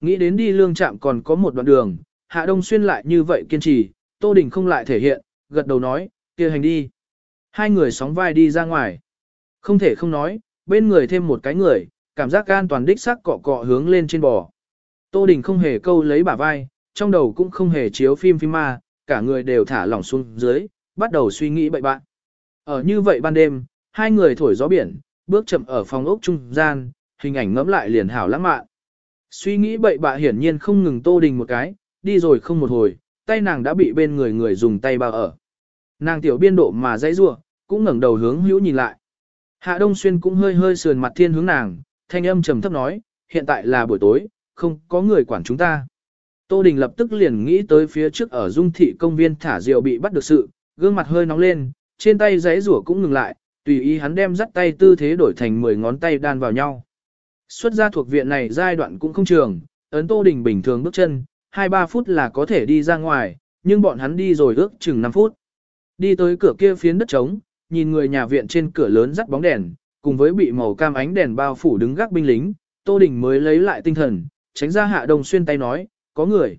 Nghĩ đến đi lương trạm còn có một đoạn đường, Hạ Đông Xuyên lại như vậy kiên trì, Tô Đình không lại thể hiện, gật đầu nói, kia hành đi. Hai người sóng vai đi ra ngoài. Không thể không nói, bên người thêm một cái người, cảm giác an toàn đích sắc cọ cọ hướng lên trên bò. Tô Đình không hề câu lấy bả vai, trong đầu cũng không hề chiếu phim phim ma, cả người đều thả lỏng xuống dưới, bắt đầu suy nghĩ bậy bạn. Ở như vậy ban đêm, hai người thổi gió biển, bước chậm ở phòng ốc trung gian, hình ảnh ngẫm lại liền hảo lãng mạn. Suy nghĩ bậy bạ hiển nhiên không ngừng Tô Đình một cái, đi rồi không một hồi, tay nàng đã bị bên người người dùng tay bao ở. Nàng tiểu biên độ mà dãy rủa, cũng ngẩng đầu hướng hữu nhìn lại. Hạ Đông Xuyên cũng hơi hơi sườn mặt thiên hướng nàng, thanh âm trầm thấp nói, hiện tại là buổi tối, không có người quản chúng ta. Tô Đình lập tức liền nghĩ tới phía trước ở dung thị công viên thả rượu bị bắt được sự, gương mặt hơi nóng lên, trên tay giấy rủa cũng ngừng lại, tùy ý hắn đem dắt tay tư thế đổi thành 10 ngón tay đan vào nhau. Xuất ra thuộc viện này giai đoạn cũng không trường, ấn Tô Đình bình thường bước chân, 2-3 phút là có thể đi ra ngoài, nhưng bọn hắn đi rồi ước chừng 5 phút. Đi tới cửa kia phiến đất trống, nhìn người nhà viện trên cửa lớn rắc bóng đèn, cùng với bị màu cam ánh đèn bao phủ đứng gác binh lính, Tô Đình mới lấy lại tinh thần, tránh ra Hạ Đông Xuyên tay nói, có người.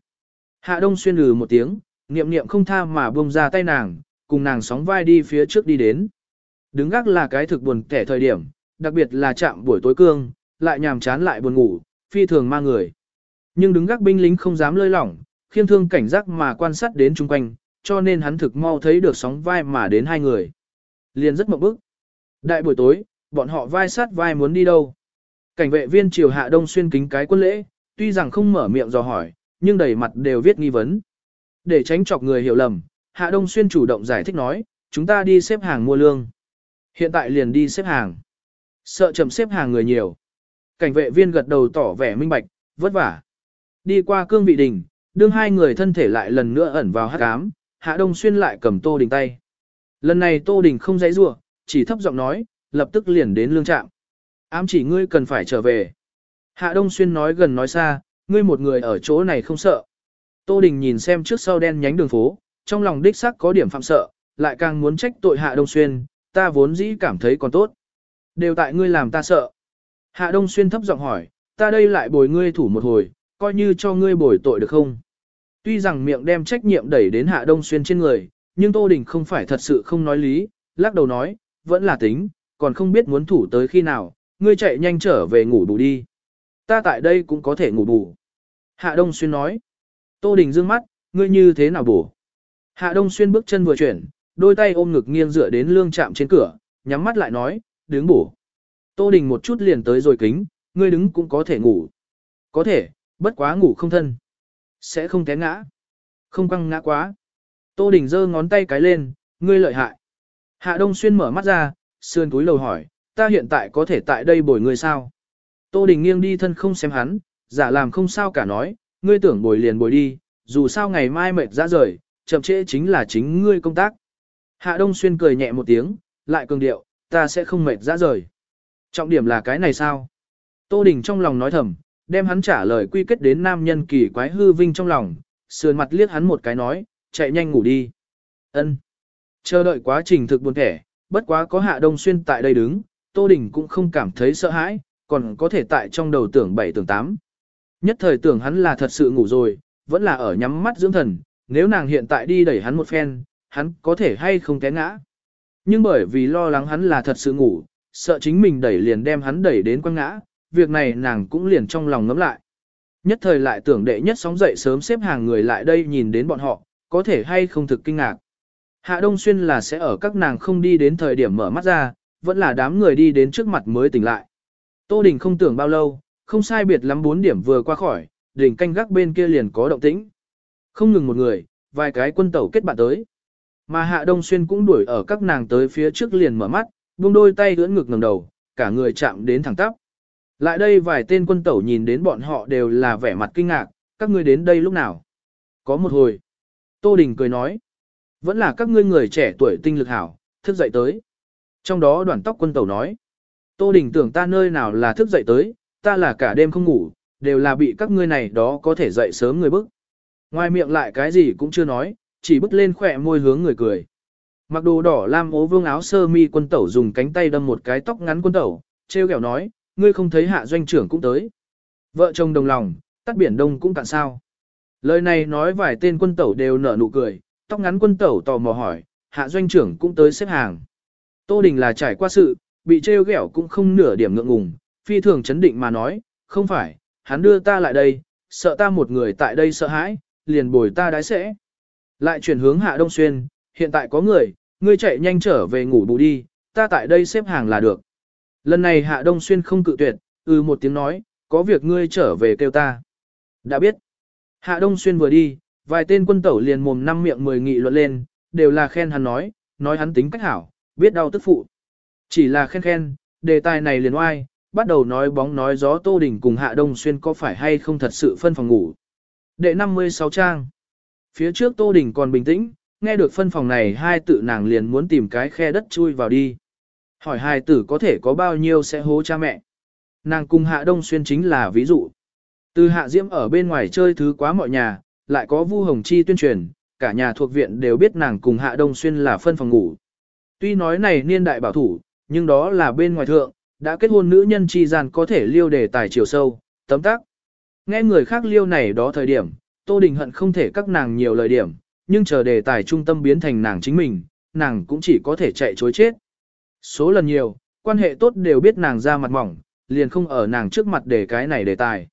Hạ Đông Xuyên lừ một tiếng, niệm niệm không tha mà buông ra tay nàng, cùng nàng sóng vai đi phía trước đi đến. Đứng gác là cái thực buồn kẻ thời điểm, đặc biệt là chạm buổi tối cương, lại nhàm chán lại buồn ngủ, phi thường ma người. Nhưng đứng gác binh lính không dám lơi lỏng, khiêm thương cảnh giác mà quan sát đến chung quanh, cho nên hắn thực mau thấy được sóng vai mà đến hai người. Liền rất mộng bức. Đại buổi tối, bọn họ vai sát vai muốn đi đâu. Cảnh vệ viên triều hạ đông xuyên kính cái quân lễ, tuy rằng không mở miệng dò hỏi, nhưng đầy mặt đều viết nghi vấn. Để tránh chọc người hiểu lầm, hạ đông xuyên chủ động giải thích nói, chúng ta đi xếp hàng mua lương. Hiện tại liền đi xếp hàng. Sợ chậm xếp hàng người nhiều. Cảnh vệ viên gật đầu tỏ vẻ minh bạch, vất vả. Đi qua cương vị đình, đương hai người thân thể lại lần nữa ẩn vào hát cám, hạ đông xuyên lại cầm tô đình tay. Lần này tô đình không dãy rủa chỉ thấp giọng nói, lập tức liền đến lương trạm. Ám chỉ ngươi cần phải trở về. Hạ Đông Xuyên nói gần nói xa, ngươi một người ở chỗ này không sợ. Tô Đình nhìn xem trước sau đen nhánh đường phố, trong lòng đích sắc có điểm phạm sợ, lại càng muốn trách tội Hạ Đông Xuyên, ta vốn dĩ cảm thấy còn tốt. Đều tại ngươi làm ta sợ. Hạ Đông Xuyên thấp giọng hỏi, ta đây lại bồi ngươi thủ một hồi, coi như cho ngươi bồi tội được không? Tuy rằng miệng đem trách nhiệm đẩy đến Hạ Đông Xuyên trên người, nhưng Tô Đình không phải thật sự không nói lý, lắc đầu nói, vẫn là tính, còn không biết muốn thủ tới khi nào, ngươi chạy nhanh trở về ngủ bù đi. Ta tại đây cũng có thể ngủ bù. Hạ Đông Xuyên nói. Tô Đình dương mắt, ngươi như thế nào bù? Hạ Đông Xuyên bước chân vừa chuyển, đôi tay ôm ngực nghiêng dựa đến lương chạm trên cửa, nhắm mắt lại nói, đứng bù. Tô Đình một chút liền tới rồi kính, ngươi đứng cũng có thể ngủ. Có thể, bất quá ngủ không thân. Sẽ không té ngã. Không quăng ngã quá. Tô Đình giơ ngón tay cái lên, ngươi lợi hại. Hạ Đông Xuyên mở mắt ra, sườn túi lầu hỏi, ta hiện tại có thể tại đây bồi ngươi sao? Tô Đình nghiêng đi thân không xem hắn, giả làm không sao cả nói, ngươi tưởng bồi liền bồi đi, dù sao ngày mai mệt ra rời, chậm trễ chính là chính ngươi công tác. Hạ Đông Xuyên cười nhẹ một tiếng, lại cường điệu, ta sẽ không mệt ra rời. Trọng điểm là cái này sao? Tô Đình trong lòng nói thầm, đem hắn trả lời quy kết đến nam nhân kỳ quái hư vinh trong lòng, sườn mặt liếc hắn một cái nói, chạy nhanh ngủ đi. Ân. Chờ đợi quá trình thực buồn kẻ, bất quá có Hạ Đông Xuyên tại đây đứng, Tô Đình cũng không cảm thấy sợ hãi, còn có thể tại trong đầu tưởng 7 tưởng 8. Nhất thời tưởng hắn là thật sự ngủ rồi, vẫn là ở nhắm mắt dưỡng thần, nếu nàng hiện tại đi đẩy hắn một phen, hắn có thể hay không té ngã. Nhưng bởi vì lo lắng hắn là thật sự ngủ, sợ chính mình đẩy liền đem hắn đẩy đến quăng ngã, việc này nàng cũng liền trong lòng ngấm lại. Nhất thời lại tưởng đệ nhất sóng dậy sớm xếp hàng người lại đây nhìn đến bọn họ, có thể hay không thực kinh ngạc. Hạ Đông Xuyên là sẽ ở các nàng không đi đến thời điểm mở mắt ra, vẫn là đám người đi đến trước mặt mới tỉnh lại. Tô Đình không tưởng bao lâu, không sai biệt lắm bốn điểm vừa qua khỏi, đỉnh canh gác bên kia liền có động tĩnh. Không ngừng một người, vài cái quân tẩu kết bạn tới. Mà Hạ Đông Xuyên cũng đuổi ở các nàng tới phía trước liền mở mắt, buông đôi tay ưỡn ngực ngẩng đầu, cả người chạm đến thẳng tắp. Lại đây vài tên quân tẩu nhìn đến bọn họ đều là vẻ mặt kinh ngạc, các ngươi đến đây lúc nào? Có một hồi. Tô Đình cười nói. Vẫn là các ngươi người trẻ tuổi tinh lực hảo, thức dậy tới. Trong đó đoàn tóc quân tẩu nói. Tô Đình tưởng ta nơi nào là thức dậy tới, ta là cả đêm không ngủ, đều là bị các ngươi này đó có thể dậy sớm người bức. Ngoài miệng lại cái gì cũng chưa nói, chỉ bứt lên khỏe môi hướng người cười. Mặc đồ đỏ lam ố vương áo sơ mi quân tẩu dùng cánh tay đâm một cái tóc ngắn quân tẩu, treo kẹo nói, ngươi không thấy hạ doanh trưởng cũng tới. Vợ chồng đồng lòng, tắt biển đông cũng cạn sao. Lời này nói vài tên quân tẩu đều nở nụ cười, tóc ngắn quân tẩu tò mò hỏi, hạ doanh trưởng cũng tới xếp hàng. Tô Đình là trải qua sự, bị trêu ghẹo cũng không nửa điểm ngượng ngùng, phi thường chấn định mà nói, không phải, hắn đưa ta lại đây, sợ ta một người tại đây sợ hãi, liền bồi ta đái sẽ. Lại chuyển hướng hạ đông xuyên, hiện tại có người, ngươi chạy nhanh trở về ngủ bù đi, ta tại đây xếp hàng là được. Lần này hạ đông xuyên không cự tuyệt, ừ một tiếng nói, có việc ngươi trở về kêu ta. Đã biết. Hạ đông xuyên vừa đi, vài tên quân tẩu liền mồm năm miệng mười nghị luận lên, đều là khen hắn nói, nói hắn tính cách hảo, biết đau tức phụ. Chỉ là khen khen, đề tài này liền oai, bắt đầu nói bóng nói gió Tô Đình cùng Hạ Đông Xuyên có phải hay không thật sự phân phòng ngủ. Đệ 56 trang. Phía trước Tô Đình còn bình tĩnh, nghe được phân phòng này hai tự nàng liền muốn tìm cái khe đất chui vào đi. Hỏi hai tử có thể có bao nhiêu sẽ hố cha mẹ. Nàng cùng Hạ Đông Xuyên chính là ví dụ. Từ Hạ Diễm ở bên ngoài chơi thứ quá mọi nhà, lại có Vu Hồng Chi tuyên truyền, cả nhà thuộc viện đều biết nàng cùng Hạ Đông Xuyên là phân phòng ngủ. Tuy nói này niên đại bảo thủ, nhưng đó là bên ngoài thượng, đã kết hôn nữ nhân chi gian có thể liêu đề tài chiều sâu, tấm tắc. Nghe người khác liêu này đó thời điểm, Tô Đình hận không thể các nàng nhiều lời điểm, nhưng chờ đề tài trung tâm biến thành nàng chính mình, nàng cũng chỉ có thể chạy chối chết. Số lần nhiều, quan hệ tốt đều biết nàng ra mặt mỏng, liền không ở nàng trước mặt để cái này đề tài.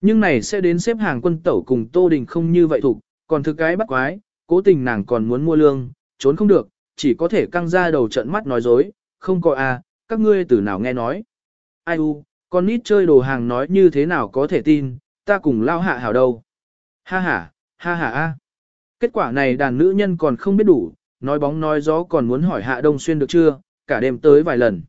Nhưng này sẽ đến xếp hàng quân tẩu cùng Tô Đình không như vậy thục, còn thực cái bắt quái, cố tình nàng còn muốn mua lương, trốn không được, chỉ có thể căng ra đầu trận mắt nói dối, không có à, các ngươi từ nào nghe nói. Ai u, con nít chơi đồ hàng nói như thế nào có thể tin, ta cùng lao hạ hảo đâu. Ha ha, ha ha a. Kết quả này đàn nữ nhân còn không biết đủ, nói bóng nói gió còn muốn hỏi hạ đông xuyên được chưa, cả đêm tới vài lần.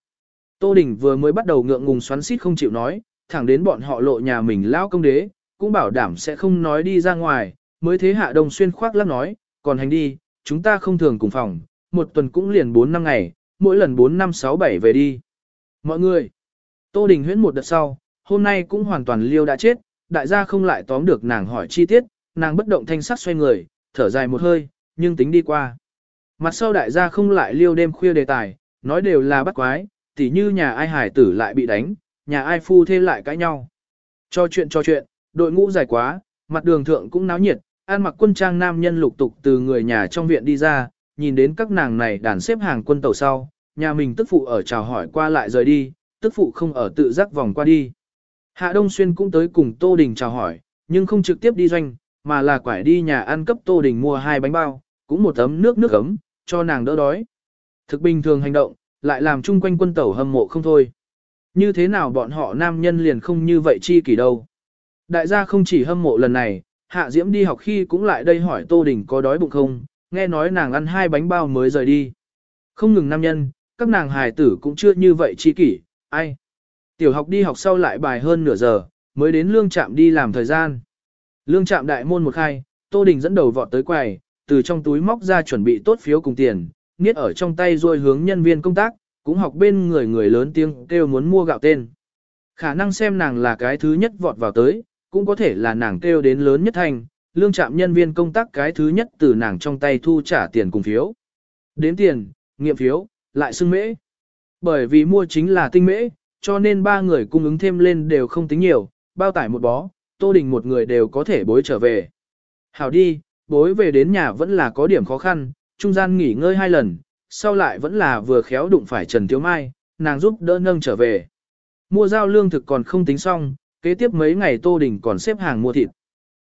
Tô Đình vừa mới bắt đầu ngượng ngùng xoắn xít không chịu nói, thẳng đến bọn họ lộ nhà mình lao công đế, cũng bảo đảm sẽ không nói đi ra ngoài, mới thế hạ đông xuyên khoác lắc nói, còn hành đi, chúng ta không thường cùng phòng, một tuần cũng liền 4 năm ngày, mỗi lần 4 năm 6 7 về đi. Mọi người, Tô Đình huyễn một đợt sau, hôm nay cũng hoàn toàn liêu đã chết, đại gia không lại tóm được nàng hỏi chi tiết, nàng bất động thanh sắc xoay người, thở dài một hơi, nhưng tính đi qua. Mặt sau đại gia không lại liêu đêm khuya đề tài, nói đều là bắt quái, tỉ như nhà ai hải tử lại bị đánh, nhà ai phu thê lại cãi nhau. Cho chuyện cho chuyện, đội ngũ dài quá, mặt đường thượng cũng náo nhiệt, an mặc quân trang nam nhân lục tục từ người nhà trong viện đi ra, nhìn đến các nàng này đàn xếp hàng quân tàu sau, nhà mình tức phụ ở chào hỏi qua lại rời đi, tức phụ không ở tự giác vòng qua đi. Hạ Đông Xuyên cũng tới cùng Tô Đình chào hỏi, nhưng không trực tiếp đi doanh, mà là quải đi nhà ăn cấp Tô Đình mua hai bánh bao, cũng một tấm nước nước ấm, cho nàng đỡ đói. Thực bình thường hành động, lại làm chung quanh quân tẩu hâm mộ không thôi. Như thế nào bọn họ nam nhân liền không như vậy chi kỳ đâu. Đại gia không chỉ hâm mộ lần này, Hạ Diễm đi học khi cũng lại đây hỏi Tô Đình có đói bụng không, nghe nói nàng ăn hai bánh bao mới rời đi. Không ngừng nam nhân, các nàng hài tử cũng chưa như vậy chi kỷ, ai. Tiểu học đi học sau lại bài hơn nửa giờ, mới đến lương trạm đi làm thời gian. Lương trạm đại môn một khai, Tô Đình dẫn đầu vọt tới quầy, từ trong túi móc ra chuẩn bị tốt phiếu cùng tiền, niết ở trong tay rồi hướng nhân viên công tác, cũng học bên người người lớn tiếng kêu muốn mua gạo tên. Khả năng xem nàng là cái thứ nhất vọt vào tới, cũng có thể là nàng kêu đến lớn nhất thành, lương trạm nhân viên công tác cái thứ nhất từ nàng trong tay thu trả tiền cùng phiếu. Đếm tiền, nghiệm phiếu, lại xưng mễ. Bởi vì mua chính là tinh mễ, cho nên ba người cung ứng thêm lên đều không tính nhiều, bao tải một bó, Tô Đình một người đều có thể bối trở về. Hảo đi, bối về đến nhà vẫn là có điểm khó khăn, trung gian nghỉ ngơi hai lần, sau lại vẫn là vừa khéo đụng phải Trần Thiếu Mai, nàng giúp đỡ nâng trở về. Mua giao lương thực còn không tính xong, kế tiếp mấy ngày Tô Đình còn xếp hàng mua thịt.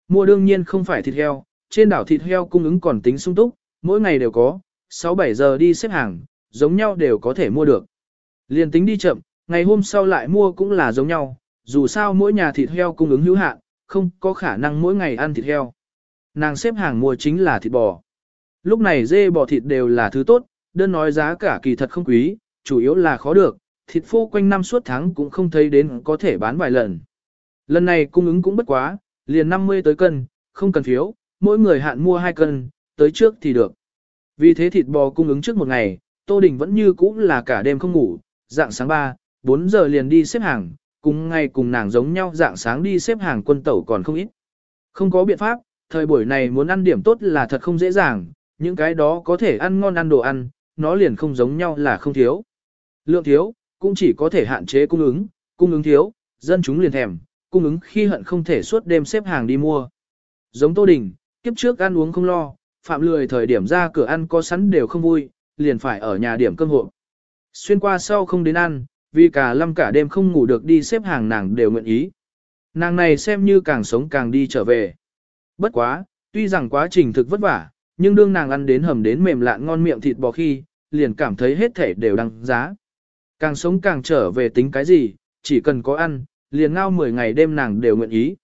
Mua đương nhiên không phải thịt heo, trên đảo thịt heo cung ứng còn tính sung túc, mỗi ngày đều có, 6-7 giờ đi xếp hàng, giống nhau đều có thể mua được. Liên tính đi chậm, ngày hôm sau lại mua cũng là giống nhau, dù sao mỗi nhà thịt heo cung ứng hữu hạn, không có khả năng mỗi ngày ăn thịt heo. Nàng xếp hàng mua chính là thịt bò. Lúc này dê bò thịt đều là thứ tốt, đơn nói giá cả kỳ thật không quý, chủ yếu là khó được, thịt phô quanh năm suốt tháng cũng không thấy đến có thể bán vài lần. Lần này cung ứng cũng bất quá, liền 50 tới cân, không cần phiếu, mỗi người hạn mua 2 cân, tới trước thì được. Vì thế thịt bò cung ứng trước một ngày, Tô Đình vẫn như cũ là cả đêm không ngủ, dạng sáng 3, 4 giờ liền đi xếp hàng, cùng ngày cùng nàng giống nhau dạng sáng đi xếp hàng quân tẩu còn không ít. Không có biện pháp, thời buổi này muốn ăn điểm tốt là thật không dễ dàng, những cái đó có thể ăn ngon ăn đồ ăn, nó liền không giống nhau là không thiếu. Lượng thiếu, cũng chỉ có thể hạn chế cung ứng, cung ứng thiếu, dân chúng liền thèm, cung ứng khi hận không thể suốt đêm xếp hàng đi mua. Giống Tô Đình, kiếp trước ăn uống không lo, phạm lười thời điểm ra cửa ăn có sẵn đều không vui, liền phải ở nhà điểm cơm hộ. Xuyên qua sau không đến ăn, vì cả lâm cả đêm không ngủ được đi xếp hàng nàng đều nguyện ý. Nàng này xem như càng sống càng đi trở về. Bất quá, tuy rằng quá trình thực vất vả, nhưng đương nàng ăn đến hầm đến mềm lạn ngon miệng thịt bò khi, liền cảm thấy hết thể đều đăng giá. Càng sống càng trở về tính cái gì, chỉ cần có ăn, liền ngao 10 ngày đêm nàng đều nguyện ý.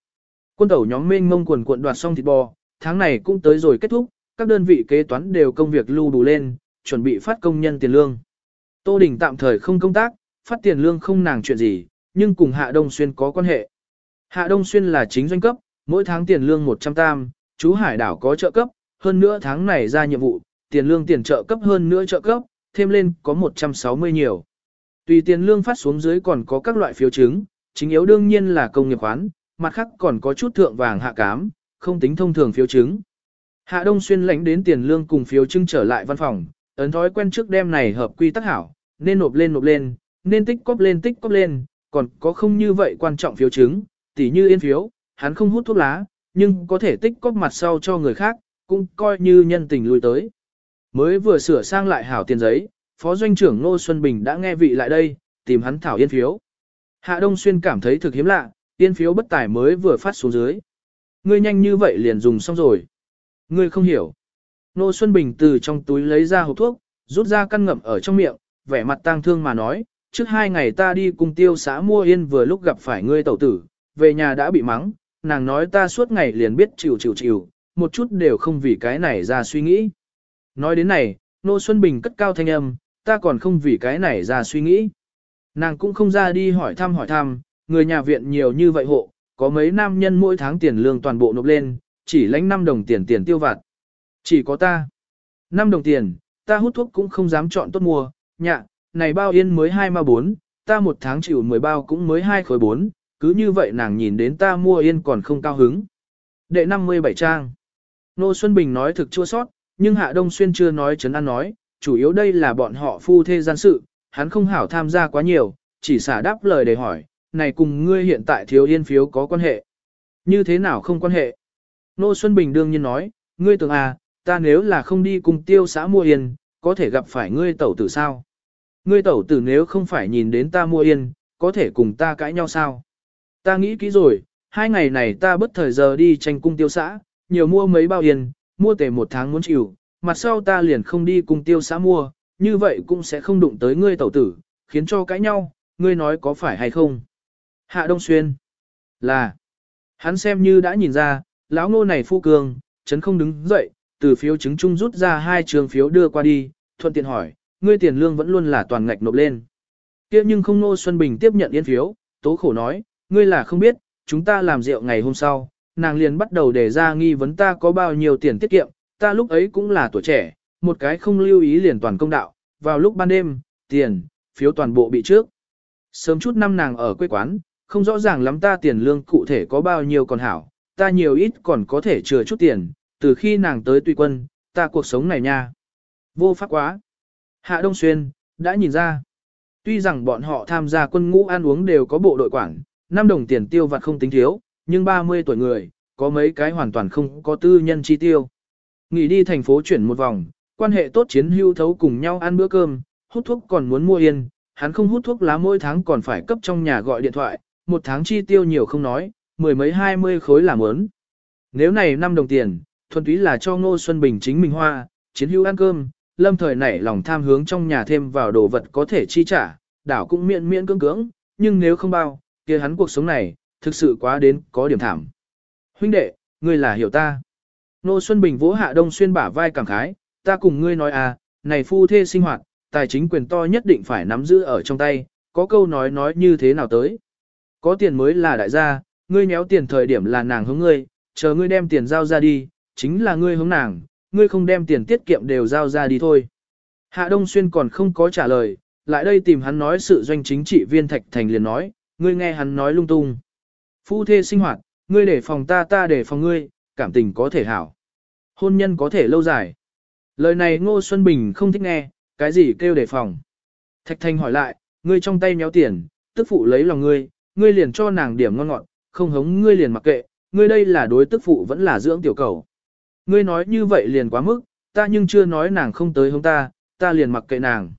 Quân tẩu nhóm mênh mông quần cuộn đoạt xong thịt bò, tháng này cũng tới rồi kết thúc, các đơn vị kế toán đều công việc lưu đủ lên, chuẩn bị phát công nhân tiền lương. Tô Đình tạm thời không công tác, phát tiền lương không nàng chuyện gì, nhưng cùng Hạ Đông Xuyên có quan hệ. Hạ Đông Xuyên là chính doanh cấp, mỗi tháng tiền lương 100 tam, chú Hải đảo có trợ cấp, hơn nữa tháng này ra nhiệm vụ, tiền lương tiền trợ cấp hơn nữa trợ cấp, thêm lên có 160 nhiều. Tùy tiền lương phát xuống dưới còn có các loại phiếu chứng, chính yếu đương nhiên là công nghiệp khoán, mặt khác còn có chút thượng vàng hạ cám, không tính thông thường phiếu chứng. Hạ Đông Xuyên lãnh đến tiền lương cùng phiếu chứng trở lại văn phòng, ấn thói quen trước đêm này hợp quy tắc hảo, nên nộp lên nộp lên, nên tích cóp lên tích cóp lên, còn có không như vậy quan trọng phiếu chứng, tỉ như yên phiếu, hắn không hút thuốc lá, nhưng có thể tích cóp mặt sau cho người khác, cũng coi như nhân tình lui tới. Mới vừa sửa sang lại hảo tiền giấy, Phó Doanh trưởng Nô Xuân Bình đã nghe vị lại đây, tìm hắn thảo yên phiếu. Hạ Đông Xuyên cảm thấy thực hiếm lạ, yên phiếu bất tài mới vừa phát xuống dưới. Ngươi nhanh như vậy liền dùng xong rồi. Ngươi không hiểu. Nô Xuân Bình từ trong túi lấy ra hộp thuốc, rút ra căn ngậm ở trong miệng, vẻ mặt tang thương mà nói, trước hai ngày ta đi cùng tiêu xã mua yên vừa lúc gặp phải ngươi tẩu tử, về nhà đã bị mắng, nàng nói ta suốt ngày liền biết chịu chịu chịu, một chút đều không vì cái này ra suy nghĩ. Nói đến này, Nô Xuân Bình cất cao thanh âm, ta còn không vì cái này ra suy nghĩ. Nàng cũng không ra đi hỏi thăm hỏi thăm, người nhà viện nhiều như vậy hộ, có mấy nam nhân mỗi tháng tiền lương toàn bộ nộp lên, chỉ lãnh 5 đồng tiền tiền tiêu vặt. Chỉ có ta. 5 đồng tiền, ta hút thuốc cũng không dám chọn tốt mua, nhạ, này bao yên mới 2 ma 4, ta một tháng chịu 10 bao cũng mới 2 khối 4, cứ như vậy nàng nhìn đến ta mua yên còn không cao hứng. Đệ 57 trang. Nô Xuân Bình nói thực chua sót, nhưng Hạ Đông Xuyên chưa nói chấn an nói, chủ yếu đây là bọn họ phu thê gian sự, hắn không hảo tham gia quá nhiều, chỉ xả đáp lời để hỏi, này cùng ngươi hiện tại thiếu yên phiếu có quan hệ. Như thế nào không quan hệ? Nô Xuân Bình đương nhiên nói, ngươi tưởng à, ta nếu là không đi cùng tiêu xã mua yên, có thể gặp phải ngươi tẩu tử sao? Ngươi tẩu tử nếu không phải nhìn đến ta mua yên, có thể cùng ta cãi nhau sao? Ta nghĩ kỹ rồi, hai ngày này ta bất thời giờ đi tranh cung tiêu xã, nhiều mua mấy bao yên, mua tề một tháng muốn chịu, mặt sau ta liền không đi cùng tiêu xã mua, như vậy cũng sẽ không đụng tới ngươi tẩu tử, khiến cho cãi nhau, ngươi nói có phải hay không? Hạ Đông Xuyên là, hắn xem như đã nhìn ra, lão ngô này phu cường, chấn không đứng dậy, từ phiếu chứng chung rút ra hai trường phiếu đưa qua đi, thuận tiện hỏi, ngươi tiền lương vẫn luôn là toàn ngạch nộp lên. kia nhưng không nô Xuân Bình tiếp nhận yên phiếu, tố khổ nói, ngươi là không biết, chúng ta làm rượu ngày hôm sau, nàng liền bắt đầu đề ra nghi vấn ta có bao nhiêu tiền tiết kiệm, ta lúc ấy cũng là tuổi trẻ, một cái không lưu ý liền toàn công đạo, vào lúc ban đêm, tiền, phiếu toàn bộ bị trước. Sớm chút năm nàng ở quê quán, không rõ ràng lắm ta tiền lương cụ thể có bao nhiêu còn hảo, ta nhiều ít còn có thể chừa chút tiền, từ khi nàng tới tùy quân, ta cuộc sống này nha. Vô pháp quá. Hạ Đông Xuyên, đã nhìn ra. Tuy rằng bọn họ tham gia quân ngũ ăn uống đều có bộ đội quản, 5 đồng tiền tiêu vặt không tính thiếu, nhưng 30 tuổi người, có mấy cái hoàn toàn không có tư nhân chi tiêu. Nghỉ đi thành phố chuyển một vòng, quan hệ tốt chiến hưu thấu cùng nhau ăn bữa cơm, hút thuốc còn muốn mua yên, hắn không hút thuốc lá mỗi tháng còn phải cấp trong nhà gọi điện thoại, một tháng chi tiêu nhiều không nói, mười mấy hai mươi khối là muốn. Nếu này 5 đồng tiền, thuần túy là cho Ngô Xuân Bình chính mình hoa, chiến hưu ăn cơm, lâm thời nảy lòng tham hướng trong nhà thêm vào đồ vật có thể chi trả, đảo cũng miễn miễn cưỡng cưỡng, nhưng nếu không bao, kia hắn cuộc sống này, thực sự quá đến có điểm thảm. Huynh đệ, ngươi là hiểu ta. Nô Xuân Bình vỗ hạ đông xuyên bả vai cảm khái, ta cùng ngươi nói à, này phu thê sinh hoạt, tài chính quyền to nhất định phải nắm giữ ở trong tay, có câu nói nói như thế nào tới. Có tiền mới là đại gia, ngươi nhéo tiền thời điểm là nàng hướng ngươi, chờ ngươi đem tiền giao ra đi, chính là ngươi hướng nàng, ngươi không đem tiền tiết kiệm đều giao ra đi thôi. Hạ Đông Xuyên còn không có trả lời, lại đây tìm hắn nói sự doanh chính trị viên Thạch Thành liền nói, ngươi nghe hắn nói lung tung. Phu thê sinh hoạt, ngươi để phòng ta ta để phòng ngươi, cảm tình có thể hảo. Hôn nhân có thể lâu dài. Lời này Ngô Xuân Bình không thích nghe, cái gì kêu để phòng. Thạch Thanh hỏi lại, ngươi trong tay nhéo tiền, tức phụ lấy lòng ngươi, ngươi liền cho nàng điểm ngon ngọt, không hống ngươi liền mặc kệ, ngươi đây là đối tức phụ vẫn là dưỡng tiểu cầu. Ngươi nói như vậy liền quá mức, ta nhưng chưa nói nàng không tới hông ta, ta liền mặc kệ nàng.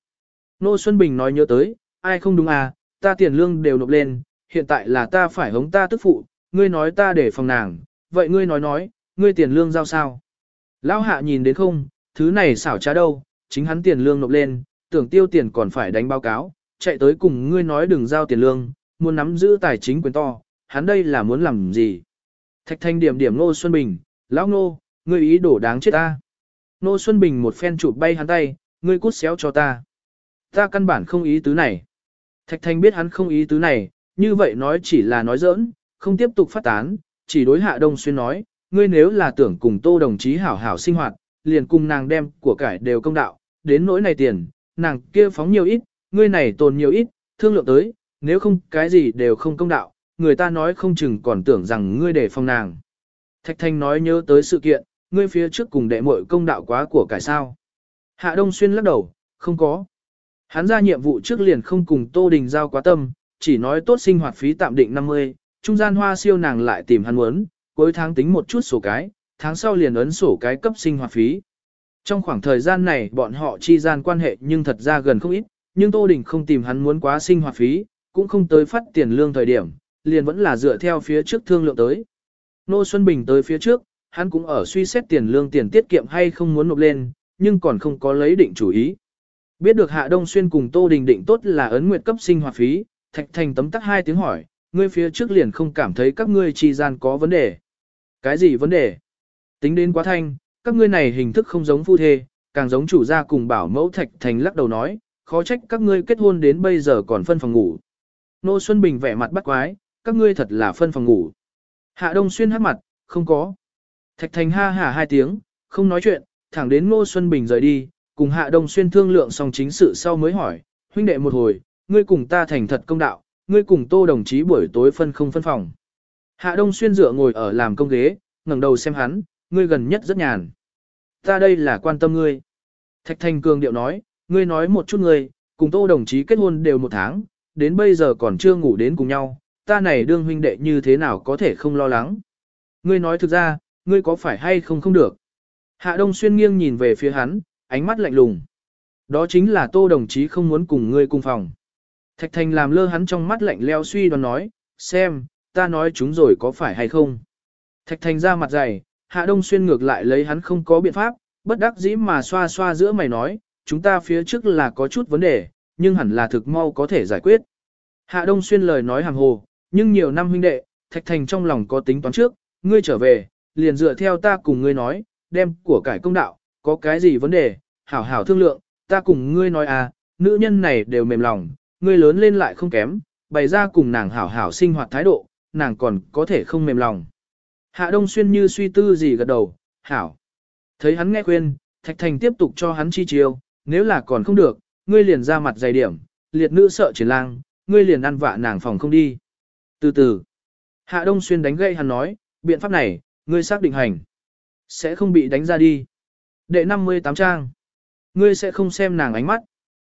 Nô Xuân Bình nói nhớ tới, ai không đúng à, ta tiền lương đều nộp lên, hiện tại là ta phải hống ta tức phụ, ngươi nói ta để phòng nàng, vậy ngươi nói nói, ngươi tiền lương giao sao? Lão hạ nhìn đến không, thứ này xảo trá đâu, chính hắn tiền lương nộp lên, tưởng tiêu tiền còn phải đánh báo cáo, chạy tới cùng ngươi nói đừng giao tiền lương, muốn nắm giữ tài chính quyền to, hắn đây là muốn làm gì? Thạch thanh điểm điểm Nô Xuân Bình, lão Nô, ngươi ý đổ đáng chết ta. Nô Xuân Bình một phen chụp bay hắn tay, ngươi cút xéo cho ta. Ta căn bản không ý tứ này. Thạch thanh biết hắn không ý tứ này, như vậy nói chỉ là nói giỡn, không tiếp tục phát tán, chỉ đối hạ đông xuyên nói, ngươi nếu là tưởng cùng tô đồng chí hảo hảo sinh hoạt, liền cùng nàng đem của cải đều công đạo, đến nỗi này tiền, nàng kia phóng nhiều ít, ngươi này tồn nhiều ít, thương lượng tới, nếu không cái gì đều không công đạo, người ta nói không chừng còn tưởng rằng ngươi để phòng nàng. Thạch Thanh nói nhớ tới sự kiện, ngươi phía trước cùng đệ muội công đạo quá của cải sao. Hạ Đông Xuyên lắc đầu, không có. Hắn ra nhiệm vụ trước liền không cùng Tô Đình giao quá tâm, chỉ nói tốt sinh hoạt phí tạm định 50, trung gian hoa siêu nàng lại tìm hắn muốn, cuối tháng tính một chút sổ cái, tháng sau liền ấn sổ cái cấp sinh hoạt phí. Trong khoảng thời gian này bọn họ chi gian quan hệ nhưng thật ra gần không ít, nhưng Tô Đình không tìm hắn muốn quá sinh hoạt phí, cũng không tới phát tiền lương thời điểm, liền vẫn là dựa theo phía trước thương lượng tới. Nô Xuân Bình tới phía trước, hắn cũng ở suy xét tiền lương tiền tiết kiệm hay không muốn nộp lên, nhưng còn không có lấy định chủ ý. Biết được Hạ Đông Xuyên cùng Tô Đình định tốt là ấn nguyệt cấp sinh hoạt phí, Thạch Thành tấm tắc hai tiếng hỏi, ngươi phía trước liền không cảm thấy các ngươi chi gian có vấn đề. Cái gì vấn đề? Tính đến quá thanh, các ngươi này hình thức không giống phu thê, càng giống chủ gia cùng bảo mẫu Thạch Thành lắc đầu nói, khó trách các ngươi kết hôn đến bây giờ còn phân phòng ngủ. Nô Xuân Bình vẻ mặt bắt quái, các ngươi thật là phân phòng ngủ. Hạ Đông Xuyên hát mặt, không có. Thạch Thành ha hả hai tiếng, không nói chuyện, thẳng đến Ngô Xuân Bình rời đi, cùng Hạ Đông Xuyên thương lượng xong chính sự sau mới hỏi, huynh đệ một hồi, ngươi cùng ta thành thật công đạo, ngươi cùng tô đồng chí buổi tối phân không phân phòng. Hạ Đông Xuyên dựa ngồi ở làm công ghế, ngẩng đầu xem hắn, ngươi gần nhất rất nhàn. Ta đây là quan tâm ngươi. Thạch Thành Cường điệu nói, ngươi nói một chút ngươi, cùng tô đồng chí kết hôn đều một tháng, đến bây giờ còn chưa ngủ đến cùng nhau, ta này đương huynh đệ như thế nào có thể không lo lắng. Ngươi nói thực ra, ngươi có phải hay không không được. Hạ Đông Xuyên nghiêng nhìn về phía hắn, ánh mắt lạnh lùng. Đó chính là tô đồng chí không muốn cùng ngươi cùng phòng. Thạch Thành làm lơ hắn trong mắt lạnh leo suy đoán nói, xem, ta nói chúng rồi có phải hay không. Thạch Thành ra mặt dày, Hạ Đông Xuyên ngược lại lấy hắn không có biện pháp, bất đắc dĩ mà xoa xoa giữa mày nói, chúng ta phía trước là có chút vấn đề, nhưng hẳn là thực mau có thể giải quyết. Hạ Đông Xuyên lời nói hàng hồ, nhưng nhiều năm huynh đệ, Thạch Thành trong lòng có tính toán trước, ngươi trở về, liền dựa theo ta cùng ngươi nói, đem của cải công đạo, có cái gì vấn đề, hảo hảo thương lượng, ta cùng ngươi nói à, nữ nhân này đều mềm lòng, ngươi lớn lên lại không kém, bày ra cùng nàng hảo hảo sinh hoạt thái độ, nàng còn có thể không mềm lòng. Hạ Đông Xuyên như suy tư gì gật đầu, hảo. Thấy hắn nghe khuyên, Thạch Thành tiếp tục cho hắn chi chiêu, nếu là còn không được, ngươi liền ra mặt dày điểm, liệt nữ sợ triển lang, ngươi liền ăn vạ nàng phòng không đi. Từ từ, Hạ Đông Xuyên đánh gậy hắn nói, biện pháp này, ngươi xác định hành. Sẽ không bị đánh ra đi. Đệ 58 trang. Ngươi sẽ không xem nàng ánh mắt.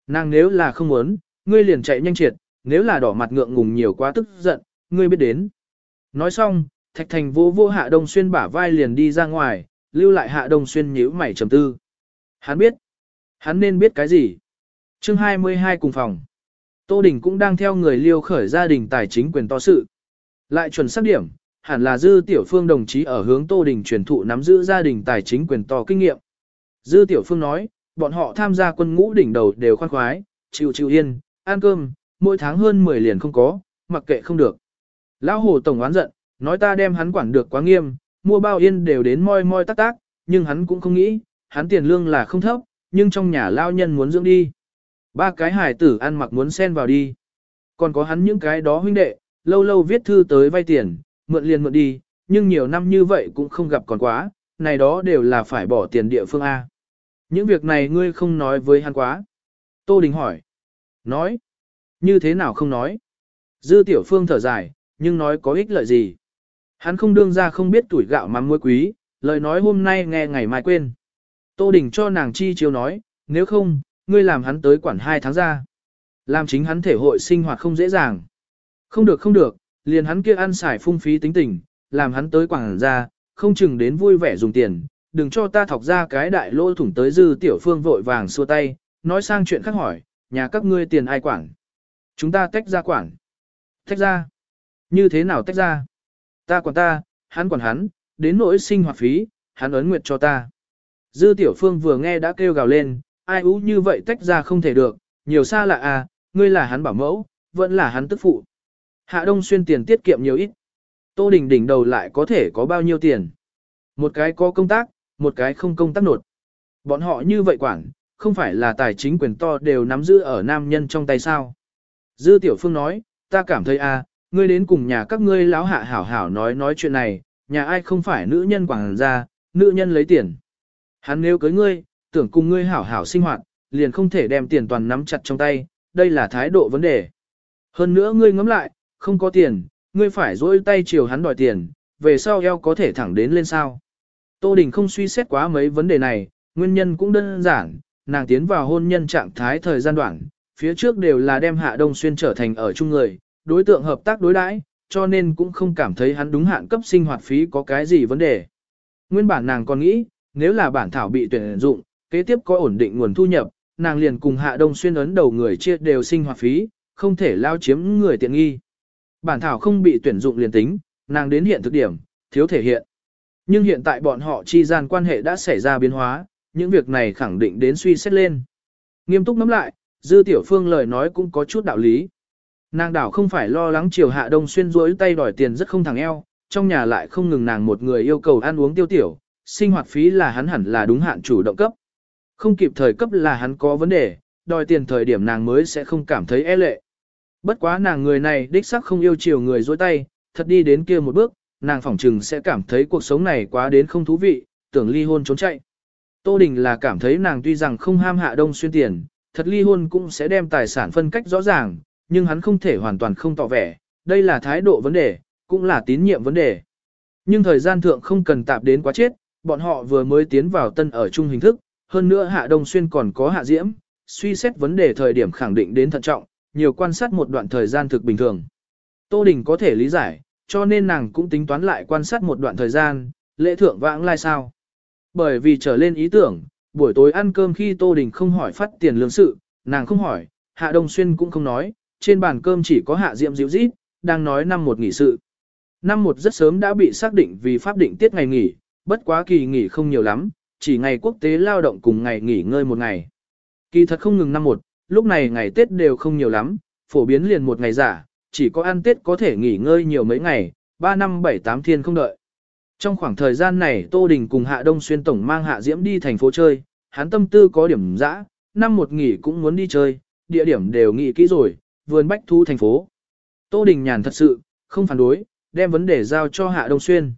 Nàng nếu là không muốn, ngươi liền chạy nhanh triệt, nếu là đỏ mặt ngượng ngùng nhiều quá tức giận, ngươi biết đến. Nói xong, Thạch Thành vô vô Hạ Đông Xuyên bả vai liền đi ra ngoài, lưu lại Hạ Đông Xuyên nhíu mày trầm tư. Hắn biết. Hắn nên biết cái gì? Chương 22 cùng phòng. Tô Đình cũng đang theo người liêu khởi gia đình tài chính quyền to sự. Lại chuẩn xác điểm, hẳn là Dư Tiểu Phương đồng chí ở hướng Tô Đình truyền thụ nắm giữ gia đình tài chính quyền to kinh nghiệm. Dư Tiểu Phương nói, bọn họ tham gia quân ngũ đỉnh đầu đều khoan khoái, chịu chịu yên, ăn cơm, mỗi tháng hơn 10 liền không có, mặc kệ không được. Lão Hồ Tổng oán giận, nói ta đem hắn quản được quá nghiêm, mua bao yên đều đến moi moi tác tác, nhưng hắn cũng không nghĩ, hắn tiền lương là không thấp, nhưng trong nhà lao nhân muốn dưỡng đi. Ba cái hải tử ăn mặc muốn xen vào đi. Còn có hắn những cái đó huynh đệ, lâu lâu viết thư tới vay tiền, mượn liền mượn đi, nhưng nhiều năm như vậy cũng không gặp còn quá, này đó đều là phải bỏ tiền địa phương A. Những việc này ngươi không nói với hắn quá. Tô Đình hỏi. Nói. Như thế nào không nói? Dư tiểu phương thở dài, nhưng nói có ích lợi gì? Hắn không đương ra không biết tuổi gạo mắm muối quý, lời nói hôm nay nghe ngày mai quên. Tô Đình cho nàng chi chiếu nói, nếu không, ngươi làm hắn tới quản hai tháng ra. Làm chính hắn thể hội sinh hoạt không dễ dàng. Không được không được, liền hắn kia ăn xài phung phí tính tình, làm hắn tới quảng ra, không chừng đến vui vẻ dùng tiền, đừng cho ta thọc ra cái đại lỗ thủng tới dư tiểu phương vội vàng xua tay, nói sang chuyện khác hỏi, nhà các ngươi tiền ai quản? Chúng ta tách ra quản. Tách ra? Như thế nào tách ra? Ta quản ta, hắn quản hắn, đến nỗi sinh hoạt phí, hắn ấn nguyệt cho ta. Dư tiểu phương vừa nghe đã kêu gào lên, ai ú như vậy tách ra không thể được, nhiều xa lạ à, ngươi là hắn bảo mẫu, vẫn là hắn tức phụ. Hạ Đông Xuyên tiền tiết kiệm nhiều ít. Tô Đình đỉnh đầu lại có thể có bao nhiêu tiền. Một cái có công tác, một cái không công tác nột. Bọn họ như vậy quản, không phải là tài chính quyền to đều nắm giữ ở nam nhân trong tay sao. Dư Tiểu Phương nói, ta cảm thấy a, à, ngươi đến cùng nhà các ngươi lão hạ hảo hảo nói nói chuyện này, nhà ai không phải nữ nhân quảng ra, nữ nhân lấy tiền. Hắn nếu cưới ngươi, tưởng cùng ngươi hảo hảo sinh hoạt, liền không thể đem tiền toàn nắm chặt trong tay, đây là thái độ vấn đề. Hơn nữa ngươi ngẫm lại, không có tiền, ngươi phải dỗi tay chiều hắn đòi tiền, về sau eo có thể thẳng đến lên sao. Tô Đình không suy xét quá mấy vấn đề này, nguyên nhân cũng đơn giản, nàng tiến vào hôn nhân trạng thái thời gian đoạn, phía trước đều là đem Hạ Đông Xuyên trở thành ở chung người, đối tượng hợp tác đối đãi, cho nên cũng không cảm thấy hắn đúng hạn cấp sinh hoạt phí có cái gì vấn đề. Nguyên bản nàng còn nghĩ, nếu là bản thảo bị tuyển dụng, kế tiếp có ổn định nguồn thu nhập, nàng liền cùng Hạ Đông Xuyên ấn đầu người chia đều sinh hoạt phí, không thể lao chiếm người tiện nghi. Bản thảo không bị tuyển dụng liền tính, nàng đến hiện thực điểm, thiếu thể hiện. Nhưng hiện tại bọn họ chi gian quan hệ đã xảy ra biến hóa, những việc này khẳng định đến suy xét lên. Nghiêm túc nắm lại, Dư Tiểu Phương lời nói cũng có chút đạo lý. Nàng đảo không phải lo lắng chiều hạ đông xuyên rối tay đòi tiền rất không thẳng eo, trong nhà lại không ngừng nàng một người yêu cầu ăn uống tiêu tiểu, sinh hoạt phí là hắn hẳn là đúng hạn chủ động cấp. Không kịp thời cấp là hắn có vấn đề, đòi tiền thời điểm nàng mới sẽ không cảm thấy e lệ. Bất quá nàng người này đích sắc không yêu chiều người dối tay, thật đi đến kia một bước, nàng phỏng trừng sẽ cảm thấy cuộc sống này quá đến không thú vị, tưởng ly hôn trốn chạy. Tô Đình là cảm thấy nàng tuy rằng không ham hạ đông xuyên tiền, thật ly hôn cũng sẽ đem tài sản phân cách rõ ràng, nhưng hắn không thể hoàn toàn không tỏ vẻ, đây là thái độ vấn đề, cũng là tín nhiệm vấn đề. Nhưng thời gian thượng không cần tạp đến quá chết, bọn họ vừa mới tiến vào tân ở chung hình thức, hơn nữa hạ đông xuyên còn có hạ diễm, suy xét vấn đề thời điểm khẳng định đến thận trọng, nhiều quan sát một đoạn thời gian thực bình thường. Tô Đình có thể lý giải, cho nên nàng cũng tính toán lại quan sát một đoạn thời gian, lễ thượng vãng lai sao. Bởi vì trở lên ý tưởng, buổi tối ăn cơm khi Tô Đình không hỏi phát tiền lương sự, nàng không hỏi, Hạ Đông Xuyên cũng không nói, trên bàn cơm chỉ có Hạ Diệm dịu rít, đang nói năm một nghỉ sự. Năm một rất sớm đã bị xác định vì pháp định tiết ngày nghỉ, bất quá kỳ nghỉ không nhiều lắm, chỉ ngày quốc tế lao động cùng ngày nghỉ ngơi một ngày. Kỳ thật không ngừng năm một, lúc này ngày Tết đều không nhiều lắm, phổ biến liền một ngày giả, chỉ có ăn Tết có thể nghỉ ngơi nhiều mấy ngày, 3 năm 7 8 thiên không đợi. Trong khoảng thời gian này Tô Đình cùng Hạ Đông Xuyên Tổng mang Hạ Diễm đi thành phố chơi, hắn tâm tư có điểm dã, năm một nghỉ cũng muốn đi chơi, địa điểm đều nghĩ kỹ rồi, vườn bách thu thành phố. Tô Đình nhàn thật sự, không phản đối, đem vấn đề giao cho Hạ Đông Xuyên.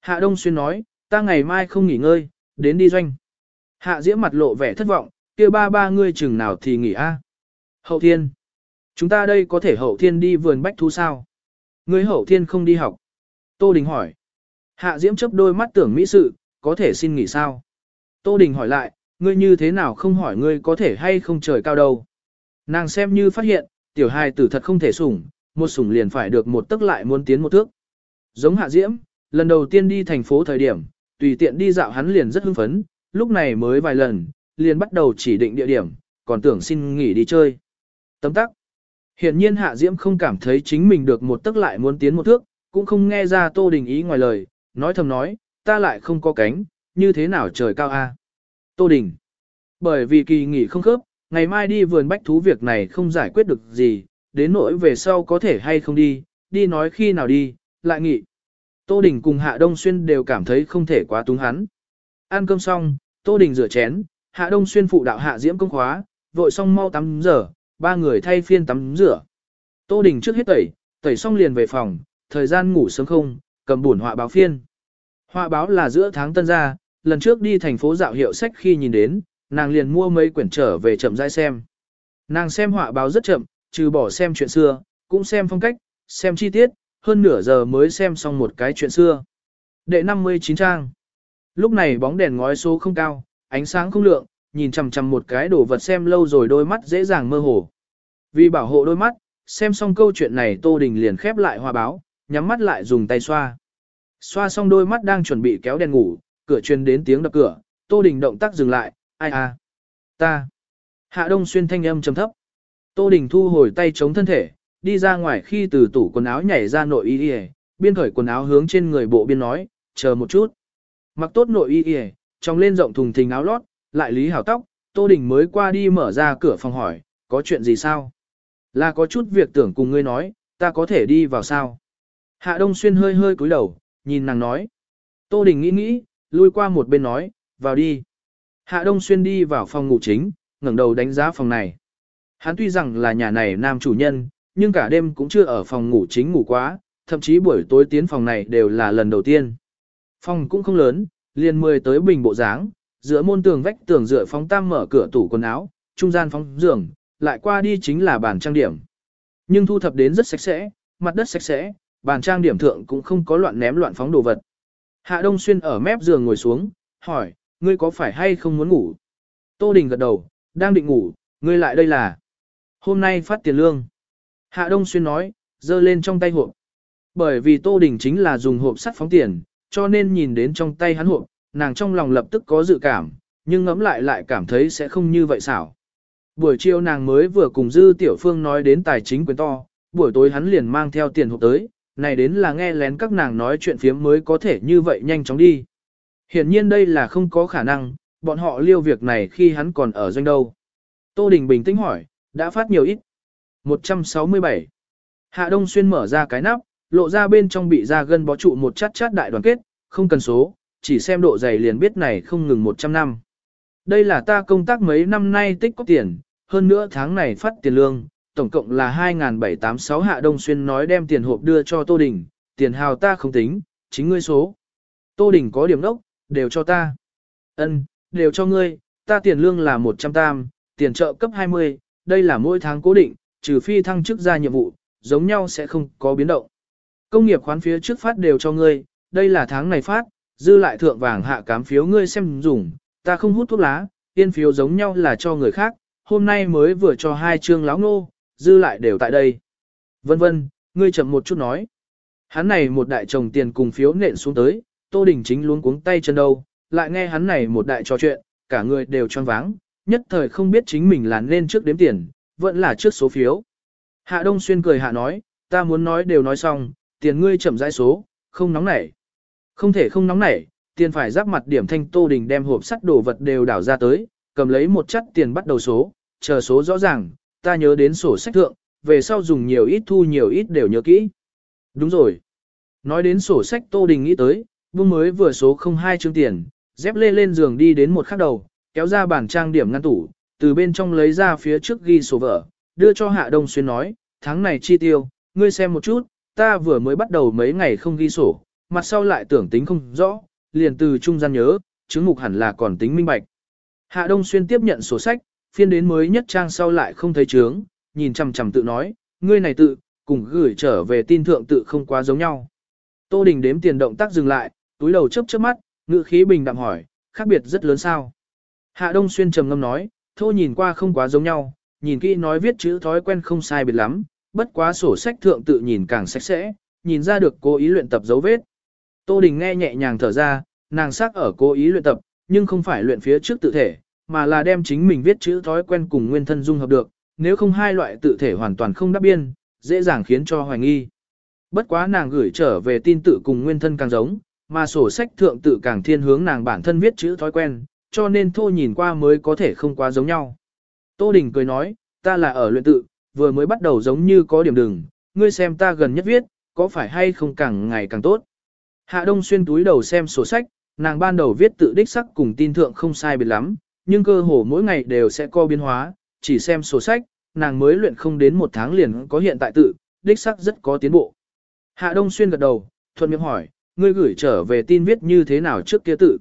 Hạ Đông Xuyên nói, ta ngày mai không nghỉ ngơi, đến đi doanh. Hạ Diễm mặt lộ vẻ thất vọng, kia ba ba ngươi chừng nào thì nghỉ a? Hậu thiên. Chúng ta đây có thể hậu thiên đi vườn bách thu sao? Ngươi hậu thiên không đi học. Tô Đình hỏi. Hạ Diễm chấp đôi mắt tưởng mỹ sự, có thể xin nghỉ sao? Tô Đình hỏi lại, ngươi như thế nào không hỏi ngươi có thể hay không trời cao đâu? Nàng xem như phát hiện, tiểu hài tử thật không thể sủng, một sủng liền phải được một tức lại muốn tiến một thước. Giống Hạ Diễm, lần đầu tiên đi thành phố thời điểm, tùy tiện đi dạo hắn liền rất hưng phấn, lúc này mới vài lần, liền bắt đầu chỉ định địa điểm, còn tưởng xin nghỉ đi chơi. Tấm tắc. Hiện nhiên Hạ Diễm không cảm thấy chính mình được một tức lại muốn tiến một thước, cũng không nghe ra Tô Đình ý ngoài lời, nói thầm nói, ta lại không có cánh, như thế nào trời cao a? Tô Đình. Bởi vì kỳ nghỉ không khớp, ngày mai đi vườn bách thú việc này không giải quyết được gì, đến nỗi về sau có thể hay không đi, đi nói khi nào đi, lại nghỉ. Tô Đình cùng Hạ Đông Xuyên đều cảm thấy không thể quá túng hắn. Ăn cơm xong, Tô Đình rửa chén, Hạ Đông Xuyên phụ đạo Hạ Diễm công khóa, vội xong mau tắm giờ, ba người thay phiên tắm rửa. Tô Đình trước hết tẩy, tẩy xong liền về phòng, thời gian ngủ sớm không, cầm buồn họa báo phiên. Họa báo là giữa tháng tân ra, lần trước đi thành phố dạo hiệu sách khi nhìn đến, nàng liền mua mấy quyển trở về chậm rãi xem. Nàng xem họa báo rất chậm, trừ bỏ xem chuyện xưa, cũng xem phong cách, xem chi tiết, hơn nửa giờ mới xem xong một cái chuyện xưa. Đệ 59 trang. Lúc này bóng đèn ngói số không cao, ánh sáng không lượng, nhìn chằm chằm một cái đồ vật xem lâu rồi đôi mắt dễ dàng mơ hồ. Vì bảo hộ đôi mắt, xem xong câu chuyện này Tô Đình liền khép lại hoa báo, nhắm mắt lại dùng tay xoa. Xoa xong đôi mắt đang chuẩn bị kéo đèn ngủ, cửa truyền đến tiếng đập cửa, Tô Đình động tác dừng lại, ai à, ta. Hạ Đông Xuyên thanh âm trầm thấp. Tô Đình thu hồi tay chống thân thể, đi ra ngoài khi từ tủ quần áo nhảy ra nội y y, biên khởi quần áo hướng trên người bộ biên nói, chờ một chút. Mặc tốt nội y y, trong lên rộng thùng thình áo lót, lại lý hảo tóc, Tô Đình mới qua đi mở ra cửa phòng hỏi, có chuyện gì sao? Là có chút việc tưởng cùng ngươi nói, ta có thể đi vào sao? Hạ Đông Xuyên hơi hơi cúi đầu, nhìn nàng nói. Tô Đình nghĩ nghĩ, lui qua một bên nói, vào đi. Hạ Đông Xuyên đi vào phòng ngủ chính, ngẩng đầu đánh giá phòng này. Hắn tuy rằng là nhà này nam chủ nhân, nhưng cả đêm cũng chưa ở phòng ngủ chính ngủ quá, thậm chí buổi tối tiến phòng này đều là lần đầu tiên. Phòng cũng không lớn, liền mười tới bình bộ dáng, giữa môn tường vách tường dựa phóng tam mở cửa tủ quần áo, trung gian phóng giường, lại qua đi chính là bàn trang điểm. Nhưng thu thập đến rất sạch sẽ, mặt đất sạch sẽ, bàn trang điểm thượng cũng không có loạn ném loạn phóng đồ vật. Hạ Đông Xuyên ở mép giường ngồi xuống, hỏi, ngươi có phải hay không muốn ngủ? Tô Đình gật đầu, đang định ngủ, ngươi lại đây là. Hôm nay phát tiền lương. Hạ Đông Xuyên nói, giơ lên trong tay hộp. Bởi vì Tô Đình chính là dùng hộp sắt phóng tiền, cho nên nhìn đến trong tay hắn hộp, nàng trong lòng lập tức có dự cảm, nhưng ngẫm lại lại cảm thấy sẽ không như vậy xảo. Buổi chiều nàng mới vừa cùng Dư Tiểu Phương nói đến tài chính quyền to, buổi tối hắn liền mang theo tiền hộp tới, này đến là nghe lén các nàng nói chuyện phiếm mới có thể như vậy nhanh chóng đi. Hiển nhiên đây là không có khả năng, bọn họ liêu việc này khi hắn còn ở doanh đâu. Tô Đình bình tĩnh hỏi, đã phát nhiều ít. 167. Hạ Đông Xuyên mở ra cái nắp, lộ ra bên trong bị da gân bó trụ một chát chát đại đoàn kết, không cần số, chỉ xem độ dày liền biết này không ngừng 100 năm. Đây là ta công tác mấy năm nay tích có tiền, hơn nữa tháng này phát tiền lương, tổng cộng là 2.786 Hạ Đông Xuyên nói đem tiền hộp đưa cho Tô Đình, tiền hào ta không tính, chính ngươi số. Tô Đình có điểm đốc, đều cho ta. Ân, đều cho ngươi, ta tiền lương là 100 tam, tiền trợ cấp 20, đây là mỗi tháng cố định, trừ phi thăng chức ra nhiệm vụ, giống nhau sẽ không có biến động. Công nghiệp khoán phía trước phát đều cho ngươi, đây là tháng này phát, dư lại thượng vàng hạ cám phiếu ngươi xem dùng, ta không hút thuốc lá, tiên phiếu giống nhau là cho người khác, hôm nay mới vừa cho hai trương láo nô, dư lại đều tại đây. Vân vân, ngươi chậm một chút nói. Hắn này một đại chồng tiền cùng phiếu nện xuống tới, Tô Đình chính luôn cuống tay chân đâu, lại nghe hắn này một đại trò chuyện, cả người đều choáng váng, nhất thời không biết chính mình là nên trước đếm tiền, vẫn là trước số phiếu. Hạ Đông Xuyên cười hạ nói, ta muốn nói đều nói xong, tiền ngươi chậm rãi số, không nóng nảy. Không thể không nóng nảy, tiền phải giáp mặt điểm thanh Tô Đình đem hộp sắt đồ vật đều đảo ra tới, cầm lấy một chất tiền bắt đầu số, chờ số rõ ràng, ta nhớ đến sổ sách thượng, về sau dùng nhiều ít thu nhiều ít đều nhớ kỹ. Đúng rồi. Nói đến sổ sách Tô Đình nghĩ tới, buông mới vừa số không hai chương tiền, dép lê lên giường đi đến một khắc đầu, kéo ra bản trang điểm ngăn tủ, từ bên trong lấy ra phía trước ghi sổ vở, đưa cho Hạ Đông Xuyên nói, tháng này chi tiêu, ngươi xem một chút, ta vừa mới bắt đầu mấy ngày không ghi sổ, mặt sau lại tưởng tính không rõ, liền từ trung gian nhớ, chứng mục hẳn là còn tính minh bạch. Hạ Đông Xuyên tiếp nhận sổ sách, phiên đến mới nhất trang sau lại không thấy chướng, nhìn chằm chằm tự nói, ngươi này tự, cùng gửi trở về tin thượng tự không quá giống nhau. Tô Đình đếm tiền động tác dừng lại, túi đầu chớp chớp mắt, ngữ khí bình đạm hỏi, khác biệt rất lớn sao. Hạ Đông Xuyên trầm ngâm nói, thô nhìn qua không quá giống nhau, nhìn kỹ nói viết chữ thói quen không sai biệt lắm, bất quá sổ sách thượng tự nhìn càng sạch sẽ, nhìn ra được cố ý luyện tập dấu vết. Tô Đình nghe nhẹ nhàng thở ra, nàng sắc ở cố ý luyện tập, nhưng không phải luyện phía trước tự thể, mà là đem chính mình viết chữ thói quen cùng nguyên thân dung hợp được, nếu không hai loại tự thể hoàn toàn không đáp biên, dễ dàng khiến cho hoài nghi. Bất quá nàng gửi trở về tin tự cùng nguyên thân càng giống, mà sổ sách thượng tự càng thiên hướng nàng bản thân viết chữ thói quen, cho nên thô nhìn qua mới có thể không quá giống nhau. Tô Đình cười nói, ta là ở luyện tự, vừa mới bắt đầu giống như có điểm đừng, ngươi xem ta gần nhất viết, có phải hay không càng ngày càng tốt. Hạ Đông xuyên túi đầu xem sổ sách, nàng ban đầu viết tự đích sắc cùng tin thượng không sai biệt lắm, nhưng cơ hồ mỗi ngày đều sẽ có biến hóa, chỉ xem sổ sách, nàng mới luyện không đến một tháng liền có hiện tại tự, đích sắc rất có tiến bộ. Hạ Đông Xuyên gật đầu, thuận miệng hỏi, ngươi gửi trở về tin viết như thế nào trước kia tự.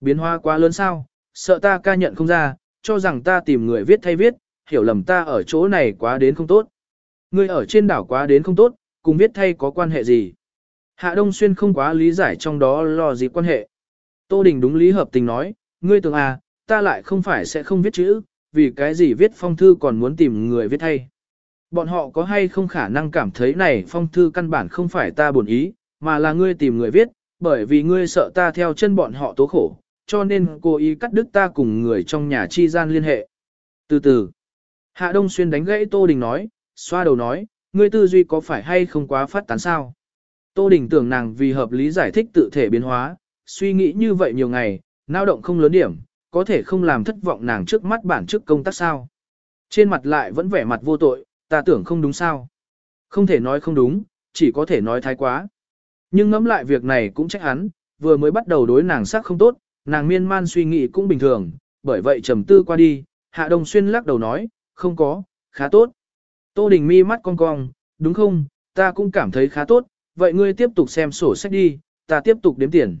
Biến hóa quá lớn sao, sợ ta ca nhận không ra, cho rằng ta tìm người viết thay viết, hiểu lầm ta ở chỗ này quá đến không tốt. Ngươi ở trên đảo quá đến không tốt, cùng viết thay có quan hệ gì. Hạ Đông Xuyên không quá lý giải trong đó lo gì quan hệ. Tô Đình đúng lý hợp tình nói, ngươi tưởng à, ta lại không phải sẽ không viết chữ, vì cái gì viết phong thư còn muốn tìm người viết thay. bọn họ có hay không khả năng cảm thấy này phong thư căn bản không phải ta buồn ý, mà là ngươi tìm người viết, bởi vì ngươi sợ ta theo chân bọn họ tố khổ, cho nên cố ý cắt đứt ta cùng người trong nhà chi gian liên hệ. Từ từ, Hạ Đông Xuyên đánh gãy Tô Đình nói, xoa đầu nói, ngươi tư duy có phải hay không quá phát tán sao? Tô Đình tưởng nàng vì hợp lý giải thích tự thể biến hóa, suy nghĩ như vậy nhiều ngày, nao động không lớn điểm, có thể không làm thất vọng nàng trước mắt bản chức công tác sao. Trên mặt lại vẫn vẻ mặt vô tội, ta tưởng không đúng sao. Không thể nói không đúng, chỉ có thể nói thái quá. Nhưng ngẫm lại việc này cũng trách hắn, vừa mới bắt đầu đối nàng sắc không tốt, nàng miên man suy nghĩ cũng bình thường, bởi vậy trầm tư qua đi, Hạ Đông Xuyên lắc đầu nói, không có, khá tốt. Tô Đình mi mắt cong cong, đúng không, ta cũng cảm thấy khá tốt, vậy ngươi tiếp tục xem sổ sách đi, ta tiếp tục đếm tiền.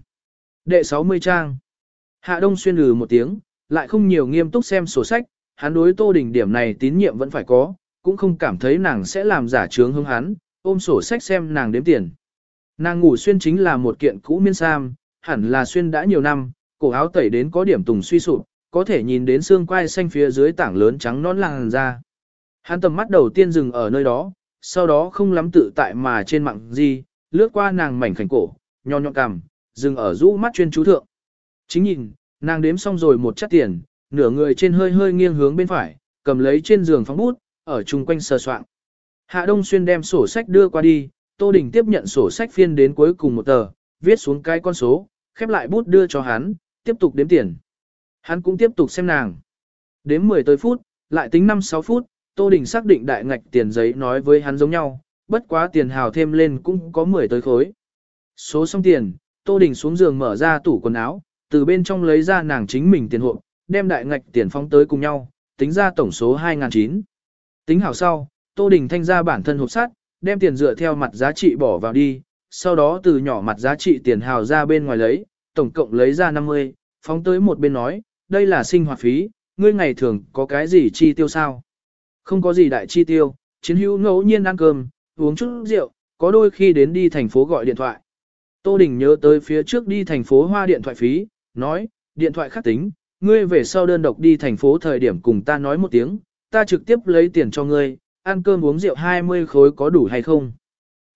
Đệ 60 trang. Hạ Đông Xuyên lừ một tiếng, lại không nhiều nghiêm túc xem sổ sách, hắn đối Tô Đình điểm này tín nhiệm vẫn phải có, cũng không cảm thấy nàng sẽ làm giả trướng hứng hắn, ôm sổ sách xem nàng đếm tiền. Nàng ngủ xuyên chính là một kiện cũ miên sam, hẳn là xuyên đã nhiều năm, cổ áo tẩy đến có điểm tùng suy sụp, có thể nhìn đến xương quai xanh phía dưới tảng lớn trắng nón làng ra. Hắn tầm mắt đầu tiên dừng ở nơi đó, sau đó không lắm tự tại mà trên mạng gì, lướt qua nàng mảnh khảnh cổ, nho nhọn cằm, dừng ở rũ mắt chuyên chú thượng. Chính nhìn, nàng đếm xong rồi một chất tiền, nửa người trên hơi hơi nghiêng hướng bên phải, cầm lấy trên giường phóng bút, ở chung quanh sờ soạn. Hạ Đông Xuyên đem sổ sách đưa qua đi, Tô Đình tiếp nhận sổ sách phiên đến cuối cùng một tờ, viết xuống cái con số, khép lại bút đưa cho hắn, tiếp tục đếm tiền. Hắn cũng tiếp tục xem nàng. đến 10 tới phút, lại tính 5-6 phút, Tô Đình xác định đại ngạch tiền giấy nói với hắn giống nhau, bất quá tiền hào thêm lên cũng có 10 tới khối. Số xong tiền, Tô Đình xuống giường mở ra tủ quần áo, từ bên trong lấy ra nàng chính mình tiền hộp, đem đại ngạch tiền phóng tới cùng nhau, tính ra tổng số 2.900. Tính hảo sau, Tô Đình thanh ra bản thân hộp sắt, đem tiền dựa theo mặt giá trị bỏ vào đi, sau đó từ nhỏ mặt giá trị tiền hào ra bên ngoài lấy, tổng cộng lấy ra 50, phóng tới một bên nói, đây là sinh hoạt phí, ngươi ngày thường có cái gì chi tiêu sao? Không có gì đại chi tiêu, chiến hữu ngẫu nhiên ăn cơm, uống chút rượu, có đôi khi đến đi thành phố gọi điện thoại. Tô Đình nhớ tới phía trước đi thành phố hoa điện thoại phí, nói, điện thoại khắc tính, ngươi về sau đơn độc đi thành phố thời điểm cùng ta nói một tiếng, ta trực tiếp lấy tiền cho ngươi, ăn cơm uống rượu 20 khối có đủ hay không?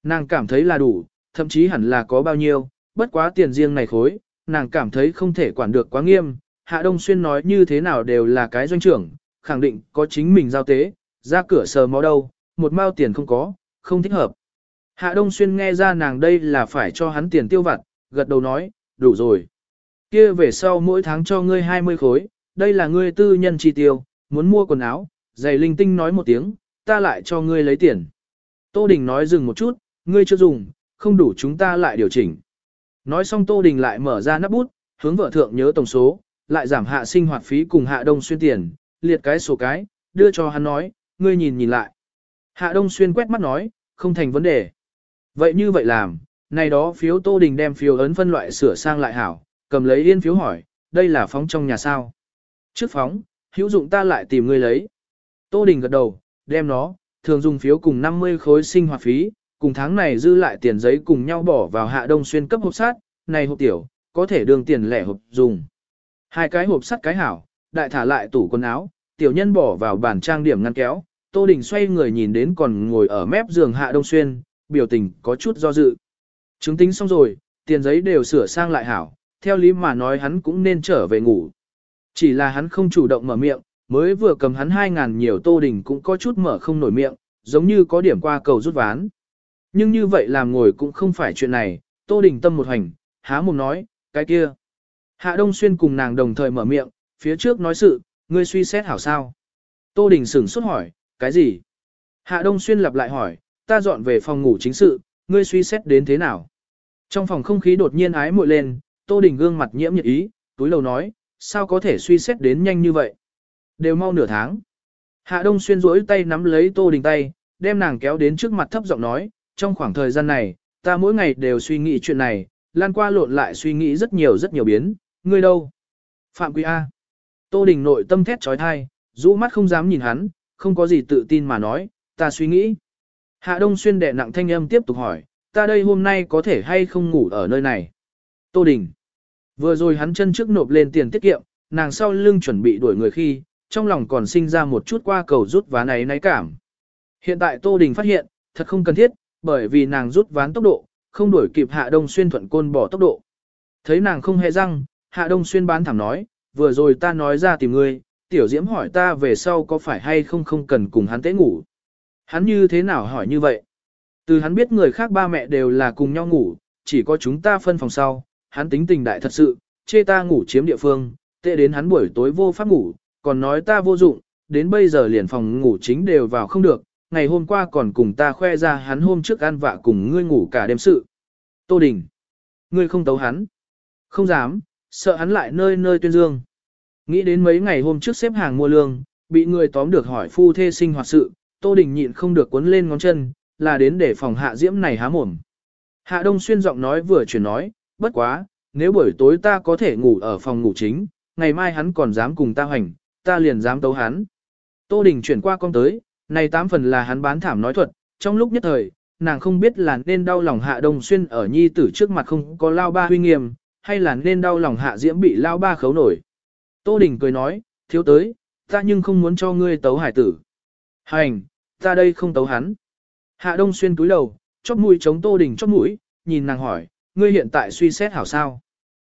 Nàng cảm thấy là đủ, thậm chí hẳn là có bao nhiêu, bất quá tiền riêng này khối, nàng cảm thấy không thể quản được quá nghiêm. Hạ Đông Xuyên nói như thế nào đều là cái doanh trưởng, khẳng định có chính mình giao tế, ra cửa sờ mó đâu, một mao tiền không có, không thích hợp. Hạ Đông Xuyên nghe ra nàng đây là phải cho hắn tiền tiêu vặt, gật đầu nói, đủ rồi. Kia về sau mỗi tháng cho ngươi 20 khối, đây là ngươi tư nhân chi tiêu, muốn mua quần áo, giày linh tinh nói một tiếng, ta lại cho ngươi lấy tiền. Tô Đình nói dừng một chút, ngươi chưa dùng, không đủ chúng ta lại điều chỉnh. Nói xong Tô Đình lại mở ra nắp bút, hướng vợ thượng nhớ tổng số, lại giảm hạ sinh hoạt phí cùng hạ đông xuyên tiền, liệt cái sổ cái, đưa cho hắn nói, ngươi nhìn nhìn lại. Hạ đông xuyên quét mắt nói, không thành vấn đề. Vậy như vậy làm, này đó phiếu Tô Đình đem phiếu ấn phân loại sửa sang lại hảo, cầm lấy yên phiếu hỏi, đây là phóng trong nhà sao. Trước phóng, hữu dụng ta lại tìm ngươi lấy. Tô Đình gật đầu, đem nó, thường dùng phiếu cùng 50 khối sinh hoạt phí, cùng tháng này dư lại tiền giấy cùng nhau bỏ vào hạ đông xuyên cấp hộp sắt, này hộp tiểu, có thể đường tiền lẻ hộp dùng. Hai cái hộp sắt cái hảo, đại thả lại tủ quần áo, tiểu nhân bỏ vào bàn trang điểm ngăn kéo, Tô Đình xoay người nhìn đến còn ngồi ở mép giường hạ đông xuyên, biểu tình có chút do dự. Chứng tính xong rồi, tiền giấy đều sửa sang lại hảo, theo lý mà nói hắn cũng nên trở về ngủ. Chỉ là hắn không chủ động mở miệng, mới vừa cầm hắn hai ngàn nhiều Tô Đình cũng có chút mở không nổi miệng, giống như có điểm qua cầu rút ván. Nhưng như vậy làm ngồi cũng không phải chuyện này, Tô Đình tâm một hành, há mồm nói, cái kia. Hạ Đông Xuyên cùng nàng đồng thời mở miệng, phía trước nói sự, ngươi suy xét hảo sao. Tô Đình sửng sốt hỏi, cái gì? Hạ Đông Xuyên lặp lại hỏi, ta dọn về phòng ngủ chính sự, ngươi suy xét đến thế nào? Trong phòng không khí đột nhiên ái muội lên, Tô Đình gương mặt nhiễm nhiệt ý, túi lầu nói, sao có thể suy xét đến nhanh như vậy? Đều mau nửa tháng. Hạ Đông Xuyên rỗi tay nắm lấy Tô Đình tay, đem nàng kéo đến trước mặt thấp giọng nói, trong khoảng thời gian này, ta mỗi ngày đều suy nghĩ chuyện này, lan qua lộn lại suy nghĩ rất nhiều rất nhiều biến, ngươi đâu? Phạm Quý A. Tô Đình nội tâm thét trói thai, rũ mắt không dám nhìn hắn, không có gì tự tin mà nói, ta suy nghĩ. Hạ Đông Xuyên đệ nặng thanh âm tiếp tục hỏi, ta đây hôm nay có thể hay không ngủ ở nơi này? Tô Đình. Vừa rồi hắn chân trước nộp lên tiền tiết kiệm, nàng sau lưng chuẩn bị đuổi người khi, trong lòng còn sinh ra một chút qua cầu rút vá này náy cảm. Hiện tại Tô Đình phát hiện, thật không cần thiết, bởi vì nàng rút ván tốc độ, không đuổi kịp Hạ Đông Xuyên thuận côn bỏ tốc độ. Thấy nàng không hề răng, Hạ Đông Xuyên bán thảm nói, vừa rồi ta nói ra tìm ngươi, tiểu diễm hỏi ta về sau có phải hay không không cần cùng hắn tế ngủ. Hắn như thế nào hỏi như vậy? Từ hắn biết người khác ba mẹ đều là cùng nhau ngủ, chỉ có chúng ta phân phòng sau, hắn tính tình đại thật sự, chê ta ngủ chiếm địa phương, tệ đến hắn buổi tối vô pháp ngủ, còn nói ta vô dụng, đến bây giờ liền phòng ngủ chính đều vào không được, ngày hôm qua còn cùng ta khoe ra hắn hôm trước ăn vạ cùng ngươi ngủ cả đêm sự. Tô Đình, ngươi không tấu hắn. Không dám, sợ hắn lại nơi nơi tuyên dương. Nghĩ đến mấy ngày hôm trước xếp hàng mua lương, bị người tóm được hỏi phu thê sinh hoạt sự, Tô Đình nhịn không được cuốn lên ngón chân, là đến để phòng hạ diễm này há mồm. Hạ Đông Xuyên giọng nói vừa chuyển nói, bất quá, nếu buổi tối ta có thể ngủ ở phòng ngủ chính, ngày mai hắn còn dám cùng ta hành, ta liền dám tấu hắn. Tô Đình chuyển qua con tới, này tám phần là hắn bán thảm nói thuật, trong lúc nhất thời, nàng không biết là nên đau lòng Hạ Đông Xuyên ở nhi tử trước mặt không có lao ba huy nghiêm, hay là nên đau lòng Hạ Diễm bị lao ba khấu nổi. Tô Đình cười nói, thiếu tới, ta nhưng không muốn cho ngươi tấu hải tử. Hành, ta đây không tấu hắn. Hạ Đông Xuyên túi đầu, chóp mũi chống Tô Đình chóp mũi, nhìn nàng hỏi, ngươi hiện tại suy xét hảo sao.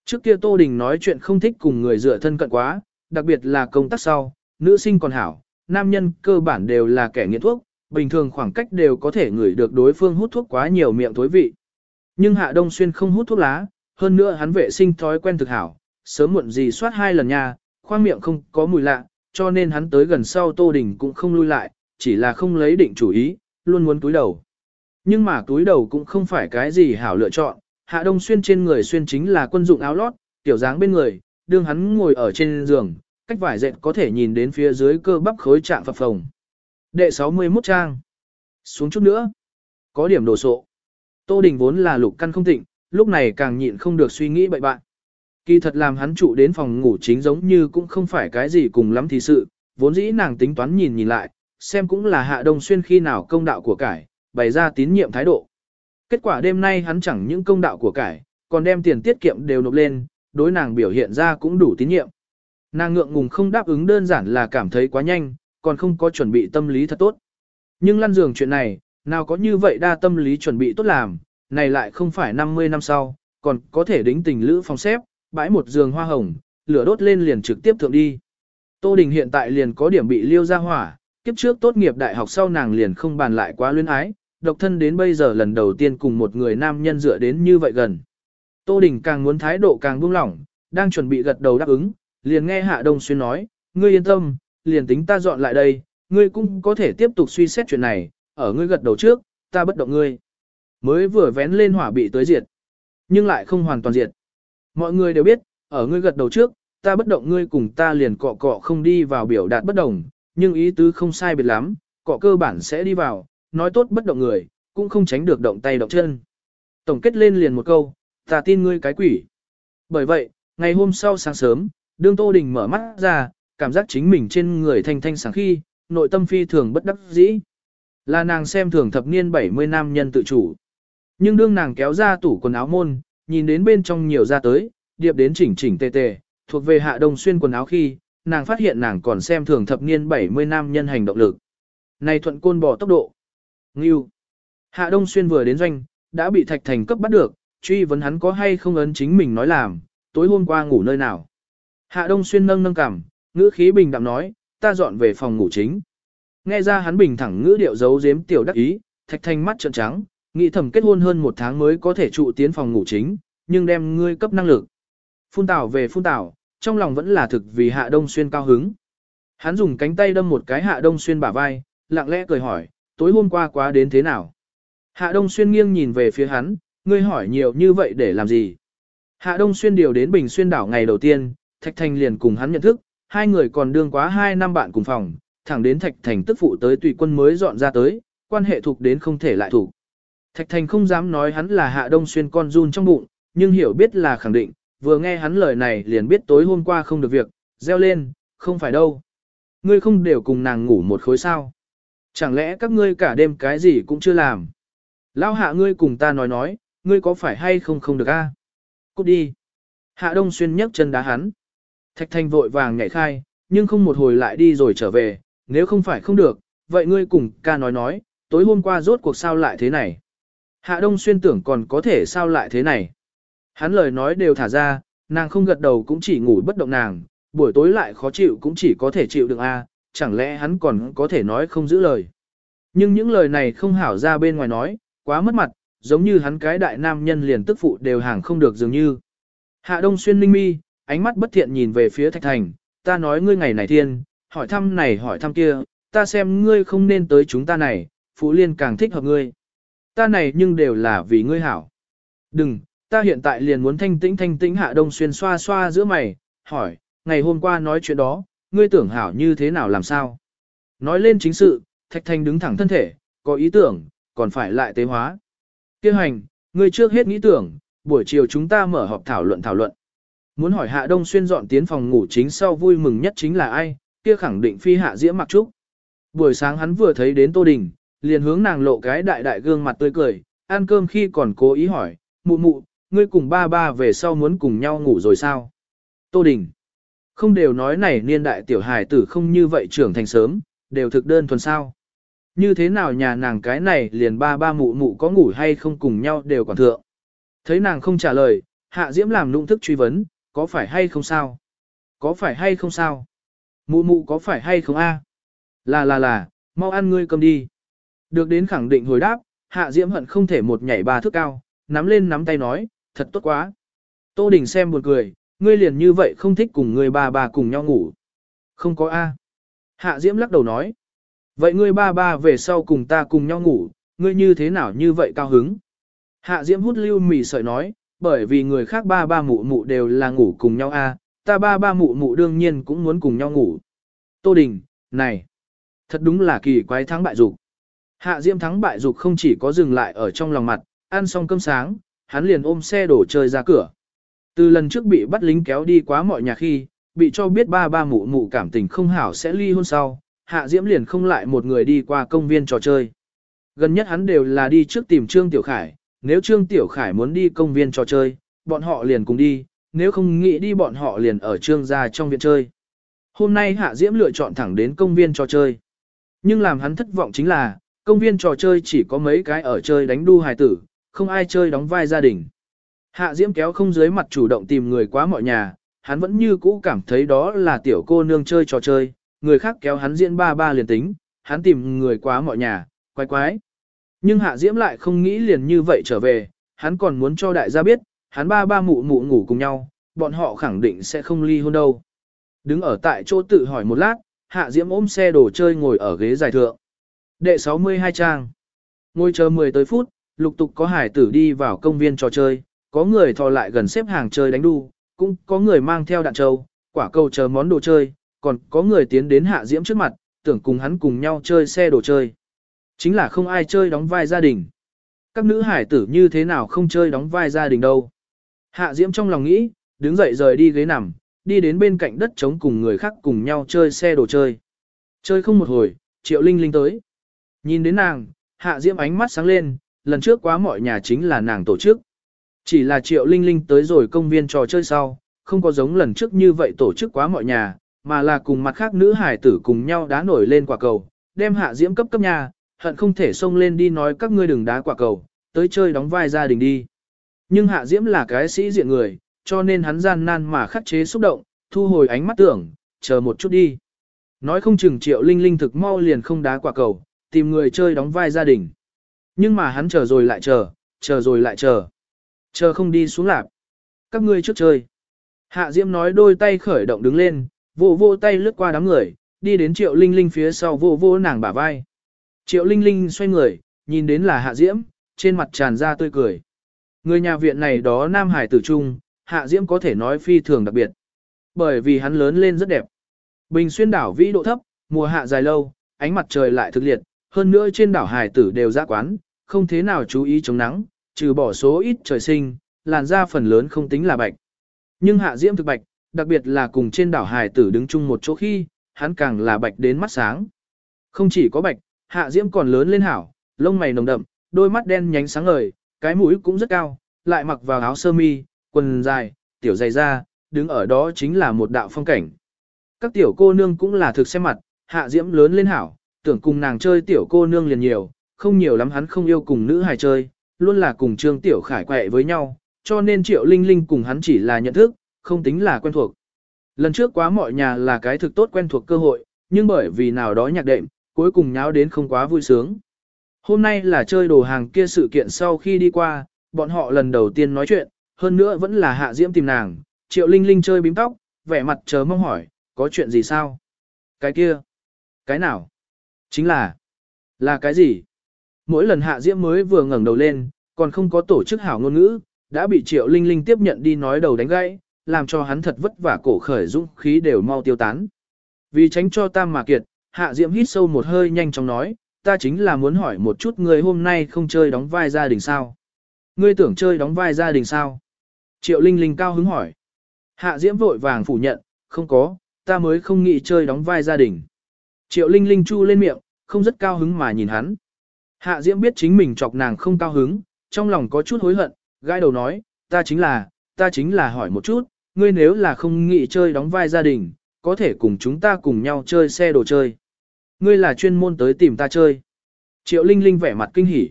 Trước kia Tô Đình nói chuyện không thích cùng người dựa thân cận quá, đặc biệt là công tác sau, nữ sinh còn hảo, nam nhân cơ bản đều là kẻ nghiện thuốc, bình thường khoảng cách đều có thể ngửi được đối phương hút thuốc quá nhiều miệng thối vị. Nhưng Hạ Đông Xuyên không hút thuốc lá, hơn nữa hắn vệ sinh thói quen thực hảo, sớm muộn gì soát hai lần nha, khoang miệng không có mùi lạ, cho nên hắn tới gần sau Tô Đình cũng không lui lại, chỉ là không lấy định chủ ý, luôn muốn túi đầu. Nhưng mà túi đầu cũng không phải cái gì hảo lựa chọn, Hạ Đông Xuyên trên người xuyên chính là quân dụng áo lót, tiểu dáng bên người, đương hắn ngồi ở trên giường, cách vải dệt có thể nhìn đến phía dưới cơ bắp khối trạng phập phồng. Đệ 61 trang. Xuống chút nữa. Có điểm đồ sộ. Tô Đình vốn là lục căn không tịnh, lúc này càng nhịn không được suy nghĩ bậy bạn. Kỳ thật làm hắn trụ đến phòng ngủ chính giống như cũng không phải cái gì cùng lắm thì sự, vốn dĩ nàng tính toán nhìn nhìn lại, xem cũng là hạ đông xuyên khi nào công đạo của cải, bày ra tín nhiệm thái độ. Kết quả đêm nay hắn chẳng những công đạo của cải, còn đem tiền tiết kiệm đều nộp lên, đối nàng biểu hiện ra cũng đủ tín nhiệm. Nàng ngượng ngùng không đáp ứng đơn giản là cảm thấy quá nhanh, còn không có chuẩn bị tâm lý thật tốt. Nhưng lăn giường chuyện này, nào có như vậy đa tâm lý chuẩn bị tốt làm, này lại không phải 50 năm sau, còn có thể đính tình lữ phòng xếp, bãi một giường hoa hồng, lửa đốt lên liền trực tiếp thượng đi. Tô Đình hiện tại liền có điểm bị liêu ra hỏa, kiếp trước tốt nghiệp đại học sau nàng liền không bàn lại quá luyến ái, độc thân đến bây giờ lần đầu tiên cùng một người nam nhân dựa đến như vậy gần. Tô Đình càng muốn thái độ càng buông lỏng, đang chuẩn bị gật đầu đáp ứng, liền nghe Hạ Đông Xuyên nói, ngươi yên tâm, liền tính ta dọn lại đây, ngươi cũng có thể tiếp tục suy xét chuyện này, ở ngươi gật đầu trước, ta bất động ngươi. Mới vừa vén lên hỏa bị tới diệt, nhưng lại không hoàn toàn diệt. Mọi người đều biết, ở ngươi gật đầu trước, ta bất động ngươi cùng ta liền cọ cọ không đi vào biểu đạt bất đồng, nhưng ý tứ không sai biệt lắm, cọ cơ bản sẽ đi vào, nói tốt bất động người, cũng không tránh được động tay động chân. Tổng kết lên liền một câu, ta tin ngươi cái quỷ. Bởi vậy, ngày hôm sau sáng sớm, đương Tô Đình mở mắt ra, cảm giác chính mình trên người thanh thanh sáng khi, nội tâm phi thường bất đắc dĩ. Là nàng xem thường thập niên 70 nam nhân tự chủ. Nhưng đương nàng kéo ra tủ quần áo môn, nhìn đến bên trong nhiều ra tới, điệp đến chỉnh chỉnh tề tề, thuộc về hạ đông xuyên quần áo khi, nàng phát hiện nàng còn xem thường thập niên 70 nam nhân hành động lực. Này thuận côn bỏ tốc độ. Ngưu. Hạ đông xuyên vừa đến doanh, đã bị thạch thành cấp bắt được, truy vấn hắn có hay không ấn chính mình nói làm, tối hôm qua ngủ nơi nào. Hạ đông xuyên nâng nâng cảm, ngữ khí bình đạm nói, ta dọn về phòng ngủ chính. Nghe ra hắn bình thẳng ngữ điệu giấu giếm tiểu đắc ý, thạch thành mắt trợn trắng, nghĩ thầm kết hôn hơn một tháng mới có thể trụ tiến phòng ngủ chính, nhưng đem ngươi cấp năng lực. Phun tảo về phun tảo, trong lòng vẫn là thực vì hạ đông xuyên cao hứng. Hắn dùng cánh tay đâm một cái hạ đông xuyên bả vai, lặng lẽ cười hỏi, tối hôm qua quá đến thế nào? Hạ đông xuyên nghiêng nhìn về phía hắn, ngươi hỏi nhiều như vậy để làm gì? Hạ đông xuyên điều đến bình xuyên đảo ngày đầu tiên, Thạch Thành liền cùng hắn nhận thức, hai người còn đương quá hai năm bạn cùng phòng, thẳng đến Thạch Thành tức phụ tới tùy quân mới dọn ra tới, quan hệ thuộc đến không thể lại thuộc. Thạch Thành không dám nói hắn là Hạ Đông Xuyên con run trong bụng, nhưng hiểu biết là khẳng định, vừa nghe hắn lời này liền biết tối hôm qua không được việc, reo lên, không phải đâu. Ngươi không đều cùng nàng ngủ một khối sao. Chẳng lẽ các ngươi cả đêm cái gì cũng chưa làm. Lao hạ ngươi cùng ta nói nói, ngươi có phải hay không không được a? Cút đi. Hạ Đông Xuyên nhấc chân đá hắn. Thạch Thành vội vàng nhảy khai, nhưng không một hồi lại đi rồi trở về, nếu không phải không được, vậy ngươi cùng ca nói nói, tối hôm qua rốt cuộc sao lại thế này. Hạ Đông Xuyên tưởng còn có thể sao lại thế này. Hắn lời nói đều thả ra, nàng không gật đầu cũng chỉ ngủ bất động nàng, buổi tối lại khó chịu cũng chỉ có thể chịu được a, chẳng lẽ hắn còn có thể nói không giữ lời. Nhưng những lời này không hảo ra bên ngoài nói, quá mất mặt, giống như hắn cái đại nam nhân liền tức phụ đều hàng không được dường như. Hạ Đông Xuyên ninh mi, ánh mắt bất thiện nhìn về phía Thạch Thành, ta nói ngươi ngày này thiên, hỏi thăm này hỏi thăm kia, ta xem ngươi không nên tới chúng ta này, Phú Liên càng thích hợp ngươi. Ta này nhưng đều là vì ngươi hảo. Đừng, ta hiện tại liền muốn thanh tĩnh thanh tĩnh Hạ Đông Xuyên xoa xoa giữa mày, hỏi, ngày hôm qua nói chuyện đó, ngươi tưởng hảo như thế nào làm sao? Nói lên chính sự, Thạch Thanh đứng thẳng thân thể, có ý tưởng, còn phải lại tế hóa. Kêu hành, ngươi trước hết nghĩ tưởng, buổi chiều chúng ta mở họp thảo luận thảo luận. Muốn hỏi Hạ Đông Xuyên dọn tiến phòng ngủ chính sau vui mừng nhất chính là ai, kia khẳng định phi Hạ Diễm Mặc Trúc. Buổi sáng hắn vừa thấy đến Tô Đình, liền hướng nàng lộ cái đại đại gương mặt tươi cười, ăn cơm khi còn cố ý hỏi, mụ mụ, ngươi cùng ba ba về sau muốn cùng nhau ngủ rồi sao? Tô Đình. Không đều nói này niên đại tiểu hài tử không như vậy trưởng thành sớm, đều thực đơn thuần sao. Như thế nào nhà nàng cái này liền ba ba mụ mụ có ngủ hay không cùng nhau đều còn thượng. Thấy nàng không trả lời, hạ diễm làm nụng thức truy vấn, có phải hay không sao? Có phải hay không sao? Mụ mụ có phải hay không a? Là là là, mau ăn ngươi cầm đi. Được đến khẳng định hồi đáp, hạ diễm hận không thể một nhảy ba thước cao, nắm lên nắm tay nói, thật tốt quá. Tô Đình xem buồn cười, ngươi liền như vậy không thích cùng người ba ba cùng nhau ngủ. Không có A. Hạ Diễm lắc đầu nói. Vậy ngươi ba ba về sau cùng ta cùng nhau ngủ, ngươi như thế nào như vậy cao hứng? Hạ Diễm hút lưu mì sợi nói, bởi vì người khác ba ba mụ mụ đều là ngủ cùng nhau A, ta ba ba mụ mụ đương nhiên cũng muốn cùng nhau ngủ. Tô Đình, này, thật đúng là kỳ quái thắng bại dục. Hạ Diễm thắng bại dục không chỉ có dừng lại ở trong lòng mặt, ăn xong cơm sáng, hắn liền ôm xe đổ chơi ra cửa. Từ lần trước bị bắt lính kéo đi quá mọi nhà khi, bị cho biết ba ba mụ mụ cảm tình không hảo sẽ ly hôn sau, Hạ Diễm liền không lại một người đi qua công viên trò chơi. Gần nhất hắn đều là đi trước tìm Trương Tiểu Khải, nếu Trương Tiểu Khải muốn đi công viên trò chơi, bọn họ liền cùng đi, nếu không nghĩ đi bọn họ liền ở Trương gia trong viện chơi. Hôm nay Hạ Diễm lựa chọn thẳng đến công viên trò chơi. Nhưng làm hắn thất vọng chính là, công viên trò chơi chỉ có mấy cái ở chơi đánh đu hài tử, không ai chơi đóng vai gia đình. Hạ Diễm kéo không dưới mặt chủ động tìm người quá mọi nhà, hắn vẫn như cũ cảm thấy đó là tiểu cô nương chơi trò chơi, người khác kéo hắn diễn ba ba liền tính, hắn tìm người quá mọi nhà, quái quái. Nhưng Hạ Diễm lại không nghĩ liền như vậy trở về, hắn còn muốn cho đại gia biết, hắn ba ba mụ mụ ngủ cùng nhau, bọn họ khẳng định sẽ không ly hôn đâu. Đứng ở tại chỗ tự hỏi một lát, Hạ Diễm ôm xe đồ chơi ngồi ở ghế dài thượng. Đệ 62 trang. Ngồi chờ 10 tới phút, lục tục có hải tử đi vào công viên trò chơi, có người thò lại gần xếp hàng chơi đánh đu, cũng có người mang theo đạn trâu, quả cầu chờ món đồ chơi, còn có người tiến đến hạ diễm trước mặt, tưởng cùng hắn cùng nhau chơi xe đồ chơi. Chính là không ai chơi đóng vai gia đình. Các nữ hải tử như thế nào không chơi đóng vai gia đình đâu. Hạ diễm trong lòng nghĩ, đứng dậy rời đi ghế nằm, đi đến bên cạnh đất trống cùng người khác cùng nhau chơi xe đồ chơi. Chơi không một hồi, triệu linh linh tới. Nhìn đến nàng, hạ diễm ánh mắt sáng lên, lần trước quá mọi nhà chính là nàng tổ chức. Chỉ là triệu linh linh tới rồi công viên trò chơi sau, không có giống lần trước như vậy tổ chức quá mọi nhà, mà là cùng mặt khác nữ hải tử cùng nhau đá nổi lên quả cầu, đem hạ diễm cấp cấp nhà, hận không thể xông lên đi nói các ngươi đừng đá quả cầu, tới chơi đóng vai gia đình đi. Nhưng hạ diễm là cái sĩ diện người, cho nên hắn gian nan mà khắc chế xúc động, thu hồi ánh mắt tưởng, chờ một chút đi. Nói không chừng triệu linh linh thực mau liền không đá quả cầu, tìm người chơi đóng vai gia đình. Nhưng mà hắn chờ rồi lại chờ, chờ rồi lại chờ. Chờ không đi xuống lạp. Các ngươi trước chơi. Hạ Diễm nói đôi tay khởi động đứng lên, vô vô tay lướt qua đám người, đi đến Triệu Linh Linh phía sau vô vô nàng bả vai. Triệu Linh Linh xoay người, nhìn đến là Hạ Diễm, trên mặt tràn ra tươi cười. Người nhà viện này đó Nam Hải tử trung, Hạ Diễm có thể nói phi thường đặc biệt. Bởi vì hắn lớn lên rất đẹp. Bình xuyên đảo vĩ độ thấp, mùa hạ dài lâu, ánh mặt trời lại thực liệt, hơn nữa trên đảo hải tử đều ra quán, không thế nào chú ý chống nắng, trừ bỏ số ít trời sinh, làn da phần lớn không tính là bạch. Nhưng hạ diễm thực bạch, đặc biệt là cùng trên đảo hải tử đứng chung một chỗ khi, hắn càng là bạch đến mắt sáng. Không chỉ có bạch, hạ diễm còn lớn lên hảo, lông mày nồng đậm, đôi mắt đen nhánh sáng ngời, cái mũi cũng rất cao, lại mặc vào áo sơ mi, quần dài, tiểu dày da, đứng ở đó chính là một đạo phong cảnh. Các tiểu cô nương cũng là thực xem mặt, hạ diễm lớn lên hảo, tưởng cùng nàng chơi tiểu cô nương liền nhiều, không nhiều lắm hắn không yêu cùng nữ hài chơi, luôn là cùng Trương Tiểu Khải quẹ với nhau, cho nên Triệu Linh Linh cùng hắn chỉ là nhận thức, không tính là quen thuộc. Lần trước quá mọi nhà là cái thực tốt quen thuộc cơ hội, nhưng bởi vì nào đó nhạc đệm, cuối cùng nháo đến không quá vui sướng. Hôm nay là chơi đồ hàng kia sự kiện sau khi đi qua, bọn họ lần đầu tiên nói chuyện, hơn nữa vẫn là hạ diễm tìm nàng, Triệu Linh Linh chơi bím tóc, vẻ mặt chờ mong hỏi, có chuyện gì sao? Cái kia? Cái nào? Chính là, là cái gì? Mỗi lần hạ diễm mới vừa ngẩng đầu lên, còn không có tổ chức hảo ngôn ngữ, đã bị triệu linh linh tiếp nhận đi nói đầu đánh gãy, làm cho hắn thật vất vả cổ khởi dũng khí đều mau tiêu tán. Vì tránh cho tam mà kiệt, hạ diễm hít sâu một hơi nhanh chóng nói, ta chính là muốn hỏi một chút người hôm nay không chơi đóng vai gia đình sao? Ngươi tưởng chơi đóng vai gia đình sao? Triệu Linh Linh cao hứng hỏi. Hạ Diễm vội vàng phủ nhận, không có, ta mới không nghĩ chơi đóng vai gia đình. Triệu Linh Linh chu lên miệng, không rất cao hứng mà nhìn hắn. Hạ Diễm biết chính mình chọc nàng không cao hứng, trong lòng có chút hối hận, gai đầu nói, ta chính là, ta chính là hỏi một chút, ngươi nếu là không nghĩ chơi đóng vai gia đình, có thể cùng chúng ta cùng nhau chơi xe đồ chơi. Ngươi là chuyên môn tới tìm ta chơi. Triệu Linh Linh vẻ mặt kinh hỉ.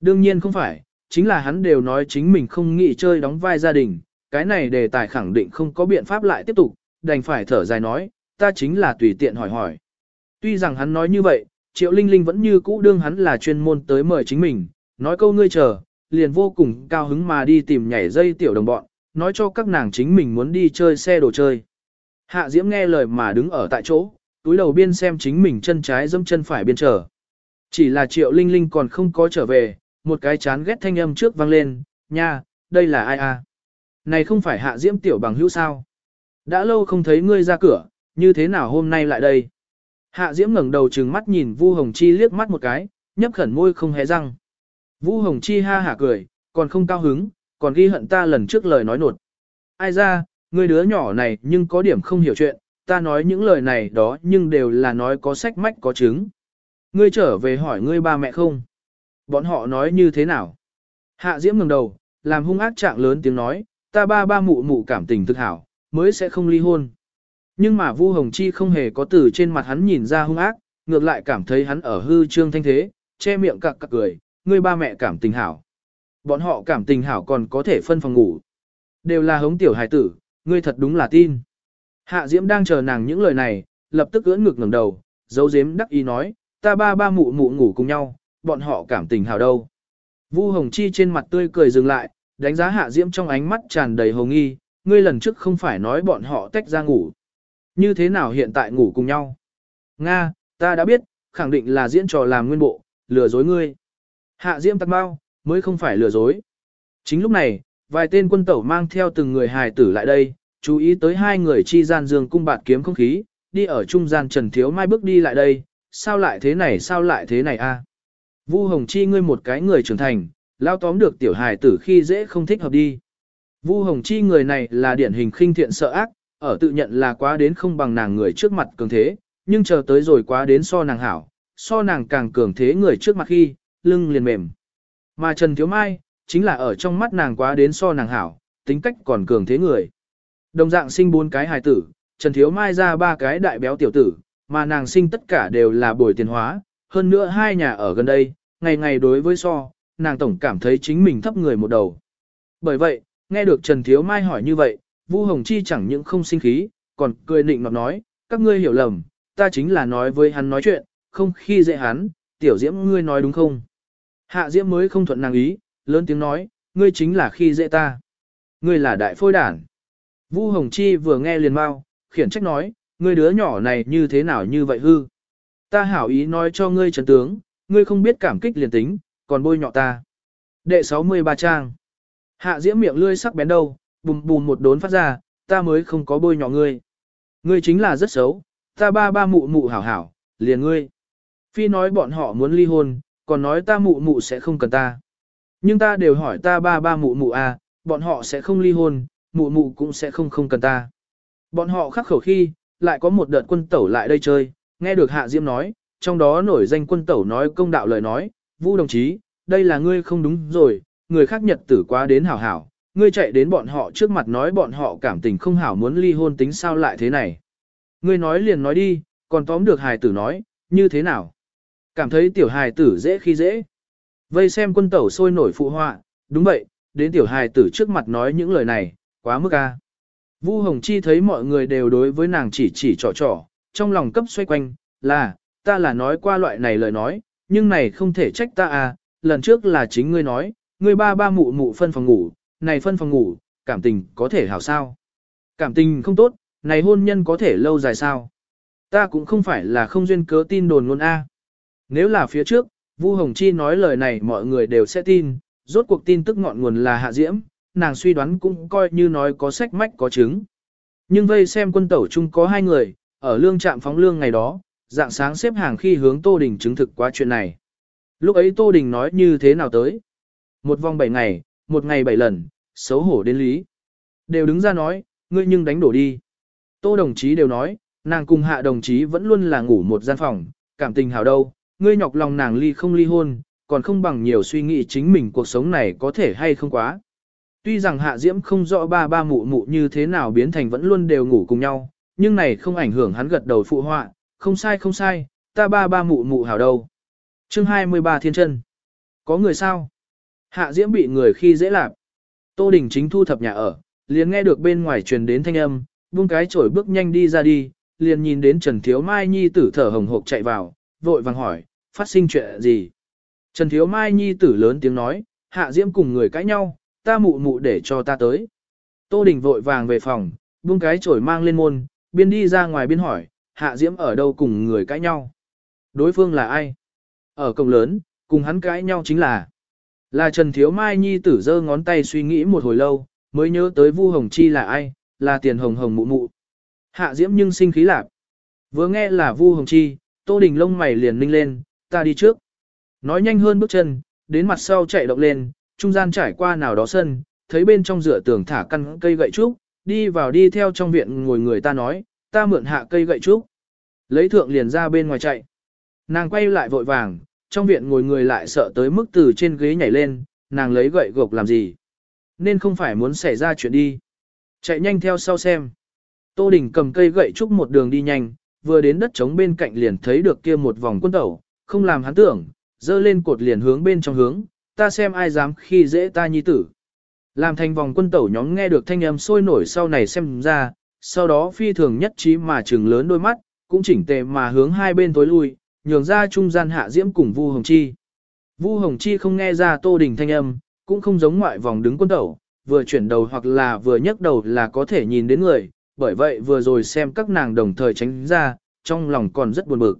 Đương nhiên không phải, chính là hắn đều nói chính mình không nghĩ chơi đóng vai gia đình, cái này đề tài khẳng định không có biện pháp lại tiếp tục, đành phải thở dài nói, ta chính là tùy tiện hỏi hỏi. Tuy rằng hắn nói như vậy, Triệu Linh Linh vẫn như cũ đương hắn là chuyên môn tới mời chính mình, nói câu ngươi chờ, liền vô cùng cao hứng mà đi tìm nhảy dây tiểu đồng bọn, nói cho các nàng chính mình muốn đi chơi xe đồ chơi. Hạ Diễm nghe lời mà đứng ở tại chỗ, túi đầu biên xem chính mình chân trái dâm chân phải biên chờ. Chỉ là Triệu Linh Linh còn không có trở về, một cái chán ghét thanh âm trước vang lên, nha, đây là ai à? Này không phải Hạ Diễm tiểu bằng hữu sao? Đã lâu không thấy ngươi ra cửa, như thế nào hôm nay lại đây? Hạ Diễm ngẩng đầu trừng mắt nhìn Vu Hồng Chi liếc mắt một cái, nhấp khẩn môi không hé răng. Vu Hồng Chi ha hả cười, còn không cao hứng, còn ghi hận ta lần trước lời nói nột. Ai ra, người đứa nhỏ này nhưng có điểm không hiểu chuyện, ta nói những lời này đó nhưng đều là nói có sách mách có chứng. Ngươi trở về hỏi ngươi ba mẹ không? Bọn họ nói như thế nào? Hạ Diễm ngẩng đầu, làm hung ác trạng lớn tiếng nói, ta ba ba mụ mụ cảm tình thực hảo, mới sẽ không ly hôn. Nhưng mà Vu Hồng Chi không hề có từ trên mặt hắn nhìn ra hung ác, ngược lại cảm thấy hắn ở hư trương thanh thế, che miệng cặc cặc cười, ngươi ba mẹ cảm tình hảo. Bọn họ cảm tình hảo còn có thể phân phòng ngủ. Đều là hống tiểu hài tử, ngươi thật đúng là tin. Hạ Diễm đang chờ nàng những lời này, lập tức ưỡn ngực ngẩng đầu, dấu dếm đắc ý nói, ta ba ba mụ mụ ngủ cùng nhau, bọn họ cảm tình hảo đâu. Vu Hồng Chi trên mặt tươi cười dừng lại, đánh giá Hạ Diễm trong ánh mắt tràn đầy hồng nghi, ngươi lần trước không phải nói bọn họ tách ra ngủ. Như thế nào hiện tại ngủ cùng nhau? Nga, ta đã biết, khẳng định là diễn trò làm nguyên bộ, lừa dối ngươi. Hạ Diễm tắt bao, mới không phải lừa dối. Chính lúc này, vài tên quân tẩu mang theo từng người hài tử lại đây, chú ý tới hai người chi gian dương cung bạt kiếm không khí, đi ở trung gian Trần Thiếu Mai bước đi lại đây, sao lại thế này sao lại thế này a? Vu Hồng Chi ngươi một cái người trưởng thành, lao tóm được tiểu hài tử khi dễ không thích hợp đi. Vu Hồng Chi người này là điển hình khinh thiện sợ ác, ở tự nhận là quá đến không bằng nàng người trước mặt cường thế, nhưng chờ tới rồi quá đến so nàng hảo, so nàng càng cường thế người trước mặt khi, lưng liền mềm. Mà Trần Thiếu Mai, chính là ở trong mắt nàng quá đến so nàng hảo, tính cách còn cường thế người. Đồng dạng sinh bốn cái hài tử, Trần Thiếu Mai ra ba cái đại béo tiểu tử, mà nàng sinh tất cả đều là bồi tiền hóa, hơn nữa hai nhà ở gần đây, ngày ngày đối với so, nàng tổng cảm thấy chính mình thấp người một đầu. Bởi vậy, nghe được Trần Thiếu Mai hỏi như vậy, Vu Hồng Chi chẳng những không sinh khí, còn cười nịnh nọt nói, các ngươi hiểu lầm, ta chính là nói với hắn nói chuyện, không khi dễ hắn, tiểu diễm ngươi nói đúng không? Hạ diễm mới không thuận nàng ý, lớn tiếng nói, ngươi chính là khi dễ ta. Ngươi là đại phôi đản. Vu Hồng Chi vừa nghe liền mau, khiển trách nói, ngươi đứa nhỏ này như thế nào như vậy hư. Ta hảo ý nói cho ngươi trấn tướng, ngươi không biết cảm kích liền tính, còn bôi nhọ ta. Đệ 63 trang. Hạ diễm miệng lươi sắc bén đâu, bùm bùm một đốn phát ra, ta mới không có bôi nhỏ ngươi. Ngươi chính là rất xấu, ta ba ba mụ mụ hảo hảo, liền ngươi. Phi nói bọn họ muốn ly hôn, còn nói ta mụ mụ sẽ không cần ta. Nhưng ta đều hỏi ta ba ba mụ mụ à, bọn họ sẽ không ly hôn, mụ mụ cũng sẽ không không cần ta. Bọn họ khắc khẩu khi, lại có một đợt quân tẩu lại đây chơi, nghe được Hạ Diễm nói, trong đó nổi danh quân tẩu nói công đạo lời nói, Vũ đồng chí, đây là ngươi không đúng rồi, người khác nhật tử quá đến hảo hảo, ngươi chạy đến bọn họ trước mặt nói bọn họ cảm tình không hảo muốn ly hôn tính sao lại thế này. Ngươi nói liền nói đi, còn tóm được hài tử nói, như thế nào? Cảm thấy tiểu hài tử dễ khi dễ. Vây xem quân tẩu sôi nổi phụ họa, đúng vậy, đến tiểu hài tử trước mặt nói những lời này, quá mức a. Vu Hồng Chi thấy mọi người đều đối với nàng chỉ chỉ trò trò, trong lòng cấp xoay quanh, là, ta là nói qua loại này lời nói, nhưng này không thể trách ta à, lần trước là chính ngươi nói, ngươi ba ba mụ mụ phân phòng ngủ, này phân phòng ngủ, cảm tình có thể hảo sao. Cảm tình không tốt, này hôn nhân có thể lâu dài sao. Ta cũng không phải là không duyên cớ tin đồn luôn a. Nếu là phía trước, Vu Hồng Chi nói lời này mọi người đều sẽ tin, rốt cuộc tin tức ngọn nguồn là Hạ Diễm, nàng suy đoán cũng coi như nói có sách mách có chứng. Nhưng vây xem quân tẩu chung có hai người, ở lương trạm phóng lương ngày đó, dạng sáng xếp hàng khi hướng Tô Đình chứng thực qua chuyện này. Lúc ấy Tô Đình nói như thế nào tới? Một vòng bảy ngày, một ngày bảy lần, xấu hổ đến lý. Đều đứng ra nói, ngươi nhưng đánh đổ đi. Tô đồng chí đều nói, nàng cùng hạ đồng chí vẫn luôn là ngủ một gian phòng, cảm tình hào đâu, ngươi nhọc lòng nàng ly không ly hôn, còn không bằng nhiều suy nghĩ chính mình cuộc sống này có thể hay không quá. Tuy rằng hạ diễm không rõ ba ba mụ mụ như thế nào biến thành vẫn luôn đều ngủ cùng nhau, nhưng này không ảnh hưởng hắn gật đầu phụ họa, không sai không sai, ta ba ba mụ mụ hảo đâu. Chương 23 Thiên chân Có người sao? Hạ Diễm bị người khi dễ lạp. Tô Đình chính thu thập nhà ở, liền nghe được bên ngoài truyền đến thanh âm, buông cái chổi bước nhanh đi ra đi, liền nhìn đến Trần Thiếu Mai Nhi tử thở hồng hộc chạy vào, vội vàng hỏi, phát sinh chuyện gì? Trần Thiếu Mai Nhi tử lớn tiếng nói, Hạ Diễm cùng người cãi nhau, ta mụ mụ để cho ta tới. Tô Đình vội vàng về phòng, buông cái chổi mang lên môn, biên đi ra ngoài biên hỏi, Hạ Diễm ở đâu cùng người cãi nhau? Đối phương là ai? Ở cổng lớn, cùng hắn cãi nhau chính là là Trần Thiếu Mai Nhi tử giơ ngón tay suy nghĩ một hồi lâu, mới nhớ tới Vu Hồng Chi là ai, là tiền hồng hồng mụ mụ. Hạ Diễm nhưng sinh khí lạc. Vừa nghe là Vu Hồng Chi, Tô Đình lông mày liền ninh lên, ta đi trước. Nói nhanh hơn bước chân, đến mặt sau chạy động lên, trung gian trải qua nào đó sân, thấy bên trong rửa tường thả căn cây gậy trúc, đi vào đi theo trong viện ngồi người ta nói, ta mượn hạ cây gậy trúc. Lấy thượng liền ra bên ngoài chạy. Nàng quay lại vội vàng, trong viện ngồi người lại sợ tới mức từ trên ghế nhảy lên, nàng lấy gậy gộc làm gì. Nên không phải muốn xảy ra chuyện đi. Chạy nhanh theo sau xem. Tô Đình cầm cây gậy trúc một đường đi nhanh, vừa đến đất trống bên cạnh liền thấy được kia một vòng quân tẩu, không làm hắn tưởng, dơ lên cột liền hướng bên trong hướng, ta xem ai dám khi dễ ta nhi tử. Làm thành vòng quân tẩu nhóm nghe được thanh âm sôi nổi sau này xem ra, sau đó phi thường nhất trí mà trừng lớn đôi mắt, cũng chỉnh tề mà hướng hai bên tối lui, nhường ra trung gian hạ diễm cùng Vu Hồng Chi. Vu Hồng Chi không nghe ra Tô Đình thanh âm, cũng không giống ngoại vòng đứng quân tẩu, vừa chuyển đầu hoặc là vừa nhấc đầu là có thể nhìn đến người, bởi vậy vừa rồi xem các nàng đồng thời tránh ra, trong lòng còn rất buồn bực.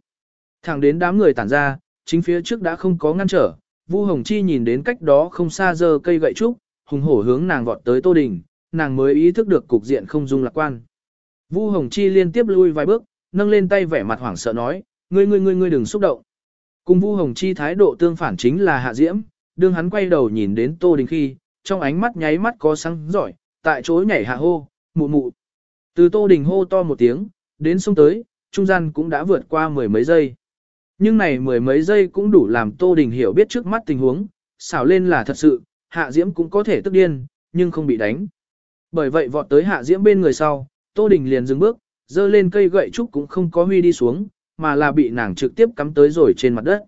Thẳng đến đám người tản ra, chính phía trước đã không có ngăn trở, Vu Hồng Chi nhìn đến cách đó không xa giờ cây gậy trúc, hùng hổ hướng nàng vọt tới Tô Đình, nàng mới ý thức được cục diện không dung lạc quan. Vu Hồng Chi liên tiếp lui vài bước, nâng lên tay vẻ mặt hoảng sợ nói, ngươi ngươi ngươi ngươi đừng xúc động. Cùng Vu Hồng Chi thái độ tương phản chính là Hạ Diễm, đương hắn quay đầu nhìn đến Tô Đình khi, trong ánh mắt nháy mắt có sáng giỏi, tại chỗ nhảy hạ hô, mụ mụ. Từ Tô Đình hô to một tiếng, đến sông tới, trung gian cũng đã vượt qua mười mấy giây. Nhưng này mười mấy giây cũng đủ làm Tô Đình hiểu biết trước mắt tình huống, xảo lên là thật sự, Hạ Diễm cũng có thể tức điên, nhưng không bị đánh. Bởi vậy vọt tới Hạ Diễm bên người sau, Tô Đình liền dừng bước, dơ lên cây gậy trúc cũng không có huy đi xuống, mà là bị nàng trực tiếp cắm tới rồi trên mặt đất.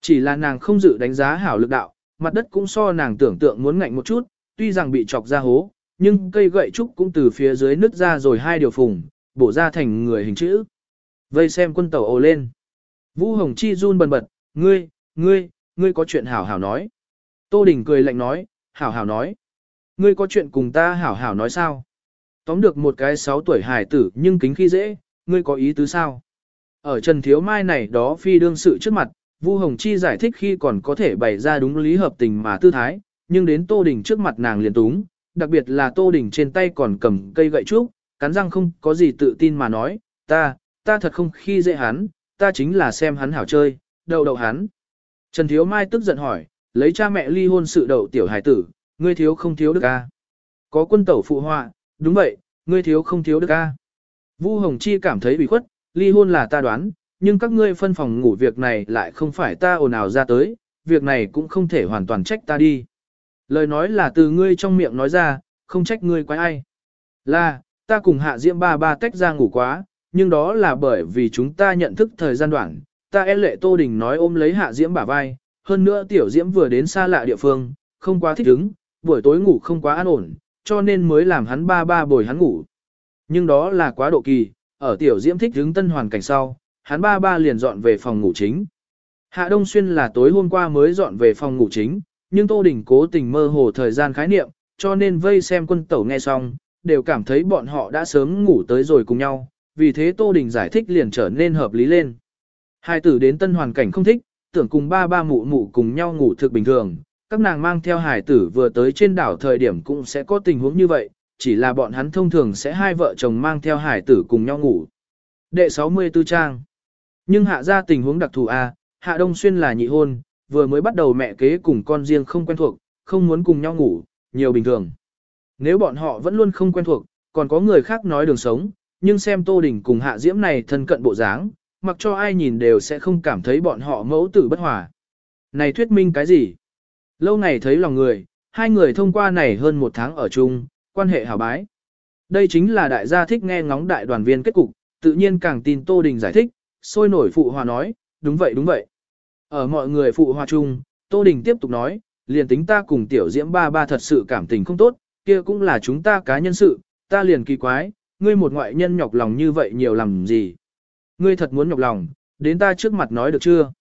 Chỉ là nàng không dự đánh giá hảo lực đạo, mặt đất cũng so nàng tưởng tượng muốn ngạnh một chút, tuy rằng bị chọc ra hố, nhưng cây gậy trúc cũng từ phía dưới nứt ra rồi hai điều phùng, bổ ra thành người hình chữ. Vây xem quân tàu ồ lên. Vũ Hồng Chi run bần bật, ngươi, ngươi, ngươi có chuyện hảo hảo nói. Tô Đình cười lạnh nói, hảo hảo nói. Ngươi có chuyện cùng ta hảo hảo nói sao? Tóm được một cái 6 tuổi hài tử nhưng kính khi dễ, ngươi có ý tứ sao? Ở Trần Thiếu Mai này đó phi đương sự trước mặt, Vu Hồng Chi giải thích khi còn có thể bày ra đúng lý hợp tình mà tư thái, nhưng đến Tô Đình trước mặt nàng liền túng, đặc biệt là Tô Đình trên tay còn cầm cây gậy trúc, cắn răng không có gì tự tin mà nói, ta, ta thật không khi dễ hắn, ta chính là xem hắn hảo chơi, đầu đầu hắn. Trần Thiếu Mai tức giận hỏi, lấy cha mẹ ly hôn sự đậu tiểu hải tử, ngươi thiếu không thiếu được a? Có quân tẩu phụ họa, đúng vậy, ngươi thiếu không thiếu được a. Vu Hồng Chi cảm thấy bị khuất, ly hôn là ta đoán, nhưng các ngươi phân phòng ngủ việc này lại không phải ta ồn ào ra tới, việc này cũng không thể hoàn toàn trách ta đi. Lời nói là từ ngươi trong miệng nói ra, không trách ngươi quái ai. Là, ta cùng hạ diễm ba ba tách ra ngủ quá, nhưng đó là bởi vì chúng ta nhận thức thời gian đoạn, ta e lệ Tô Đình nói ôm lấy Hạ Diễm bả vai, hơn nữa Tiểu Diễm vừa đến xa lạ địa phương, không quá thích ứng, buổi tối ngủ không quá an ổn, cho nên mới làm hắn ba ba bồi hắn ngủ. Nhưng đó là quá độ kỳ, ở Tiểu Diễm thích hướng tân hoàn cảnh sau, hắn ba ba liền dọn về phòng ngủ chính. Hạ Đông Xuyên là tối hôm qua mới dọn về phòng ngủ chính, nhưng Tô Đình cố tình mơ hồ thời gian khái niệm, cho nên vây xem quân tẩu nghe xong, đều cảm thấy bọn họ đã sớm ngủ tới rồi cùng nhau, vì thế Tô Đình giải thích liền trở nên hợp lý lên. Hai tử đến tân hoàn cảnh không thích, tưởng cùng ba ba mụ mụ cùng nhau ngủ thực bình thường, các nàng mang theo hải tử vừa tới trên đảo thời điểm cũng sẽ có tình huống như vậy, chỉ là bọn hắn thông thường sẽ hai vợ chồng mang theo hải tử cùng nhau ngủ. Đệ 64 trang Nhưng hạ ra tình huống đặc thù A, hạ đông xuyên là nhị hôn, vừa mới bắt đầu mẹ kế cùng con riêng không quen thuộc, không muốn cùng nhau ngủ, nhiều bình thường. Nếu bọn họ vẫn luôn không quen thuộc, còn có người khác nói đường sống, nhưng xem Tô Đình cùng Hạ Diễm này thân cận bộ dáng, mặc cho ai nhìn đều sẽ không cảm thấy bọn họ mẫu tử bất hòa. Này thuyết minh cái gì? Lâu ngày thấy lòng người, hai người thông qua này hơn một tháng ở chung, quan hệ hảo bái. Đây chính là đại gia thích nghe ngóng đại đoàn viên kết cục, tự nhiên càng tin Tô Đình giải thích, sôi nổi phụ hòa nói, đúng vậy đúng vậy. Ở mọi người phụ hòa chung, Tô Đình tiếp tục nói, liền tính ta cùng tiểu diễm ba ba thật sự cảm tình không tốt, kia cũng là chúng ta cá nhân sự, ta liền kỳ quái, ngươi một ngoại nhân nhọc lòng như vậy nhiều làm gì. Ngươi thật muốn nhọc lòng, đến ta trước mặt nói được chưa?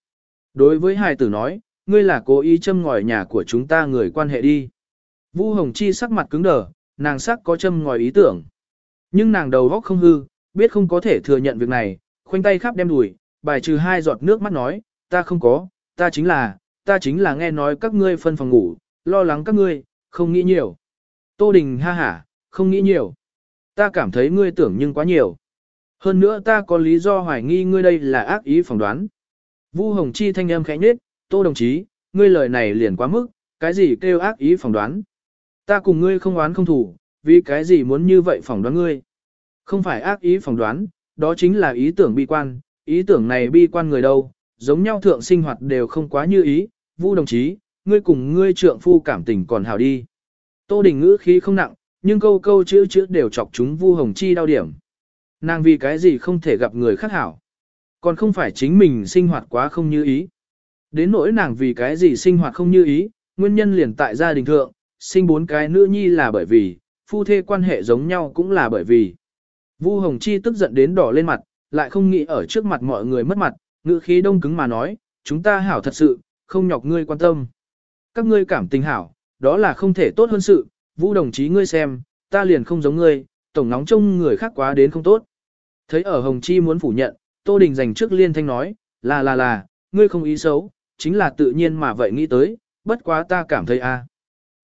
Đối với hài tử nói, ngươi là cố ý châm ngòi nhà của chúng ta người quan hệ đi. Vu Hồng Chi sắc mặt cứng đờ, nàng sắc có châm ngòi ý tưởng. Nhưng nàng đầu góc không hư, biết không có thể thừa nhận việc này, khoanh tay khắp đem đùi, bài trừ hai giọt nước mắt nói, ta không có, ta chính là, ta chính là nghe nói các ngươi phân phòng ngủ, lo lắng các ngươi, không nghĩ nhiều. Tô Đình ha hả, không nghĩ nhiều. Ta cảm thấy ngươi tưởng nhưng quá nhiều. Hơn nữa ta có lý do hoài nghi ngươi đây là ác ý phỏng đoán. Vu Hồng Chi thanh âm khẽ nhết, Tô đồng chí, ngươi lời này liền quá mức, cái gì kêu ác ý phỏng đoán. Ta cùng ngươi không oán không thủ, vì cái gì muốn như vậy phỏng đoán ngươi. Không phải ác ý phỏng đoán, đó chính là ý tưởng bi quan, ý tưởng này bi quan người đâu, giống nhau thượng sinh hoạt đều không quá như ý, Vu đồng chí, ngươi cùng ngươi trượng phu cảm tình còn hào đi. Tô Đình ngữ khí không nặng, nhưng câu câu chữ chữ đều chọc chúng Vu Hồng Chi đau điểm. Nàng vì cái gì không thể gặp người khác hảo. Còn không phải chính mình sinh hoạt quá không như ý. Đến nỗi nàng vì cái gì sinh hoạt không như ý, nguyên nhân liền tại gia đình thượng, sinh bốn cái nữ nhi là bởi vì, phu thê quan hệ giống nhau cũng là bởi vì. Vu Hồng Chi tức giận đến đỏ lên mặt, lại không nghĩ ở trước mặt mọi người mất mặt, ngữ khí đông cứng mà nói, chúng ta hảo thật sự, không nhọc ngươi quan tâm. Các ngươi cảm tình hảo, đó là không thể tốt hơn sự, Vu đồng chí ngươi xem, ta liền không giống ngươi, tổng nóng trông người khác quá đến không tốt. Thấy ở Hồng Chi muốn phủ nhận, Tô Đình dành trước liên thanh nói, là là là, ngươi không ý xấu, chính là tự nhiên mà vậy nghĩ tới, bất quá ta cảm thấy a.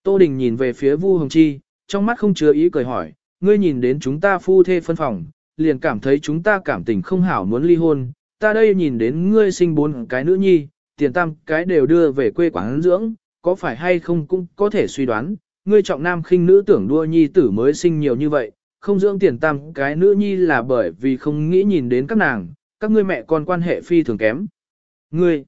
Tô Đình nhìn về phía Vu Hồng Chi, trong mắt không chứa ý cười hỏi, ngươi nhìn đến chúng ta phu thê phân phòng, liền cảm thấy chúng ta cảm tình không hảo muốn ly hôn, ta đây nhìn đến ngươi sinh bốn cái nữ nhi, tiền tam cái đều đưa về quê quán dưỡng, có phải hay không cũng có thể suy đoán, ngươi trọng nam khinh nữ tưởng đua nhi tử mới sinh nhiều như vậy, không dưỡng tiền tam cái nữ nhi là bởi vì không nghĩ nhìn đến các nàng, các ngươi mẹ con quan hệ phi thường kém. Ngươi,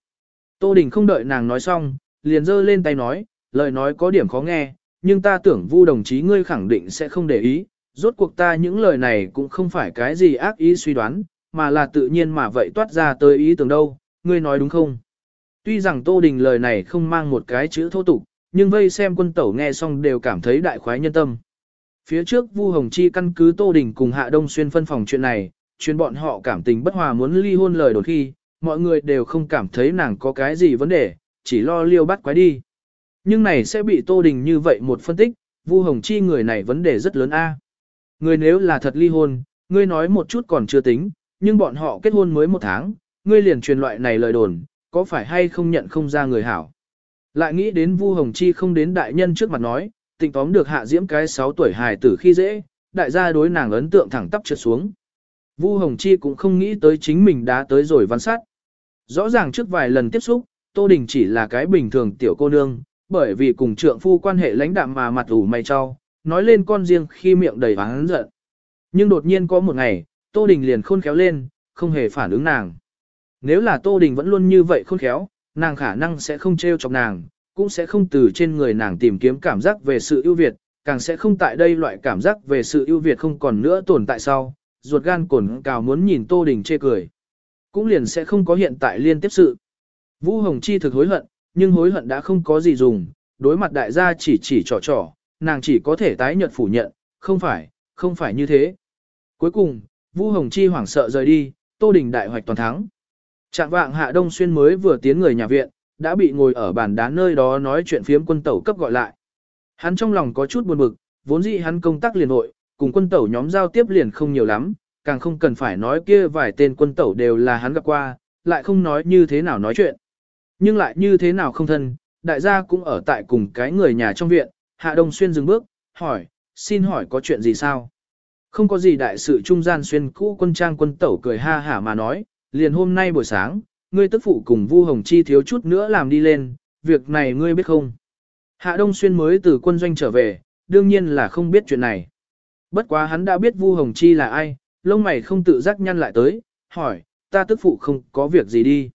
Tô Đình không đợi nàng nói xong, liền giơ lên tay nói, lời nói có điểm khó nghe, nhưng ta tưởng vu đồng chí ngươi khẳng định sẽ không để ý, rốt cuộc ta những lời này cũng không phải cái gì ác ý suy đoán, mà là tự nhiên mà vậy toát ra tới ý tưởng đâu, ngươi nói đúng không? Tuy rằng Tô Đình lời này không mang một cái chữ thô tục, nhưng vây xem quân tẩu nghe xong đều cảm thấy đại khoái nhân tâm. Phía trước Vu Hồng Chi căn cứ Tô Đình cùng Hạ Đông Xuyên phân phòng chuyện này, chuyên bọn họ cảm tình bất hòa muốn ly hôn lời đột khi, mọi người đều không cảm thấy nàng có cái gì vấn đề, chỉ lo liêu bắt quái đi. Nhưng này sẽ bị Tô Đình như vậy một phân tích, Vu Hồng Chi người này vấn đề rất lớn a. Người nếu là thật ly hôn, ngươi nói một chút còn chưa tính, nhưng bọn họ kết hôn mới một tháng, ngươi liền truyền loại này lời đồn, có phải hay không nhận không ra người hảo. Lại nghĩ đến Vu Hồng Chi không đến đại nhân trước mặt nói, tình tóm được hạ diễm cái 6 tuổi hài tử khi dễ, đại gia đối nàng ấn tượng thẳng tắp trượt xuống. Vu Hồng Chi cũng không nghĩ tới chính mình đã tới rồi văn sát. Rõ ràng trước vài lần tiếp xúc, Tô Đình chỉ là cái bình thường tiểu cô nương, bởi vì cùng trượng phu quan hệ lãnh đạm mà mặt ủ mày cho, nói lên con riêng khi miệng đầy hắn giận. Nhưng đột nhiên có một ngày, Tô Đình liền khôn khéo lên, không hề phản ứng nàng. Nếu là Tô Đình vẫn luôn như vậy khôn khéo, nàng khả năng sẽ không trêu chọc nàng, cũng sẽ không từ trên người nàng tìm kiếm cảm giác về sự ưu việt, càng sẽ không tại đây loại cảm giác về sự ưu việt không còn nữa tồn tại sau, ruột gan cồn cào muốn nhìn Tô Đình chê cười. cũng liền sẽ không có hiện tại liên tiếp sự. Vũ Hồng Chi thực hối hận, nhưng hối hận đã không có gì dùng, đối mặt đại gia chỉ chỉ trò trò, nàng chỉ có thể tái nhận phủ nhận, không phải, không phải như thế. Cuối cùng, Vũ Hồng Chi hoảng sợ rời đi, Tô Đình đại hoạch toàn thắng. Trạng vạng Hạ Đông Xuyên mới vừa tiến người nhà viện, đã bị ngồi ở bàn đá nơi đó nói chuyện phiếm quân tẩu cấp gọi lại. Hắn trong lòng có chút buồn bực, vốn dĩ hắn công tác liền hội, cùng quân tẩu nhóm giao tiếp liền không nhiều lắm, càng không cần phải nói kia vài tên quân tẩu đều là hắn gặp qua, lại không nói như thế nào nói chuyện. Nhưng lại như thế nào không thân, đại gia cũng ở tại cùng cái người nhà trong viện, Hạ Đông Xuyên dừng bước, hỏi, xin hỏi có chuyện gì sao? Không có gì đại sự trung gian xuyên cũ quân trang quân tẩu cười ha hả mà nói, liền hôm nay buổi sáng, ngươi tức phụ cùng Vu Hồng Chi thiếu chút nữa làm đi lên, việc này ngươi biết không? Hạ Đông Xuyên mới từ quân doanh trở về, đương nhiên là không biết chuyện này. Bất quá hắn đã biết Vu Hồng Chi là ai, lông mày không tự giác nhăn lại tới, hỏi, ta tức phụ không có việc gì đi.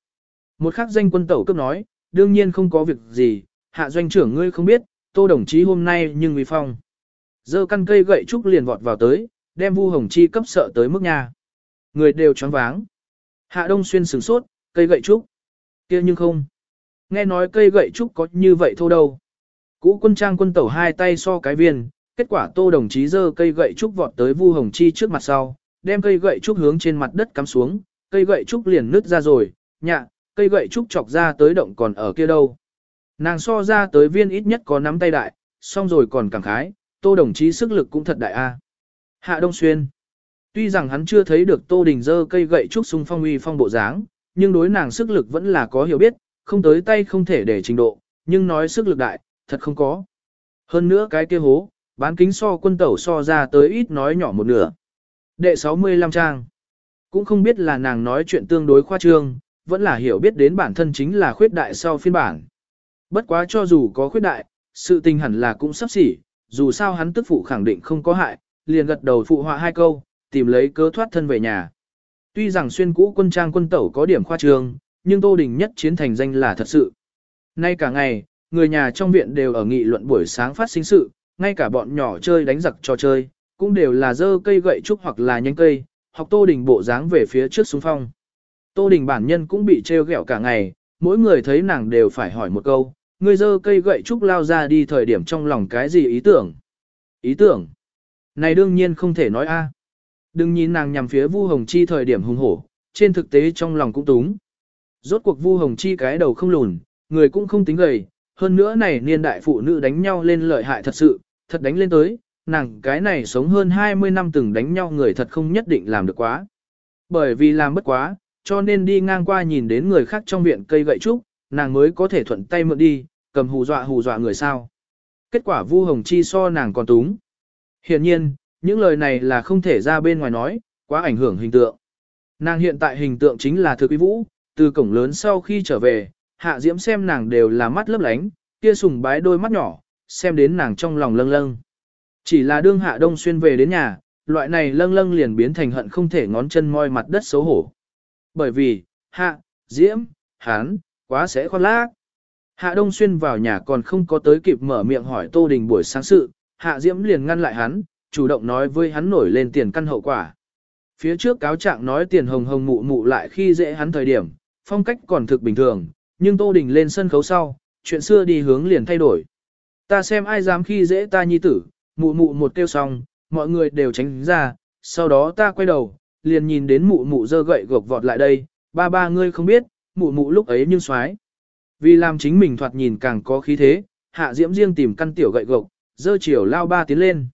Một khắc danh quân tẩu cấp nói, đương nhiên không có việc gì, hạ doanh trưởng ngươi không biết, tô đồng chí hôm nay nhưng vì phong. Dơ căn cây gậy trúc liền vọt vào tới, đem Vu Hồng Chi cấp sợ tới mức nhà. Người đều choáng váng. Hạ Đông Xuyên sửng sốt, cây gậy trúc. kia nhưng không. Nghe nói cây gậy trúc có như vậy thô đâu. Cũ quân trang quân tẩu hai tay so cái viên, kết quả tô đồng chí dơ cây gậy trúc vọt tới Vu Hồng Chi trước mặt sau, đem cây gậy trúc hướng trên mặt đất cắm xuống, cây gậy trúc liền nứt ra rồi, nhạ, cây gậy trúc chọc ra tới động còn ở kia đâu. Nàng so ra tới viên ít nhất có nắm tay đại, xong rồi còn cảm khái, tô đồng chí sức lực cũng thật đại a. Hạ Đông Xuyên Tuy rằng hắn chưa thấy được Tô Đình dơ cây gậy trúc sung phong uy phong bộ dáng, nhưng đối nàng sức lực vẫn là có hiểu biết, không tới tay không thể để trình độ, nhưng nói sức lực đại, thật không có. Hơn nữa cái kia hố, bán kính so quân tẩu so ra tới ít nói nhỏ một nửa. Đệ 65 trang. Cũng không biết là nàng nói chuyện tương đối khoa trương, vẫn là hiểu biết đến bản thân chính là khuyết đại sau phiên bản. Bất quá cho dù có khuyết đại, sự tình hẳn là cũng sắp xỉ, dù sao hắn tức phụ khẳng định không có hại, liền gật đầu phụ họa hai câu, tìm lấy cớ thoát thân về nhà. Tuy rằng xuyên cũ quân trang quân tẩu có điểm khoa trương, nhưng Tô Đình nhất chiến thành danh là thật sự. Nay cả ngày, người nhà trong viện đều ở nghị luận buổi sáng phát sinh sự, ngay cả bọn nhỏ chơi đánh giặc trò chơi, cũng đều là dơ cây gậy trúc hoặc là nhánh cây, học Tô Đình bộ dáng về phía trước xuống phong. Tô Đình bản nhân cũng bị trêu ghẹo cả ngày, mỗi người thấy nàng đều phải hỏi một câu, người dơ cây gậy trúc lao ra đi thời điểm trong lòng cái gì ý tưởng? Ý tưởng? Này đương nhiên không thể nói a. Đừng nhìn nàng nhằm phía Vu Hồng Chi thời điểm hùng hổ, trên thực tế trong lòng cũng túng. Rốt cuộc Vu Hồng Chi cái đầu không lùn, người cũng không tính gầy, hơn nữa này niên đại phụ nữ đánh nhau lên lợi hại thật sự, thật đánh lên tới, nàng cái này sống hơn 20 năm từng đánh nhau người thật không nhất định làm được quá. Bởi vì làm bất quá, cho nên đi ngang qua nhìn đến người khác trong viện cây gậy trúc, nàng mới có thể thuận tay mượn đi, cầm hù dọa hù dọa người sao. Kết quả Vu Hồng Chi so nàng còn túng. Hiện nhiên, những lời này là không thể ra bên ngoài nói, quá ảnh hưởng hình tượng. Nàng hiện tại hình tượng chính là thực quý vũ, từ cổng lớn sau khi trở về, hạ diễm xem nàng đều là mắt lấp lánh, kia sùng bái đôi mắt nhỏ, xem đến nàng trong lòng lâng lâng. Chỉ là đương hạ đông xuyên về đến nhà, loại này lâng lâng liền biến thành hận không thể ngón chân moi mặt đất xấu hổ. Bởi vì, hạ, diễm, hán, quá sẽ khoan lác. Hạ đông xuyên vào nhà còn không có tới kịp mở miệng hỏi tô đình buổi sáng sự, hạ diễm liền ngăn lại hắn, chủ động nói với hắn nổi lên tiền căn hậu quả. Phía trước cáo trạng nói tiền hồng hồng mụ mụ lại khi dễ hắn thời điểm, phong cách còn thực bình thường, nhưng Tô Đình lên sân khấu sau, chuyện xưa đi hướng liền thay đổi. Ta xem ai dám khi dễ ta nhi tử, mụ mụ một kêu xong, mọi người đều tránh ra, sau đó ta quay đầu, liền nhìn đến mụ mụ dơ gậy gộc vọt lại đây, ba ba ngươi không biết, mụ mụ lúc ấy nhưng xoái. Vì làm chính mình thoạt nhìn càng có khí thế, hạ diễm riêng tìm căn tiểu gậy gộc, dơ chiều lao ba tiến lên.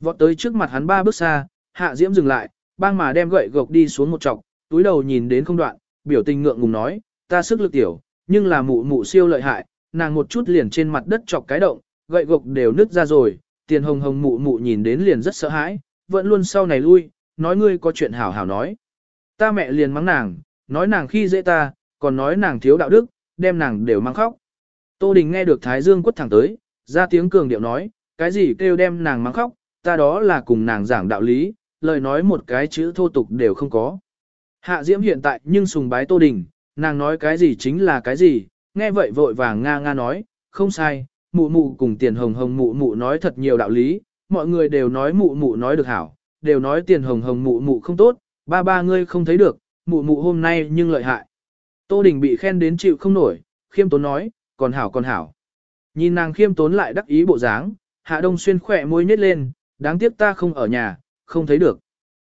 Vọt tới trước mặt hắn ba bước xa, hạ diễm dừng lại, bang mà đem gậy gộc đi xuống một chọc, túi đầu nhìn đến không đoạn, biểu tình ngượng ngùng nói, ta sức lực tiểu, nhưng là mụ mụ siêu lợi hại, nàng một chút liền trên mặt đất chọc cái động, gậy gộc đều nứt ra rồi, tiền hồng hồng mụ mụ nhìn đến liền rất sợ hãi, vẫn luôn sau này lui, nói ngươi có chuyện hảo hảo nói. Ta mẹ liền mắng nàng, nói nàng khi dễ ta, còn nói nàng thiếu đạo đức, đem nàng đều mang khóc. Tô Đình nghe được Thái Dương quất thẳng tới, ra tiếng cường điệu nói, cái gì kêu đem nàng mang khóc, ta đó là cùng nàng giảng đạo lý, lời nói một cái chữ thô tục đều không có. Hạ Diễm hiện tại nhưng sùng bái Tô Đình, nàng nói cái gì chính là cái gì, nghe vậy vội vàng nga nga nói, không sai, mụ mụ cùng tiền hồng hồng mụ mụ nói thật nhiều đạo lý, mọi người đều nói mụ mụ nói được hảo, đều nói tiền hồng hồng mụ mụ không tốt, ba ba ngươi không thấy được, mụ mụ hôm nay nhưng lợi hại. Tô Đình bị khen đến chịu không nổi, khiêm tốn nói, còn hảo còn hảo. Nhìn nàng khiêm tốn lại đắc ý bộ dáng, Hạ Đông Xuyên khỏe môi nhếch lên, đáng tiếc ta không ở nhà, không thấy được.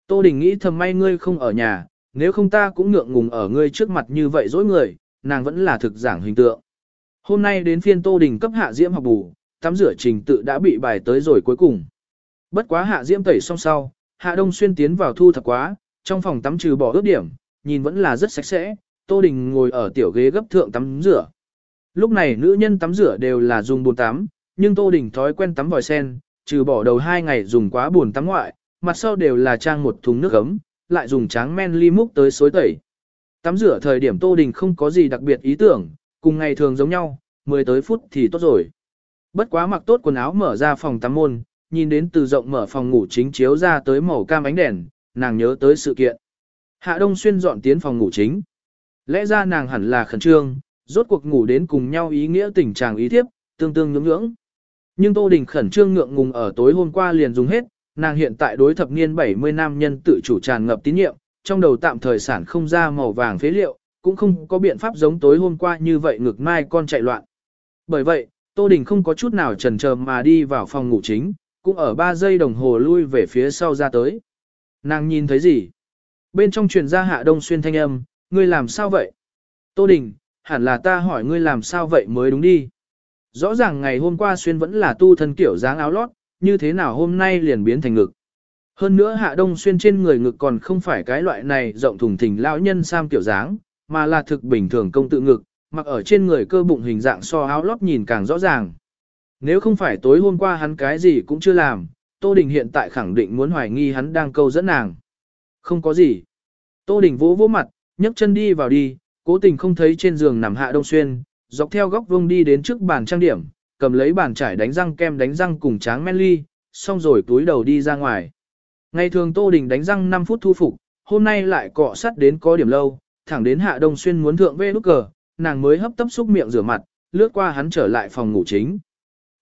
Tô Đình nghĩ thầm may ngươi không ở nhà, nếu không ta cũng ngượng ngùng ở ngươi trước mặt như vậy dối người, nàng vẫn là thực giảng hình tượng. Hôm nay đến phiên Tô Đình cấp Hạ Diễm học bù, tắm rửa trình tự đã bị bài tới rồi cuối cùng. Bất quá Hạ Diễm tẩy xong sau, Hạ Đông Xuyên tiến vào thu thập quá, trong phòng tắm trừ bỏ ướt điểm, nhìn vẫn là rất sạch sẽ, Tô Đình ngồi ở tiểu ghế gấp thượng tắm rửa. Lúc này nữ nhân tắm rửa đều là dùng bồn tắm, nhưng Tô Đình thói quen tắm vòi sen, trừ bỏ đầu hai ngày dùng quá bồn tắm ngoại, mặt sau đều là trang một thùng nước ấm, lại dùng tráng men ly múc tới xối tẩy. Tắm rửa thời điểm Tô Đình không có gì đặc biệt ý tưởng, cùng ngày thường giống nhau, 10 tới phút thì tốt rồi. Bất quá mặc tốt quần áo mở ra phòng tắm môn, nhìn đến từ rộng mở phòng ngủ chính chiếu ra tới màu cam ánh đèn, nàng nhớ tới sự kiện. Hạ Đông Xuyên dọn tiến phòng ngủ chính. Lẽ ra nàng hẳn là khẩn trương, rốt cuộc ngủ đến cùng nhau ý nghĩa tình trạng ý thiếp, tương tương nhưỡng nhưỡng. Nhưng Tô Đình khẩn trương ngượng ngùng ở tối hôm qua liền dùng hết, nàng hiện tại đối thập niên 70 nam nhân tự chủ tràn ngập tín nhiệm, trong đầu tạm thời sản không ra màu vàng phế liệu, cũng không có biện pháp giống tối hôm qua như vậy ngược mai con chạy loạn. Bởi vậy, Tô Đình không có chút nào chần chờ mà đi vào phòng ngủ chính, cũng ở 3 giây đồng hồ lui về phía sau ra tới. Nàng nhìn thấy gì? Bên trong truyền ra hạ đông xuyên thanh âm, ngươi làm sao vậy? Tô Đình, hẳn là ta hỏi ngươi làm sao vậy mới đúng đi. Rõ ràng ngày hôm qua xuyên vẫn là tu thân kiểu dáng áo lót, như thế nào hôm nay liền biến thành ngực. Hơn nữa hạ đông xuyên trên người ngực còn không phải cái loại này rộng thùng thình lão nhân sam kiểu dáng, mà là thực bình thường công tự ngực, mặc ở trên người cơ bụng hình dạng so áo lót nhìn càng rõ ràng. Nếu không phải tối hôm qua hắn cái gì cũng chưa làm, Tô Đình hiện tại khẳng định muốn hoài nghi hắn đang câu dẫn nàng. Không có gì. Tô Đình vỗ vỗ mặt, nhấc chân đi vào đi, cố tình không thấy trên giường nằm hạ đông xuyên, dọc theo góc vuông đi đến trước bàn trang điểm, cầm lấy bàn chải đánh răng kem đánh răng cùng tráng men ly, xong rồi túi đầu đi ra ngoài. Ngày thường Tô Đình đánh răng 5 phút thu phục, hôm nay lại cọ sắt đến có điểm lâu, thẳng đến hạ đông xuyên muốn thượng về nút cờ, nàng mới hấp tấp xúc miệng rửa mặt, lướt qua hắn trở lại phòng ngủ chính.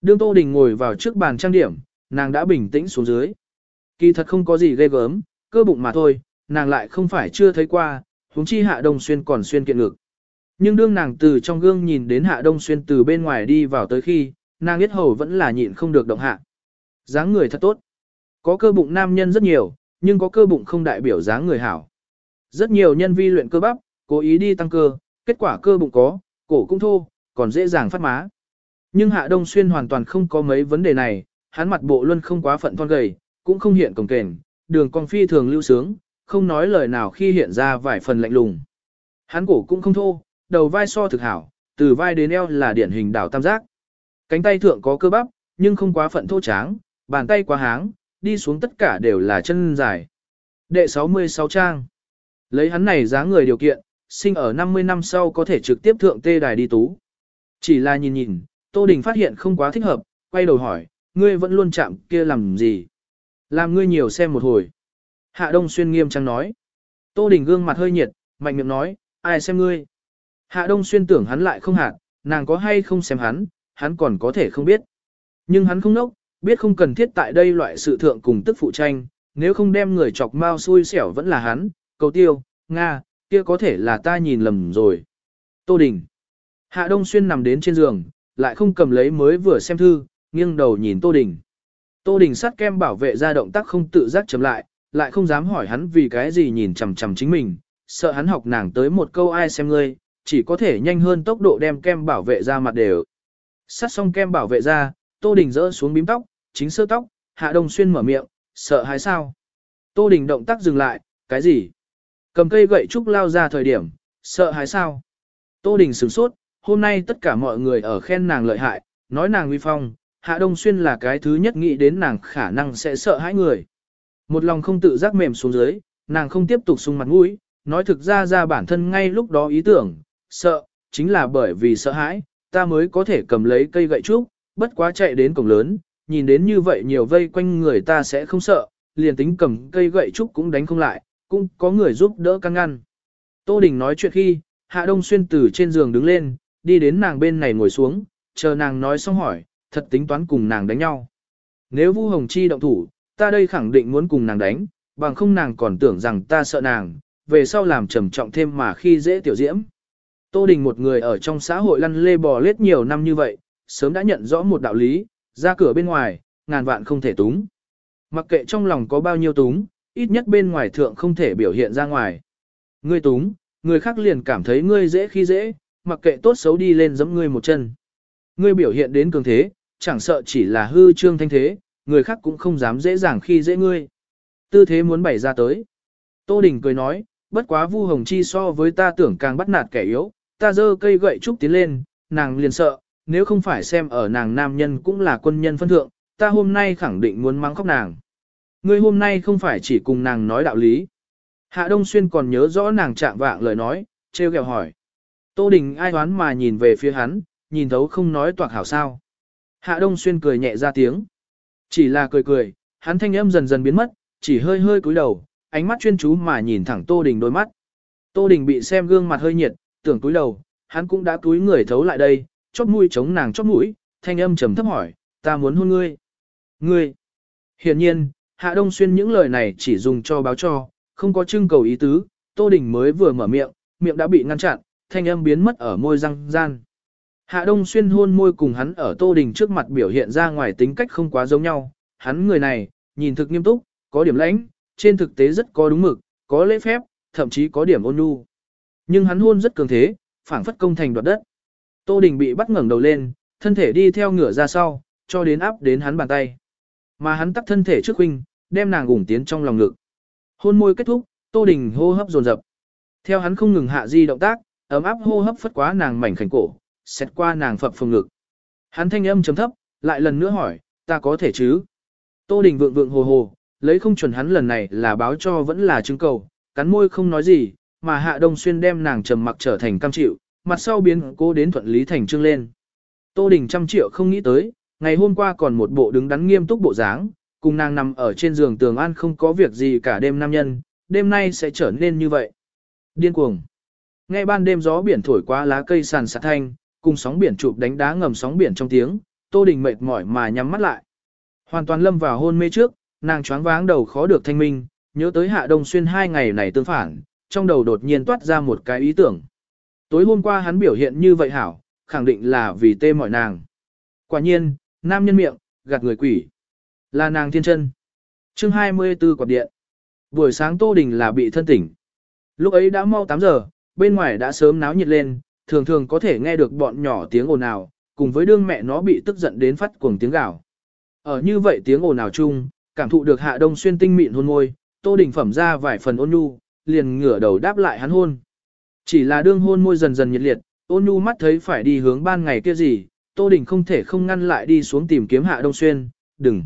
Đương Tô Đình ngồi vào trước bàn trang điểm, nàng đã bình tĩnh xuống dưới. Kỳ thật không có gì ghê gớm, cơ bụng mà thôi, nàng lại không phải chưa thấy qua, huống chi hạ đông xuyên còn xuyên kiện ngực. Nhưng đương nàng từ trong gương nhìn đến hạ đông xuyên từ bên ngoài đi vào tới khi, nàng biết hầu vẫn là nhịn không được động hạ. dáng người thật tốt. Có cơ bụng nam nhân rất nhiều, nhưng có cơ bụng không đại biểu dáng người hảo. Rất nhiều nhân vi luyện cơ bắp, cố ý đi tăng cơ, kết quả cơ bụng có, cổ cũng thô, còn dễ dàng phát má. Nhưng Hạ Đông Xuyên hoàn toàn không có mấy vấn đề này, hắn mặt bộ luôn không quá phận thon gầy, cũng không hiện cổng kềnh, đường con phi thường lưu sướng, không nói lời nào khi hiện ra vài phần lạnh lùng. Hắn cổ cũng không thô, đầu vai so thực hảo, từ vai đến eo là điển hình đảo tam giác. Cánh tay thượng có cơ bắp, nhưng không quá phận thô tráng, bàn tay quá háng, đi xuống tất cả đều là chân dài. Đệ 66 trang. Lấy hắn này giá người điều kiện, sinh ở 50 năm sau có thể trực tiếp thượng tê đài đi tú. Chỉ là nhìn nhìn, Tô Đình phát hiện không quá thích hợp, quay đầu hỏi, ngươi vẫn luôn chạm kia làm gì? Làm ngươi nhiều xem một hồi. Hạ Đông Xuyên nghiêm trang nói. Tô Đình gương mặt hơi nhiệt, mạnh miệng nói, ai xem ngươi? Hạ Đông Xuyên tưởng hắn lại không hạt, nàng có hay không xem hắn, hắn còn có thể không biết. Nhưng hắn không nốc, biết không cần thiết tại đây loại sự thượng cùng tức phụ tranh, nếu không đem người chọc mau xui xẻo vẫn là hắn, cầu tiêu, Nga, kia có thể là ta nhìn lầm rồi. Tô Đình. Hạ Đông Xuyên nằm đến trên giường, lại không cầm lấy mới vừa xem thư, nghiêng đầu nhìn Tô Đình. Tô Đình sát kem bảo vệ ra động tác không tự giác chấm lại, lại không dám hỏi hắn vì cái gì nhìn chằm chằm chính mình, sợ hắn học nàng tới một câu ai xem ngươi, chỉ có thể nhanh hơn tốc độ đem kem bảo vệ ra mặt đều. Sát xong kem bảo vệ ra, Tô Đình rỡ xuống bím tóc, chính sơ tóc, Hạ Đông Xuyên mở miệng, sợ hãi sao? Tô Đình động tác dừng lại, cái gì? Cầm cây gậy trúc lao ra thời điểm, sợ hãi sao? Tô Đình sửng sốt, hôm nay tất cả mọi người ở khen nàng lợi hại, nói nàng uy phong, Hạ Đông Xuyên là cái thứ nhất nghĩ đến nàng khả năng sẽ sợ hãi người. Một lòng không tự giác mềm xuống dưới, nàng không tiếp tục sung mặt mũi, nói thực ra ra bản thân ngay lúc đó ý tưởng, sợ, chính là bởi vì sợ hãi, ta mới có thể cầm lấy cây gậy trúc, bất quá chạy đến cổng lớn, nhìn đến như vậy nhiều vây quanh người ta sẽ không sợ, liền tính cầm cây gậy trúc cũng đánh không lại, cũng có người giúp đỡ căng ngăn. Tô Đình nói chuyện khi, Hạ Đông Xuyên từ trên giường đứng lên, đi đến nàng bên này ngồi xuống, chờ nàng nói xong hỏi, thật tính toán cùng nàng đánh nhau. Nếu Vu Hồng Chi động thủ, ta đây khẳng định muốn cùng nàng đánh, bằng không nàng còn tưởng rằng ta sợ nàng, về sau làm trầm trọng thêm mà khi dễ tiểu diễm. Tô Đình một người ở trong xã hội lăn lê bò lết nhiều năm như vậy, sớm đã nhận rõ một đạo lý, ra cửa bên ngoài, ngàn vạn không thể túng. Mặc kệ trong lòng có bao nhiêu túng, ít nhất bên ngoài thượng không thể biểu hiện ra ngoài. Ngươi túng, người khác liền cảm thấy ngươi dễ khi dễ, mặc kệ tốt xấu đi lên giẫm ngươi một chân. Ngươi biểu hiện đến cường thế, chẳng sợ chỉ là hư trương thanh thế, người khác cũng không dám dễ dàng khi dễ ngươi. Tư thế muốn bày ra tới. Tô Đình cười nói, bất quá Vu Hồng Chi so với ta tưởng càng bắt nạt kẻ yếu, ta dơ cây gậy trúc tiến lên, nàng liền sợ, nếu không phải xem ở nàng nam nhân cũng là quân nhân phân thượng, ta hôm nay khẳng định muốn mắng khóc nàng. Ngươi hôm nay không phải chỉ cùng nàng nói đạo lý. Hạ Đông Xuyên còn nhớ rõ nàng chạm vạng lời nói, treo kẹo hỏi. Tô Đình ai đoán mà nhìn về phía hắn, nhìn thấu không nói toạc hảo sao. Hạ Đông Xuyên cười nhẹ ra tiếng. Chỉ là cười cười, hắn thanh âm dần dần biến mất, chỉ hơi hơi cúi đầu, ánh mắt chuyên chú mà nhìn thẳng Tô Đình đôi mắt. Tô Đình bị xem gương mặt hơi nhiệt, tưởng cúi đầu, hắn cũng đã cúi người thấu lại đây, chóp mũi chống nàng chóp mũi, thanh âm trầm thấp hỏi, ta muốn hôn ngươi. Ngươi. Hiển nhiên, Hạ Đông Xuyên những lời này chỉ dùng cho báo cho, không có trưng cầu ý tứ, Tô Đình mới vừa mở miệng, miệng đã bị ngăn chặn, thanh âm biến mất ở môi răng gian. Hạ Đông Xuyên hôn môi cùng hắn ở Tô Đình trước mặt biểu hiện ra ngoài tính cách không quá giống nhau, hắn người này, nhìn thực nghiêm túc, có điểm lãnh, trên thực tế rất có đúng mực, có lễ phép, thậm chí có điểm ôn nhu. Nhưng hắn hôn rất cường thế, phảng phất công thành đoạt đất. Tô Đình bị bắt ngẩng đầu lên, thân thể đi theo ngửa ra sau, cho đến áp đến hắn bàn tay. Mà hắn tắt thân thể trước huynh, đem nàng gủng tiến trong lòng ngực. Hôn môi kết thúc, Tô Đình hô hấp dồn dập. Theo hắn không ngừng hạ di động tác, ấm áp hô hấp phất quá nàng mảnh khảnh cổ, xét qua nàng phập phồng ngực. Hắn thanh âm chấm thấp, lại lần nữa hỏi, ta có thể chứ? Tô Đình vượng vượng hồ hồ, lấy không chuẩn hắn lần này là báo cho vẫn là chứng cầu, cắn môi không nói gì, mà Hạ Đông Xuyên đem nàng trầm mặc trở thành cam chịu, mặt sau biến cố đến thuận lý thành trương lên. Tô Đình trăm triệu không nghĩ tới, ngày hôm qua còn một bộ đứng đắn nghiêm túc bộ dáng, cùng nàng nằm ở trên giường tường an không có việc gì cả đêm nam nhân, đêm nay sẽ trở nên như vậy. Điên cuồng. Ngay ban đêm gió biển thổi qua lá cây sàn sạt thanh, cùng sóng biển chụp đánh đá ngầm sóng biển trong tiếng, Tô Đình mệt mỏi mà nhắm mắt lại. Hoàn toàn lâm vào hôn mê trước, nàng choáng váng đầu khó được thanh minh, nhớ tới Hạ Đông Xuyên hai ngày này tương phản, trong đầu đột nhiên toát ra một cái ý tưởng. Tối hôm qua hắn biểu hiện như vậy hảo, khẳng định là vì tê mọi nàng. Quả nhiên, nam nhân miệng, gạt người quỷ. Là nàng thiên chân. chương 24 quạt điện. Buổi sáng Tô Đình là bị thân tỉnh. Lúc ấy đã mau 8 giờ, bên ngoài đã sớm náo nhiệt lên, thường thường có thể nghe được bọn nhỏ tiếng ồn ào, cùng với đương mẹ nó bị tức giận đến phát cuồng tiếng gào. Ở như vậy tiếng ồn ào chung, cảm thụ được Hạ Đông Xuyên tinh mịn hôn môi, Tô Đình phẩm ra vài phần ôn nhu, liền ngửa đầu đáp lại hắn hôn. Chỉ là đương hôn môi dần dần nhiệt liệt, ôn nhu mắt thấy phải đi hướng ban ngày kia gì, Tô Đình không thể không ngăn lại đi xuống tìm kiếm Hạ Đông Xuyên, đừng.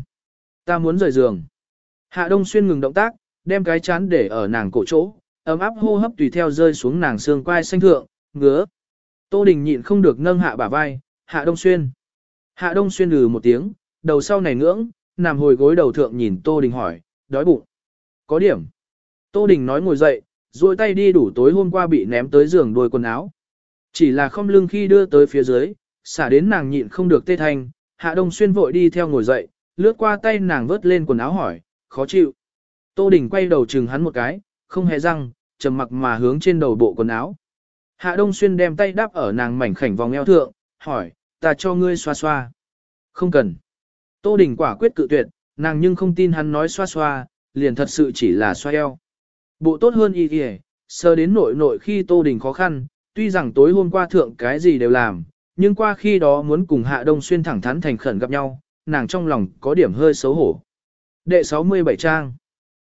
Ta muốn rời giường. Hạ Đông Xuyên ngừng động tác, đem cái chán để ở nàng cổ chỗ, ấm áp hô hấp tùy theo rơi xuống nàng xương quai xanh thượng, ngứa. Tô Đình nhịn không được nâng hạ bả vai, Hạ Đông Xuyên. Hạ Đông Xuyên lừ một tiếng, đầu sau này ngưỡng, nằm hồi gối đầu thượng nhìn Tô Đình hỏi, đói bụng. Có điểm. Tô Đình nói ngồi dậy, duỗi tay đi đủ tối hôm qua bị ném tới giường đôi quần áo. Chỉ là không lưng khi đưa tới phía dưới, xả đến nàng nhịn không được tê thanh, Hạ Đông Xuyên vội đi theo ngồi dậy, lướt qua tay nàng vớt lên quần áo hỏi, khó chịu. Tô Đình quay đầu chừng hắn một cái, không hề răng, trầm mặc mà hướng trên đầu bộ quần áo. Hạ Đông Xuyên đem tay đắp ở nàng mảnh khảnh vòng eo thượng, hỏi, ta cho ngươi xoa xoa. Không cần. Tô Đình quả quyết cự tuyệt, nàng nhưng không tin hắn nói xoa xoa, liền thật sự chỉ là xoa eo. Bộ tốt hơn y kìa, sơ đến nội nội khi Tô Đình khó khăn, tuy rằng tối hôm qua thượng cái gì đều làm, nhưng qua khi đó muốn cùng Hạ Đông Xuyên thẳng thắn thành khẩn gặp nhau, nàng trong lòng có điểm hơi xấu hổ. Đệ 67 trang.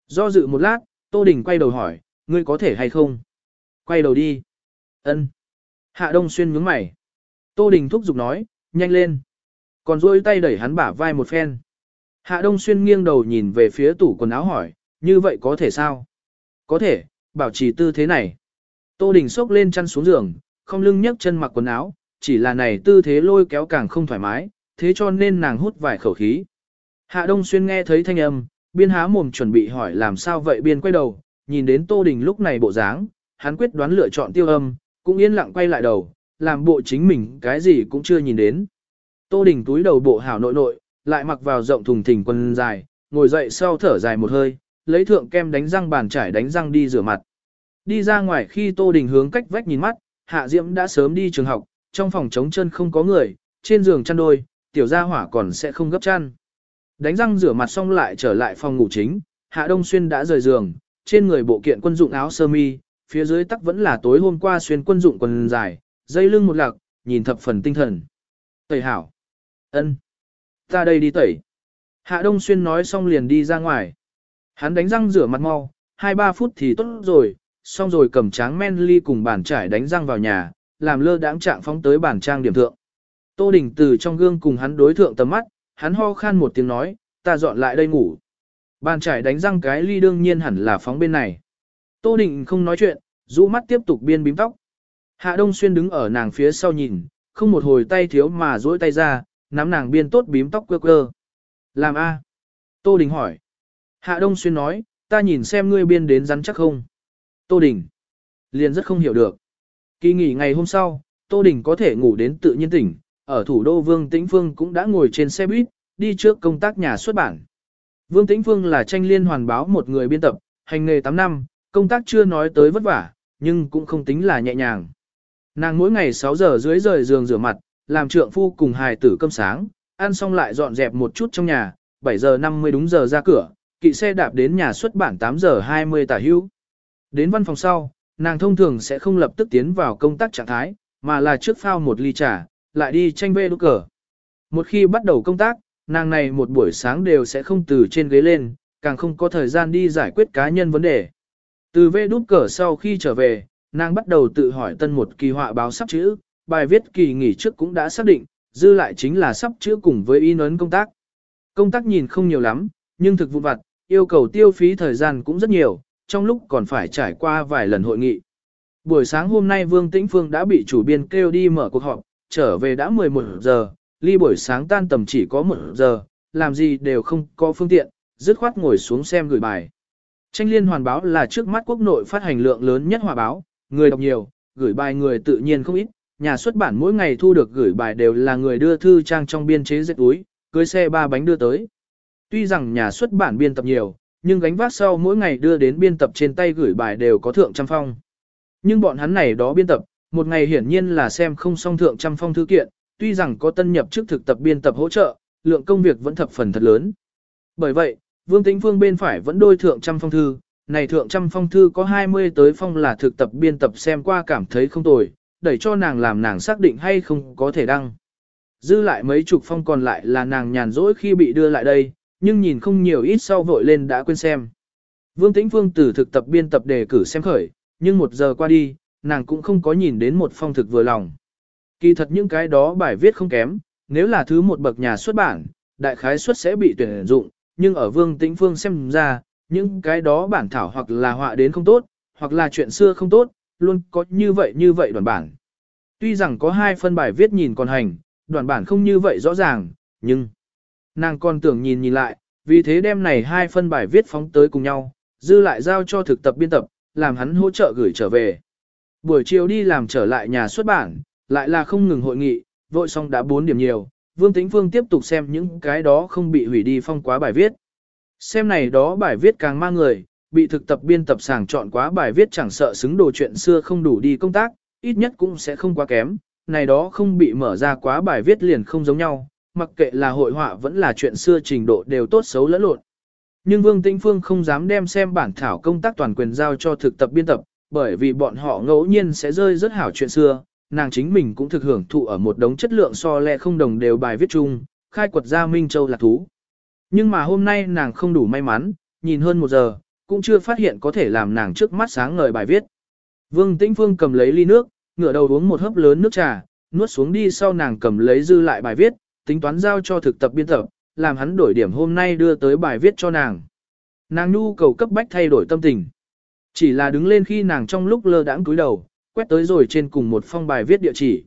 Do dự một lát, Tô Đình quay đầu hỏi, ngươi có thể hay không? Quay đầu đi. Ân. Hạ Đông Xuyên nhướng mày. Tô Đình thúc giục nói, nhanh lên. Còn duỗi tay đẩy hắn bả vai một phen. Hạ Đông Xuyên nghiêng đầu nhìn về phía tủ quần áo hỏi, như vậy có thể sao? Có thể, bảo trì tư thế này. Tô Đình xốc lên chăn xuống giường, không lưng nhấc chân mặc quần áo, chỉ là này tư thế lôi kéo càng không thoải mái, thế cho nên nàng hút vài khẩu khí. Hạ Đông Xuyên nghe thấy thanh âm, biên há mồm chuẩn bị hỏi làm sao vậy biên quay đầu, nhìn đến Tô Đình lúc này bộ dáng, hắn quyết đoán lựa chọn tiêu âm, cũng yên lặng quay lại đầu, làm bộ chính mình cái gì cũng chưa nhìn đến. Tô Đình túi đầu bộ hảo nội nội, lại mặc vào rộng thùng thình quần dài, ngồi dậy sau thở dài một hơi, lấy thượng kem đánh răng bàn trải đánh răng đi rửa mặt. Đi ra ngoài khi Tô Đình hướng cách vách nhìn mắt, Hạ Diễm đã sớm đi trường học, trong phòng trống chân không có người, trên giường chăn đôi, tiểu gia hỏa còn sẽ không gấp chăn. Đánh răng rửa mặt xong lại trở lại phòng ngủ chính, Hạ Đông Xuyên đã rời giường, trên người bộ kiện quân dụng áo sơ mi, phía dưới tắc vẫn là tối hôm qua xuyên quân dụng quần dài, dây lưng một lạc, nhìn thập phần tinh thần. Tẩy hảo. ân, Ta đây đi tẩy. Hạ Đông Xuyên nói xong liền đi ra ngoài. Hắn đánh răng rửa mặt mau, 2-3 phút thì tốt rồi, xong rồi cầm tráng men ly cùng bàn trải đánh răng vào nhà, làm lơ đãng trạng phóng tới bàn trang điểm thượng. Tô Đình từ trong gương cùng hắn đối thượng tầm mắt, hắn ho khan một tiếng nói, ta dọn lại đây ngủ. Bàn trải đánh răng cái ly đương nhiên hẳn là phóng bên này. Tô Định không nói chuyện, rũ mắt tiếp tục biên bím tóc. Hạ Đông Xuyên đứng ở nàng phía sau nhìn, không một hồi tay thiếu mà duỗi tay ra, nắm nàng biên tốt bím tóc quơ quơ. Làm a? Tô Đình hỏi. Hạ Đông Xuyên nói, ta nhìn xem ngươi biên đến rắn chắc không. Tô Đình. Liền rất không hiểu được. Kỳ nghỉ ngày hôm sau, Tô Đình có thể ngủ đến tự nhiên tỉnh, ở thủ đô Vương Tĩnh Phương cũng đã ngồi trên xe buýt, đi trước công tác nhà xuất bản. Vương Tĩnh Phương là tranh liên hoàn báo một người biên tập, hành nghề 8 năm, công tác chưa nói tới vất vả, nhưng cũng không tính là nhẹ nhàng. Nàng mỗi ngày 6 giờ dưới rời giường rửa mặt, làm trượng phu cùng hài tử cơm sáng, ăn xong lại dọn dẹp một chút trong nhà, 7 giờ 50 đúng giờ ra cửa, kỵ xe đạp đến nhà xuất bản 8 giờ 20 tả hữu. Đến văn phòng sau, nàng thông thường sẽ không lập tức tiến vào công tác trạng thái, mà là trước phao một ly trà, lại đi tranh vê đốt cờ. Một khi bắt đầu công tác, nàng này một buổi sáng đều sẽ không từ trên ghế lên, càng không có thời gian đi giải quyết cá nhân vấn đề. Từ vê đút cờ sau khi trở về, nàng bắt đầu tự hỏi tân một kỳ họa báo sắp chữ, bài viết kỳ nghỉ trước cũng đã xác định, dư lại chính là sắp chữ cùng với in ấn công tác. Công tác nhìn không nhiều lắm, nhưng thực vụ vặt, yêu cầu tiêu phí thời gian cũng rất nhiều, trong lúc còn phải trải qua vài lần hội nghị. Buổi sáng hôm nay Vương Tĩnh Phương đã bị chủ biên kêu đi mở cuộc họp, trở về đã 11 giờ, ly buổi sáng tan tầm chỉ có 1 giờ, làm gì đều không có phương tiện, dứt khoát ngồi xuống xem gửi bài. Tranh liên hoàn báo là trước mắt quốc nội phát hành lượng lớn nhất hòa báo, người đọc nhiều, gửi bài người tự nhiên không ít, nhà xuất bản mỗi ngày thu được gửi bài đều là người đưa thư trang trong biên chế dệt túi, cưới xe ba bánh đưa tới. Tuy rằng nhà xuất bản biên tập nhiều, nhưng gánh vác sau mỗi ngày đưa đến biên tập trên tay gửi bài đều có thượng trăm phong. Nhưng bọn hắn này đó biên tập, một ngày hiển nhiên là xem không song thượng trăm phong thư kiện, tuy rằng có tân nhập chức thực tập biên tập hỗ trợ, lượng công việc vẫn thập phần thật lớn. Bởi vậy, Vương Tĩnh Phương bên phải vẫn đôi thượng trăm phong thư, này thượng trăm phong thư có 20 tới phong là thực tập biên tập xem qua cảm thấy không tồi, đẩy cho nàng làm nàng xác định hay không có thể đăng. Dư lại mấy chục phong còn lại là nàng nhàn rỗi khi bị đưa lại đây, nhưng nhìn không nhiều ít sau vội lên đã quên xem. Vương Tĩnh Phương từ thực tập biên tập đề cử xem khởi, nhưng một giờ qua đi, nàng cũng không có nhìn đến một phong thực vừa lòng. Kỳ thật những cái đó bài viết không kém, nếu là thứ một bậc nhà xuất bản, đại khái xuất sẽ bị tuyển dụng, nhưng ở Vương Tĩnh Phương xem ra, những cái đó bản thảo hoặc là họa đến không tốt, hoặc là chuyện xưa không tốt, luôn có như vậy như vậy đoàn bản. Tuy rằng có hai phân bài viết nhìn còn hành, đoàn bản không như vậy rõ ràng, nhưng nàng còn tưởng nhìn nhìn lại, vì thế đem này hai phân bài viết phóng tới cùng nhau, dư lại giao cho thực tập biên tập, làm hắn hỗ trợ gửi trở về. Buổi chiều đi làm trở lại nhà xuất bản, lại là không ngừng hội nghị, vội xong đã 4 điểm nhiều, Vương Tĩnh Phương tiếp tục xem những cái đó không bị hủy đi phong quá bài viết. Xem này đó bài viết càng mang người, bị thực tập biên tập sàng chọn quá bài viết chẳng sợ xứng đồ chuyện xưa không đủ đi công tác, ít nhất cũng sẽ không quá kém, này đó không bị mở ra quá bài viết liền không giống nhau, mặc kệ là hội họa vẫn là chuyện xưa trình độ đều tốt xấu lẫn lộn. Nhưng Vương Tĩnh Phương không dám đem xem bản thảo công tác toàn quyền giao cho thực tập biên tập, bởi vì bọn họ ngẫu nhiên sẽ rơi rất hảo chuyện xưa, nàng chính mình cũng thực hưởng thụ ở một đống chất lượng so lẹ không đồng đều bài viết chung, khai quật ra Minh Châu là thú. Nhưng mà hôm nay nàng không đủ may mắn, nhìn hơn một giờ, cũng chưa phát hiện có thể làm nàng trước mắt sáng ngời bài viết. Vương Tĩnh Phương cầm lấy ly nước, ngửa đầu uống một hớp lớn nước trà, nuốt xuống đi sau nàng cầm lấy dư lại bài viết, tính toán giao cho thực tập biên tập, làm hắn đổi điểm hôm nay đưa tới bài viết cho nàng. Nàng nhu cầu cấp bách thay đổi tâm tình. Chỉ là đứng lên khi nàng trong lúc lơ đãng cúi đầu, quét tới rồi trên cùng một phong bài viết địa chỉ.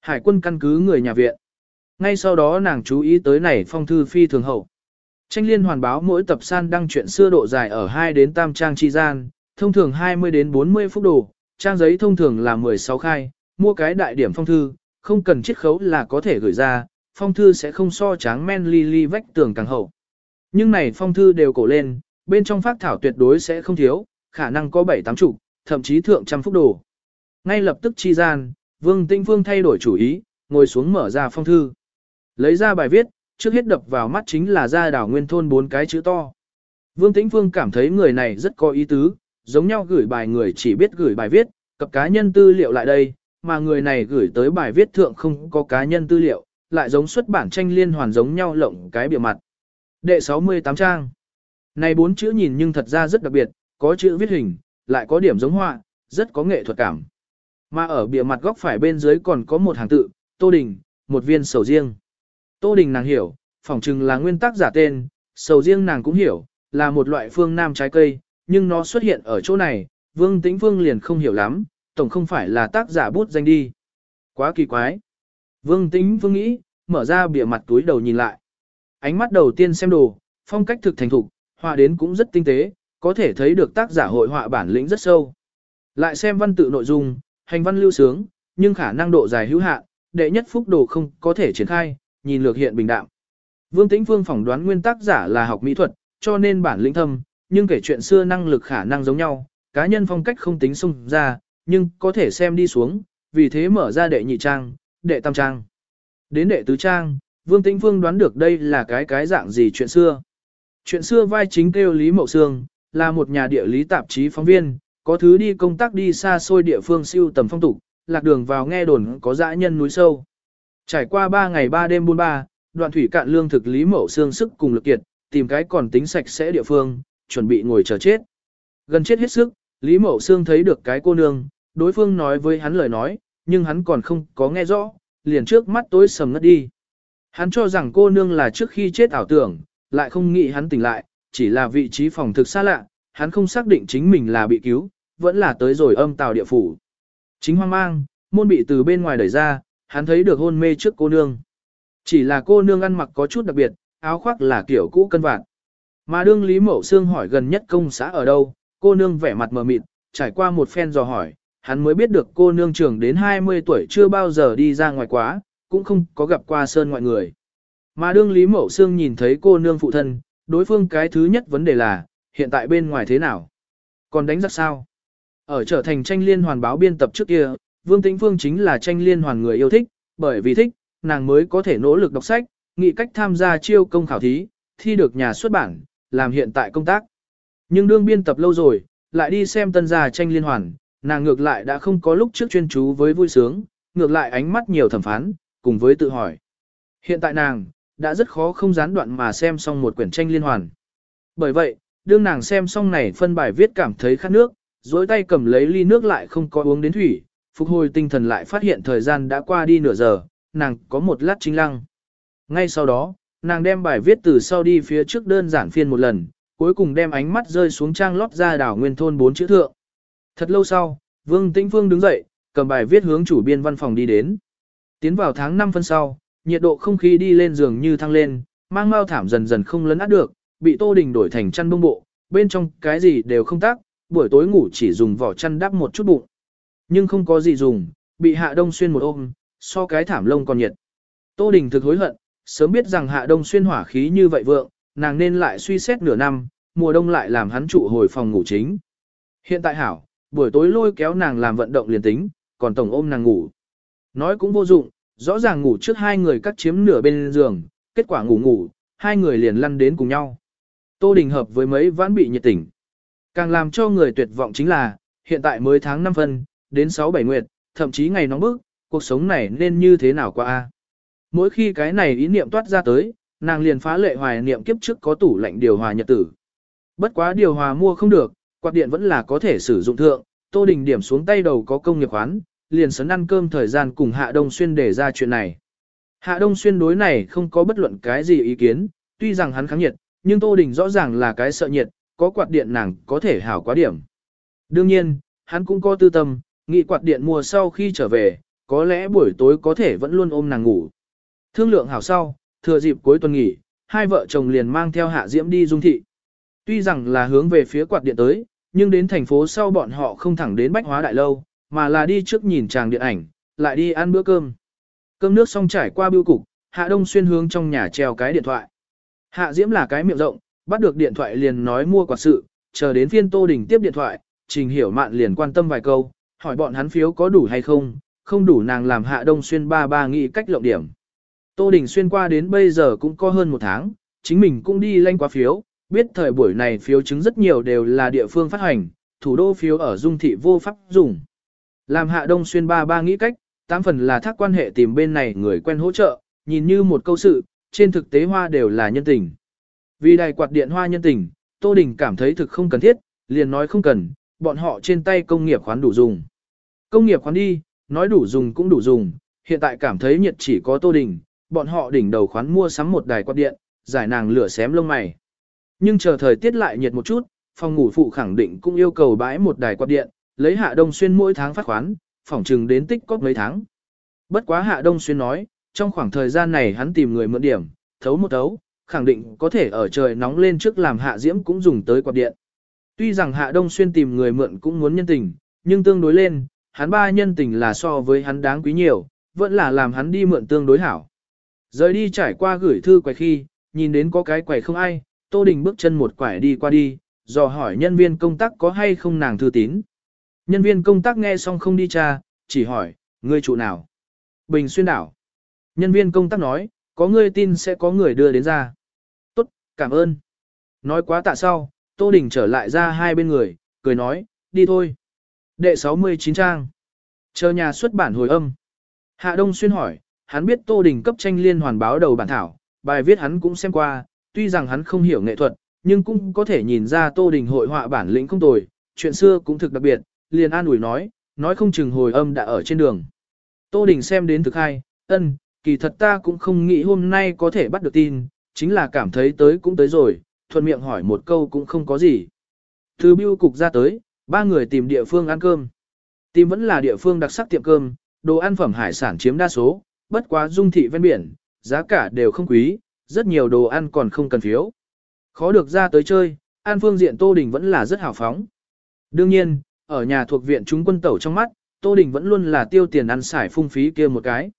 Hải quân căn cứ người nhà viện. Ngay sau đó nàng chú ý tới này phong thư phi thường hậu. Tranh liên hoàn báo mỗi tập san đăng chuyện xưa độ dài ở 2 đến tam trang chi gian, thông thường 20 đến 40 phút đồ, trang giấy thông thường là 16 khai, mua cái đại điểm phong thư, không cần chiết khấu là có thể gửi ra, phong thư sẽ không so tráng men li li vách tường càng hậu. Nhưng này phong thư đều cổ lên, bên trong phát thảo tuyệt đối sẽ không thiếu, khả năng có 7 tám chục, thậm chí thượng trăm phúc đồ. Ngay lập tức chi gian, Vương Tĩnh Vương thay đổi chủ ý, ngồi xuống mở ra phong thư. Lấy ra bài viết, trước hết đập vào mắt chính là ra đảo nguyên thôn bốn cái chữ to. Vương Tĩnh Vương cảm thấy người này rất có ý tứ, giống nhau gửi bài người chỉ biết gửi bài viết, cập cá nhân tư liệu lại đây, mà người này gửi tới bài viết thượng không có cá nhân tư liệu, lại giống xuất bản tranh liên hoàn giống nhau lộng cái biểu mặt. Đệ 68 trang. Này bốn chữ nhìn nhưng thật ra rất đặc biệt, có chữ viết hình, lại có điểm giống họa, rất có nghệ thuật cảm. Mà ở bìa mặt góc phải bên dưới còn có một hàng tự, Tô Đình, một viên sầu riêng. Tô Đình nàng hiểu, phỏng chừng là nguyên tắc giả tên, sầu riêng nàng cũng hiểu, là một loại phương nam trái cây, nhưng nó xuất hiện ở chỗ này, Vương Tĩnh vương liền không hiểu lắm, tổng không phải là tác giả bút danh đi. Quá kỳ quái. Vương Tĩnh vương nghĩ, mở ra bìa mặt túi đầu nhìn lại. Ánh mắt đầu tiên xem đồ, phong cách thực thành thục, họa đến cũng rất tinh tế, có thể thấy được tác giả hội họa bản lĩnh rất sâu. Lại xem văn tự nội dung, hành văn lưu sướng, nhưng khả năng độ dài hữu hạn, đệ nhất phúc đồ không có thể triển khai, nhìn lược hiện bình đạm. Vương Tĩnh Phương phỏng đoán nguyên tác giả là học mỹ thuật, cho nên bản lĩnh thâm, nhưng kể chuyện xưa năng lực khả năng giống nhau, cá nhân phong cách không tính xung ra, nhưng có thể xem đi xuống, vì thế mở ra đệ nhị trang, đệ tam trang. Đến đệ tứ trang, Vương Tĩnh Phương đoán được đây là cái cái dạng gì chuyện xưa. Chuyện xưa vai chính kêu Lý Mậu Sương, là một nhà địa lý tạp chí phóng viên, có thứ đi công tác đi xa xôi địa phương siêu tầm phong tục, lạc đường vào nghe đồn có dã nhân núi sâu. Trải qua 3 ngày 3 đêm buôn ba, đoạn thủy cạn lương thực Lý Mậu Sương sức cùng lực kiệt, tìm cái còn tính sạch sẽ địa phương, chuẩn bị ngồi chờ chết. Gần chết hết sức, Lý Mậu Sương thấy được cái cô nương, đối phương nói với hắn lời nói, nhưng hắn còn không có nghe rõ, liền trước mắt tối sầm ngất đi. Hắn cho rằng cô nương là trước khi chết ảo tưởng, lại không nghĩ hắn tỉnh lại, chỉ là vị trí phòng thực xa lạ, hắn không xác định chính mình là bị cứu, vẫn là tới rồi âm tàu địa phủ. Chính hoang mang, môn bị từ bên ngoài đẩy ra, hắn thấy được hôn mê trước cô nương. Chỉ là cô nương ăn mặc có chút đặc biệt, áo khoác là kiểu cũ cân vạn. Mà đương Lý Mậu Sương hỏi gần nhất công xã ở đâu, cô nương vẻ mặt mờ mịt, trải qua một phen dò hỏi, hắn mới biết được cô nương trưởng đến 20 tuổi chưa bao giờ đi ra ngoài quá, cũng không có gặp qua sơn ngoại người. Mà đương Lý Mậu Sương nhìn thấy cô nương phụ thân, đối phương cái thứ nhất vấn đề là, hiện tại bên ngoài thế nào? Còn đánh giặc sao? Ở trở thành tranh liên hoàn báo biên tập trước kia, Vương Tĩnh Phương chính là tranh liên hoàn người yêu thích, bởi vì thích, nàng mới có thể nỗ lực đọc sách, nghĩ cách tham gia chiêu công khảo thí, thi được nhà xuất bản, làm hiện tại công tác. Nhưng đương biên tập lâu rồi, lại đi xem tân gia tranh liên hoàn, nàng ngược lại đã không có lúc trước chuyên chú với vui sướng, ngược lại ánh mắt nhiều thẩm phán, cùng với tự hỏi. Hiện tại nàng, đã rất khó không gián đoạn mà xem xong một quyển tranh liên hoàn. Bởi vậy, đương nàng xem xong này phân bài viết cảm thấy khát nước, dối tay cầm lấy ly nước lại không có uống đến thủy, phục hồi tinh thần lại phát hiện thời gian đã qua đi nửa giờ, nàng có một lát chính lăng. Ngay sau đó, nàng đem bài viết từ sau đi phía trước đơn giản phiên một lần, cuối cùng đem ánh mắt rơi xuống trang lót ra đảo nguyên thôn bốn chữ thượng. Thật lâu sau, Vương Tĩnh Phương đứng dậy, cầm bài viết hướng chủ biên văn phòng đi đến. Tiến vào tháng 5 phân sau, nhiệt độ không khí đi lên giường như thăng lên, mang mau thảm dần dần không lấn át được, bị Tô Đình đổi thành chăn bông bộ, bên trong cái gì đều không tác, buổi tối ngủ chỉ dùng vỏ chăn đắp một chút bụng. Nhưng không có gì dùng, bị Hạ Đông Xuyên một ôm, so cái thảm lông còn nhiệt. Tô Đình thực hối hận, sớm biết rằng Hạ Đông Xuyên hỏa khí như vậy vượng, nàng nên lại suy xét nửa năm, mùa đông lại làm hắn trụ hồi phòng ngủ chính. Hiện tại hảo, buổi tối lôi kéo nàng làm vận động liền tính, còn tổng ôm nàng ngủ. Nói cũng vô dụng, rõ ràng ngủ trước hai người cắt chiếm nửa bên giường, kết quả ngủ ngủ, hai người liền lăn đến cùng nhau. Tô Đình hợp với mấy vãn bị nhiệt tỉnh. Càng làm cho người tuyệt vọng chính là, hiện tại mới tháng 5 phân, đến 6-7 nguyệt, thậm chí ngày nóng bức, cuộc sống này nên như thế nào qua a? Mỗi khi cái này ý niệm toát ra tới, nàng liền phá lệ hoài niệm kiếp trước có tủ lạnh điều hòa nhật tử. Bất quá điều hòa mua không được, quạt điện vẫn là có thể sử dụng thượng, Tô Đình điểm xuống tay đầu có công nghiệp khoán, liền sấn ăn cơm thời gian cùng Hạ Đông Xuyên để ra chuyện này. Hạ Đông Xuyên đối này không có bất luận cái gì ý kiến, tuy rằng hắn kháng nhiệt, nhưng Tô Đình rõ ràng là cái sợ nhiệt, có quạt điện nàng có thể hảo quá điểm. Đương nhiên, hắn cũng có tư tâm, nghĩ quạt điện mua sau khi trở về, có lẽ buổi tối có thể vẫn luôn ôm nàng ngủ. Thương lượng hảo sau, thừa dịp cuối tuần nghỉ, hai vợ chồng liền mang theo Hạ Diễm đi dung thị. Tuy rằng là hướng về phía quạt điện tới, nhưng đến thành phố sau bọn họ không thẳng đến Bách Hóa Đại Lâu, mà là đi trước nhìn chàng điện ảnh, lại đi ăn bữa cơm. Cơm nước xong trải qua bưu cục, Hạ Đông xuyên hướng trong nhà treo cái điện thoại. Hạ Diễm là cái miệng rộng, bắt được điện thoại liền nói mua quạt sự, chờ đến phiên Tô Đình tiếp điện thoại, Trình Hiểu Mạn liền quan tâm vài câu, hỏi bọn hắn phiếu có đủ hay không, không đủ nàng làm Hạ Đông Xuyên ba ba nghĩ cách lộng điểm. Tô Đình Xuyên qua đến bây giờ cũng có hơn một tháng, chính mình cũng đi lanh qua phiếu, biết thời buổi này phiếu chứng rất nhiều đều là địa phương phát hành, thủ đô phiếu ở dung thị vô pháp dùng. Làm Hạ Đông Xuyên ba ba nghĩ cách, tám phần là thác quan hệ tìm bên này người quen hỗ trợ, nhìn như một câu sự, trên thực tế hoa đều là nhân tình. Vì đài quạt điện hoa nhân tình, Tô Đình cảm thấy thực không cần thiết, liền nói không cần, bọn họ trên tay công nghiệp khoán đủ dùng. Công nghiệp khoán đi, nói đủ dùng cũng đủ dùng, hiện tại cảm thấy nhiệt chỉ có Tô Đình, bọn họ đỉnh đầu khoán mua sắm một đài quạt điện, giải nàng lửa xém lông mày. Nhưng chờ thời tiết lại nhiệt một chút, phòng ngủ phụ khẳng định cũng yêu cầu bãi một đài quạt điện, lấy hạ đông xuyên mỗi tháng phát khoán, phỏng chừng đến tích cóp mấy tháng. Bất quá hạ đông xuyên nói, trong khoảng thời gian này hắn tìm người mượn điểm, thấu một thấu, khẳng định có thể ở trời nóng lên trước làm hạ diễm cũng dùng tới quạt điện. Tuy rằng hạ đông xuyên tìm người mượn cũng muốn nhân tình, nhưng tương đối lên, hắn ba nhân tình là so với hắn đáng quý nhiều, vẫn là làm hắn đi mượn tương đối hảo. Rời đi trải qua gửi thư quầy khi, nhìn đến có cái quầy không ai, Tô Đình bước chân một quải đi qua đi, dò hỏi nhân viên công tác có hay không nàng thư tín. Nhân viên công tác nghe xong không đi tra, chỉ hỏi, ngươi trụ nào? Bình xuyên đảo. Nhân viên công tác nói, có ngươi tin sẽ có người đưa đến ra. Tốt, cảm ơn. Nói quá tạ sau, Tô Đình trở lại ra hai bên người, cười nói, đi thôi. Đệ 69 trang. Chờ nhà xuất bản hồi âm. Hạ Đông Xuyên hỏi, hắn biết Tô Đình cấp tranh liên hoàn báo đầu bản thảo, bài viết hắn cũng xem qua, tuy rằng hắn không hiểu nghệ thuật, nhưng cũng có thể nhìn ra Tô Đình hội họa bản lĩnh không tồi, chuyện xưa cũng thực đặc biệt, liền an ủi nói, nói không chừng hồi âm đã ở trên đường. Tô Đình xem đến thực hai, ân, kỳ thật ta cũng không nghĩ hôm nay có thể bắt được tin, chính là cảm thấy tới cũng tới rồi, thuận miệng hỏi một câu cũng không có gì. Từ biêu cục ra tới, ba người tìm địa phương ăn cơm. Tìm vẫn là địa phương đặc sắc tiệm cơm, đồ ăn phẩm hải sản chiếm đa số, bất quá dung thị ven biển, giá cả đều không quý, rất nhiều đồ ăn còn không cần phiếu. Khó được ra tới chơi, an phương diện Tô Đình vẫn là rất hào phóng. Đương nhiên, ở nhà thuộc viện chúng quân tẩu trong mắt, Tô Đình vẫn luôn là tiêu tiền ăn xài phung phí kia một cái.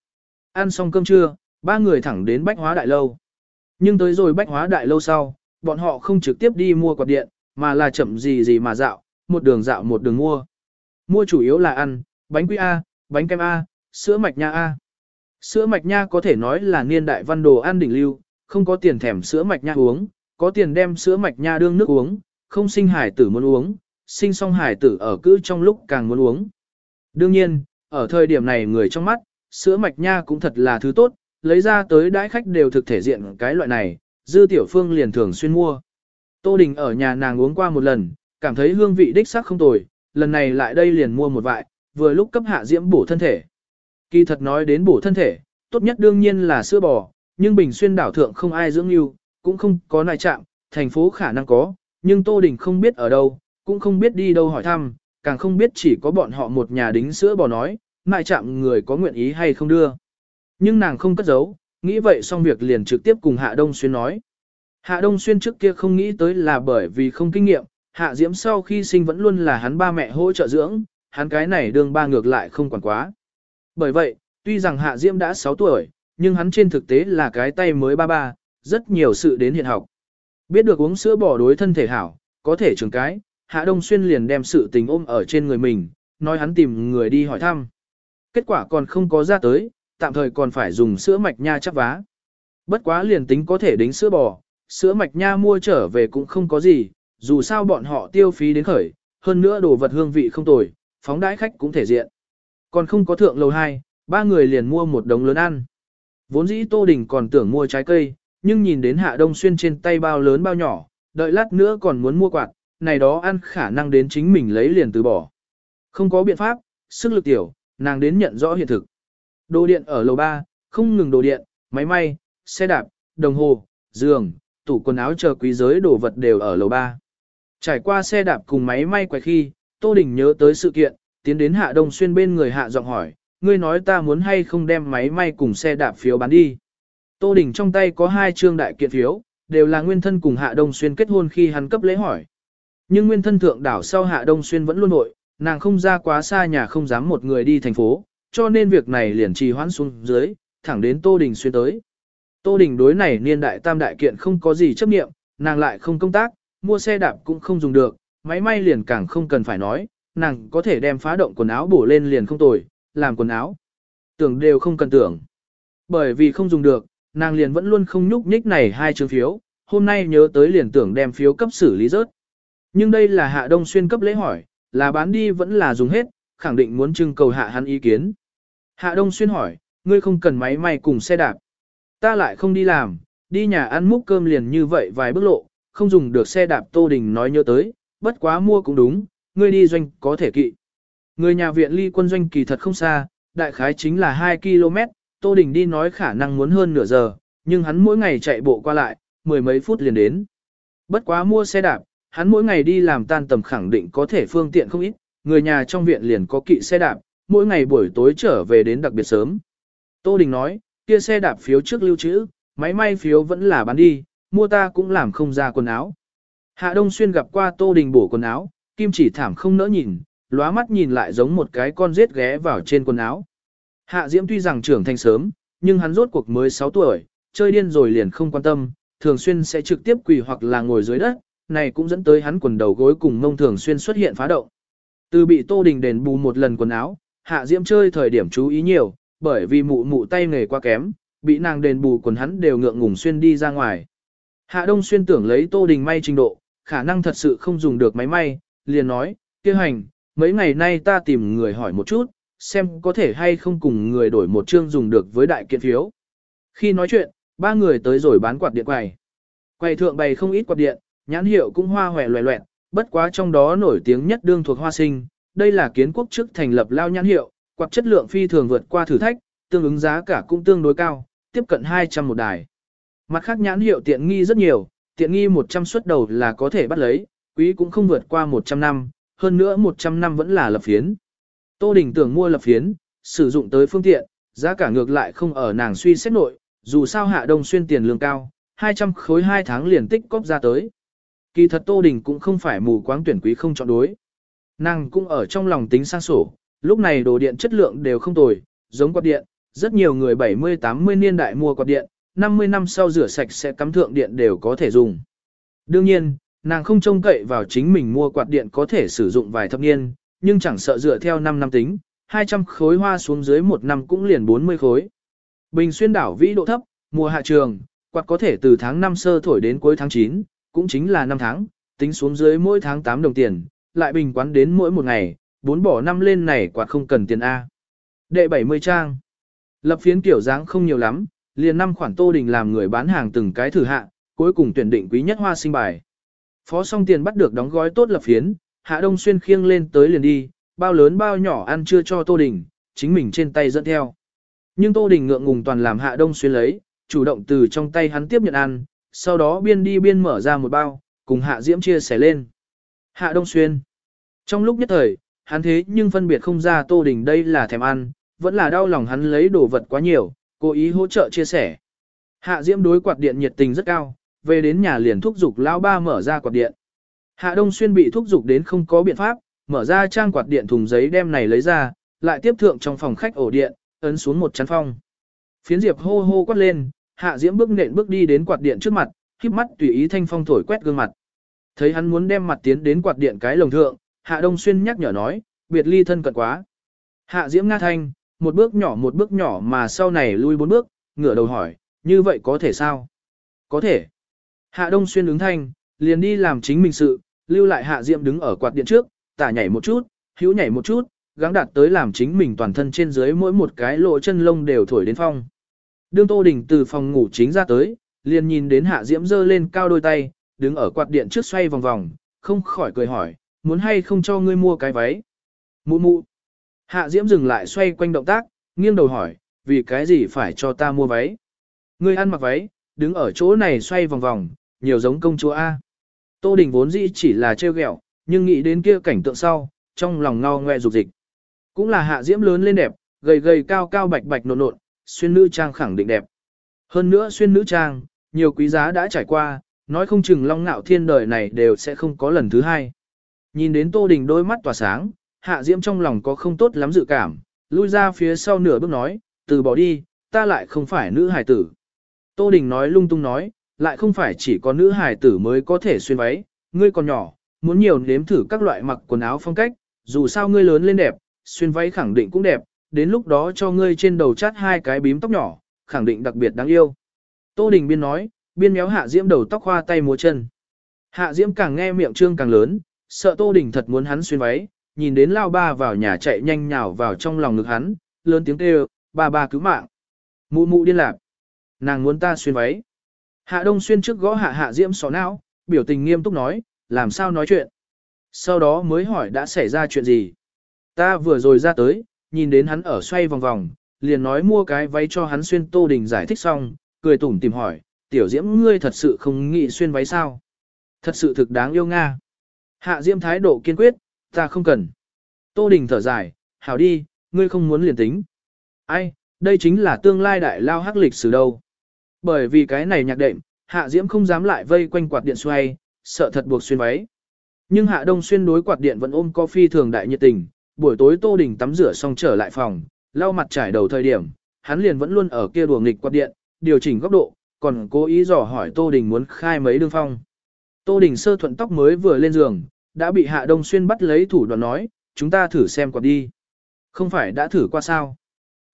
Ăn xong cơm trưa, ba người thẳng đến Bách Hóa Đại Lâu. Nhưng tới rồi Bách Hóa Đại Lâu sau, bọn họ không trực tiếp đi mua quạt điện, mà là chậm gì gì mà dạo, một đường dạo một đường mua. Mua chủ yếu là ăn, bánh quy A, bánh kem A, sữa mạch nha A. Sữa mạch nha có thể nói là niên đại văn đồ ăn đỉnh lưu, không có tiền thèm sữa mạch nha uống, có tiền đem sữa mạch nha đương nước uống, không sinh hải tử muốn uống, sinh song hải tử ở cữ trong lúc càng muốn uống. Đương nhiên, ở thời điểm này người trong mắt, sữa mạch nha cũng thật là thứ tốt, lấy ra tới đãi khách đều thực thể diện cái loại này, dư tiểu phương liền thường xuyên mua. Tô Đình ở nhà nàng uống qua một lần, cảm thấy hương vị đích sắc không tồi, lần này lại đây liền mua một vại, vừa lúc cấp hạ diễm bổ thân thể. Kỳ thật nói đến bổ thân thể, tốt nhất đương nhiên là sữa bò, nhưng Bình Xuyên đảo thượng không ai dưỡng yêu, cũng không có nại chạm, thành phố khả năng có, nhưng Tô Đình không biết ở đâu, cũng không biết đi đâu hỏi thăm, càng không biết chỉ có bọn họ một nhà đính sữa bò nói, mại chạm người có nguyện ý hay không đưa. Nhưng nàng không cất giấu, nghĩ vậy xong việc liền trực tiếp cùng Hạ Đông Xuyên nói. Hạ Đông Xuyên trước kia không nghĩ tới là bởi vì không kinh nghiệm, Hạ Diễm sau khi sinh vẫn luôn là hắn ba mẹ hỗ trợ dưỡng, hắn cái này đương ba ngược lại không quản quá. Bởi vậy, tuy rằng Hạ Diễm đã 6 tuổi, nhưng hắn trên thực tế là cái tay mới ba ba, rất nhiều sự đến hiện học. Biết được uống sữa bò đối thân thể hảo, có thể trường cái, Hạ Đông Xuyên liền đem sự tình ôm ở trên người mình, nói hắn tìm người đi hỏi thăm. Kết quả còn không có ra tới, tạm thời còn phải dùng sữa mạch nha chắp vá. Bất quá liền tính có thể đính sữa bò, sữa mạch nha mua trở về cũng không có gì, dù sao bọn họ tiêu phí đến khởi, hơn nữa đồ vật hương vị không tồi, phóng đãi khách cũng thể diện. Còn không có thượng lầu 2, ba người liền mua một đống lớn ăn. Vốn dĩ Tô Đình còn tưởng mua trái cây, nhưng nhìn đến Hạ Đông Xuyên trên tay bao lớn bao nhỏ, đợi lát nữa còn muốn mua quạt, này đó ăn khả năng đến chính mình lấy liền từ bỏ. Không có biện pháp, sức lực tiểu, nàng đến nhận rõ hiện thực. Đồ điện ở lầu 3, không ngừng đồ điện, máy may, xe đạp, đồng hồ, giường, tủ quần áo chờ quý giới đồ vật đều ở lầu 3. Trải qua xe đạp cùng máy may quay khi, Tô Đình nhớ tới sự kiện, tiến đến Hạ Đông Xuyên bên người Hạ giọng hỏi, ngươi nói ta muốn hay không đem máy may cùng xe đạp phiếu bán đi. Tô Đình trong tay có hai trương đại kiện phiếu, đều là nguyên thân cùng Hạ Đông Xuyên kết hôn khi hắn cấp lễ hỏi. Nhưng nguyên thân thượng đảo sau Hạ Đông Xuyên vẫn luôn nội, nàng không ra quá xa nhà không dám một người đi thành phố, cho nên việc này liền trì hoãn xuống dưới, thẳng đến Tô Đình Xuyên tới. Tô Đình đối này niên đại tam đại kiện không có gì chấp nghiệm, nàng lại không công tác, mua xe đạp cũng không dùng được, máy may liền càng không cần phải nói, nàng có thể đem phá động quần áo bổ lên liền không tồi, làm quần áo. Tưởng đều không cần tưởng. Bởi vì không dùng được, nàng liền vẫn luôn không nhúc nhích này hai chương phiếu, hôm nay nhớ tới liền tưởng đem phiếu cấp xử lý rớt. Nhưng đây là hạ đông xuyên cấp lễ hỏi, là bán đi vẫn là dùng hết, khẳng định muốn trưng cầu hạ hắn ý kiến. Hạ đông xuyên hỏi, ngươi không cần máy may cùng xe đạp. Ta lại không đi làm, đi nhà ăn múc cơm liền như vậy vài bước lộ, không dùng được xe đạp Tô Đình nói nhớ tới, bất quá mua cũng đúng, ngươi đi doanh có thể kỵ. Người nhà viện ly quân doanh kỳ thật không xa, đại khái chính là 2 km, Tô Đình đi nói khả năng muốn hơn nửa giờ, nhưng hắn mỗi ngày chạy bộ qua lại, mười mấy phút liền đến. Bất quá mua xe đạp, hắn mỗi ngày đi làm tan tầm khẳng định có thể phương tiện không ít, người nhà trong viện liền có kỵ xe đạp, mỗi ngày buổi tối trở về đến đặc biệt sớm. Tô Đình nói, kia xe đạp phiếu trước lưu trữ, máy may phiếu vẫn là bán đi, mua ta cũng làm không ra quần áo. Hạ Đông Xuyên gặp qua Tô Đình bổ quần áo, kim chỉ thảm không nỡ nhìn, lóa mắt nhìn lại giống một cái con rết ghé vào trên quần áo. Hạ Diễm tuy rằng trưởng thành sớm, nhưng hắn rốt cuộc mới 6 tuổi, chơi điên rồi liền không quan tâm, thường xuyên sẽ trực tiếp quỳ hoặc là ngồi dưới đất, này cũng dẫn tới hắn quần đầu gối cùng mông thường xuyên xuất hiện phá động. Từ bị Tô Đình đền bù một lần quần áo, Hạ Diễm chơi thời điểm chú ý nhiều, bởi vì mụ mụ tay nghề quá kém, bị nàng đền bù quần hắn đều ngượng ngùng xuyên đi ra ngoài. Hạ Đông xuyên tưởng lấy Tô Đình may trình độ, khả năng thật sự không dùng được máy may, liền nói, kia hành, mấy ngày nay ta tìm người hỏi một chút, xem có thể hay không cùng người đổi một chương dùng được với đại kiện phiếu. Khi nói chuyện, ba người tới rồi bán quạt điện quầy. Quầy thượng bày không ít quạt điện, nhãn hiệu cũng hoa hòe loẹ loẹt, bất quá trong đó nổi tiếng nhất đương thuộc hoa sinh, đây là kiến quốc trước thành lập lao nhãn hiệu, quạt chất lượng phi thường vượt qua thử thách, tương ứng giá cả cũng tương đối cao, tiếp cận 200 một đài. Mặt khác nhãn hiệu tiện nghi rất nhiều, tiện nghi 100 suất đầu là có thể bắt lấy, quý cũng không vượt qua 100 năm, hơn nữa 100 năm vẫn là lập phiến. Tô Đình tưởng mua lập phiến, sử dụng tới phương tiện, giá cả ngược lại không ở nàng suy xét nội, dù sao hạ đông xuyên tiền lương cao, 200 khối 2 tháng liền tích cóp ra tới. Kỳ thật Tô Đình cũng không phải mù quáng tuyển quý không chọn đối. Nàng cũng ở trong lòng tính sang sổ, lúc này đồ điện chất lượng đều không tồi, giống quạt điện, rất nhiều người 70-80 niên đại mua quạt điện, 50 năm sau rửa sạch sẽ cắm thượng điện đều có thể dùng. Đương nhiên, nàng không trông cậy vào chính mình mua quạt điện có thể sử dụng vài thập niên, nhưng chẳng sợ dựa theo 5 năm tính, 200 khối hoa xuống dưới một năm cũng liền 40 khối. Bình xuyên đảo vĩ độ thấp, mùa hạ trường, quạt có thể từ tháng 5 sơ thổi đến cuối tháng 9, cũng chính là 5 tháng, tính xuống dưới mỗi tháng 8 đồng tiền, lại bình quán đến mỗi một ngày, bốn bỏ năm lên này quạt không cần tiền A. Đệ 70 trang. Lập phiến kiểu dáng không nhiều lắm, liền năm khoản tô đình làm người bán hàng từng cái thử hạ, cuối cùng tuyển định quý nhất hoa sinh bài. Phó song tiền bắt được đóng gói tốt lập phiến, hạ đông xuyên khiêng lên tới liền đi, bao lớn bao nhỏ ăn chưa cho tô đình, chính mình trên tay dẫn theo. Nhưng tô đình ngượng ngùng toàn làm hạ đông xuyên lấy, chủ động từ trong tay hắn tiếp nhận ăn, sau đó biên đi biên mở ra một bao, cùng hạ diễm chia sẻ lên. Hạ đông xuyên. Trong lúc nhất thời, hắn thế nhưng phân biệt không ra tô đình đây là thèm ăn, vẫn là đau lòng hắn lấy đồ vật quá nhiều, cố ý hỗ trợ chia sẻ. Hạ Diễm đối quạt điện nhiệt tình rất cao, về đến nhà liền thúc giục lão ba mở ra quạt điện. Hạ Đông Xuyên bị thúc giục đến không có biện pháp, mở ra trang quạt điện thùng giấy đem này lấy ra, lại tiếp thượng trong phòng khách ổ điện, ấn xuống một chắn phong. Phiến Diệp hô hô quát lên, Hạ Diễm bước nện bước đi đến quạt điện trước mặt, khép mắt tùy ý thanh phong thổi quét gương mặt. Thấy hắn muốn đem mặt tiến đến quạt điện cái lồng thượng, Hạ Đông Xuyên nhắc nhở nói, biệt ly thân cận quá. Hạ Diễm nga thanh, một bước nhỏ một bước nhỏ mà sau này lui bốn bước, ngửa đầu hỏi, như vậy có thể sao? Có thể. Hạ Đông Xuyên ứng thanh, liền đi làm chính mình sự, lưu lại Hạ Diễm đứng ở quạt điện trước, tả nhảy một chút, hữu nhảy một chút, gắng đạt tới làm chính mình toàn thân trên dưới mỗi một cái lỗ chân lông đều thổi đến phong. Đương Tô Đình từ phòng ngủ chính ra tới, liền nhìn đến Hạ Diễm giơ lên cao đôi tay, đứng ở quạt điện trước xoay vòng vòng, không khỏi cười hỏi, muốn hay không cho ngươi mua cái váy. Mụ mụ. Hạ Diễm dừng lại xoay quanh động tác, nghiêng đầu hỏi, vì cái gì phải cho ta mua váy? Ngươi ăn mặc váy, đứng ở chỗ này xoay vòng vòng, nhiều giống công chúa A. Tô Đình vốn dĩ chỉ là trêu ghẹo, nhưng nghĩ đến kia cảnh tượng sau, trong lòng ngao ngoe dục dịch. Cũng là Hạ Diễm lớn lên đẹp, gầy gầy cao cao bạch bạch nộn nộn, xuyên nữ trang khẳng định đẹp. Hơn nữa xuyên nữ trang, nhiều quý giá đã trải qua, nói không chừng long ngạo thiên đời này đều sẽ không có lần thứ hai. Nhìn đến Tô Đình đôi mắt tỏa sáng, Hạ Diễm trong lòng có không tốt lắm dự cảm, lui ra phía sau nửa bước nói, từ bỏ đi, ta lại không phải nữ hài tử. Tô Đình nói lung tung nói, lại không phải chỉ có nữ hài tử mới có thể xuyên váy, ngươi còn nhỏ, muốn nhiều nếm thử các loại mặc quần áo phong cách, dù sao ngươi lớn lên đẹp, xuyên váy khẳng định cũng đẹp, đến lúc đó cho ngươi trên đầu chát hai cái bím tóc nhỏ, khẳng định đặc biệt đáng yêu. Tô Đình Biên nói, biên méo Hạ Diễm đầu tóc hoa tay múa chân. Hạ Diễm càng nghe miệng trương càng lớn, sợ Tô Đình thật muốn hắn xuyên váy, nhìn đến lao ba vào nhà chạy nhanh nhào vào trong lòng ngực hắn, lớn tiếng kêu, ba ba cứu mạng. Mụ mụ điên lạc. Nàng muốn ta xuyên váy. Hạ Đông xuyên trước gõ hạ Hạ Diễm xó não, biểu tình nghiêm túc nói, làm sao nói chuyện. Sau đó mới hỏi đã xảy ra chuyện gì. Ta vừa rồi ra tới, nhìn đến hắn ở xoay vòng vòng, liền nói mua cái váy cho hắn xuyên Tô Đình giải thích xong, cười tủm tìm hỏi, tiểu diễm ngươi thật sự không nghĩ xuyên váy sao? Thật sự thực đáng yêu Nga. Hạ diễm thái độ kiên quyết, ta không cần. Tô Đình thở dài, hảo đi, ngươi không muốn liền tính. Ai, đây chính là tương lai đại lao hắc lịch sử đâu. Bởi vì cái này nhạc đệm, hạ diễm không dám lại vây quanh quạt điện xoay, sợ thật buộc xuyên váy. Nhưng hạ đông xuyên đối quạt điện vẫn ôm có phi thường đại nhiệt tình, buổi tối Tô Đình tắm rửa xong trở lại phòng, lau mặt trải đầu thời điểm, hắn liền vẫn luôn ở kia đùa nghịch quạt điện, điều chỉnh góc độ, còn cố ý dò hỏi Tô Đình muốn khai mấy đường phong. Tô Đình sơ thuận tóc mới vừa lên giường, đã bị Hạ Đông Xuyên bắt lấy thủ đoạn nói, chúng ta thử xem quạt đi. Không phải đã thử qua sao?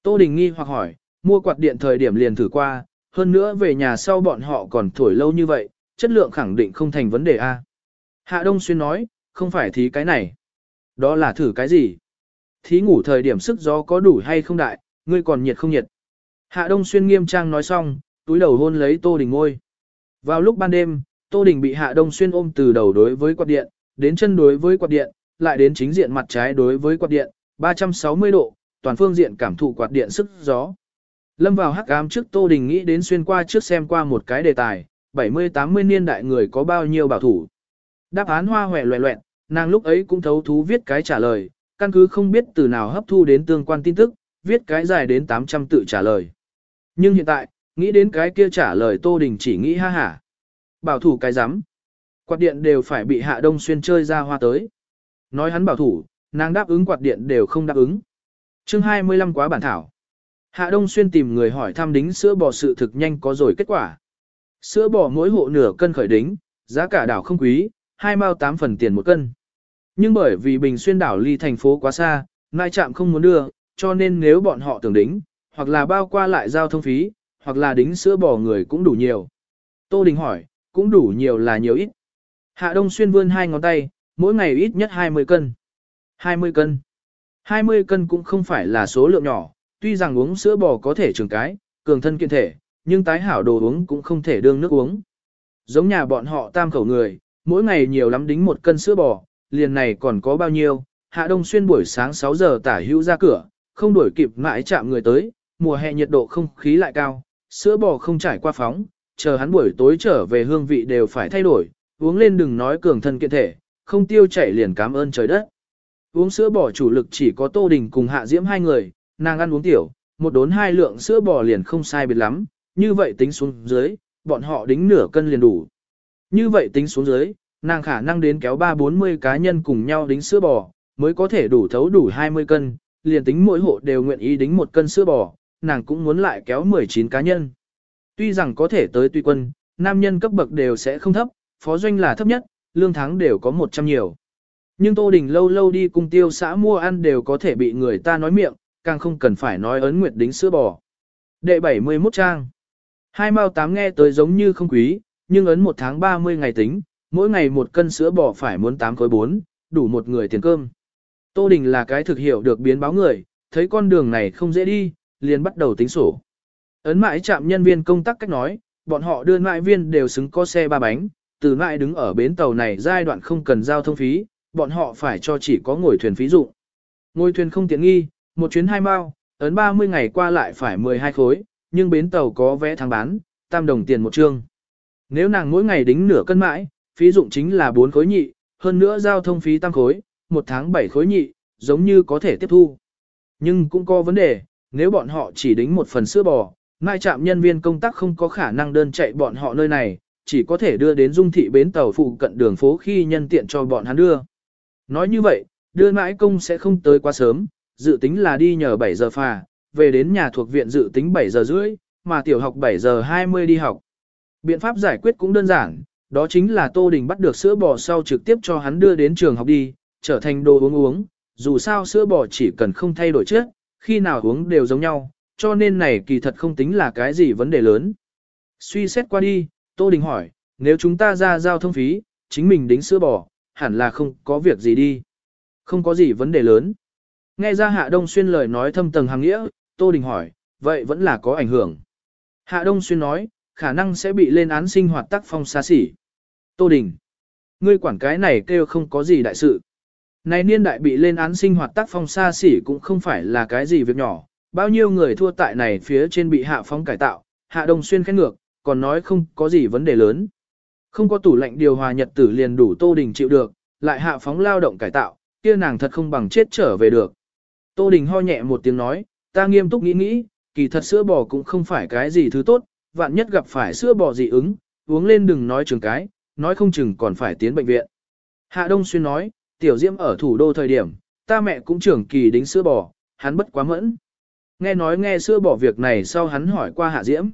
Tô Đình nghi hoặc hỏi, mua quạt điện thời điểm liền thử qua, hơn nữa về nhà sau bọn họ còn thổi lâu như vậy, chất lượng khẳng định không thành vấn đề a. Hạ Đông Xuyên nói, không phải thí cái này. Đó là thử cái gì? Thí ngủ thời điểm sức gió có đủ hay không đại, ngươi còn nhiệt không nhiệt. Hạ Đông Xuyên nghiêm trang nói xong, túi đầu hôn lấy Tô Đình ngôi. Vào lúc ban đêm, Tô Đình bị Hạ Đông Xuyên ôm từ đầu đối với quạt điện, đến chân đối với quạt điện, lại đến chính diện mặt trái đối với quạt điện, 360 độ, toàn phương diện cảm thụ quạt điện sức gió. Lâm vào hắc ám trước Tô Đình nghĩ đến xuyên qua trước xem qua một cái đề tài, 70-80 niên đại người có bao nhiêu bảo thủ. Đáp án hoa hòe loẹ loẹn, nàng lúc ấy cũng thấu thú viết cái trả lời, căn cứ không biết từ nào hấp thu đến tương quan tin tức, viết cái dài đến 800 tự trả lời. Nhưng hiện tại, nghĩ đến cái kia trả lời Tô Đình chỉ nghĩ ha hả. Bảo thủ cái rắm Quạt điện đều phải bị Hạ Đông Xuyên chơi ra hoa tới. Nói hắn bảo thủ, nàng đáp ứng quạt điện đều không đáp ứng. chương 25 quá bản thảo. Hạ Đông Xuyên tìm người hỏi thăm đính sữa bò sự thực nhanh có rồi kết quả. Sữa bò mỗi hộ nửa cân khởi đính, giá cả đảo không quý, hai mao 8 phần tiền một cân. Nhưng bởi vì Bình Xuyên đảo ly thành phố quá xa, nai chạm không muốn đưa, cho nên nếu bọn họ tưởng đính, hoặc là bao qua lại giao thông phí, hoặc là đính sữa bò người cũng đủ nhiều. Tô Đình hỏi, cũng đủ nhiều là nhiều ít. Hạ Đông Xuyên vươn hai ngón tay, mỗi ngày ít nhất 20 cân. 20 cân. 20 cân cũng không phải là số lượng nhỏ, tuy rằng uống sữa bò có thể trường cái, cường thân kiện thể, nhưng tái hảo đồ uống cũng không thể đương nước uống. Giống nhà bọn họ tam khẩu người, mỗi ngày nhiều lắm đính một cân sữa bò, liền này còn có bao nhiêu, Hạ Đông Xuyên buổi sáng 6 giờ tả hữu ra cửa, không đuổi kịp mãi chạm người tới, mùa hè nhiệt độ không khí lại cao, sữa bò không trải qua phóng, chờ hắn buổi tối trở về hương vị đều phải thay đổi, uống lên đừng nói cường thân kiện thể, không tiêu chảy liền cảm ơn trời đất. Uống sữa bò chủ lực chỉ có Tô Đình cùng Hạ Diễm hai người, nàng ăn uống tiểu, một đốn hai lượng sữa bò liền không sai biệt lắm, như vậy tính xuống dưới, bọn họ đính nửa cân liền đủ. Như vậy tính xuống dưới, nàng khả năng đến kéo 3-40 cá nhân cùng nhau đính sữa bò, mới có thể đủ thấu đủ 20 cân, liền tính mỗi hộ đều nguyện ý đính một cân sữa bò, nàng cũng muốn lại kéo 19 cá nhân. Tuy rằng có thể tới tuy quân, nam nhân cấp bậc đều sẽ không thấp, phó doanh là thấp nhất, lương tháng đều có 100 nhiều. Nhưng Tô Đình lâu lâu đi cung tiêu xã mua ăn đều có thể bị người ta nói miệng, càng không cần phải nói ấn nguyệt đính sữa bò. Đệ 71 trang. Hai mao tám nghe tới giống như không quý, nhưng ấn một tháng 30 ngày tính, mỗi ngày một cân sữa bò phải muốn 8 khối 4, đủ một người tiền cơm. Tô Đình là cái thực hiểu được biến báo người, thấy con đường này không dễ đi, liền bắt đầu tính sổ. Ấn mãi chạm nhân viên công tác cách nói, bọn họ đưa mãi viên đều xứng có xe ba bánh, từ mãi đứng ở bến tàu này giai đoạn không cần giao thông phí, bọn họ phải cho chỉ có ngồi thuyền phí dụng. Ngồi thuyền không tiện nghi, một chuyến hai mao, ấn 30 ngày qua lại phải 12 khối, nhưng bến tàu có vé tháng bán, tam đồng tiền một trương. Nếu nàng mỗi ngày đính nửa cân mãi, phí dụng chính là 4 khối nhị, hơn nữa giao thông phí tăng khối, một tháng 7 khối nhị, giống như có thể tiếp thu. Nhưng cũng có vấn đề, nếu bọn họ chỉ đính một phần sữa bò, mai trạm nhân viên công tác không có khả năng đơn chạy bọn họ nơi này, chỉ có thể đưa đến dung thị bến tàu phụ cận đường phố khi nhân tiện cho bọn hắn đưa. Nói như vậy, đưa mãi công sẽ không tới quá sớm, dự tính là đi nhờ 7 giờ phà, về đến nhà thuộc viện dự tính 7 giờ rưỡi, mà tiểu học 7 giờ 20 đi học. Biện pháp giải quyết cũng đơn giản, Đó chính là Tô Đình bắt được sữa bò sau trực tiếp cho hắn đưa đến trường học đi, trở thành đồ uống uống, dù sao sữa bò chỉ cần không thay đổi trước, khi nào uống đều giống nhau, cho nên này kỳ thật không tính là cái gì vấn đề lớn. Suy xét qua đi, Tô Đình hỏi, nếu chúng ta ra giao thông phí, chính mình đính sữa bò, hẳn là không có việc gì đi. Không có gì vấn đề lớn. Nghe ra Hạ Đông Xuyên lời nói thâm tầng hàng nghĩa, Tô Đình hỏi, vậy vẫn là có ảnh hưởng. Hạ Đông Xuyên nói, khả năng sẽ bị lên án sinh hoạt tác phong xa xỉ. Tô Đình, ngươi quản cái này kêu không có gì đại sự. Này niên đại bị lên án sinh hoạt tác phong xa xỉ cũng không phải là cái gì việc nhỏ, bao nhiêu người thua tại này phía trên bị hạ phóng cải tạo, Hạ đồng Xuyên khét ngược, còn nói không có gì vấn đề lớn. Không có tủ lạnh điều hòa nhật tử liền đủ Tô Đình chịu được, lại hạ phóng lao động cải tạo, kia nàng thật không bằng chết trở về được. Tô Đình ho nhẹ một tiếng nói, ta nghiêm túc nghĩ nghĩ, kỳ thật sữa bò cũng không phải cái gì thứ tốt, vạn nhất gặp phải sữa bò dị ứng, uống lên đừng nói trường cái, nói không chừng còn phải tiến bệnh viện. Hạ Đông Xuyên nói, tiểu diễm ở thủ đô thời điểm, ta mẹ cũng trưởng kỳ đính sữa bò, hắn bất quá mẫn. Nghe nói nghe sữa bò việc này sau hắn hỏi qua Hạ Diễm.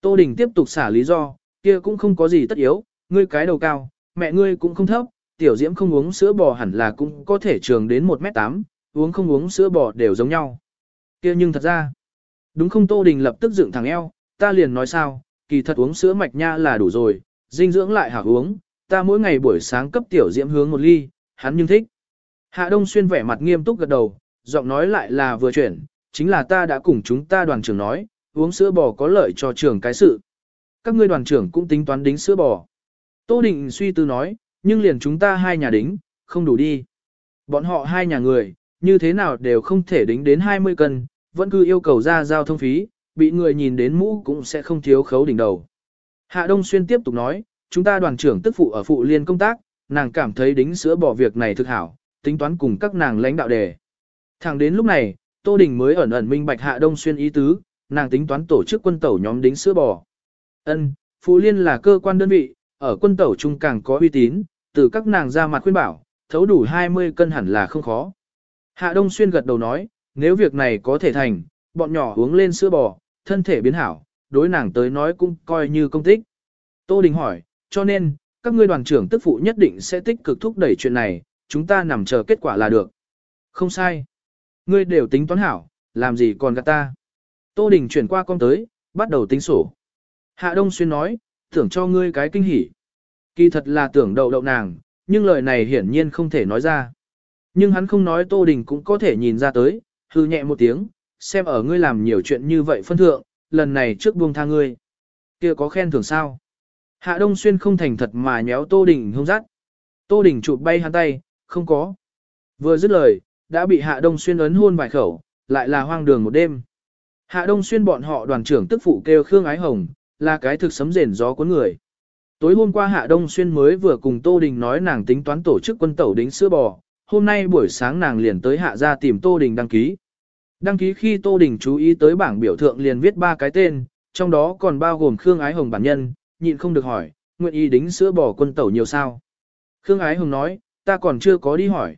Tô Đình tiếp tục xả lý do, kia cũng không có gì tất yếu, ngươi cái đầu cao, mẹ ngươi cũng không thấp, tiểu diễm không uống sữa bò hẳn là cũng có thể trường đến 1m8, uống không uống sữa bò đều giống nhau. kia nhưng thật ra, đúng không Tô Đình lập tức dựng thẳng eo, ta liền nói sao, kỳ thật uống sữa mạch nha là đủ rồi, dinh dưỡng lại hảo uống, ta mỗi ngày buổi sáng cấp tiểu diễm hướng một ly, hắn nhưng thích. Hạ Đông Xuyên vẻ mặt nghiêm túc gật đầu, giọng nói lại là vừa chuyển, chính là ta đã cùng chúng ta đoàn trưởng nói, uống sữa bò có lợi cho trưởng cái sự. Các ngươi đoàn trưởng cũng tính toán đính sữa bò. Tô Định suy tư nói, nhưng liền chúng ta hai nhà đính, không đủ đi. Bọn họ hai nhà người, như thế nào đều không thể đính đến 20 cân, vẫn cứ yêu cầu ra giao thông phí, bị người nhìn đến mũ cũng sẽ không thiếu khấu đỉnh đầu. Hạ Đông Xuyên tiếp tục nói, chúng ta đoàn trưởng tức phụ ở phụ liên công tác, nàng cảm thấy đính sữa bỏ việc này thực hảo, tính toán cùng các nàng lãnh đạo đề. Thẳng đến lúc này, Tô Đình mới ẩn ẩn minh bạch Hạ Đông Xuyên ý tứ, nàng tính toán tổ chức quân tẩu nhóm đính sữa bò. Ân, phụ liên là cơ quan đơn vị, ở quân tẩu trung càng có uy tín, từ các nàng ra mặt khuyên bảo, thấu đủ 20 cân hẳn là không khó. Hạ Đông Xuyên gật đầu nói, nếu việc này có thể thành, bọn nhỏ uống lên sữa bò, thân thể biến hảo, đối nàng tới nói cũng coi như công tích. Tô Đình hỏi, cho nên, các ngươi đoàn trưởng tức phụ nhất định sẽ tích cực thúc đẩy chuyện này, chúng ta nằm chờ kết quả là được. Không sai. Ngươi đều tính toán hảo, làm gì còn gạt ta. Tô Đình chuyển qua con tới, bắt đầu tính sổ. Hạ Đông Xuyên nói, tưởng cho ngươi cái kinh hỉ. Kỳ thật là tưởng đậu đậu nàng, nhưng lời này hiển nhiên không thể nói ra. Nhưng hắn không nói Tô Đình cũng có thể nhìn ra tới, hư nhẹ một tiếng, xem ở ngươi làm nhiều chuyện như vậy phân thượng, lần này trước buông tha ngươi. kia có khen thưởng sao? Hạ Đông Xuyên không thành thật mà nhéo Tô Đình hung rắt. Tô Đình chụp bay hắn tay, không có. Vừa dứt lời, đã bị Hạ Đông Xuyên ấn hôn vài khẩu, lại là hoang đường một đêm. Hạ Đông Xuyên bọn họ đoàn trưởng tức phụ kêu Khương Ái Hồng, là cái thực sấm rền gió cuốn người. Tối hôm qua Hạ Đông Xuyên mới vừa cùng Tô Đình nói nàng tính toán tổ chức quân tẩu đính sữa bò, hôm nay buổi sáng nàng liền tới Hạ ra tìm Tô Đình đăng ký. Đăng ký khi Tô Đình chú ý tới bảng biểu thượng liền viết ba cái tên, trong đó còn bao gồm Khương Ái Hồng bản nhân, nhịn không được hỏi, nguyện ý đính sữa bò quân tẩu nhiều sao. Khương Ái Hồng nói, ta còn chưa có đi hỏi.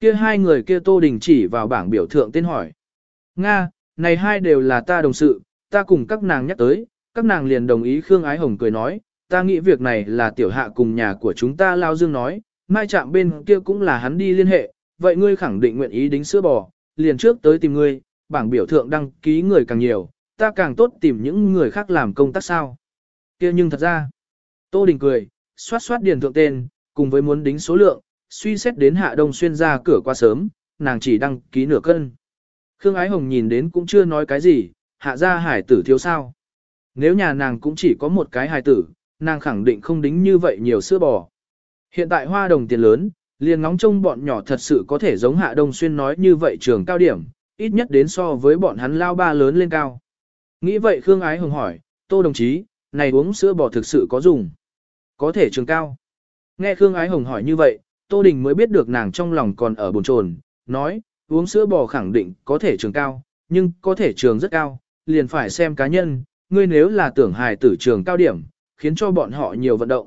Kia hai người kia Tô Đình chỉ vào bảng biểu thượng tên hỏi. Nga, này hai đều là ta đồng sự, ta cùng các nàng nhắc tới, các nàng liền đồng ý Khương Ái Hồng cười nói, ta nghĩ việc này là tiểu hạ cùng nhà của chúng ta Lao Dương nói, mai chạm bên kia cũng là hắn đi liên hệ, vậy ngươi khẳng định nguyện ý đính sữa bò, liền trước tới tìm ngươi, bảng biểu thượng đăng ký người càng nhiều, ta càng tốt tìm những người khác làm công tác sao. kia nhưng thật ra, Tô Đình cười, xoát xoát điền thượng tên, cùng với muốn đính số lượng, suy xét đến hạ đông xuyên ra cửa qua sớm, nàng chỉ đăng ký nửa cân. Khương Ái Hồng nhìn đến cũng chưa nói cái gì, hạ ra hải tử thiếu sao. Nếu nhà nàng cũng chỉ có một cái hải tử, nàng khẳng định không đính như vậy nhiều sữa bò. Hiện tại hoa đồng tiền lớn, liền ngóng trông bọn nhỏ thật sự có thể giống hạ đông xuyên nói như vậy trường cao điểm, ít nhất đến so với bọn hắn lao ba lớn lên cao. Nghĩ vậy Khương Ái Hồng hỏi, Tô đồng chí, này uống sữa bò thực sự có dùng. Có thể trường cao. Nghe Khương Ái Hồng hỏi như vậy, Tô Đình mới biết được nàng trong lòng còn ở bồn chồn, nói, uống sữa bò khẳng định có thể trường cao, nhưng có thể trường rất cao, liền phải xem cá nhân, ngươi nếu là tưởng hài tử trường cao điểm, khiến cho bọn họ nhiều vận động.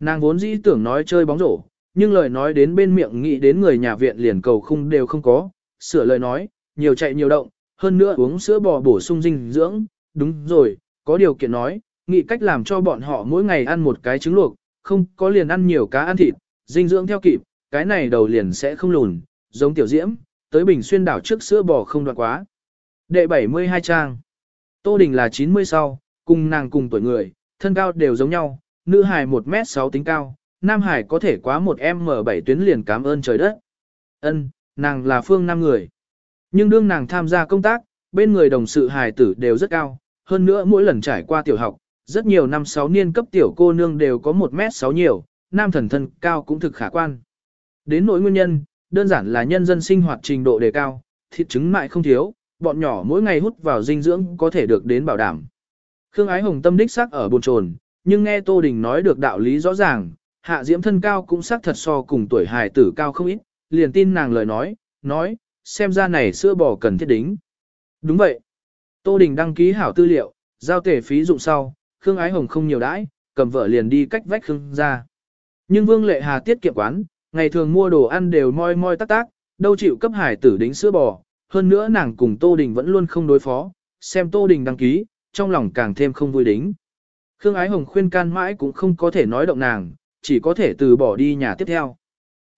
Nàng vốn dĩ tưởng nói chơi bóng rổ, nhưng lời nói đến bên miệng nghĩ đến người nhà viện liền cầu khung đều không có, sửa lời nói, nhiều chạy nhiều động, hơn nữa uống sữa bò bổ sung dinh dưỡng, đúng rồi, có điều kiện nói, nghĩ cách làm cho bọn họ mỗi ngày ăn một cái trứng luộc, không có liền ăn nhiều cá ăn thịt, dinh dưỡng theo kịp, cái này đầu liền sẽ không lùn, giống tiểu diễm, tới bình xuyên đảo trước sữa bò không đoạn quá. Đệ 72 trang. Tô Đình là 90 sau, cùng nàng cùng tuổi người, thân cao đều giống nhau, nữ hài 1m6 tính cao, nam hải có thể quá một M7 tuyến liền cảm ơn trời đất. Ân, nàng là phương nam người. Nhưng đương nàng tham gia công tác, bên người đồng sự hài tử đều rất cao, hơn nữa mỗi lần trải qua tiểu học, rất nhiều năm sáu niên cấp tiểu cô nương đều có 1m6 nhiều, nam thần thân cao cũng thực khả quan. Đến nỗi nguyên nhân, đơn giản là nhân dân sinh hoạt trình độ đề cao, thịt trứng mại không thiếu, bọn nhỏ mỗi ngày hút vào dinh dưỡng có thể được đến bảo đảm. Khương Ái Hồng tâm đích xác ở buồn chồn, nhưng nghe Tô Đình nói được đạo lý rõ ràng, hạ diễm thân cao cũng xác thật so cùng tuổi hài tử cao không ít, liền tin nàng lời nói, nói, xem ra này sữa bò cần thiết đính. Đúng vậy. Tô Đình đăng ký hảo tư liệu, giao tể phí dụng sau, Khương Ái Hồng không nhiều đãi, cầm vợ liền đi cách vách Khương ra. Nhưng Vương Lệ Hà tiết kiệm quán, ngày thường mua đồ ăn đều moi moi tắc tác, đâu chịu cấp hải tử đính sữa bò, hơn nữa nàng cùng Tô Đình vẫn luôn không đối phó, xem Tô Đình đăng ký, trong lòng càng thêm không vui đính. Khương Ái Hồng khuyên can mãi cũng không có thể nói động nàng, chỉ có thể từ bỏ đi nhà tiếp theo.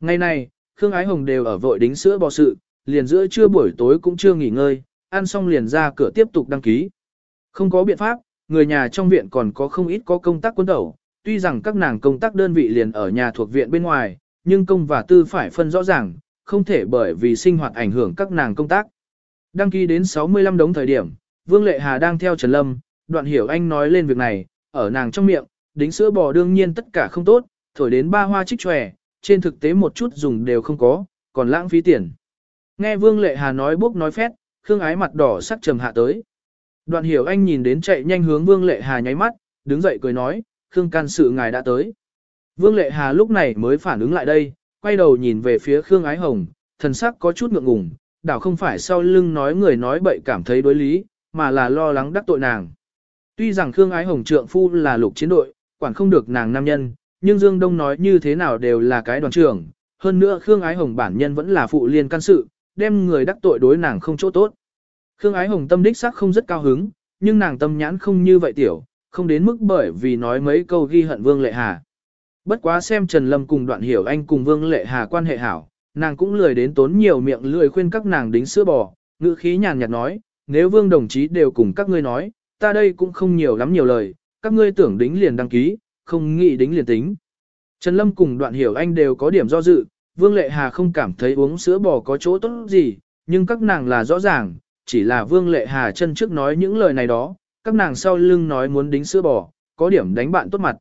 Ngày này, Khương Ái Hồng đều ở vội đính sữa bò sự, liền giữa trưa buổi tối cũng chưa nghỉ ngơi, ăn xong liền ra cửa tiếp tục đăng ký. Không có biện pháp, người nhà trong viện còn có không ít có công tác quân đầu, tuy rằng các nàng công tác đơn vị liền ở nhà thuộc viện bên ngoài, nhưng công và tư phải phân rõ ràng, không thể bởi vì sinh hoạt ảnh hưởng các nàng công tác. Đăng ký đến 65 đống thời điểm, Vương Lệ Hà đang theo Trần Lâm, đoạn hiểu anh nói lên việc này, ở nàng trong miệng, đính sữa bò đương nhiên tất cả không tốt, thổi đến ba hoa trích tròe, trên thực tế một chút dùng đều không có, còn lãng phí tiền. Nghe Vương Lệ Hà nói bốc nói phét, Khương Ái mặt đỏ sắc trầm hạ tới. Đoạn hiểu anh nhìn đến chạy nhanh hướng Vương Lệ Hà nháy mắt, đứng dậy cười nói, Khương can sự ngài đã tới. Vương Lệ Hà lúc này mới phản ứng lại đây, quay đầu nhìn về phía Khương Ái Hồng, thần sắc có chút ngượng ngùng, đảo không phải sau lưng nói người nói bậy cảm thấy đối lý, mà là lo lắng đắc tội nàng. Tuy rằng Khương Ái Hồng trượng phu là lục chiến đội, quản không được nàng nam nhân, nhưng Dương Đông nói như thế nào đều là cái đoàn trưởng, hơn nữa Khương Ái Hồng bản nhân vẫn là phụ liên can sự, đem người đắc tội đối nàng không chỗ tốt. Khương Ái Hồng tâm đích sắc không rất cao hứng, nhưng nàng tâm nhãn không như vậy tiểu, không đến mức bởi vì nói mấy câu ghi hận Vương Lệ Hà. Bất quá xem Trần Lâm cùng đoạn hiểu anh cùng Vương Lệ Hà quan hệ hảo, nàng cũng lười đến tốn nhiều miệng lười khuyên các nàng đính sữa bò, ngữ khí nhàn nhạt nói, nếu Vương đồng chí đều cùng các ngươi nói, ta đây cũng không nhiều lắm nhiều lời, các ngươi tưởng đính liền đăng ký, không nghĩ đính liền tính. Trần Lâm cùng đoạn hiểu anh đều có điểm do dự, Vương Lệ Hà không cảm thấy uống sữa bò có chỗ tốt gì, nhưng các nàng là rõ ràng, chỉ là Vương Lệ Hà chân trước nói những lời này đó, các nàng sau lưng nói muốn đính sữa bò, có điểm đánh bạn tốt mặt.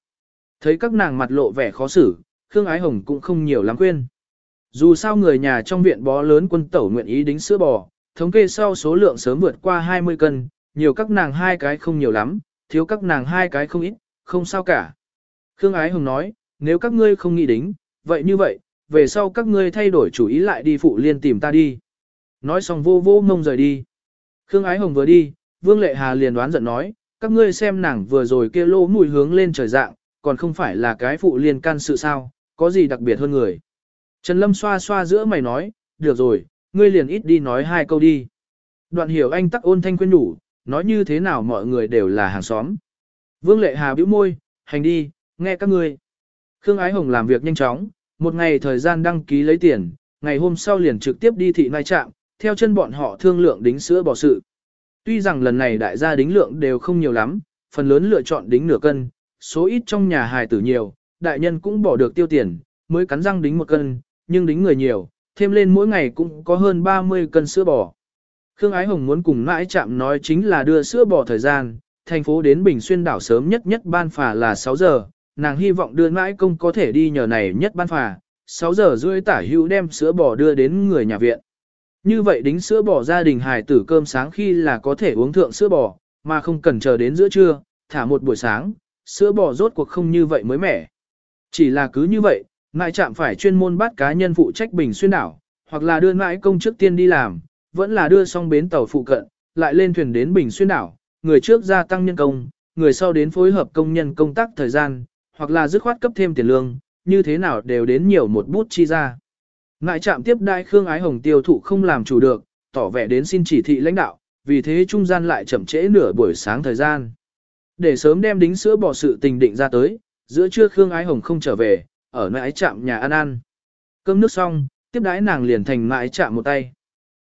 Thấy các nàng mặt lộ vẻ khó xử, Khương Ái Hồng cũng không nhiều lắm khuyên. Dù sao người nhà trong viện bó lớn quân tẩu nguyện ý đính sữa bò, thống kê sau số lượng sớm vượt qua 20 cân, nhiều các nàng hai cái không nhiều lắm, thiếu các nàng hai cái không ít, không sao cả. Khương Ái Hồng nói, nếu các ngươi không nghĩ đính, vậy như vậy, về sau các ngươi thay đổi chủ ý lại đi phụ liên tìm ta đi. Nói xong vô vô mông rời đi. Khương Ái Hồng vừa đi, Vương Lệ Hà liền đoán giận nói, các ngươi xem nàng vừa rồi kia lô mùi hướng lên trời dạng, còn không phải là cái phụ liên can sự sao, có gì đặc biệt hơn người. Trần Lâm xoa xoa giữa mày nói, được rồi, ngươi liền ít đi nói hai câu đi. Đoạn hiểu anh tắc ôn thanh quên đủ, nói như thế nào mọi người đều là hàng xóm. Vương Lệ Hà bĩu môi, hành đi, nghe các ngươi. Khương Ái Hồng làm việc nhanh chóng, một ngày thời gian đăng ký lấy tiền, ngày hôm sau liền trực tiếp đi thị nai trạm, theo chân bọn họ thương lượng đính sữa bỏ sự. Tuy rằng lần này đại gia đính lượng đều không nhiều lắm, phần lớn lựa chọn đính nửa cân, số ít trong nhà hài tử nhiều, đại nhân cũng bỏ được tiêu tiền, mới cắn răng đính một cân, nhưng đính người nhiều, thêm lên mỗi ngày cũng có hơn 30 cân sữa bò. Khương Ái Hồng muốn cùng mãi chạm nói chính là đưa sữa bò thời gian, thành phố đến Bình Xuyên đảo sớm nhất nhất ban phà là 6 giờ, nàng hy vọng đưa mãi công có thể đi nhờ này nhất ban phà, 6 giờ rưỡi tả hữu đem sữa bò đưa đến người nhà viện. Như vậy đính sữa bò gia đình hài tử cơm sáng khi là có thể uống thượng sữa bò, mà không cần chờ đến giữa trưa, thả một buổi sáng, sữa bò rốt cuộc không như vậy mới mẻ. Chỉ là cứ như vậy, ngại chạm phải chuyên môn bắt cá nhân phụ trách bình xuyên đảo, hoặc là đưa mãi công trước tiên đi làm, vẫn là đưa xong bến tàu phụ cận, lại lên thuyền đến bình xuyên đảo, người trước gia tăng nhân công, người sau đến phối hợp công nhân công tác thời gian, hoặc là dứt khoát cấp thêm tiền lương, như thế nào đều đến nhiều một bút chi ra. Ngại chạm tiếp đại Khương Ái Hồng tiêu thụ không làm chủ được, tỏ vẻ đến xin chỉ thị lãnh đạo, vì thế trung gian lại chậm trễ nửa buổi sáng thời gian. Để sớm đem đính sữa bỏ sự tình định ra tới, giữa trưa Khương Ái Hồng không trở về, ở nơi ái chạm nhà ăn ăn. Cơm nước xong, tiếp đãi nàng liền thành mãi chạm một tay.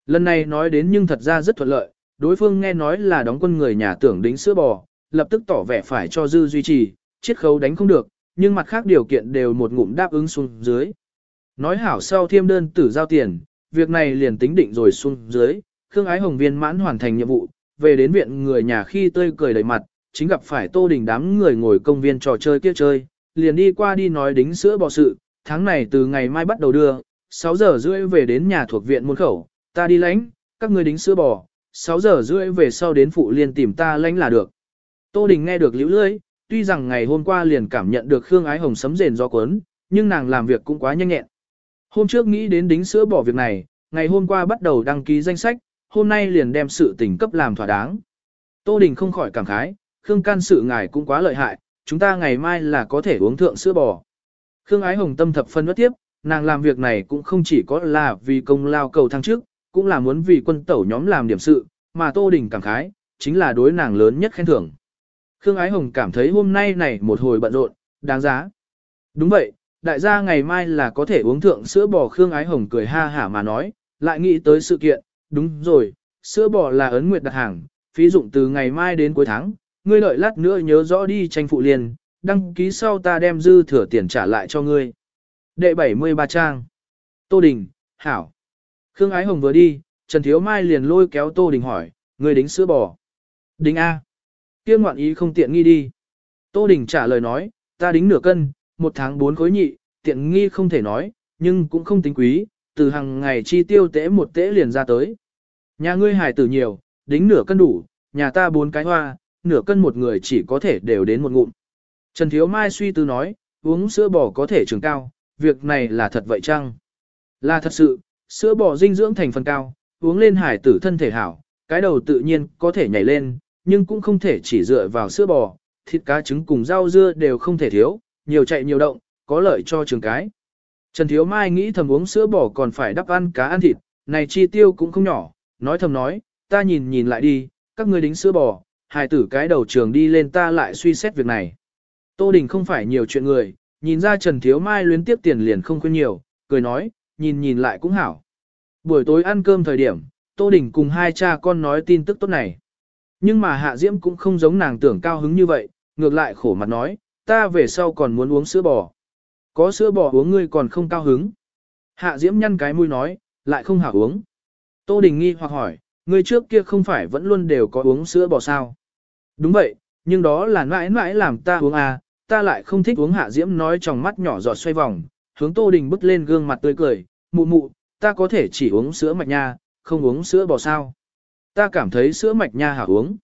Lần này nói đến nhưng thật ra rất thuận lợi, đối phương nghe nói là đóng quân người nhà tưởng đính sữa bò, lập tức tỏ vẻ phải cho dư duy trì, chiết khấu đánh không được, nhưng mặt khác điều kiện đều một ngụm đáp ứng xuống dưới. Nói hảo sau thiêm đơn tử giao tiền, việc này liền tính định rồi xuống dưới, Khương Ái Hồng viên mãn hoàn thành nhiệm vụ, về đến viện người nhà khi tươi cười đầy mặt, chính gặp phải tô đình đám người ngồi công viên trò chơi kia chơi, liền đi qua đi nói đính sữa bò sự, tháng này từ ngày mai bắt đầu đưa, 6 giờ rưỡi về đến nhà thuộc viện môn khẩu, ta đi lánh, các người đính sữa bò, 6 giờ rưỡi về sau đến phụ liên tìm ta lãnh là được. Tô Đình nghe được liễu lưỡi, tuy rằng ngày hôm qua liền cảm nhận được Khương Ái Hồng sấm rền do cuốn, nhưng nàng làm việc cũng quá nhanh nhẹn. Hôm trước nghĩ đến đính sữa bỏ việc này, ngày hôm qua bắt đầu đăng ký danh sách, hôm nay liền đem sự tình cấp làm thỏa đáng. Tô Đình không khỏi cảm khái, Khương can sự ngài cũng quá lợi hại, chúng ta ngày mai là có thể uống thượng sữa bò. Khương Ái Hồng tâm thập phân bất tiếp, nàng làm việc này cũng không chỉ có là vì công lao cầu thăng trước, cũng là muốn vì quân tẩu nhóm làm điểm sự, mà Tô Đình cảm khái, chính là đối nàng lớn nhất khen thưởng. Khương Ái Hồng cảm thấy hôm nay này một hồi bận rộn, đáng giá. Đúng vậy, đại gia ngày mai là có thể uống thượng sữa bò Khương Ái Hồng cười ha hả mà nói, lại nghĩ tới sự kiện, đúng rồi, sữa bò là ấn nguyệt đặt hàng, phí dụng từ ngày mai đến cuối tháng, ngươi đợi lát nữa nhớ rõ đi tranh phụ liền, đăng ký sau ta đem dư thừa tiền trả lại cho ngươi. Đệ 73 trang. Tô Đình, Hảo. Khương Ái Hồng vừa đi, Trần Thiếu Mai liền lôi kéo Tô Đình hỏi, ngươi đính sữa bò. Đính A. Kia ngoạn ý không tiện nghi đi. Tô Đình trả lời nói, ta đính nửa cân, một tháng bốn khối nhị, tiện nghi không thể nói, nhưng cũng không tính quý, từ hàng ngày chi tiêu tễ một tễ liền ra tới. Nhà ngươi hải tử nhiều, đính nửa cân đủ, nhà ta bốn cái hoa, nửa cân một người chỉ có thể đều đến một ngụm. Trần Thiếu Mai suy tư nói, uống sữa bò có thể trường cao, việc này là thật vậy chăng? Là thật sự, sữa bò dinh dưỡng thành phần cao, uống lên hải tử thân thể hảo, cái đầu tự nhiên có thể nhảy lên, nhưng cũng không thể chỉ dựa vào sữa bò, thịt cá trứng cùng rau dưa đều không thể thiếu, nhiều chạy nhiều động, có lợi cho trường cái. Trần Thiếu Mai nghĩ thầm uống sữa bò còn phải đắp ăn cá ăn thịt, này chi tiêu cũng không nhỏ, nói thầm nói, ta nhìn nhìn lại đi, các ngươi đính sữa bò, hài tử cái đầu trường đi lên ta lại suy xét việc này. Tô Đình không phải nhiều chuyện người, nhìn ra Trần Thiếu Mai luyến tiếp tiền liền không khuyên nhiều, cười nói, nhìn nhìn lại cũng hảo. Buổi tối ăn cơm thời điểm, Tô Đình cùng hai cha con nói tin tức tốt này. Nhưng mà Hạ Diễm cũng không giống nàng tưởng cao hứng như vậy, ngược lại khổ mặt nói, ta về sau còn muốn uống sữa bò. Có sữa bò uống ngươi còn không cao hứng. Hạ Diễm nhăn cái mũi nói, lại không hảo uống. Tô Đình nghi hoặc hỏi, ngươi trước kia không phải vẫn luôn đều có uống sữa bò sao? Đúng vậy, nhưng đó là mãi mãi làm ta uống à, ta lại không thích uống Hạ Diễm nói trong mắt nhỏ giọt xoay vòng, hướng Tô Đình bước lên gương mặt tươi cười, mụ mụ, ta có thể chỉ uống sữa mạch nha, không uống sữa bò sao? Ta cảm thấy sữa mạch nha hảo uống.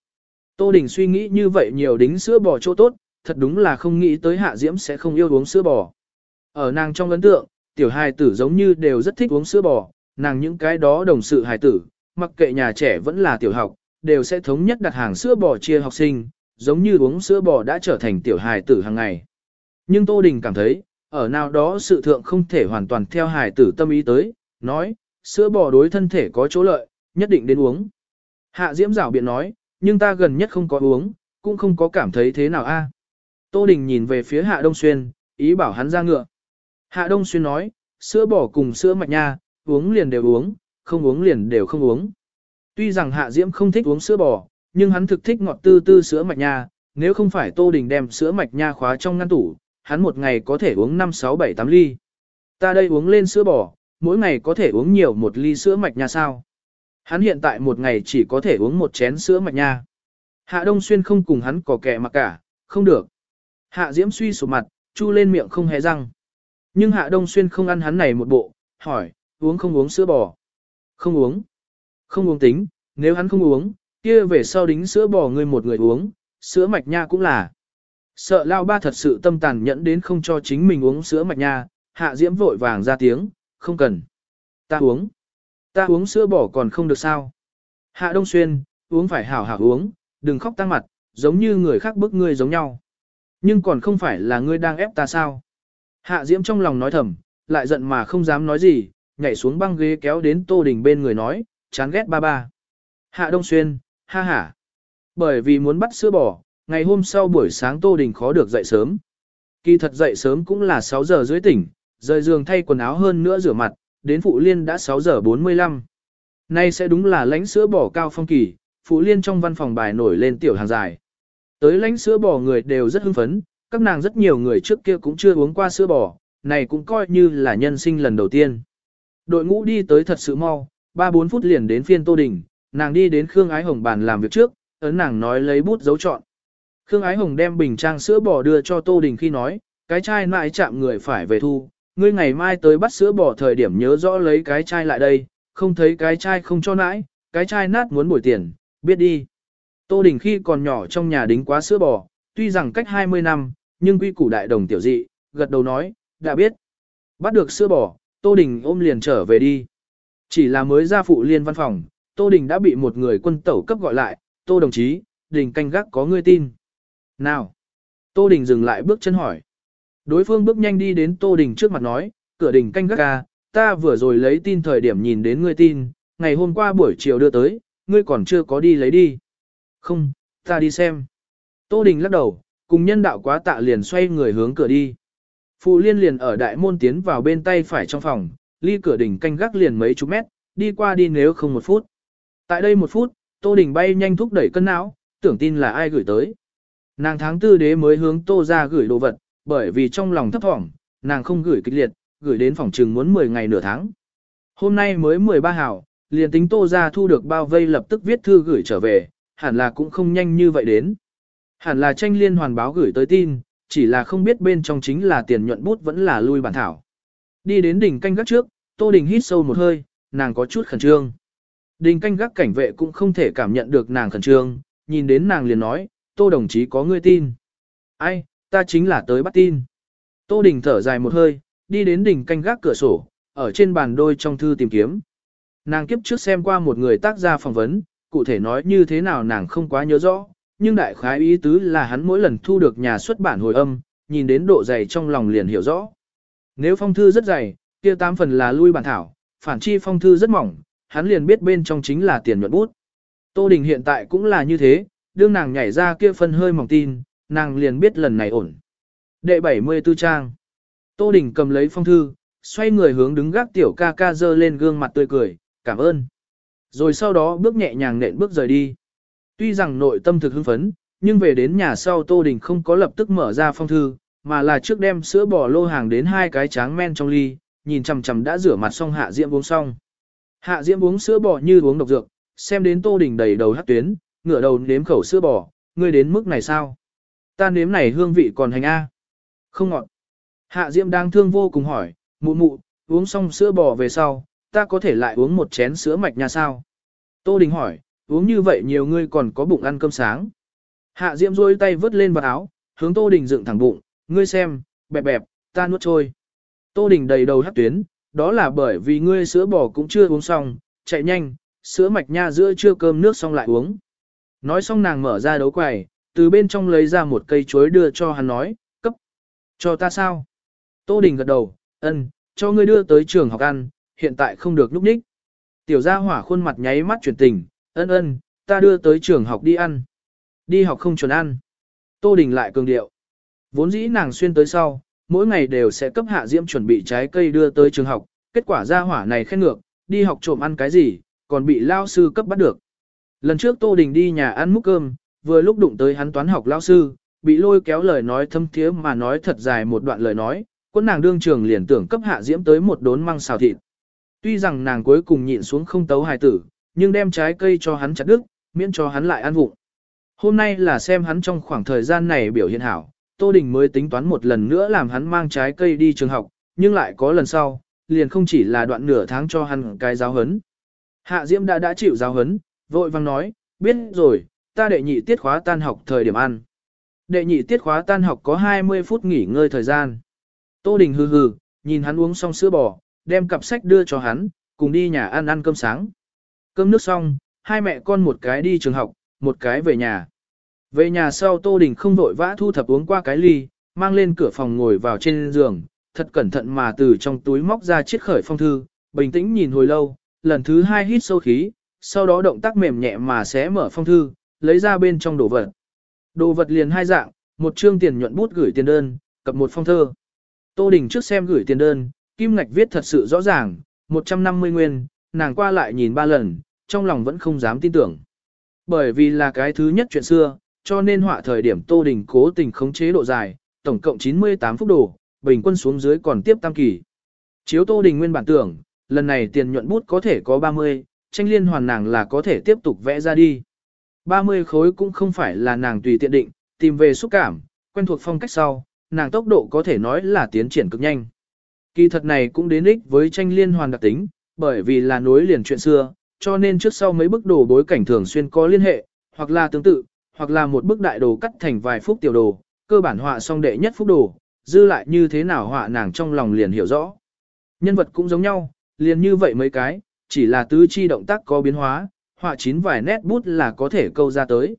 Tô Đình suy nghĩ như vậy nhiều đính sữa bò chỗ tốt, thật đúng là không nghĩ tới Hạ Diễm sẽ không yêu uống sữa bò. Ở nàng trong ấn tượng, tiểu hài tử giống như đều rất thích uống sữa bò, nàng những cái đó đồng sự hài tử, mặc kệ nhà trẻ vẫn là tiểu học, đều sẽ thống nhất đặt hàng sữa bò chia học sinh, giống như uống sữa bò đã trở thành tiểu hài tử hàng ngày. Nhưng Tô Đình cảm thấy, ở nào đó sự thượng không thể hoàn toàn theo hài tử tâm ý tới, nói, sữa bò đối thân thể có chỗ lợi, nhất định đến uống. Hạ Diễm rảo biện nói, nhưng ta gần nhất không có uống, cũng không có cảm thấy thế nào a. Tô Đình nhìn về phía Hạ Đông Xuyên, ý bảo hắn ra ngựa. Hạ Đông Xuyên nói, sữa bò cùng sữa mạch nha, uống liền đều uống, không uống liền đều không uống. Tuy rằng Hạ Diễm không thích uống sữa bò, nhưng hắn thực thích ngọt tư tư sữa mạch nha, nếu không phải Tô Đình đem sữa mạch nha khóa trong ngăn tủ, hắn một ngày có thể uống 5, 6, 7, 8 ly. Ta đây uống lên sữa bò, mỗi ngày có thể uống nhiều một ly sữa mạch nha sao? Hắn hiện tại một ngày chỉ có thể uống một chén sữa mạch nha. Hạ Đông Xuyên không cùng hắn có kẻ mà cả, không được. Hạ Diễm suy sụp mặt, chu lên miệng không hé răng. Nhưng Hạ Đông Xuyên không ăn hắn này một bộ, hỏi, uống không uống sữa bò? Không uống. Không uống tính, nếu hắn không uống, kia về sau đính sữa bò người một người uống, sữa mạch nha cũng là. Sợ lao ba thật sự tâm tàn nhẫn đến không cho chính mình uống sữa mạch nha, Hạ Diễm vội vàng ra tiếng, không cần. Ta uống. Ta uống sữa bò còn không được sao. Hạ Đông Xuyên, uống phải hảo hảo uống, đừng khóc tăng mặt, giống như người khác bức ngươi giống nhau. Nhưng còn không phải là ngươi đang ép ta sao. Hạ Diễm trong lòng nói thầm, lại giận mà không dám nói gì, nhảy xuống băng ghế kéo đến Tô Đình bên người nói, chán ghét ba ba. Hạ Đông Xuyên, ha ha. Bởi vì muốn bắt sữa bò, ngày hôm sau buổi sáng Tô Đình khó được dậy sớm. Kỳ thật dậy sớm cũng là 6 giờ dưới tỉnh, rời giường thay quần áo hơn nữa rửa mặt, đến Phụ Liên đã 6 giờ 45. Nay sẽ đúng là lãnh sữa bò cao phong kỳ, Phụ Liên trong văn phòng bài nổi lên tiểu hàng dài. Tới lãnh sữa bò người đều rất hưng phấn, các nàng rất nhiều người trước kia cũng chưa uống qua sữa bò, này cũng coi như là nhân sinh lần đầu tiên. Đội ngũ đi tới thật sự mau, 3-4 phút liền đến phiên Tô Đình, nàng đi đến Khương Ái Hồng bàn làm việc trước, ấn nàng nói lấy bút dấu chọn. Khương Ái Hồng đem bình trang sữa bò đưa cho Tô Đình khi nói, cái chai lại chạm người phải về thu, ngươi ngày mai tới bắt sữa bò thời điểm nhớ rõ lấy cái chai lại đây, không thấy cái chai không cho nãi, cái chai nát muốn bồi tiền, biết đi. Tô Đình khi còn nhỏ trong nhà đính quá sữa bò, tuy rằng cách 20 năm, nhưng quy củ đại đồng tiểu dị, gật đầu nói, đã biết. Bắt được sữa bò, Tô Đình ôm liền trở về đi. Chỉ là mới ra phụ liên văn phòng, Tô Đình đã bị một người quân tẩu cấp gọi lại, Tô đồng chí, Đình canh gác có ngươi tin. Nào. Tô Đình dừng lại bước chân hỏi. Đối phương bước nhanh đi đến Tô Đình trước mặt nói, cửa đình canh gác ca, ta vừa rồi lấy tin thời điểm nhìn đến ngươi tin, ngày hôm qua buổi chiều đưa tới, ngươi còn chưa có đi lấy đi. Không, ta đi xem. Tô Đình lắc đầu, cùng nhân đạo quá tạ liền xoay người hướng cửa đi. Phụ liên liền ở đại môn tiến vào bên tay phải trong phòng, ly cửa đỉnh canh gác liền mấy chục mét, đi qua đi nếu không một phút. Tại đây một phút, Tô Đình bay nhanh thúc đẩy cân não, tưởng tin là ai gửi tới. Nàng tháng tư đế mới hướng Tô ra gửi đồ vật, bởi vì trong lòng thấp thỏm, nàng không gửi kịch liệt, gửi đến phòng trừng muốn 10 ngày nửa tháng. Hôm nay mới 13 hảo, liền tính Tô ra thu được bao vây lập tức viết thư gửi trở về, hẳn là cũng không nhanh như vậy đến. Hẳn là tranh liên hoàn báo gửi tới tin, chỉ là không biết bên trong chính là tiền nhuận bút vẫn là lui bản thảo. Đi đến đỉnh canh gác trước, Tô Đình hít sâu một hơi, nàng có chút khẩn trương. Đình canh gác cảnh vệ cũng không thể cảm nhận được nàng khẩn trương, nhìn đến nàng liền nói, Tô đồng chí có ngươi tin. Ai, ta chính là tới bắt tin. Tô Đình thở dài một hơi, đi đến đỉnh canh gác cửa sổ, ở trên bàn đôi trong thư tìm kiếm. Nàng kiếp trước xem qua một người tác gia phỏng vấn, cụ thể nói như thế nào nàng không quá nhớ rõ, nhưng đại khái ý tứ là hắn mỗi lần thu được nhà xuất bản hồi âm, nhìn đến độ dày trong lòng liền hiểu rõ. Nếu phong thư rất dày, kia tám phần là lui bản thảo, phản chi phong thư rất mỏng, hắn liền biết bên trong chính là tiền nhuận bút. Tô Đình hiện tại cũng là như thế, đương nàng nhảy ra kia phân hơi mỏng tin, nàng liền biết lần này ổn. Đệ 74 trang. Tô Đình cầm lấy phong thư, xoay người hướng đứng gác tiểu ca ca dơ lên gương mặt tươi cười, cảm ơn. Rồi sau đó bước nhẹ nhàng nện bước rời đi. Tuy rằng nội tâm thực hưng phấn, nhưng về đến nhà sau Tô Đình không có lập tức mở ra phong thư, mà là trước đem sữa bò lô hàng đến hai cái tráng men trong ly, nhìn chằm chằm đã rửa mặt xong Hạ Diễm uống xong. Hạ Diễm uống sữa bò như uống độc dược, xem đến Tô Đình đầy đầu hắt tuyến, ngửa đầu nếm khẩu sữa bò, ngươi đến mức này sao? Ta nếm này hương vị còn hành a. Không ngọt. Hạ Diễm đang thương vô cùng hỏi, mụ mụ, uống xong sữa bò về sau, ta có thể lại uống một chén sữa mạch nha sao? Tô Đình hỏi, uống như vậy nhiều ngươi còn có bụng ăn cơm sáng. Hạ Diễm rôi tay vớt lên vào áo, hướng Tô Đình dựng thẳng bụng, ngươi xem, bẹp bẹp, ta nuốt trôi. Tô Đình đầy đầu hắt tuyến, đó là bởi vì ngươi sữa bò cũng chưa uống xong, chạy nhanh, sữa mạch nha giữa chưa cơm nước xong lại uống. Nói xong nàng mở ra đấu quầy, từ bên trong lấy ra một cây chuối đưa cho hắn nói, cấp. Cho ta sao? Tô Đình gật đầu, ân, cho ngươi đưa tới trường học ăn, hiện tại không được lúc ních. Tiểu gia hỏa khuôn mặt nháy mắt chuyển tình, ân ân, ta đưa tới trường học đi ăn. Đi học không chuẩn ăn. Tô Đình lại cường điệu. Vốn dĩ nàng xuyên tới sau, mỗi ngày đều sẽ cấp hạ diễm chuẩn bị trái cây đưa tới trường học, kết quả gia hỏa này khen ngược, đi học trộm ăn cái gì, còn bị lao sư cấp bắt được. Lần trước Tô Đình đi nhà ăn múc cơm, vừa lúc đụng tới hắn toán học lao sư, bị lôi kéo lời nói thâm thiế mà nói thật dài một đoạn lời nói, quân nàng đương trường liền tưởng cấp hạ diễm tới một đốn măng xào thịt. Tuy rằng nàng cuối cùng nhịn xuống không tấu hài tử, nhưng đem trái cây cho hắn chặt đứt, miễn cho hắn lại ăn vụng. Hôm nay là xem hắn trong khoảng thời gian này biểu hiện hảo, Tô Đình mới tính toán một lần nữa làm hắn mang trái cây đi trường học, nhưng lại có lần sau, liền không chỉ là đoạn nửa tháng cho hắn cái giáo hấn. Hạ Diễm đã đã chịu giáo hấn, vội vang nói, biết rồi, ta đệ nhị tiết khóa tan học thời điểm ăn. Đệ nhị tiết khóa tan học có 20 phút nghỉ ngơi thời gian. Tô Đình hừ hừ, nhìn hắn uống xong sữa bò, đem cặp sách đưa cho hắn, cùng đi nhà ăn ăn cơm sáng. Cơm nước xong, hai mẹ con một cái đi trường học, một cái về nhà. Về nhà sau Tô Đình không vội vã thu thập uống qua cái ly, mang lên cửa phòng ngồi vào trên giường, thật cẩn thận mà từ trong túi móc ra chiếc khởi phong thư, bình tĩnh nhìn hồi lâu, lần thứ hai hít sâu khí, sau đó động tác mềm nhẹ mà xé mở phong thư, lấy ra bên trong đồ vật. Đồ vật liền hai dạng, một chương tiền nhuận bút gửi tiền đơn, cập một phong thơ. Tô Đình trước xem gửi tiền đơn, kim ngạch viết thật sự rõ ràng, 150 nguyên, nàng qua lại nhìn ba lần, trong lòng vẫn không dám tin tưởng. Bởi vì là cái thứ nhất chuyện xưa, cho nên họa thời điểm Tô Đình cố tình khống chế độ dài, tổng cộng 98 phút đồ, bình quân xuống dưới còn tiếp tam kỳ. Chiếu Tô Đình nguyên bản tưởng, lần này tiền nhuận bút có thể có 30, tranh liên hoàn nàng là có thể tiếp tục vẽ ra đi. 30 khối cũng không phải là nàng tùy tiện định, tìm về xúc cảm, quen thuộc phong cách sau, nàng tốc độ có thể nói là tiến triển cực nhanh. Kỳ thật này cũng đến ích với tranh liên hoàn đặc tính, bởi vì là nối liền chuyện xưa, cho nên trước sau mấy bức đồ bối cảnh thường xuyên có liên hệ, hoặc là tương tự, hoặc là một bức đại đồ cắt thành vài phút tiểu đồ, cơ bản họa xong đệ nhất phút đồ, dư lại như thế nào họa nàng trong lòng liền hiểu rõ. Nhân vật cũng giống nhau, liền như vậy mấy cái, chỉ là tứ chi động tác có biến hóa, họa chín vài nét bút là có thể câu ra tới.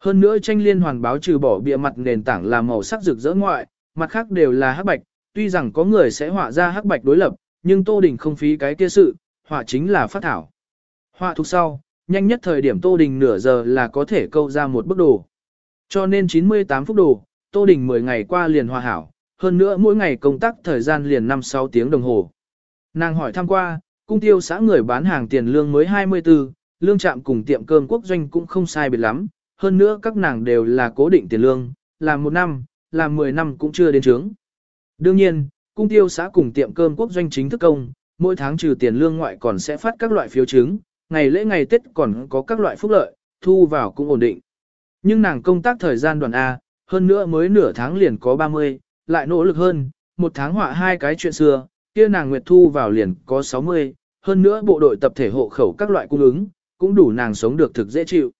Hơn nữa tranh liên hoàn báo trừ bỏ bìa mặt nền tảng là màu sắc rực rỡ ngoại, mặt khác đều là hắc bạch, tuy rằng có người sẽ họa ra hắc bạch đối lập, nhưng Tô Đình không phí cái kia sự, họa chính là phát thảo. Họa thuộc sau, nhanh nhất thời điểm Tô Đình nửa giờ là có thể câu ra một bức đồ. Cho nên 98 phút đồ, Tô Đình 10 ngày qua liền hòa hảo, hơn nữa mỗi ngày công tác thời gian liền 5-6 tiếng đồng hồ. Nàng hỏi thăm qua, cung tiêu xã người bán hàng tiền lương mới 24, lương trạm cùng tiệm cơm quốc doanh cũng không sai biệt lắm, hơn nữa các nàng đều là cố định tiền lương, làm một năm, làm 10 năm cũng chưa đến trướng. Đương nhiên, cung tiêu xã cùng tiệm cơm quốc doanh chính thức công, mỗi tháng trừ tiền lương ngoại còn sẽ phát các loại phiếu chứng, ngày lễ ngày Tết còn có các loại phúc lợi, thu vào cũng ổn định. Nhưng nàng công tác thời gian đoàn A, hơn nữa mới nửa tháng liền có 30, lại nỗ lực hơn, một tháng họa hai cái chuyện xưa, kia nàng nguyệt thu vào liền có 60, hơn nữa bộ đội tập thể hộ khẩu các loại cung ứng, cũng đủ nàng sống được thực dễ chịu.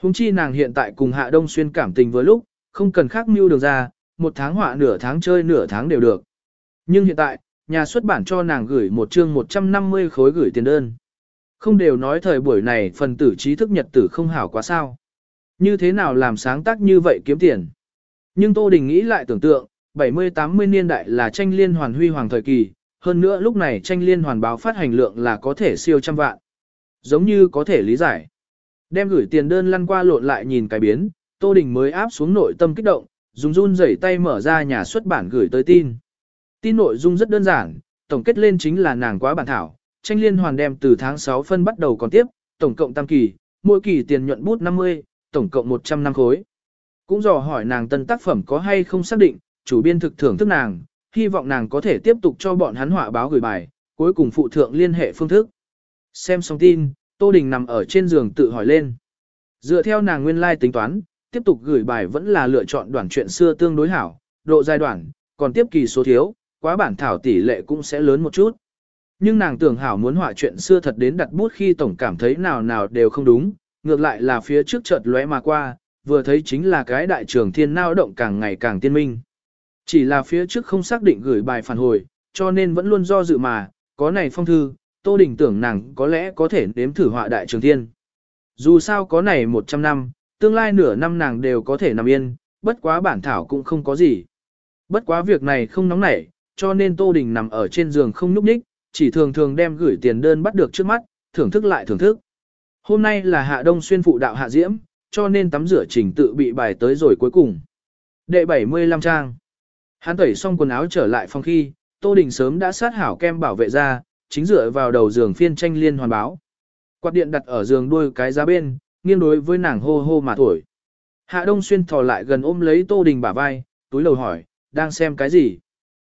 Hùng chi nàng hiện tại cùng Hạ Đông Xuyên cảm tình với lúc, không cần khác mưu đường ra, một tháng họa nửa tháng chơi nửa tháng đều được. Nhưng hiện tại, nhà xuất bản cho nàng gửi một chương 150 khối gửi tiền đơn. Không đều nói thời buổi này phần tử trí thức nhật tử không hảo quá sao. Như thế nào làm sáng tác như vậy kiếm tiền. Nhưng Tô Đình nghĩ lại tưởng tượng, 70-80 niên đại là tranh liên hoàn huy hoàng thời kỳ, hơn nữa lúc này tranh liên hoàn báo phát hành lượng là có thể siêu trăm vạn. Giống như có thể lý giải. Đem gửi tiền đơn lăn qua lộn lại nhìn cái biến, Tô Đình mới áp xuống nội tâm kích động, dùng run rẩy tay mở ra nhà xuất bản gửi tới tin. Tin nội dung rất đơn giản, tổng kết lên chính là nàng quá bản thảo, tranh liên hoàn đem từ tháng 6 phân bắt đầu còn tiếp, tổng cộng tam kỳ, mỗi kỳ tiền nhuận bút 50, tổng cộng 100 năm khối. Cũng dò hỏi nàng tân tác phẩm có hay không xác định, chủ biên thực thưởng thức nàng, hy vọng nàng có thể tiếp tục cho bọn hắn họa báo gửi bài, cuối cùng phụ thượng liên hệ phương thức. Xem xong tin, Tô Đình nằm ở trên giường tự hỏi lên. Dựa theo nàng nguyên lai like tính toán, tiếp tục gửi bài vẫn là lựa chọn đoạn chuyện xưa tương đối hảo, độ giai đoạn, còn tiếp kỳ số thiếu, quá bản thảo tỷ lệ cũng sẽ lớn một chút. Nhưng nàng tưởng hảo muốn họa chuyện xưa thật đến đặt bút khi tổng cảm thấy nào nào đều không đúng, ngược lại là phía trước chợt lóe mà qua, vừa thấy chính là cái đại trường thiên nao động càng ngày càng tiên minh. Chỉ là phía trước không xác định gửi bài phản hồi, cho nên vẫn luôn do dự mà, có này phong thư, Tô Đình tưởng nàng có lẽ có thể nếm thử họa đại trường thiên. Dù sao có này 100 năm, tương lai nửa năm nàng đều có thể nằm yên, bất quá bản thảo cũng không có gì. Bất quá việc này không nóng nảy, cho nên Tô Đình nằm ở trên giường không núp ních, chỉ thường thường đem gửi tiền đơn bắt được trước mắt, thưởng thức lại thưởng thức. Hôm nay là hạ đông xuyên phụ đạo hạ diễm, cho nên tắm rửa trình tự bị bài tới rồi cuối cùng. Đệ 75 trang. Hắn tẩy xong quần áo trở lại phòng khi, Tô Đình sớm đã sát hảo kem bảo vệ ra, chính dựa vào đầu giường phiên tranh liên hoàn báo. Quạt điện đặt ở giường đuôi cái giá bên, nghiêng đối với nàng hô hô mà thổi. Hạ Đông Xuyên thò lại gần ôm lấy Tô Đình bả vai, túi lầu hỏi, đang xem cái gì?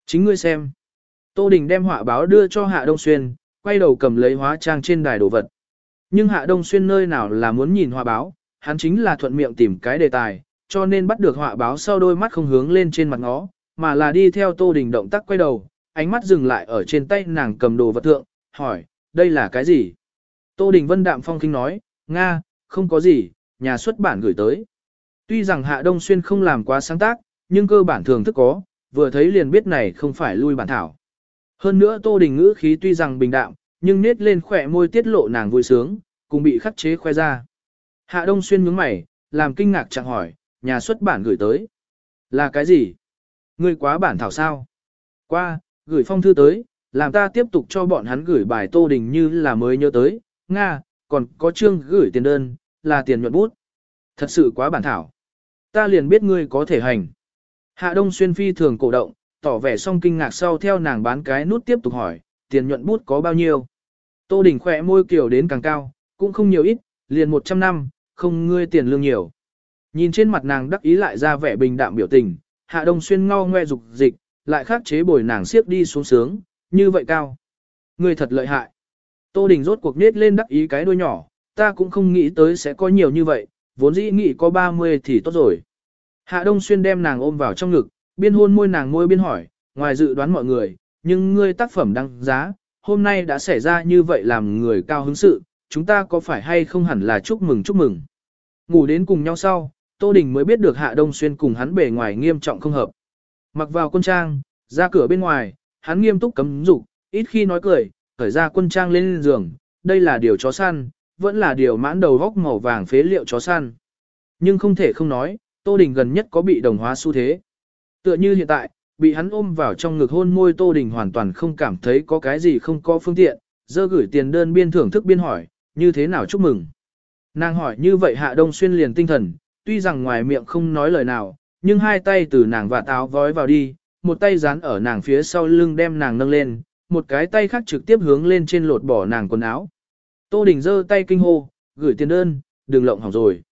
Chính ngươi xem. Tô Đình đem họa báo đưa cho Hạ Đông Xuyên, quay đầu cầm lấy hóa trang trên đài đồ vật. Nhưng Hạ Đông Xuyên nơi nào là muốn nhìn họa báo, hắn chính là thuận miệng tìm cái đề tài, cho nên bắt được họa báo sau đôi mắt không hướng lên trên mặt ngó, mà là đi theo Tô Đình động tác quay đầu, ánh mắt dừng lại ở trên tay nàng cầm đồ vật thượng, hỏi, đây là cái gì? Tô Đình Vân Đạm Phong kinh nói, Nga, không có gì, nhà xuất bản gửi tới. Tuy rằng Hạ Đông Xuyên không làm quá sáng tác, nhưng cơ bản thường thức có, vừa thấy liền biết này không phải lui bản thảo. Hơn nữa Tô Đình ngữ khí tuy rằng bình đạm, nhưng nết lên khỏe môi tiết lộ nàng vui sướng, cùng bị khắc chế khoe ra. Hạ Đông Xuyên nhướng mày, làm kinh ngạc chẳng hỏi, nhà xuất bản gửi tới. Là cái gì? Ngươi quá bản thảo sao? Qua, gửi phong thư tới, làm ta tiếp tục cho bọn hắn gửi bài Tô Đình như là mới nhớ tới. Nga, còn có chương gửi tiền đơn, là tiền nhuận bút. Thật sự quá bản thảo. Ta liền biết ngươi có thể hành. Hạ Đông Xuyên phi thường cổ động, tỏ vẻ xong kinh ngạc sau theo nàng bán cái nút tiếp tục hỏi, tiền nhuận bút có bao nhiêu. Tô Đình khỏe môi kiểu đến càng cao, cũng không nhiều ít, liền 100 năm, không ngươi tiền lương nhiều. Nhìn trên mặt nàng đắc ý lại ra vẻ bình đạm biểu tình, Hạ Đông Xuyên ngao ngoe dục dịch, lại khắc chế bồi nàng siếp đi xuống sướng, như vậy cao. người thật lợi hại. Tô Đình rốt cuộc nết lên đắc ý cái đuôi nhỏ, ta cũng không nghĩ tới sẽ có nhiều như vậy, vốn dĩ nghĩ có 30 thì tốt rồi. Hạ Đông Xuyên đem nàng ôm vào trong ngực, biên hôn môi nàng môi biên hỏi, ngoài dự đoán mọi người, nhưng ngươi tác phẩm đăng giá, hôm nay đã xảy ra như vậy làm người cao hứng sự, chúng ta có phải hay không hẳn là chúc mừng chúc mừng. Ngủ đến cùng nhau sau, Tô Đình mới biết được Hạ Đông Xuyên cùng hắn bề ngoài nghiêm trọng không hợp. Mặc vào quân trang, ra cửa bên ngoài, hắn nghiêm túc cấm dục, ít khi nói cười, khởi ra quân trang lên giường, đây là điều chó săn, vẫn là điều mãn đầu góc màu vàng phế liệu chó săn. Nhưng không thể không nói, Tô Đình gần nhất có bị đồng hóa xu thế. Tựa như hiện tại, bị hắn ôm vào trong ngực hôn môi Tô Đình hoàn toàn không cảm thấy có cái gì không có phương tiện, dơ gửi tiền đơn biên thưởng thức biên hỏi, như thế nào chúc mừng. Nàng hỏi như vậy Hạ Đông Xuyên liền tinh thần, tuy rằng ngoài miệng không nói lời nào, nhưng hai tay từ nàng và táo vói vào đi, một tay dán ở nàng phía sau lưng đem nàng nâng lên, một cái tay khác trực tiếp hướng lên trên lột bỏ nàng quần áo. Tô Đình giơ tay kinh hô, gửi tiền đơn, đừng lộng hỏng rồi.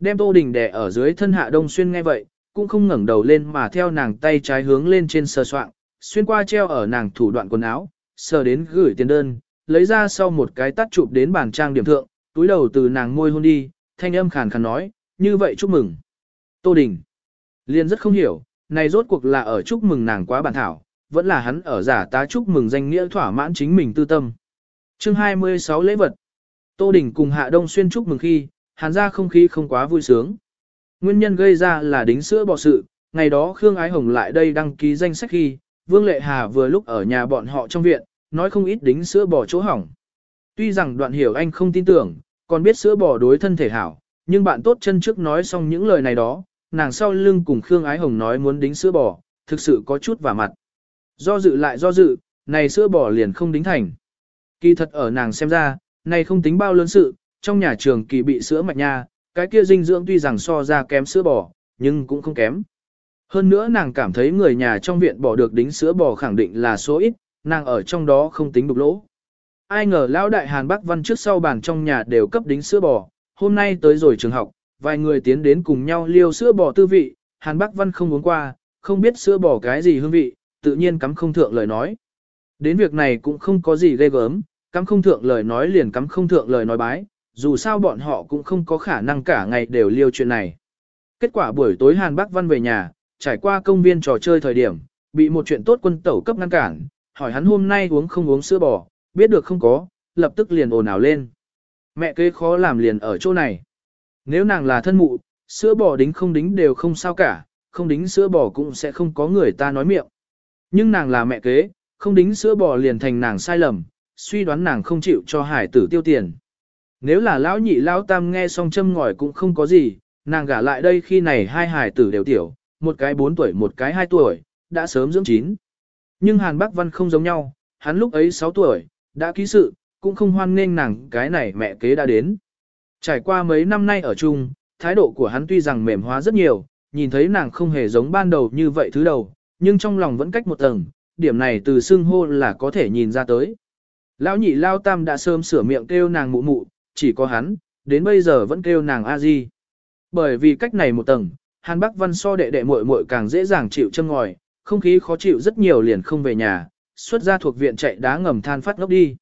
Đem Tô Đình đè ở dưới thân Hạ Đông Xuyên nghe vậy, cũng không ngẩng đầu lên mà theo nàng tay trái hướng lên trên sờ soạng, xuyên qua treo ở nàng thủ đoạn quần áo, sờ đến gửi tiền đơn, lấy ra sau một cái tắt chụp đến bàn trang điểm thượng, túi đầu từ nàng môi hôn đi, thanh âm khàn khàn nói, như vậy chúc mừng. Tô Đình. Liên rất không hiểu, này rốt cuộc là ở chúc mừng nàng quá bản thảo, vẫn là hắn ở giả tá chúc mừng danh nghĩa thỏa mãn chính mình tư tâm. chương 26 lễ vật. Tô Đình cùng Hạ Đông Xuyên chúc mừng khi, hàn ra không khí không quá vui sướng. Nguyên nhân gây ra là đính sữa bỏ sự, ngày đó Khương Ái Hồng lại đây đăng ký danh sách khi, Vương Lệ Hà vừa lúc ở nhà bọn họ trong viện, nói không ít đính sữa bỏ chỗ hỏng. Tuy rằng đoạn hiểu anh không tin tưởng, còn biết sữa bò đối thân thể hảo, nhưng bạn tốt chân trước nói xong những lời này đó, nàng sau lưng cùng Khương Ái Hồng nói muốn đính sữa bò, thực sự có chút vả mặt. Do dự lại do dự, này sữa bò liền không đính thành. Kỳ thật ở nàng xem ra, này không tính bao lớn sự, trong nhà trường kỳ bị sữa mạch nha, cái kia dinh dưỡng tuy rằng so ra kém sữa bò, nhưng cũng không kém. Hơn nữa nàng cảm thấy người nhà trong viện bỏ được đính sữa bò khẳng định là số ít, nàng ở trong đó không tính đục lỗ. Ai ngờ lão đại Hàn Bắc Văn trước sau bàn trong nhà đều cấp đính sữa bò, hôm nay tới rồi trường học, vài người tiến đến cùng nhau liêu sữa bò tư vị, Hàn Bắc Văn không uống qua, không biết sữa bò cái gì hương vị, tự nhiên cắm không thượng lời nói. Đến việc này cũng không có gì ghê gớm, cắm không thượng lời nói liền cắm không thượng lời nói bái, dù sao bọn họ cũng không có khả năng cả ngày đều liêu chuyện này. Kết quả buổi tối Hàn Bắc Văn về nhà, trải qua công viên trò chơi thời điểm, bị một chuyện tốt quân tẩu cấp ngăn cản, hỏi hắn hôm nay uống không uống sữa bò, biết được không có, lập tức liền ồn ào lên. Mẹ kế khó làm liền ở chỗ này. Nếu nàng là thân mụ, sữa bò đính không đính đều không sao cả, không đính sữa bò cũng sẽ không có người ta nói miệng. Nhưng nàng là mẹ kế, không đính sữa bò liền thành nàng sai lầm, suy đoán nàng không chịu cho hải tử tiêu tiền. Nếu là lão nhị lão tam nghe xong châm ngòi cũng không có gì, nàng gả lại đây khi này hai hải tử đều tiểu, một cái 4 tuổi một cái 2 tuổi, đã sớm dưỡng chín. Nhưng Hàn Bắc Văn không giống nhau, hắn lúc ấy 6 tuổi, đã ký sự, cũng không hoan nghênh nàng cái này mẹ kế đã đến. Trải qua mấy năm nay ở chung, thái độ của hắn tuy rằng mềm hóa rất nhiều, nhìn thấy nàng không hề giống ban đầu như vậy thứ đầu, nhưng trong lòng vẫn cách một tầng, điểm này từ xưng hô là có thể nhìn ra tới. Lão nhị lao tam đã sớm sửa miệng kêu nàng mụ mụ, chỉ có hắn, đến bây giờ vẫn kêu nàng a di. Bởi vì cách này một tầng, Hàn Bắc Văn so đệ đệ muội muội càng dễ dàng chịu châm ngòi, không khí khó chịu rất nhiều liền không về nhà, xuất ra thuộc viện chạy đá ngầm than phát ngốc đi.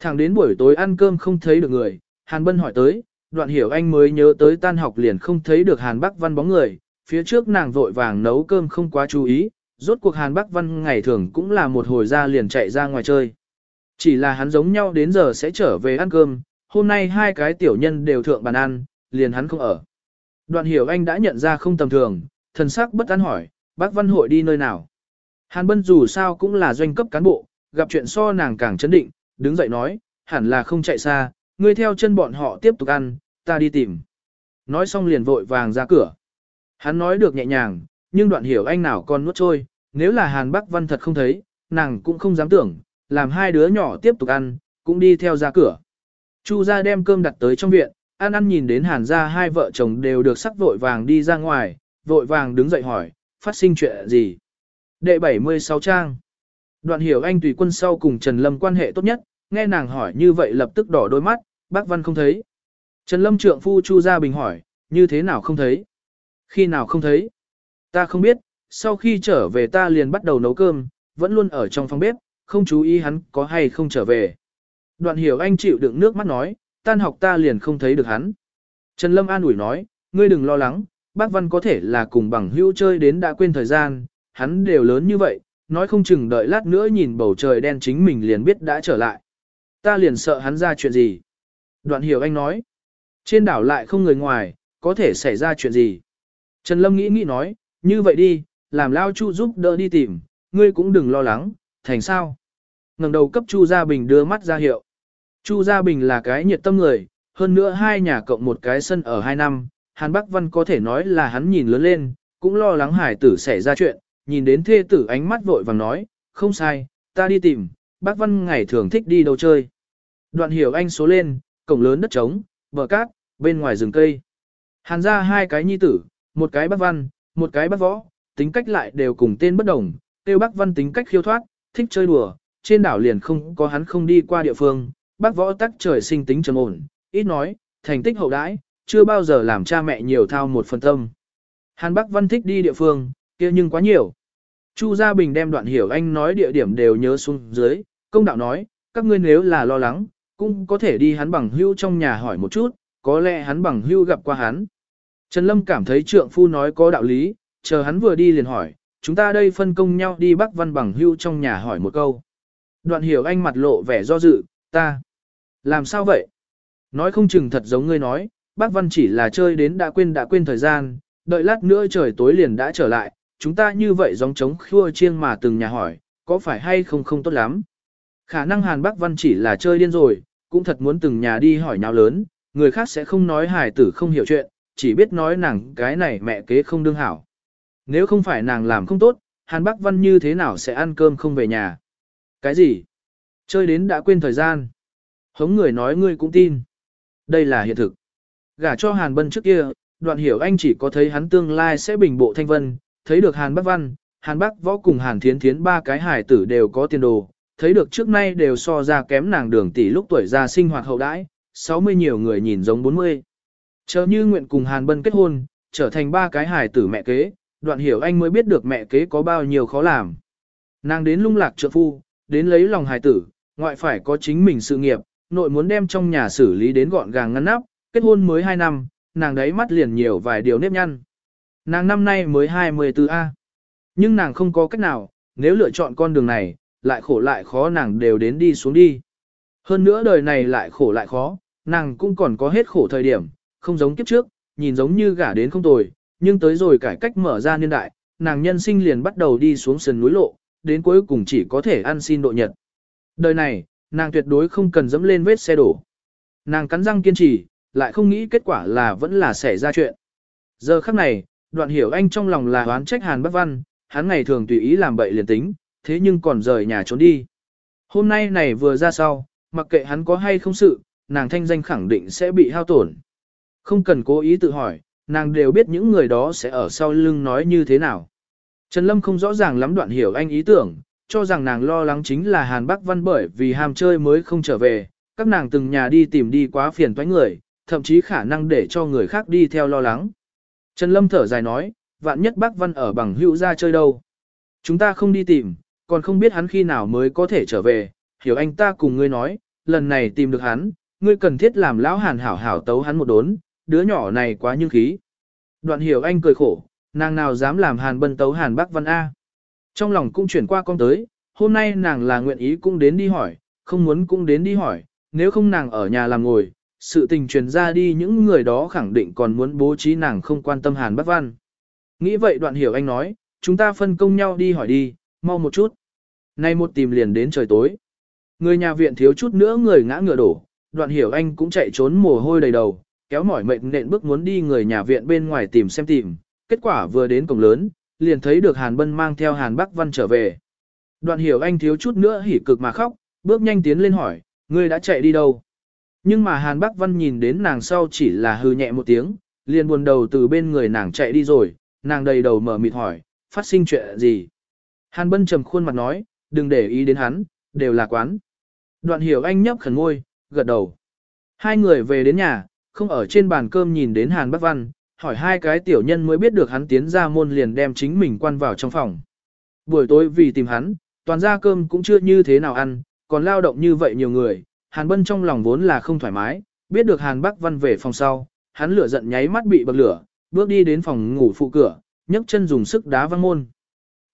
Thẳng đến buổi tối ăn cơm không thấy được người, Hàn Bân hỏi tới, đoạn hiểu anh mới nhớ tới tan học liền không thấy được Hàn Bắc Văn bóng người, phía trước nàng vội vàng nấu cơm không quá chú ý, rốt cuộc Hàn Bắc Văn ngày thường cũng là một hồi ra liền chạy ra ngoài chơi. Chỉ là hắn giống nhau đến giờ sẽ trở về ăn cơm, hôm nay hai cái tiểu nhân đều thượng bàn ăn, liền hắn không ở. Đoạn hiểu anh đã nhận ra không tầm thường, thần sắc bất an hỏi, bác Văn hội đi nơi nào. Hàn Bân dù sao cũng là doanh cấp cán bộ, gặp chuyện so nàng càng chấn định, đứng dậy nói, hẳn là không chạy xa, ngươi theo chân bọn họ tiếp tục ăn, ta đi tìm. Nói xong liền vội vàng ra cửa. Hắn nói được nhẹ nhàng, nhưng đoạn hiểu anh nào còn nuốt trôi, nếu là Hàn Bắc Văn thật không thấy, nàng cũng không dám tưởng, làm hai đứa nhỏ tiếp tục ăn, cũng đi theo ra cửa. Chu ra đem cơm đặt tới trong viện, ăn ăn nhìn đến Hàn ra hai vợ chồng đều được sắc vội vàng đi ra ngoài, vội vàng đứng dậy hỏi, phát sinh chuyện gì? Đệ 76 trang. Đoạn hiểu anh tùy quân sau cùng Trần Lâm quan hệ tốt nhất, nghe nàng hỏi như vậy lập tức đỏ đôi mắt, bác Văn không thấy. Trần Lâm trượng phu Chu Gia Bình hỏi, như thế nào không thấy? Khi nào không thấy? Ta không biết, sau khi trở về ta liền bắt đầu nấu cơm, vẫn luôn ở trong phòng bếp, không chú ý hắn có hay không trở về. Đoạn hiểu anh chịu đựng nước mắt nói, tan học ta liền không thấy được hắn. Trần Lâm an ủi nói, ngươi đừng lo lắng, bác Văn có thể là cùng bằng hữu chơi đến đã quên thời gian, hắn đều lớn như vậy, nói không chừng đợi lát nữa nhìn bầu trời đen chính mình liền biết đã trở lại. Ta liền sợ hắn ra chuyện gì. Đoạn hiểu anh nói, trên đảo lại không người ngoài, có thể xảy ra chuyện gì. Trần Lâm nghĩ nghĩ nói, như vậy đi, làm Lao Chu giúp đỡ đi tìm, ngươi cũng đừng lo lắng, thành sao. ngẩng đầu cấp Chu Gia Bình đưa mắt ra hiệu. Chu Gia Bình là cái nhiệt tâm người, hơn nữa hai nhà cộng một cái sân ở hai năm, Hàn Bắc Văn có thể nói là hắn nhìn lớn lên, cũng lo lắng hải tử xảy ra chuyện, nhìn đến thê tử ánh mắt vội vàng nói, không sai, ta đi tìm, bác Văn ngày thường thích đi đâu chơi. Đoạn hiểu anh số lên, cổng lớn đất trống, bờ cát, bên ngoài rừng cây. Hàn ra hai cái nhi tử, một cái bác Văn, một cái bác Võ, tính cách lại đều cùng tên bất đồng, tiêu bác Văn tính cách khiêu thoát, thích chơi đùa, trên đảo liền không có hắn không đi qua địa phương, bác Võ tắc trời sinh tính trầm ổn, ít nói, thành tích hậu đãi, chưa bao giờ làm cha mẹ nhiều thao một phần tâm. Hàn bác Văn thích đi địa phương, kia nhưng quá nhiều. Chu Gia Bình đem đoạn hiểu anh nói địa điểm đều nhớ xuống dưới, công đạo nói, các ngươi nếu là lo lắng, cũng có thể đi hắn bằng hưu trong nhà hỏi một chút, có lẽ hắn bằng hưu gặp qua hắn. Trần Lâm cảm thấy trượng phu nói có đạo lý, chờ hắn vừa đi liền hỏi, chúng ta đây phân công nhau đi Bác Văn bằng hưu trong nhà hỏi một câu. Đoạn hiểu anh mặt lộ vẻ do dự, ta. Làm sao vậy? Nói không chừng thật giống ngươi nói, bác Văn chỉ là chơi đến đã quên đã quên thời gian, đợi lát nữa trời tối liền đã trở lại, chúng ta như vậy giống trống khua chiêng mà từng nhà hỏi, có phải hay không không tốt lắm. Khả năng Hàn Bác Văn chỉ là chơi điên rồi, cũng thật muốn từng nhà đi hỏi nhau lớn, người khác sẽ không nói hài tử không hiểu chuyện, chỉ biết nói nàng cái này mẹ kế không đương hảo. Nếu không phải nàng làm không tốt, Hàn Bắc Văn như thế nào sẽ ăn cơm không về nhà? Cái gì? Chơi đến đã quên thời gian. Hống người nói ngươi cũng tin. Đây là hiện thực. Gả cho Hàn Bân trước kia, đoạn hiểu anh chỉ có thấy hắn tương lai sẽ bình bộ thanh vân, thấy được Hàn Bắc Văn, Hàn Bắc Võ cùng Hàn Thiến Thiến ba cái hải tử đều có tiền đồ, thấy được trước nay đều so ra kém nàng đường tỷ lúc tuổi già sinh hoạt hậu đãi, 60 nhiều người nhìn giống 40. Chờ như nguyện cùng Hàn Bân kết hôn, trở thành ba cái hài tử mẹ kế, đoạn hiểu anh mới biết được mẹ kế có bao nhiêu khó làm. Nàng đến lung lạc trợ phu, đến lấy lòng hài tử, ngoại phải có chính mình sự nghiệp, nội muốn đem trong nhà xử lý đến gọn gàng ngăn nắp, kết hôn mới 2 năm, nàng đấy mắt liền nhiều vài điều nếp nhăn. Nàng năm nay mới 24A. Nhưng nàng không có cách nào, nếu lựa chọn con đường này, lại khổ lại khó nàng đều đến đi xuống đi. Hơn nữa đời này lại khổ lại khó, nàng cũng còn có hết khổ thời điểm, không giống kiếp trước, nhìn giống như gả đến không tồi, nhưng tới rồi cải cách mở ra niên đại, nàng nhân sinh liền bắt đầu đi xuống sườn núi lộ, đến cuối cùng chỉ có thể ăn xin độ nhật. Đời này, nàng tuyệt đối không cần dẫm lên vết xe đổ. Nàng cắn răng kiên trì, lại không nghĩ kết quả là vẫn là xảy ra chuyện. Giờ khắc này, đoạn hiểu anh trong lòng là oán trách Hàn Bắc Văn, hắn ngày thường tùy ý làm bậy liền tính, thế nhưng còn rời nhà trốn đi. Hôm nay này vừa ra sau, mặc kệ hắn có hay không sự, nàng thanh danh khẳng định sẽ bị hao tổn. Không cần cố ý tự hỏi, nàng đều biết những người đó sẽ ở sau lưng nói như thế nào. Trần Lâm không rõ ràng lắm đoạn hiểu anh ý tưởng, cho rằng nàng lo lắng chính là Hàn Bắc Văn bởi vì ham chơi mới không trở về, các nàng từng nhà đi tìm đi quá phiền toái người, thậm chí khả năng để cho người khác đi theo lo lắng. Trần Lâm thở dài nói, vạn nhất Bắc Văn ở bằng hữu ra chơi đâu. Chúng ta không đi tìm, còn không biết hắn khi nào mới có thể trở về, hiểu anh ta cùng ngươi nói, lần này tìm được hắn, ngươi cần thiết làm lão hàn hảo hảo tấu hắn một đốn, đứa nhỏ này quá nhưng khí. Đoạn hiểu anh cười khổ, nàng nào dám làm hàn bân tấu hàn Bắc Văn A. Trong lòng cũng chuyển qua con tới, hôm nay nàng là nguyện ý cũng đến đi hỏi, không muốn cũng đến đi hỏi, nếu không nàng ở nhà làm ngồi, sự tình truyền ra đi những người đó khẳng định còn muốn bố trí nàng không quan tâm Hàn Bắc Văn. Nghĩ vậy đoạn hiểu anh nói, chúng ta phân công nhau đi hỏi đi, mau một chút. Nay một tìm liền đến trời tối. Người nhà viện thiếu chút nữa người ngã ngựa đổ, đoạn hiểu anh cũng chạy trốn mồ hôi đầy đầu, kéo mỏi mệt nện bước muốn đi người nhà viện bên ngoài tìm xem tìm. Kết quả vừa đến cổng lớn, liền thấy được Hàn Bân mang theo Hàn Bắc Văn trở về. Đoạn hiểu anh thiếu chút nữa hỉ cực mà khóc, bước nhanh tiến lên hỏi, ngươi đã chạy đi đâu? Nhưng mà Hàn Bắc Văn nhìn đến nàng sau chỉ là hư nhẹ một tiếng, liền buồn đầu từ bên người nàng chạy đi rồi, nàng đầy đầu mở mịt hỏi, phát sinh chuyện gì? Hàn Bân trầm khuôn mặt nói, đừng để ý đến hắn, đều là quán. Đoạn hiểu anh nhấp khẩn ngôi, gật đầu. Hai người về đến nhà, không ở trên bàn cơm nhìn đến Hàn Bắc Văn, hỏi hai cái tiểu nhân mới biết được hắn tiến ra môn liền đem chính mình quan vào trong phòng. Buổi tối vì tìm hắn, toàn ra cơm cũng chưa như thế nào ăn, còn lao động như vậy nhiều người, Hàn Bân trong lòng vốn là không thoải mái, biết được Hàn Bắc Văn về phòng sau, hắn lửa giận nháy mắt bị bậc lửa, bước đi đến phòng ngủ phụ cửa, nhấc chân dùng sức đá văng môn.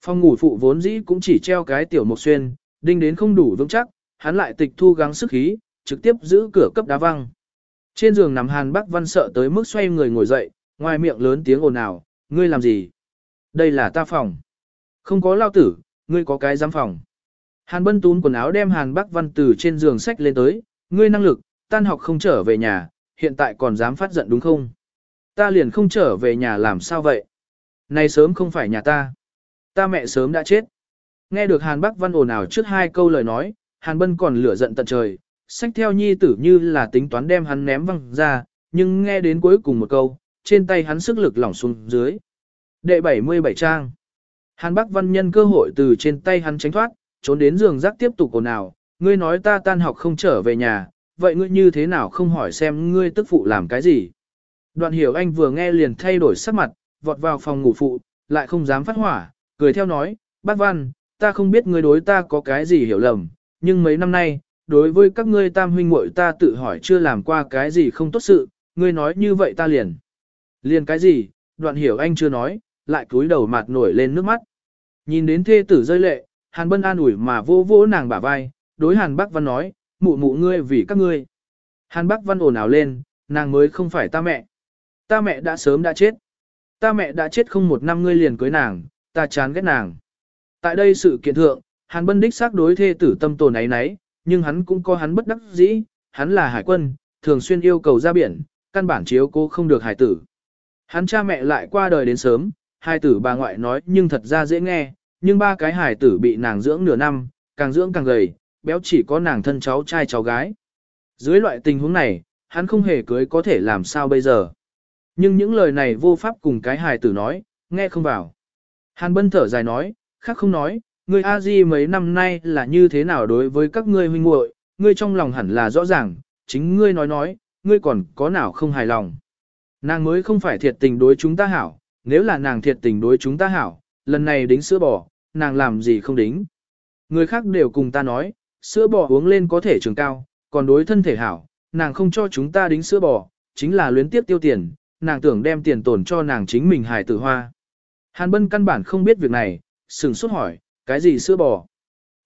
Phòng ngủ phụ vốn dĩ cũng chỉ treo cái tiểu mộc xuyên, đinh đến không đủ vững chắc, hắn lại tịch thu gắng sức khí, trực tiếp giữ cửa cấp đá văng. Trên giường nằm Hàn Bắc Văn sợ tới mức xoay người ngồi dậy, ngoài miệng lớn tiếng ồn ào, ngươi làm gì? Đây là ta phòng. Không có lao tử, ngươi có cái giám phòng. Hàn Bân tún quần áo đem Hàn Bắc Văn từ trên giường sách lên tới, ngươi năng lực, tan học không trở về nhà, hiện tại còn dám phát giận đúng không? Ta liền không trở về nhà làm sao vậy? Này sớm không phải nhà ta. Ta mẹ sớm đã chết. Nghe được Hàn Bắc Văn ồn ào trước hai câu lời nói, Hàn Bân còn lửa giận tận trời, sách theo nhi tử như là tính toán đem hắn ném văng ra, nhưng nghe đến cuối cùng một câu, trên tay hắn sức lực lỏng xuống dưới. Đệ 77 trang. Hàn Bắc Văn nhân cơ hội từ trên tay hắn tránh thoát, trốn đến giường rác tiếp tục ồn ào, ngươi nói ta tan học không trở về nhà, vậy ngươi như thế nào không hỏi xem ngươi tức phụ làm cái gì. Đoạn hiểu anh vừa nghe liền thay đổi sắc mặt, vọt vào phòng ngủ phụ, lại không dám phát hỏa, cười theo nói, bác Văn, ta không biết ngươi đối ta có cái gì hiểu lầm, nhưng mấy năm nay, đối với các ngươi tam huynh muội ta tự hỏi chưa làm qua cái gì không tốt sự, ngươi nói như vậy ta liền. Liền cái gì, đoạn hiểu anh chưa nói, lại cúi đầu mặt nổi lên nước mắt. Nhìn đến thê tử rơi lệ, Hàn Bân an ủi mà vô vỗ nàng bả vai, đối Hàn Bắc Văn nói, mụ mụ ngươi vì các ngươi. Hàn Bắc Văn ồn ào lên, nàng mới không phải ta mẹ. Ta mẹ đã sớm đã chết. Ta mẹ đã chết không một năm ngươi liền cưới nàng, ta chán ghét nàng. Tại đây sự kiện thượng, Hàn Bân đích xác đối thê tử tâm tồn ấy nấy, nhưng hắn cũng có hắn bất đắc dĩ, hắn là hải quân, thường xuyên yêu cầu ra biển, căn bản chiếu cố không được hải tử. Hắn cha mẹ lại qua đời đến sớm, hai tử bà ngoại nói nhưng thật ra dễ nghe, nhưng ba cái hải tử bị nàng dưỡng nửa năm, càng dưỡng càng gầy, béo chỉ có nàng thân cháu trai cháu gái. Dưới loại tình huống này, hắn không hề cưới có thể làm sao bây giờ. Nhưng những lời này vô pháp cùng cái hài tử nói, nghe không vào. Hàn bân thở dài nói, khác không nói, người a di mấy năm nay là như thế nào đối với các ngươi huynh muội, ngươi trong lòng hẳn là rõ ràng, chính ngươi nói nói, ngươi còn có nào không hài lòng. Nàng mới không phải thiệt tình đối chúng ta hảo, nếu là nàng thiệt tình đối chúng ta hảo, lần này đính sữa bò, nàng làm gì không đính. Người khác đều cùng ta nói, sữa bò uống lên có thể trường cao, còn đối thân thể hảo, nàng không cho chúng ta đính sữa bò, chính là luyến tiếp tiêu tiền, nàng tưởng đem tiền tổn cho nàng chính mình hài tử hoa. Hàn Bân căn bản không biết việc này, sừng sốt hỏi, cái gì sữa bò?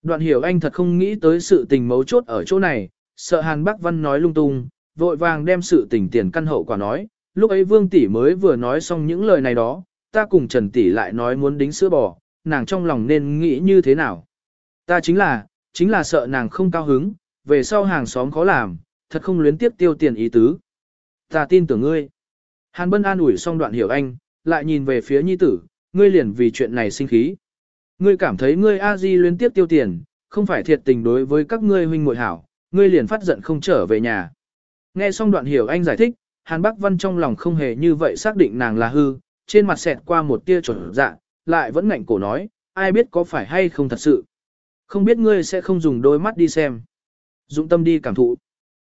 Đoạn hiểu anh thật không nghĩ tới sự tình mấu chốt ở chỗ này, sợ Hàn Bắc Văn nói lung tung, vội vàng đem sự tình tiền căn hậu quả nói, lúc ấy Vương tỷ mới vừa nói xong những lời này đó, ta cùng Trần tỷ lại nói muốn đính sữa bò, nàng trong lòng nên nghĩ như thế nào? Ta chính là, chính là sợ nàng không cao hứng, về sau hàng xóm khó làm, thật không luyến tiếp tiêu tiền ý tứ. Ta tin tưởng ngươi. Hàn Bân an ủi xong đoạn hiểu anh, lại nhìn về phía nhi tử, ngươi liền vì chuyện này sinh khí. Ngươi cảm thấy ngươi a di liên tiếp tiêu tiền, không phải thiệt tình đối với các ngươi huynh muội hảo, ngươi liền phát giận không trở về nhà. Nghe xong đoạn hiểu anh giải thích, Hàn Bắc Văn trong lòng không hề như vậy xác định nàng là hư, trên mặt xẹt qua một tia chuẩn dạ, lại vẫn ngạnh cổ nói, ai biết có phải hay không thật sự. Không biết ngươi sẽ không dùng đôi mắt đi xem. Dụng tâm đi cảm thụ.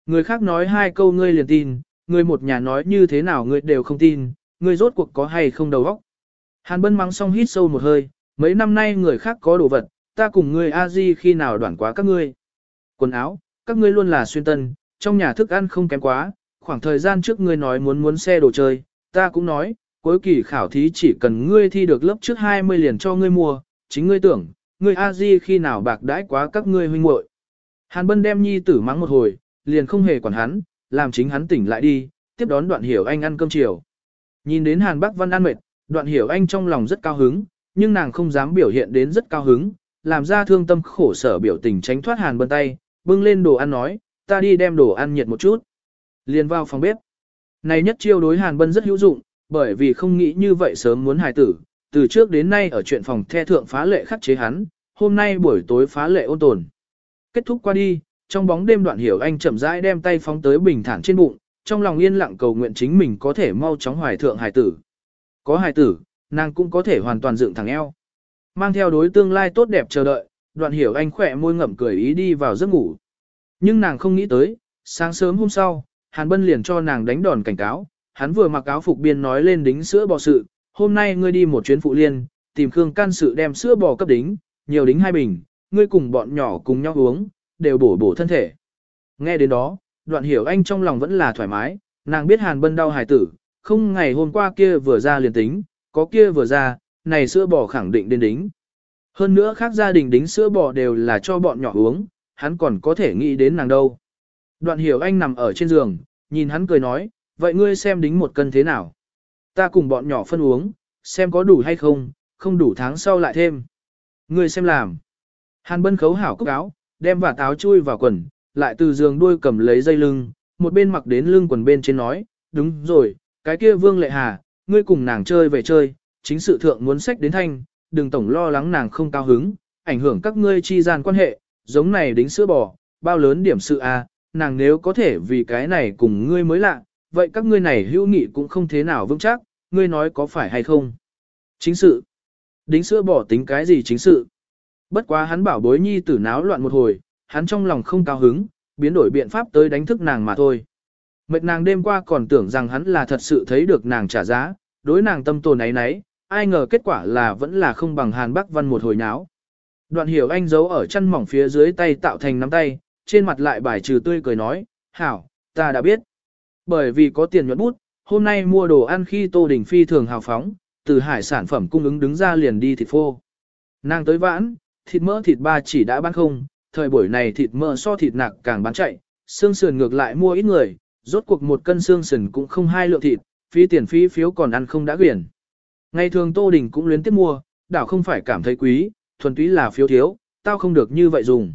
Người khác nói hai câu ngươi liền tin, người một nhà nói như thế nào ngươi đều không tin, ngươi rốt cuộc có hay không đầu óc. Hàn Bân mắng xong hít sâu một hơi, mấy năm nay người khác có đồ vật, ta cùng ngươi a di khi nào đoạn quá các ngươi. Quần áo, các ngươi luôn là xuyên tân, trong nhà thức ăn không kém quá, khoảng thời gian trước ngươi nói muốn muốn xe đồ chơi, ta cũng nói, cuối kỳ khảo thí chỉ cần ngươi thi được lớp trước 20 liền cho ngươi mua, chính ngươi tưởng, ngươi a di khi nào bạc đãi quá các ngươi huynh muội. Hàn Bân đem nhi tử mắng một hồi, liền không hề quản hắn, làm chính hắn tỉnh lại đi, tiếp đón đoạn hiểu anh ăn cơm chiều. Nhìn đến Hàn Bắc Văn ăn mệt, đoạn hiểu anh trong lòng rất cao hứng, nhưng nàng không dám biểu hiện đến rất cao hứng, làm ra thương tâm khổ sở biểu tình tránh thoát Hàn Bân tay, bưng lên đồ ăn nói, ta đi đem đồ ăn nhiệt một chút. Liền vào phòng bếp. Này nhất chiêu đối Hàn Bân rất hữu dụng, bởi vì không nghĩ như vậy sớm muốn hài tử, từ trước đến nay ở chuyện phòng the thượng phá lệ khắc chế hắn, hôm nay buổi tối phá lệ ôn tồn. Kết thúc qua đi, trong bóng đêm đoạn hiểu anh chậm rãi đem tay phóng tới bình thản trên bụng, trong lòng yên lặng cầu nguyện chính mình có thể mau chóng hoài thượng hài tử. Có hài tử, nàng cũng có thể hoàn toàn dựng thẳng eo. Mang theo đối tương lai tốt đẹp chờ đợi, đoạn hiểu anh khỏe môi ngậm cười ý đi vào giấc ngủ. Nhưng nàng không nghĩ tới, sáng sớm hôm sau, Hàn Bân liền cho nàng đánh đòn cảnh cáo, hắn vừa mặc áo phục biên nói lên đính sữa bò sự, hôm nay ngươi đi một chuyến phụ liên, tìm Khương can sự đem sữa bò cấp đính, nhiều đính hai bình, ngươi cùng bọn nhỏ cùng nhau uống, đều bổ bổ thân thể. Nghe đến đó, đoạn hiểu anh trong lòng vẫn là thoải mái, nàng biết Hàn Bân đau hài tử, không ngày hôm qua kia vừa ra liền tính, có kia vừa ra, này sữa bò khẳng định đến đính. Hơn nữa khác gia đình đính sữa bò đều là cho bọn nhỏ uống, hắn còn có thể nghĩ đến nàng đâu. Đoạn hiểu anh nằm ở trên giường, nhìn hắn cười nói, vậy ngươi xem đính một cân thế nào. Ta cùng bọn nhỏ phân uống, xem có đủ hay không, không đủ tháng sau lại thêm. Ngươi xem làm. Hàn bân khấu hảo cúc áo, đem và táo chui vào quần, lại từ giường đuôi cầm lấy dây lưng, một bên mặc đến lưng quần bên trên nói, đúng rồi, cái kia vương lệ hà, ngươi cùng nàng chơi về chơi, chính sự thượng muốn sách đến thanh, đừng tổng lo lắng nàng không cao hứng, ảnh hưởng các ngươi chi gian quan hệ, giống này đính sữa bò, bao lớn điểm sự a, à, nàng nếu có thể vì cái này cùng ngươi mới lạ, vậy các ngươi này hữu nghị cũng không thế nào vững chắc, ngươi nói có phải hay không? Chính sự. Đính sữa bò tính cái gì chính sự? Bất quá hắn bảo bối nhi tử náo loạn một hồi, hắn trong lòng không cao hứng, biến đổi biện pháp tới đánh thức nàng mà thôi. Mệt nàng đêm qua còn tưởng rằng hắn là thật sự thấy được nàng trả giá, đối nàng tâm tồn ấy nấy, ai ngờ kết quả là vẫn là không bằng Hàn Bắc Văn một hồi náo. Đoạn hiểu anh giấu ở chân mỏng phía dưới tay tạo thành nắm tay, trên mặt lại bài trừ tươi cười nói, hảo, ta đã biết. Bởi vì có tiền nhuận bút, hôm nay mua đồ ăn khi Tô Đình Phi thường hào phóng, từ hải sản phẩm cung ứng đứng ra liền đi thịt phô. Nàng tới vãn, thịt mỡ thịt ba chỉ đã bán không, thời buổi này thịt mỡ so thịt nạc càng bán chạy, xương sườn ngược lại mua ít người, rốt cuộc một cân xương sườn cũng không hai lượng thịt, phí tiền phí phiếu còn ăn không đã quyển. Ngày thường Tô Đình cũng luyến tiếp mua, đảo không phải cảm thấy quý, thuần túy là phiếu thiếu, tao không được như vậy dùng.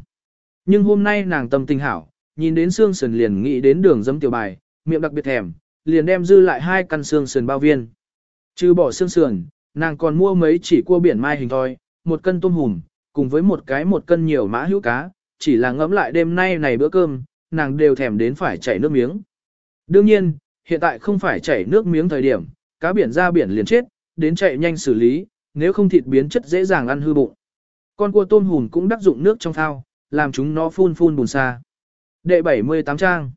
Nhưng hôm nay nàng tâm tình hảo, nhìn đến xương sườn liền nghĩ đến đường dấm tiểu bài, miệng đặc biệt thèm, liền đem dư lại hai căn xương sườn bao viên. Trừ bỏ xương sườn, nàng còn mua mấy chỉ cua biển mai hình thoi, một cân tôm hùm, cùng với một cái một cân nhiều mã hữu cá, chỉ là ngẫm lại đêm nay này bữa cơm, nàng đều thèm đến phải chảy nước miếng. Đương nhiên, hiện tại không phải chảy nước miếng thời điểm, cá biển ra biển liền chết, đến chạy nhanh xử lý, nếu không thịt biến chất dễ dàng ăn hư bụng. Con cua tôm hùn cũng đắc dụng nước trong thao, làm chúng nó phun phun bùn xa. Đệ 78 trang.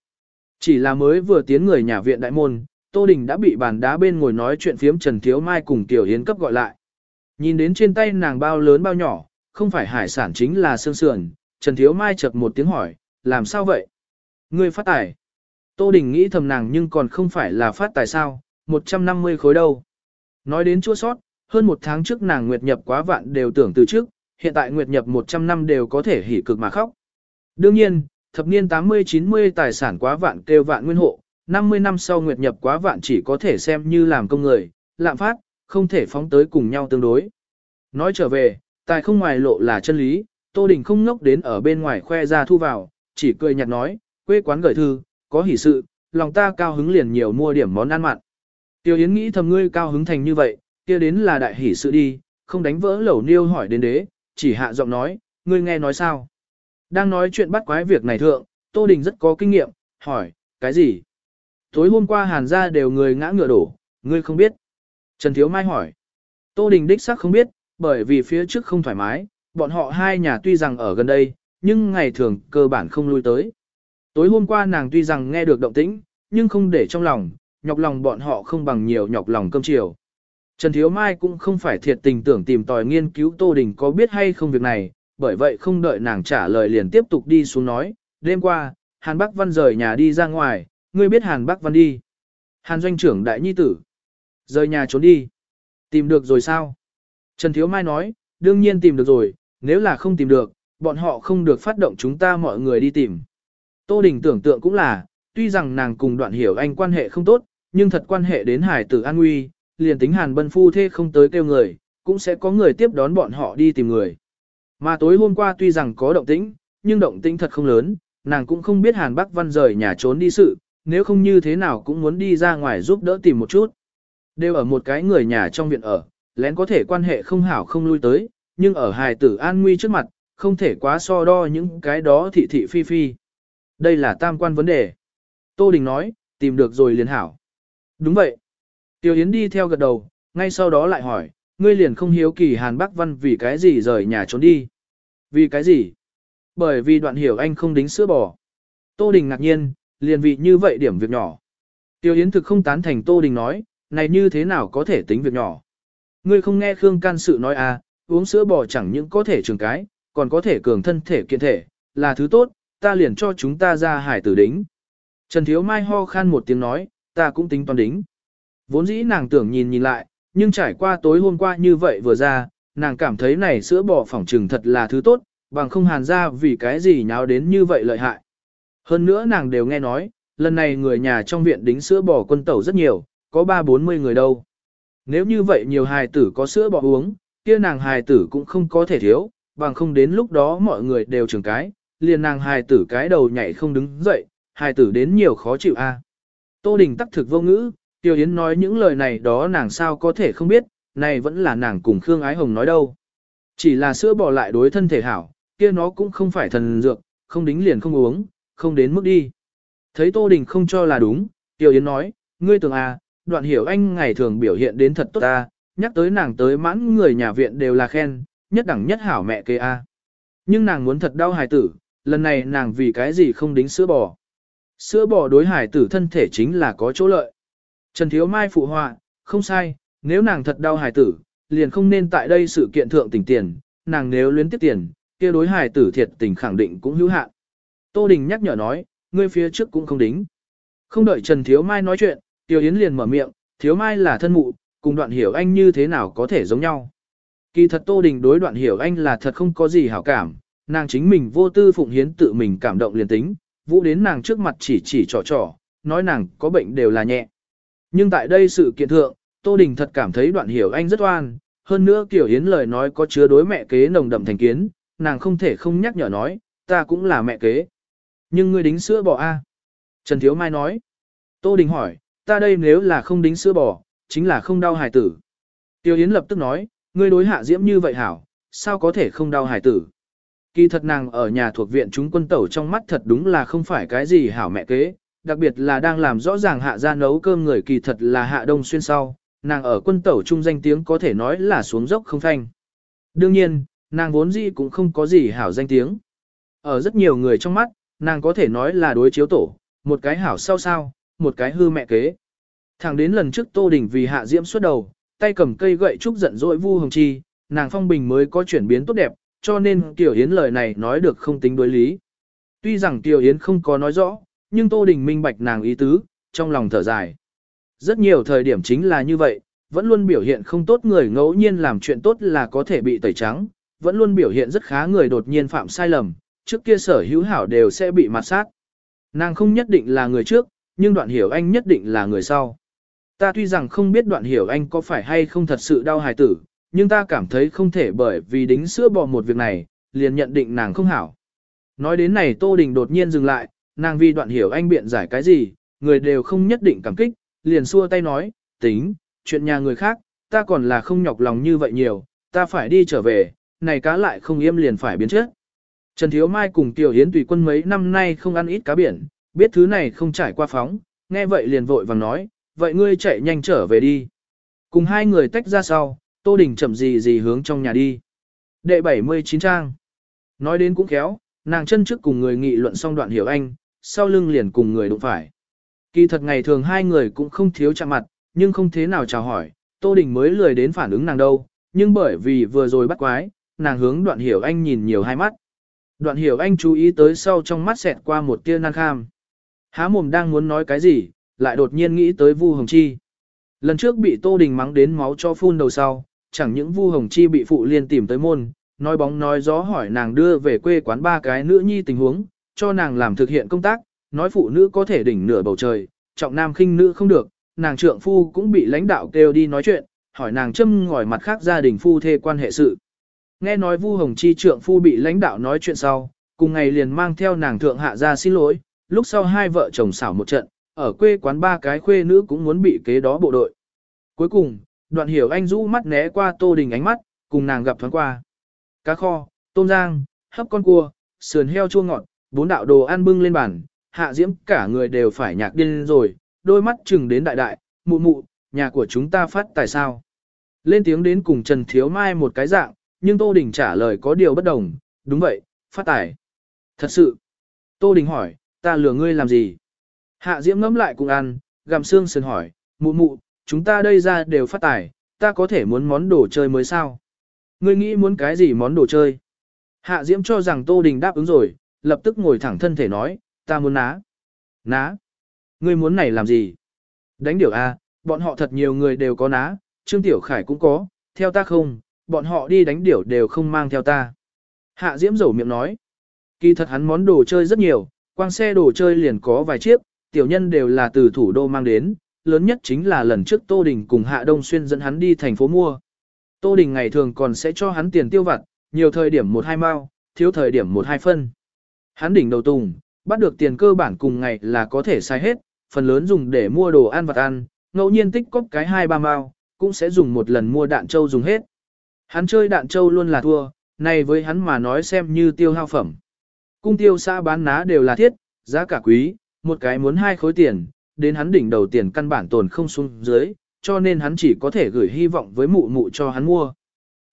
Chỉ là mới vừa tiến người nhà viện đại môn, Tô Đình đã bị bàn đá bên ngồi nói chuyện phiếm Trần Thiếu Mai cùng Tiểu hiến cấp gọi lại. Nhìn đến trên tay nàng bao lớn bao nhỏ, không phải hải sản chính là xương sườn, Trần Thiếu Mai chợt một tiếng hỏi, làm sao vậy? Ngươi phát tài. Tô Đình nghĩ thầm nàng nhưng còn không phải là phát tài sao, 150 khối đâu. Nói đến chua sót, hơn một tháng trước nàng nguyệt nhập quá vạn đều tưởng từ trước, hiện tại nguyệt nhập 100 năm đều có thể hỉ cực mà khóc. Đương nhiên, thập niên 80-90 tài sản quá vạn kêu vạn nguyên hộ, 50 năm sau nguyệt nhập quá vạn chỉ có thể xem như làm công người, lạm phát, không thể phóng tới cùng nhau tương đối. Nói trở về, tài không ngoài lộ là chân lý, Tô Đình không ngốc đến ở bên ngoài khoe ra thu vào, chỉ cười nhạt nói, quê quán gửi thư, có hỷ sự, lòng ta cao hứng liền nhiều mua điểm món ăn mặn. Tiêu Yến nghĩ thầm ngươi cao hứng thành như vậy, kia đến là đại hỷ sự đi, không đánh vỡ lẩu niêu hỏi đến đế, chỉ hạ giọng nói, ngươi nghe nói sao. Đang nói chuyện bắt quái việc này thượng, Tô Đình rất có kinh nghiệm, hỏi, cái gì? Tối hôm qua hàn ra đều người ngã ngựa đổ, ngươi không biết. Trần Thiếu Mai hỏi. Tô Đình đích xác không biết, bởi vì phía trước không thoải mái, bọn họ hai nhà tuy rằng ở gần đây, nhưng ngày thường cơ bản không lui tới. Tối hôm qua nàng tuy rằng nghe được động tĩnh, nhưng không để trong lòng, nhọc lòng bọn họ không bằng nhiều nhọc lòng cơm chiều. Trần Thiếu Mai cũng không phải thiệt tình tưởng tìm tòi nghiên cứu Tô Đình có biết hay không việc này, bởi vậy không đợi nàng trả lời liền tiếp tục đi xuống nói, đêm qua, Hàn Bắc Văn rời nhà đi ra ngoài, ngươi biết Hàn Bắc Văn đi. Hàn doanh trưởng đại nhi tử. Rời nhà trốn đi. Tìm được rồi sao? Trần Thiếu Mai nói, đương nhiên tìm được rồi, nếu là không tìm được, bọn họ không được phát động chúng ta mọi người đi tìm. Tô Đình tưởng tượng cũng là, tuy rằng nàng cùng đoạn hiểu anh quan hệ không tốt, nhưng thật quan hệ đến hải tử an nguy, liền tính hàn bân phu thê không tới kêu người, cũng sẽ có người tiếp đón bọn họ đi tìm người. Mà tối hôm qua tuy rằng có động tĩnh, nhưng động tĩnh thật không lớn, nàng cũng không biết hàn bắc văn rời nhà trốn đi sự, nếu không như thế nào cũng muốn đi ra ngoài giúp đỡ tìm một chút. Đều ở một cái người nhà trong viện ở, lén có thể quan hệ không hảo không lui tới, nhưng ở hài tử an nguy trước mặt, không thể quá so đo những cái đó thị thị phi phi. Đây là tam quan vấn đề. Tô Đình nói, tìm được rồi liền hảo. Đúng vậy. Tiêu Yến đi theo gật đầu, Ngay sau đó lại hỏi, ngươi liền không hiếu kỳ Hàn Bắc Văn vì cái gì rời nhà trốn đi. Vì cái gì? Bởi vì đoạn hiểu anh không đính sữa bò. Tô Đình ngạc nhiên, liền vị như vậy điểm việc nhỏ. Tiêu Yến thực không tán thành Tô Đình nói, này như thế nào có thể tính việc nhỏ. Ngươi không nghe Khương can sự nói à, uống sữa bò chẳng những có thể trường cái, còn có thể cường thân thể kiện thể, là thứ tốt, ta liền cho chúng ta ra hải tử đính. Trần Thiếu Mai ho khan một tiếng nói, ta cũng tính toán đính. Vốn dĩ nàng tưởng nhìn nhìn lại, nhưng trải qua tối hôm qua như vậy vừa ra, nàng cảm thấy này sữa bò phỏng trừng thật là thứ tốt, bằng không hàn ra vì cái gì nháo đến như vậy lợi hại. Hơn nữa nàng đều nghe nói, lần này người nhà trong viện đính sữa bò quân tẩu rất nhiều, có ba bốn mươi người đâu. Nếu như vậy nhiều hài tử có sữa bò uống, kia nàng hài tử cũng không có thể thiếu, bằng không đến lúc đó mọi người đều trưởng cái, liền nàng hài tử cái đầu nhảy không đứng dậy, hài tử đến nhiều khó chịu a. Tô Đình tắc thực vô ngữ, Tiêu Yến nói những lời này đó nàng sao có thể không biết, này vẫn là nàng cùng Khương Ái Hồng nói đâu. Chỉ là sữa bỏ lại đối thân thể hảo, kia nó cũng không phải thần dược, không đính liền không uống, không đến mức đi. Thấy Tô Đình không cho là đúng, Tiêu Yến nói, ngươi tưởng à, đoạn hiểu anh ngày thường biểu hiện đến thật tốt ta, nhắc tới nàng tới mãn người nhà viện đều là khen, nhất đẳng nhất hảo mẹ kê a. Nhưng nàng muốn thật đau hài tử, lần này nàng vì cái gì không đính sữa bò. Sữa bò đối hải tử thân thể chính là có chỗ lợi. Trần Thiếu Mai phụ họa, không sai, nếu nàng thật đau hải tử, liền không nên tại đây sự kiện thượng tỉnh tiền, nàng nếu luyến tiếp tiền, kia đối hải tử thiệt tình khẳng định cũng hữu hạn. Tô Đình nhắc nhở nói, ngươi phía trước cũng không đính. Không đợi Trần Thiếu Mai nói chuyện, Tiêu Yến liền mở miệng, Thiếu Mai là thân mụ, cùng đoạn hiểu anh như thế nào có thể giống nhau. Kỳ thật Tô Đình đối đoạn hiểu anh là thật không có gì hảo cảm, nàng chính mình vô tư phụng hiến tự mình cảm động liền tính, vũ đến nàng trước mặt chỉ chỉ trò trò, nói nàng có bệnh đều là nhẹ. Nhưng tại đây sự kiện thượng, Tô Đình thật cảm thấy đoạn hiểu anh rất oan, hơn nữa Tiểu Yến lời nói có chứa đối mẹ kế nồng đậm thành kiến, nàng không thể không nhắc nhở nói, ta cũng là mẹ kế. Nhưng ngươi đính sữa bò A. Trần Thiếu Mai nói. Tô Đình hỏi, ta đây nếu là không đính sữa bò, chính là không đau hài tử. Tiêu Yến lập tức nói, ngươi đối hạ diễm như vậy hảo, sao có thể không đau hài tử. Kỳ thật nàng ở nhà thuộc viện chúng quân tẩu trong mắt thật đúng là không phải cái gì hảo mẹ kế, đặc biệt là đang làm rõ ràng hạ ra nấu cơm người kỳ thật là hạ đông xuyên sau, nàng ở quân tẩu trung danh tiếng có thể nói là xuống dốc không thanh. Đương nhiên, nàng vốn gì cũng không có gì hảo danh tiếng. Ở rất nhiều người trong mắt, nàng có thể nói là đối chiếu tổ, một cái hảo sao sao, một cái hư mẹ kế. Thẳng đến lần trước Tô Đình vì hạ diễm xuất đầu, tay cầm cây gậy trúc giận dỗi Vu Hồng Chi, nàng phong bình mới có chuyển biến tốt đẹp, cho nên Tiểu Yến lời này nói được không tính đối lý. Tuy rằng Tiểu Yến không có nói rõ, nhưng Tô Đình minh bạch nàng ý tứ, trong lòng thở dài. Rất nhiều thời điểm chính là như vậy, vẫn luôn biểu hiện không tốt người ngẫu nhiên làm chuyện tốt là có thể bị tẩy trắng, vẫn luôn biểu hiện rất khá người đột nhiên phạm sai lầm, trước kia sở hữu hảo đều sẽ bị mặt sát. Nàng không nhất định là người trước, nhưng đoạn hiểu anh nhất định là người sau. Ta tuy rằng không biết đoạn hiểu anh có phải hay không thật sự đau hài tử, nhưng ta cảm thấy không thể bởi vì đính sữa bò một việc này, liền nhận định nàng không hảo. Nói đến này Tô Đình đột nhiên dừng lại, nàng vì đoạn hiểu anh biện giải cái gì, người đều không nhất định cảm kích, liền xua tay nói, tính, chuyện nhà người khác, ta còn là không nhọc lòng như vậy nhiều, ta phải đi trở về, này cá lại không im liền phải biến chết. Trần Thiếu Mai cùng Tiểu Hiến tùy quân mấy năm nay không ăn ít cá biển, biết thứ này không trải qua phóng, nghe vậy liền vội vàng nói, vậy ngươi chạy nhanh trở về đi. Cùng hai người tách ra sau, Tô Đình chậm gì gì hướng trong nhà đi. Đệ 79 trang. Nói đến cũng khéo, nàng chân trước cùng người nghị luận xong đoạn hiểu anh, sau lưng liền cùng người đụng phải. Kỳ thật ngày thường hai người cũng không thiếu chạm mặt, nhưng không thế nào chào hỏi, Tô Đình mới lười đến phản ứng nàng đâu, nhưng bởi vì vừa rồi bắt quái, nàng hướng đoạn hiểu anh nhìn nhiều hai mắt. Đoạn hiểu anh chú ý tới sau trong mắt xẹt qua một tia nan kham. Há mồm đang muốn nói cái gì, lại đột nhiên nghĩ tới Vu Hồng Chi. Lần trước bị Tô Đình mắng đến máu cho phun đầu sau, chẳng những Vu Hồng Chi bị phụ liên tìm tới môn, nói bóng nói gió hỏi nàng đưa về quê quán ba cái nữ nhi tình huống, cho nàng làm thực hiện công tác, nói phụ nữ có thể đỉnh nửa bầu trời, trọng nam khinh nữ không được, nàng trượng phu cũng bị lãnh đạo kêu đi nói chuyện, hỏi nàng châm ngòi mặt khác gia đình phu thê quan hệ sự. Nghe nói Vu Hồng Chi trượng phu bị lãnh đạo nói chuyện sau, cùng ngày liền mang theo nàng thượng hạ ra xin lỗi, lúc sau hai vợ chồng xảo một trận, ở quê quán ba cái khuê nữ cũng muốn bị kế đó bộ đội. Cuối cùng, đoạn hiểu anh rũ mắt né qua tô đình ánh mắt, cùng nàng gặp thoáng qua. Cá kho, tôm giang, hấp con cua, sườn heo chua ngọt, bốn đạo đồ ăn bưng lên bàn, hạ diễm cả người đều phải nhạc điên rồi, đôi mắt chừng đến đại đại, mụ mụ, nhà của chúng ta phát tài sao. Lên tiếng đến cùng Trần Thiếu Mai một cái dạng, nhưng Tô Đình trả lời có điều bất đồng, đúng vậy, phát tài. Thật sự. Tô Đình hỏi, ta lừa ngươi làm gì? Hạ Diễm ngẫm lại cùng ăn, gặm xương sườn hỏi, mụ mụ, chúng ta đây ra đều phát tài, ta có thể muốn món đồ chơi mới sao? Ngươi nghĩ muốn cái gì món đồ chơi? Hạ Diễm cho rằng Tô Đình đáp ứng rồi, lập tức ngồi thẳng thân thể nói, ta muốn ná. Ná? Ngươi muốn này làm gì? Đánh điều A, bọn họ thật nhiều người đều có ná, Trương Tiểu Khải cũng có, theo ta không, bọn họ đi đánh điểu đều không mang theo ta. Hạ Diễm rầu miệng nói, kỳ thật hắn món đồ chơi rất nhiều, quang xe đồ chơi liền có vài chiếc, tiểu nhân đều là từ thủ đô mang đến, lớn nhất chính là lần trước Tô Đình cùng Hạ Đông Xuyên dẫn hắn đi thành phố mua. Tô Đình ngày thường còn sẽ cho hắn tiền tiêu vặt, nhiều thời điểm một hai mao, thiếu thời điểm một hai phân. Hắn đỉnh đầu tùng, bắt được tiền cơ bản cùng ngày là có thể xài hết, phần lớn dùng để mua đồ ăn vặt ăn, ngẫu nhiên tích cóp cái hai ba mao, cũng sẽ dùng một lần mua đạn châu dùng hết. Hắn chơi đạn châu luôn là thua, này với hắn mà nói xem như tiêu hao phẩm. Cung tiêu xã bán ná đều là thiết, giá cả quý, một cái muốn hai khối tiền, đến hắn đỉnh đầu tiền căn bản tồn không xuống dưới, cho nên hắn chỉ có thể gửi hy vọng với mụ mụ cho hắn mua.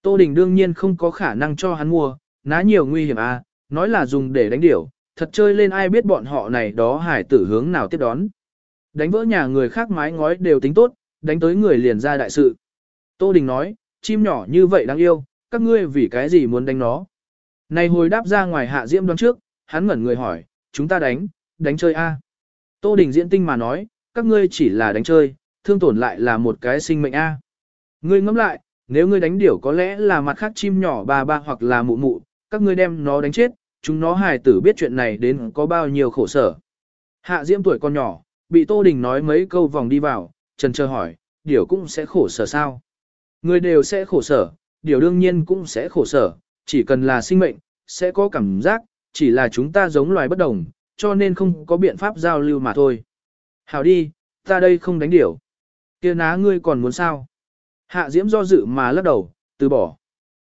Tô Đình đương nhiên không có khả năng cho hắn mua, ná nhiều nguy hiểm à, nói là dùng để đánh điểu, thật chơi lên ai biết bọn họ này đó hải tử hướng nào tiếp đón. Đánh vỡ nhà người khác mái ngói đều tính tốt, đánh tới người liền ra đại sự. Tô Đình nói, chim nhỏ như vậy đáng yêu, các ngươi vì cái gì muốn đánh nó. Này hồi đáp ra ngoài hạ diễm đoán trước, hắn ngẩn người hỏi, chúng ta đánh, đánh chơi a. Tô Đình diễn tinh mà nói, các ngươi chỉ là đánh chơi, thương tổn lại là một cái sinh mệnh a. Ngươi ngẫm lại, nếu ngươi đánh điểu có lẽ là mặt khác chim nhỏ ba ba hoặc là mụ mụ, các ngươi đem nó đánh chết, chúng nó hài tử biết chuyện này đến có bao nhiêu khổ sở. Hạ Diễm tuổi con nhỏ, bị Tô Đình nói mấy câu vòng đi vào, trần chờ hỏi, điểu cũng sẽ khổ sở sao? Người đều sẽ khổ sở, điểu đương nhiên cũng sẽ khổ sở, chỉ cần là sinh mệnh, sẽ có cảm giác, chỉ là chúng ta giống loài bất đồng, cho nên không có biện pháp giao lưu mà thôi. Hảo đi, ta đây không đánh điểu. kia ná ngươi còn muốn sao? Hạ Diễm do dự mà lắc đầu, từ bỏ.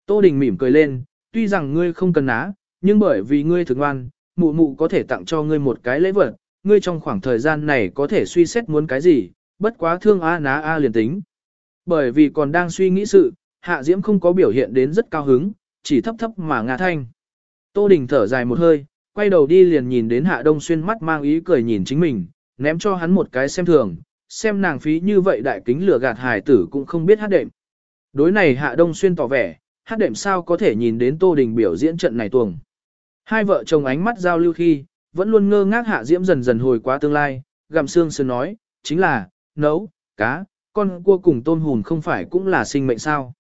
Tô Đình mỉm cười lên, tuy rằng ngươi không cần ná, nhưng bởi vì ngươi thực ngoan, mụ mụ có thể tặng cho ngươi một cái lễ vật, ngươi trong khoảng thời gian này có thể suy xét muốn cái gì, bất quá thương A ná A liền tính. Bởi vì còn đang suy nghĩ sự, Hạ Diễm không có biểu hiện đến rất cao hứng, chỉ thấp thấp mà ngã thanh. Tô Đình thở dài một hơi, quay đầu đi liền nhìn đến Hạ Đông Xuyên mắt mang ý cười nhìn chính mình, ném cho hắn một cái xem thường, xem nàng phí như vậy đại kính lửa gạt hài tử cũng không biết hát đệm. Đối này Hạ Đông Xuyên tỏ vẻ, hát đệm sao có thể nhìn đến Tô Đình biểu diễn trận này tuồng. Hai vợ chồng ánh mắt giao lưu khi, vẫn luôn ngơ ngác Hạ Diễm dần dần hồi qua tương lai, gặm xương sơn nói, chính là, nấu, cá, con cua cùng tôm hùn không phải cũng là sinh mệnh sao.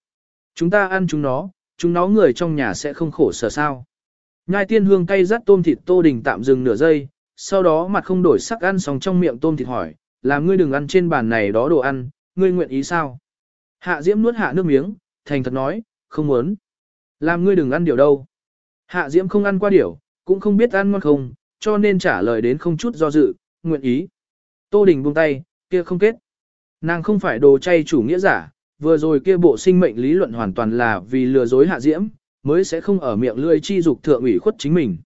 Chúng ta ăn chúng nó, chúng nó người trong nhà sẽ không khổ sở sao. Nhai tiên hương cay rát tôm thịt Tô Đình tạm dừng nửa giây, sau đó mặt không đổi sắc ăn xong trong miệng tôm thịt hỏi, làm ngươi đừng ăn trên bàn này đó đồ ăn, ngươi nguyện ý sao? Hạ Diễm nuốt hạ nước miếng, thành thật nói, không muốn. Làm ngươi đừng ăn điều đâu. Hạ Diễm không ăn qua điểu, cũng không biết ăn ngon không, cho nên trả lời đến không chút do dự, nguyện ý. Tô Đình buông tay, kia không kết. Nàng không phải đồ chay chủ nghĩa giả, vừa rồi kia bộ sinh mệnh lý luận hoàn toàn là vì lừa dối Hạ Diễm, mới sẽ không ở miệng lưỡi chi dục thượng ủy khuất chính mình.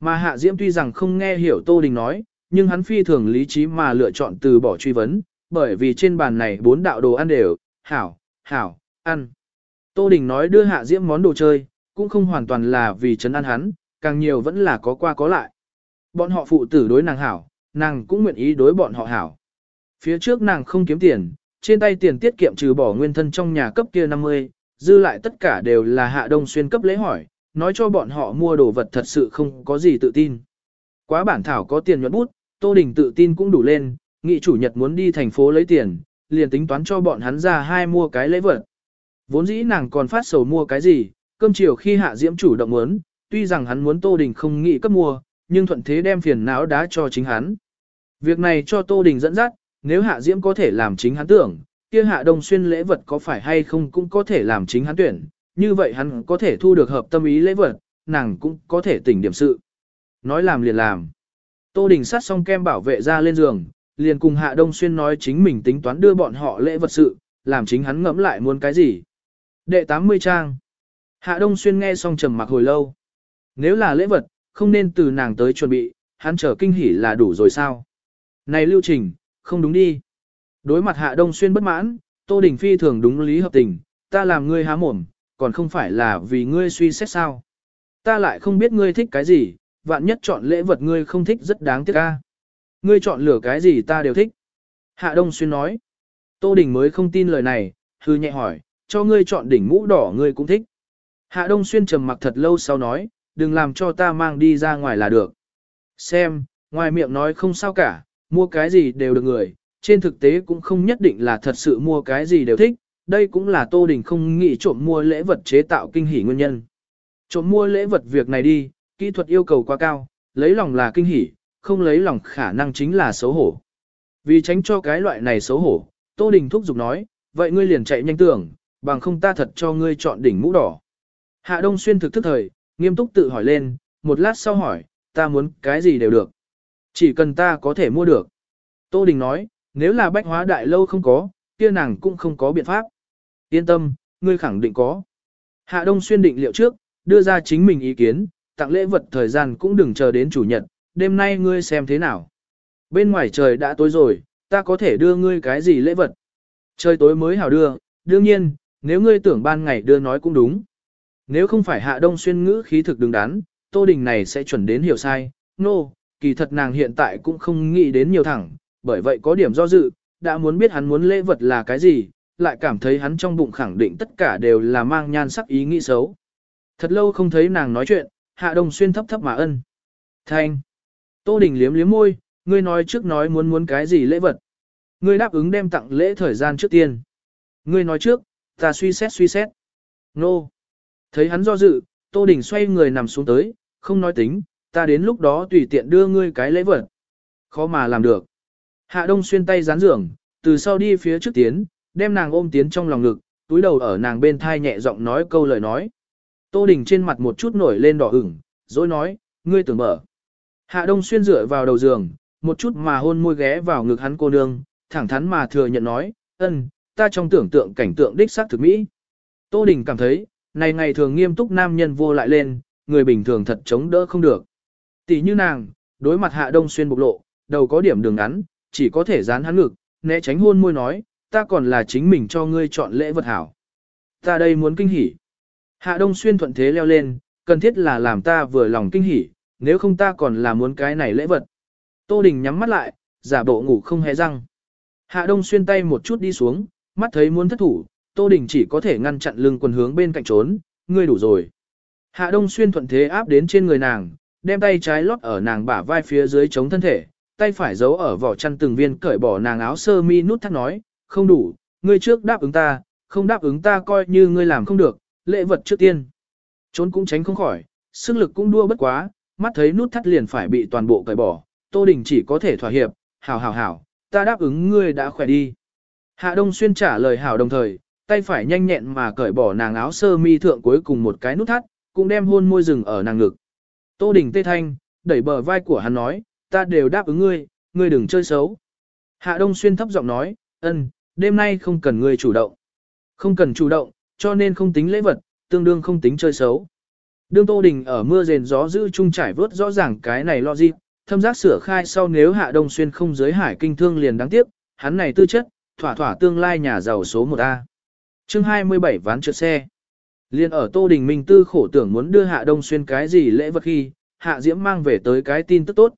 Mà Hạ Diễm tuy rằng không nghe hiểu Tô Đình nói, nhưng hắn phi thường lý trí mà lựa chọn từ bỏ truy vấn, bởi vì trên bàn này bốn đạo đồ ăn đều, hảo, hảo, ăn. Tô Đình nói đưa Hạ Diễm món đồ chơi, cũng không hoàn toàn là vì chấn ăn hắn, càng nhiều vẫn là có qua có lại. Bọn họ phụ tử đối nàng hảo, nàng cũng nguyện ý đối bọn họ hảo. Phía trước nàng không kiếm tiền, trên tay tiền tiết kiệm trừ bỏ nguyên thân trong nhà cấp kia 50, dư lại tất cả đều là hạ đông xuyên cấp lễ hỏi, nói cho bọn họ mua đồ vật thật sự không có gì tự tin. Quá bản thảo có tiền nhuận bút, Tô Đình tự tin cũng đủ lên, nghị chủ nhật muốn đi thành phố lấy tiền, liền tính toán cho bọn hắn ra hai mua cái lễ vật. Vốn dĩ nàng còn phát sầu mua cái gì, cơm chiều khi hạ diễm chủ động muốn, tuy rằng hắn muốn Tô Đình không nghĩ cấp mua, nhưng thuận thế đem phiền não đá cho chính hắn. Việc này cho Tô Đình dẫn dắt, nếu hạ diễm có thể làm chính hắn tưởng, kia hạ đông xuyên lễ vật có phải hay không cũng có thể làm chính hắn tuyển, như vậy hắn có thể thu được hợp tâm ý lễ vật, nàng cũng có thể tỉnh điểm sự. Nói làm liền làm. Tô Đình sát xong kem bảo vệ ra lên giường, liền cùng Hạ Đông Xuyên nói chính mình tính toán đưa bọn họ lễ vật sự, làm chính hắn ngẫm lại muốn cái gì. Đệ 80 trang. Hạ Đông Xuyên nghe xong trầm mặc hồi lâu. Nếu là lễ vật, không nên từ nàng tới chuẩn bị, hắn chờ kinh hỉ là đủ rồi sao. Này lưu trình, không đúng đi. Đối mặt Hạ Đông Xuyên bất mãn, Tô Đình Phi thường đúng lý hợp tình, ta làm ngươi há mồm, còn không phải là vì ngươi suy xét sao. Ta lại không biết ngươi thích cái gì, vạn nhất chọn lễ vật ngươi không thích rất đáng tiếc ca. Ngươi chọn lửa cái gì ta đều thích. Hạ Đông Xuyên nói. Tô Đình mới không tin lời này, hư nhẹ hỏi, cho ngươi chọn đỉnh mũ đỏ ngươi cũng thích. Hạ Đông Xuyên trầm mặc thật lâu sau nói, đừng làm cho ta mang đi ra ngoài là được. Xem, ngoài miệng nói không sao cả, mua cái gì đều được người, trên thực tế cũng không nhất định là thật sự mua cái gì đều thích, đây cũng là Tô Đình không nghĩ trộm mua lễ vật chế tạo kinh hỉ nguyên nhân. Trộm mua lễ vật việc này đi, kỹ thuật yêu cầu quá cao, lấy lòng là kinh hỉ, không lấy lòng khả năng chính là xấu hổ. Vì tránh cho cái loại này xấu hổ, Tô Đình thúc giục nói, vậy ngươi liền chạy nhanh tưởng, bằng không ta thật cho ngươi chọn đỉnh mũ đỏ. Hạ Đông Xuyên thực thức thời, nghiêm túc tự hỏi lên, một lát sau hỏi, ta muốn cái gì đều được. Chỉ cần ta có thể mua được. Tô Đình nói, nếu là bách hóa đại lâu không có, kia nàng cũng không có biện pháp. Yên tâm, ngươi khẳng định có. Hạ Đông Xuyên định liệu trước, đưa ra chính mình ý kiến, tặng lễ vật thời gian cũng đừng chờ đến chủ nhật, đêm nay ngươi xem thế nào. Bên ngoài trời đã tối rồi, ta có thể đưa ngươi cái gì lễ vật. Trời tối mới hảo đưa, đương nhiên, nếu ngươi tưởng ban ngày đưa nói cũng đúng. Nếu không phải hạ đông xuyên ngữ khí thực đứng đắn, tô đình này sẽ chuẩn đến hiểu sai, nô, no, kỳ thật nàng hiện tại cũng không nghĩ đến nhiều thẳng, bởi vậy có điểm do dự, đã muốn biết hắn muốn lễ vật là cái gì, lại cảm thấy hắn trong bụng khẳng định tất cả đều là mang nhan sắc ý nghĩ xấu. Thật lâu không thấy nàng nói chuyện, hạ đông xuyên thấp thấp mà ân. Thanh. Tô đình liếm liếm môi, ngươi nói trước nói muốn muốn cái gì lễ vật. Ngươi đáp ứng đem tặng lễ thời gian trước tiên. Ngươi nói trước, ta suy xét suy xét. Nô. No. Thấy hắn do dự, Tô Đình xoay người nằm xuống tới, không nói tính, ta đến lúc đó tùy tiện đưa ngươi cái lễ vật. Khó mà làm được. Hạ Đông xuyên tay dán giường, từ sau đi phía trước tiến, đem nàng ôm tiến trong lòng ngực, túi đầu ở nàng bên thai nhẹ giọng nói câu lời nói. Tô Đình trên mặt một chút nổi lên đỏ ửng, rồi nói, ngươi tưởng mở. Hạ Đông xuyên dựa vào đầu giường, một chút mà hôn môi ghé vào ngực hắn cô nương, thẳng thắn mà thừa nhận nói, ân, ta trong tưởng tượng cảnh tượng đích xác thực mỹ. Tô Đình cảm thấy, này ngày thường nghiêm túc nam nhân vô lại lên, người bình thường thật chống đỡ không được. Tỷ như nàng, đối mặt hạ đông xuyên bộc lộ, đầu có điểm đường ngắn, chỉ có thể dán hắn ngực, né tránh hôn môi nói, ta còn là chính mình cho ngươi chọn lễ vật hảo. Ta đây muốn kinh hỉ. Hạ đông xuyên thuận thế leo lên, cần thiết là làm ta vừa lòng kinh hỉ, nếu không ta còn là muốn cái này lễ vật. Tô Đình nhắm mắt lại, giả bộ ngủ không hé răng. Hạ đông xuyên tay một chút đi xuống, mắt thấy muốn thất thủ, Tô Đình chỉ có thể ngăn chặn lưng quần hướng bên cạnh trốn, ngươi đủ rồi. Hạ Đông Xuyên thuận thế áp đến trên người nàng, đem tay trái lót ở nàng bả vai phía dưới chống thân thể, tay phải giấu ở vỏ chăn từng viên cởi bỏ nàng áo sơ mi nút thắt nói, không đủ, ngươi trước đáp ứng ta, không đáp ứng ta coi như ngươi làm không được, lễ vật trước tiên. Trốn cũng tránh không khỏi, sức lực cũng đua bất quá, mắt thấy nút thắt liền phải bị toàn bộ cởi bỏ, Tô Đình chỉ có thể thỏa hiệp, hảo hảo hảo, ta đáp ứng ngươi đã khỏe đi. Hạ Đông Xuyên trả lời hảo đồng thời, tay phải nhanh nhẹn mà cởi bỏ nàng áo sơ mi thượng cuối cùng một cái nút thắt, cũng đem hôn môi rừng ở nàng ngực. Tô Đình tê thanh, đẩy bờ vai của hắn nói, ta đều đáp ứng ngươi, ngươi đừng chơi xấu. Hạ Đông Xuyên thấp giọng nói, ân, đêm nay không cần ngươi chủ động. Không cần chủ động, cho nên không tính lễ vật, tương đương không tính chơi xấu. Đương Tô Đình ở mưa rền gió giữ chung trải vớt rõ ràng cái này lo gì, thâm giác sửa khai sau nếu Hạ Đông Xuyên không giới hải kinh thương liền đáng tiếc, hắn này tư chất, thỏa thỏa tương lai nhà giàu số 1A. chương 27 ván trượt xe. Liên ở Tô Đình Minh tư khổ tưởng muốn đưa Hạ Đông Xuyên cái gì lễ vật khi, Hạ Diễm mang về tới cái tin tức tốt.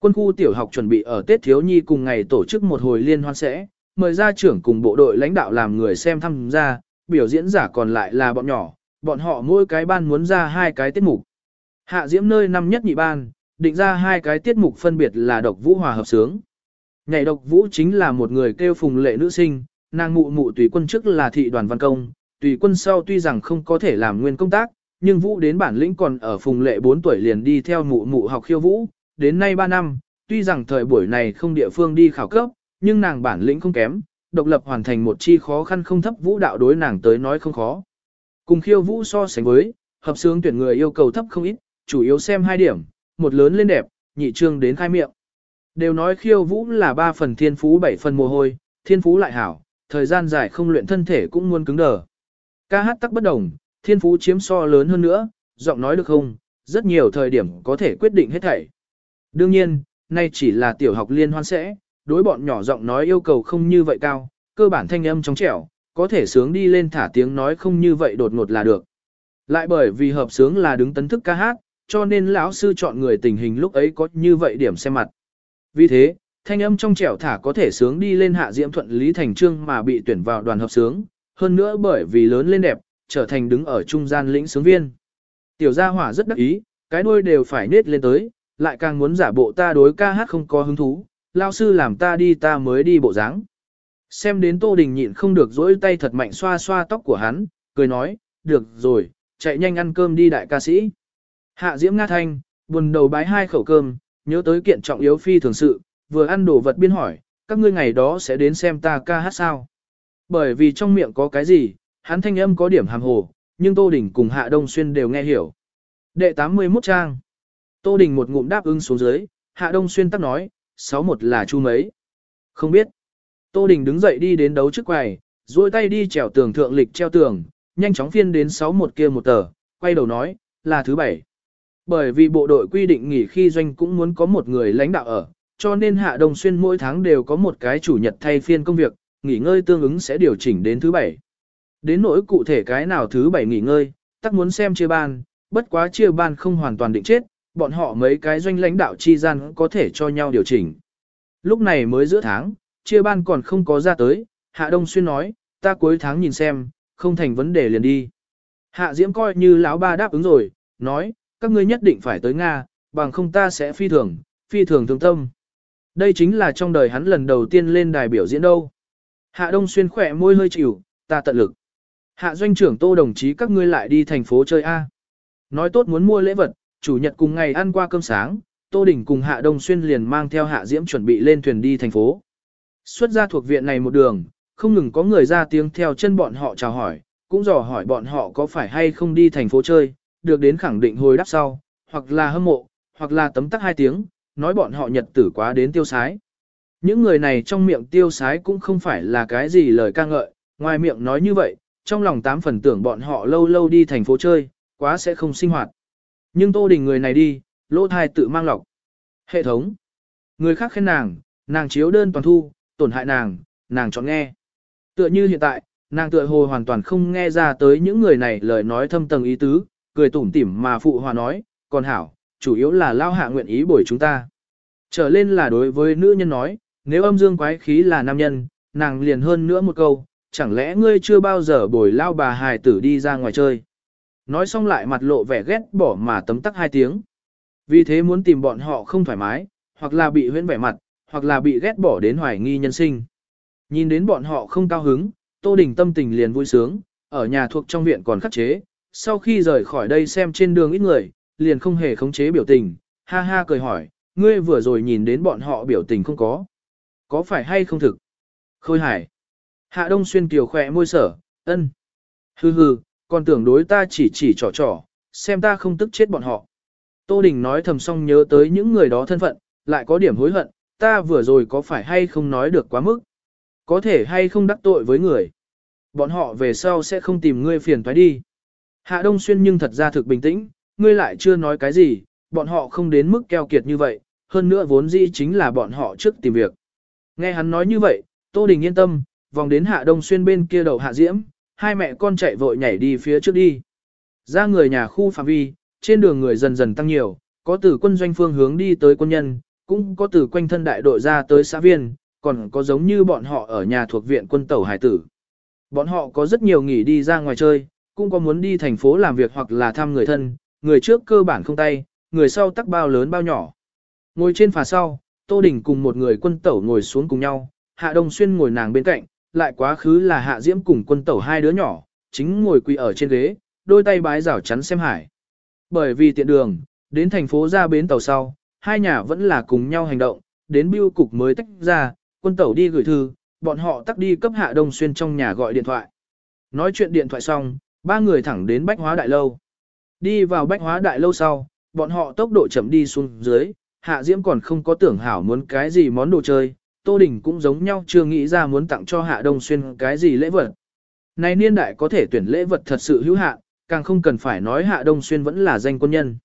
Quân khu tiểu học chuẩn bị ở Tết Thiếu Nhi cùng ngày tổ chức một hồi liên hoan sẽ, mời ra trưởng cùng bộ đội lãnh đạo làm người xem tham gia, biểu diễn giả còn lại là bọn nhỏ, bọn họ mỗi cái ban muốn ra hai cái tiết mục. Hạ Diễm nơi năm nhất nhị ban, định ra hai cái tiết mục phân biệt là độc vũ hòa hợp sướng. Nhảy độc vũ chính là một người kêu phùng lệ nữ sinh, nàng mụ mụ tùy quân trước là thị đoàn văn công, tùy quân sau tuy rằng không có thể làm nguyên công tác, nhưng vũ đến bản lĩnh còn ở phùng lệ 4 tuổi liền đi theo mụ mụ học khiêu vũ, đến nay 3 năm, tuy rằng thời buổi này không địa phương đi khảo cấp, nhưng nàng bản lĩnh không kém, độc lập hoàn thành một chi khó khăn không thấp vũ đạo đối nàng tới nói không khó. Cùng khiêu vũ so sánh với, hợp sướng tuyển người yêu cầu thấp không ít, chủ yếu xem hai điểm, một lớn lên đẹp, nhị trương đến khai miệng. Đều nói khiêu vũ là ba phần thiên phú bảy phần mồ hôi, thiên phú lại hảo, thời gian dài không luyện thân thể cũng muốn cứng đờ. Ca hát tắc bất đồng, thiên phú chiếm so lớn hơn nữa, giọng nói được không, rất nhiều thời điểm có thể quyết định hết thảy. Đương nhiên, nay chỉ là tiểu học liên hoan sẽ, đối bọn nhỏ giọng nói yêu cầu không như vậy cao, cơ bản thanh âm trong trẻo, có thể sướng đi lên thả tiếng nói không như vậy đột ngột là được. Lại bởi vì hợp sướng là đứng tấn thức ca hát, cho nên lão sư chọn người tình hình lúc ấy có như vậy điểm xem mặt. Vì thế, thanh âm trong trẻo thả có thể sướng đi lên hạ diễm thuận lý thành trương mà bị tuyển vào đoàn hợp sướng, hơn nữa bởi vì lớn lên đẹp, trở thành đứng ở trung gian lĩnh sướng viên. Tiểu gia hỏa rất đắc ý, cái đuôi đều phải nết lên tới, lại càng muốn giả bộ ta đối ca hát không có hứng thú, lao sư làm ta đi ta mới đi bộ dáng. Xem đến Tô Đình nhịn không được dỗi tay thật mạnh xoa xoa tóc của hắn, cười nói, được rồi, chạy nhanh ăn cơm đi đại ca sĩ. Hạ Diễm Nga Thanh, buồn đầu bái hai khẩu cơm, nhớ tới kiện trọng yếu phi thường sự, vừa ăn đồ vật biên hỏi, các ngươi ngày đó sẽ đến xem ta ca hát sao. Bởi vì trong miệng có cái gì, hắn thanh âm có điểm hàm hồ, nhưng Tô Đình cùng Hạ Đông Xuyên đều nghe hiểu. Đệ 81 trang. Tô Đình một ngụm đáp ứng xuống dưới, Hạ Đông Xuyên tắc nói, 61 là chu mấy. Không biết. Tô Đình đứng dậy đi đến đấu trước quầy, duỗi tay đi trèo tường thượng lịch treo tường, nhanh chóng phiên đến 61 kia một tờ, quay đầu nói, là thứ bảy. Bởi vì bộ đội quy định nghỉ khi doanh cũng muốn có một người lãnh đạo ở, cho nên Hạ Đông Xuyên mỗi tháng đều có một cái chủ nhật thay phiên công việc, nghỉ ngơi tương ứng sẽ điều chỉnh đến thứ bảy. Đến nỗi cụ thể cái nào thứ bảy nghỉ ngơi, tắc muốn xem chia ban, bất quá chia ban không hoàn toàn định chết, bọn họ mấy cái doanh lãnh đạo chi gian có thể cho nhau điều chỉnh. Lúc này mới giữa tháng, chia ban còn không có ra tới, Hạ Đông Xuyên nói, ta cuối tháng nhìn xem, không thành vấn đề liền đi. Hạ Diễm coi như lão ba đáp ứng rồi, nói, các ngươi nhất định phải tới Nga, bằng không ta sẽ phi thường, phi thường thương tâm. Đây chính là trong đời hắn lần đầu tiên lên đài biểu diễn đâu. Hạ Đông Xuyên khỏe môi hơi chịu, ta tận lực. Hạ doanh trưởng tô đồng chí các ngươi lại đi thành phố chơi A. Nói tốt muốn mua lễ vật, chủ nhật cùng ngày ăn qua cơm sáng, Tô Đình cùng Hạ Đông Xuyên liền mang theo Hạ Diễm chuẩn bị lên thuyền đi thành phố. Xuất ra thuộc viện này một đường, không ngừng có người ra tiếng theo chân bọn họ chào hỏi, cũng dò hỏi bọn họ có phải hay không đi thành phố chơi, được đến khẳng định hồi đáp sau, hoặc là hâm mộ, hoặc là tấm tắc hai tiếng, nói bọn họ nhật tử quá đến tiêu sái. Những người này trong miệng tiêu sái cũng không phải là cái gì lời ca ngợi, ngoài miệng nói như vậy, trong lòng tám phần tưởng bọn họ lâu lâu đi thành phố chơi, quá sẽ không sinh hoạt. Nhưng Tô Đình người này đi, lỗ thai tự mang lọc. Hệ thống. Người khác khen nàng, nàng chiếu đơn toàn thu, tổn hại nàng, nàng chọn nghe. Tựa như hiện tại, nàng tựa hồ hoàn toàn không nghe ra tới những người này lời nói thâm tầng ý tứ, cười tủm tỉm mà phụ hòa nói, còn hảo, chủ yếu là lao hạ nguyện ý bồi chúng ta. Trở lên là đối với nữ nhân nói, nếu âm dương quái khí là nam nhân, nàng liền hơn nữa một câu, chẳng lẽ ngươi chưa bao giờ bồi lao bà hài tử đi ra ngoài chơi. Nói xong lại mặt lộ vẻ ghét bỏ mà tấm tắc hai tiếng. Vì thế muốn tìm bọn họ không thoải mái, hoặc là bị huyễn vẻ mặt, hoặc là bị ghét bỏ đến hoài nghi nhân sinh. Nhìn đến bọn họ không cao hứng, Tô Đình tâm tình liền vui sướng, ở nhà thuộc trong viện còn khắc chế, sau khi rời khỏi đây xem trên đường ít người, liền không hề khống chế biểu tình, ha ha cười hỏi, ngươi vừa rồi nhìn đến bọn họ biểu tình không có. Có phải hay không thực? Khôi hải. Hạ Đông Xuyên kiều khỏe môi sở, ân. Hừ hừ, còn tưởng đối ta chỉ chỉ trò trò, xem ta không tức chết bọn họ. Tô Đình nói thầm xong nhớ tới những người đó thân phận, lại có điểm hối hận, ta vừa rồi có phải hay không nói được quá mức. Có thể hay không đắc tội với người. Bọn họ về sau sẽ không tìm ngươi phiền toái đi. Hạ Đông Xuyên nhưng thật ra thực bình tĩnh, ngươi lại chưa nói cái gì, bọn họ không đến mức keo kiệt như vậy, hơn nữa vốn dĩ chính là bọn họ trước tìm việc. Nghe hắn nói như vậy, Tô Đình yên tâm, vòng đến Hạ Đông Xuyên bên kia đầu Hạ Diễm, hai mẹ con chạy vội nhảy đi phía trước đi. Ra người nhà khu phạm vi, trên đường người dần dần tăng nhiều, có từ quân doanh phương hướng đi tới quân nhân, cũng có từ quanh thân đại đội ra tới xã viên, còn có giống như bọn họ ở nhà thuộc viện quân tàu hải tử. Bọn họ có rất nhiều nghỉ đi ra ngoài chơi, cũng có muốn đi thành phố làm việc hoặc là thăm người thân, người trước cơ bản không tay, người sau tắc bao lớn bao nhỏ. Ngồi trên phà sau, Tô Đình cùng một người quân tẩu ngồi xuống cùng nhau, Hạ Đông Xuyên ngồi nàng bên cạnh, lại quá khứ là Hạ Diễm cùng quân tẩu hai đứa nhỏ, chính ngồi quỳ ở trên ghế, đôi tay bái rảo chắn xem hải. Bởi vì tiện đường, đến thành phố ra bến tàu sau, hai nhà vẫn là cùng nhau hành động, đến bưu cục mới tách ra, quân tẩu đi gửi thư, bọn họ tắt đi cấp Hạ Đông Xuyên trong nhà gọi điện thoại. Nói chuyện điện thoại xong, ba người thẳng đến Bách Hóa Đại Lâu. Đi vào Bách Hóa Đại Lâu sau, bọn họ tốc độ chậm đi xuống dưới, Hạ Diễm còn không có tưởng hảo muốn cái gì món đồ chơi, Tô Đình cũng giống nhau chưa nghĩ ra muốn tặng cho Hạ Đông Xuyên cái gì lễ vật. Này niên đại có thể tuyển lễ vật thật sự hữu hạn, càng không cần phải nói Hạ Đông Xuyên vẫn là danh quân nhân.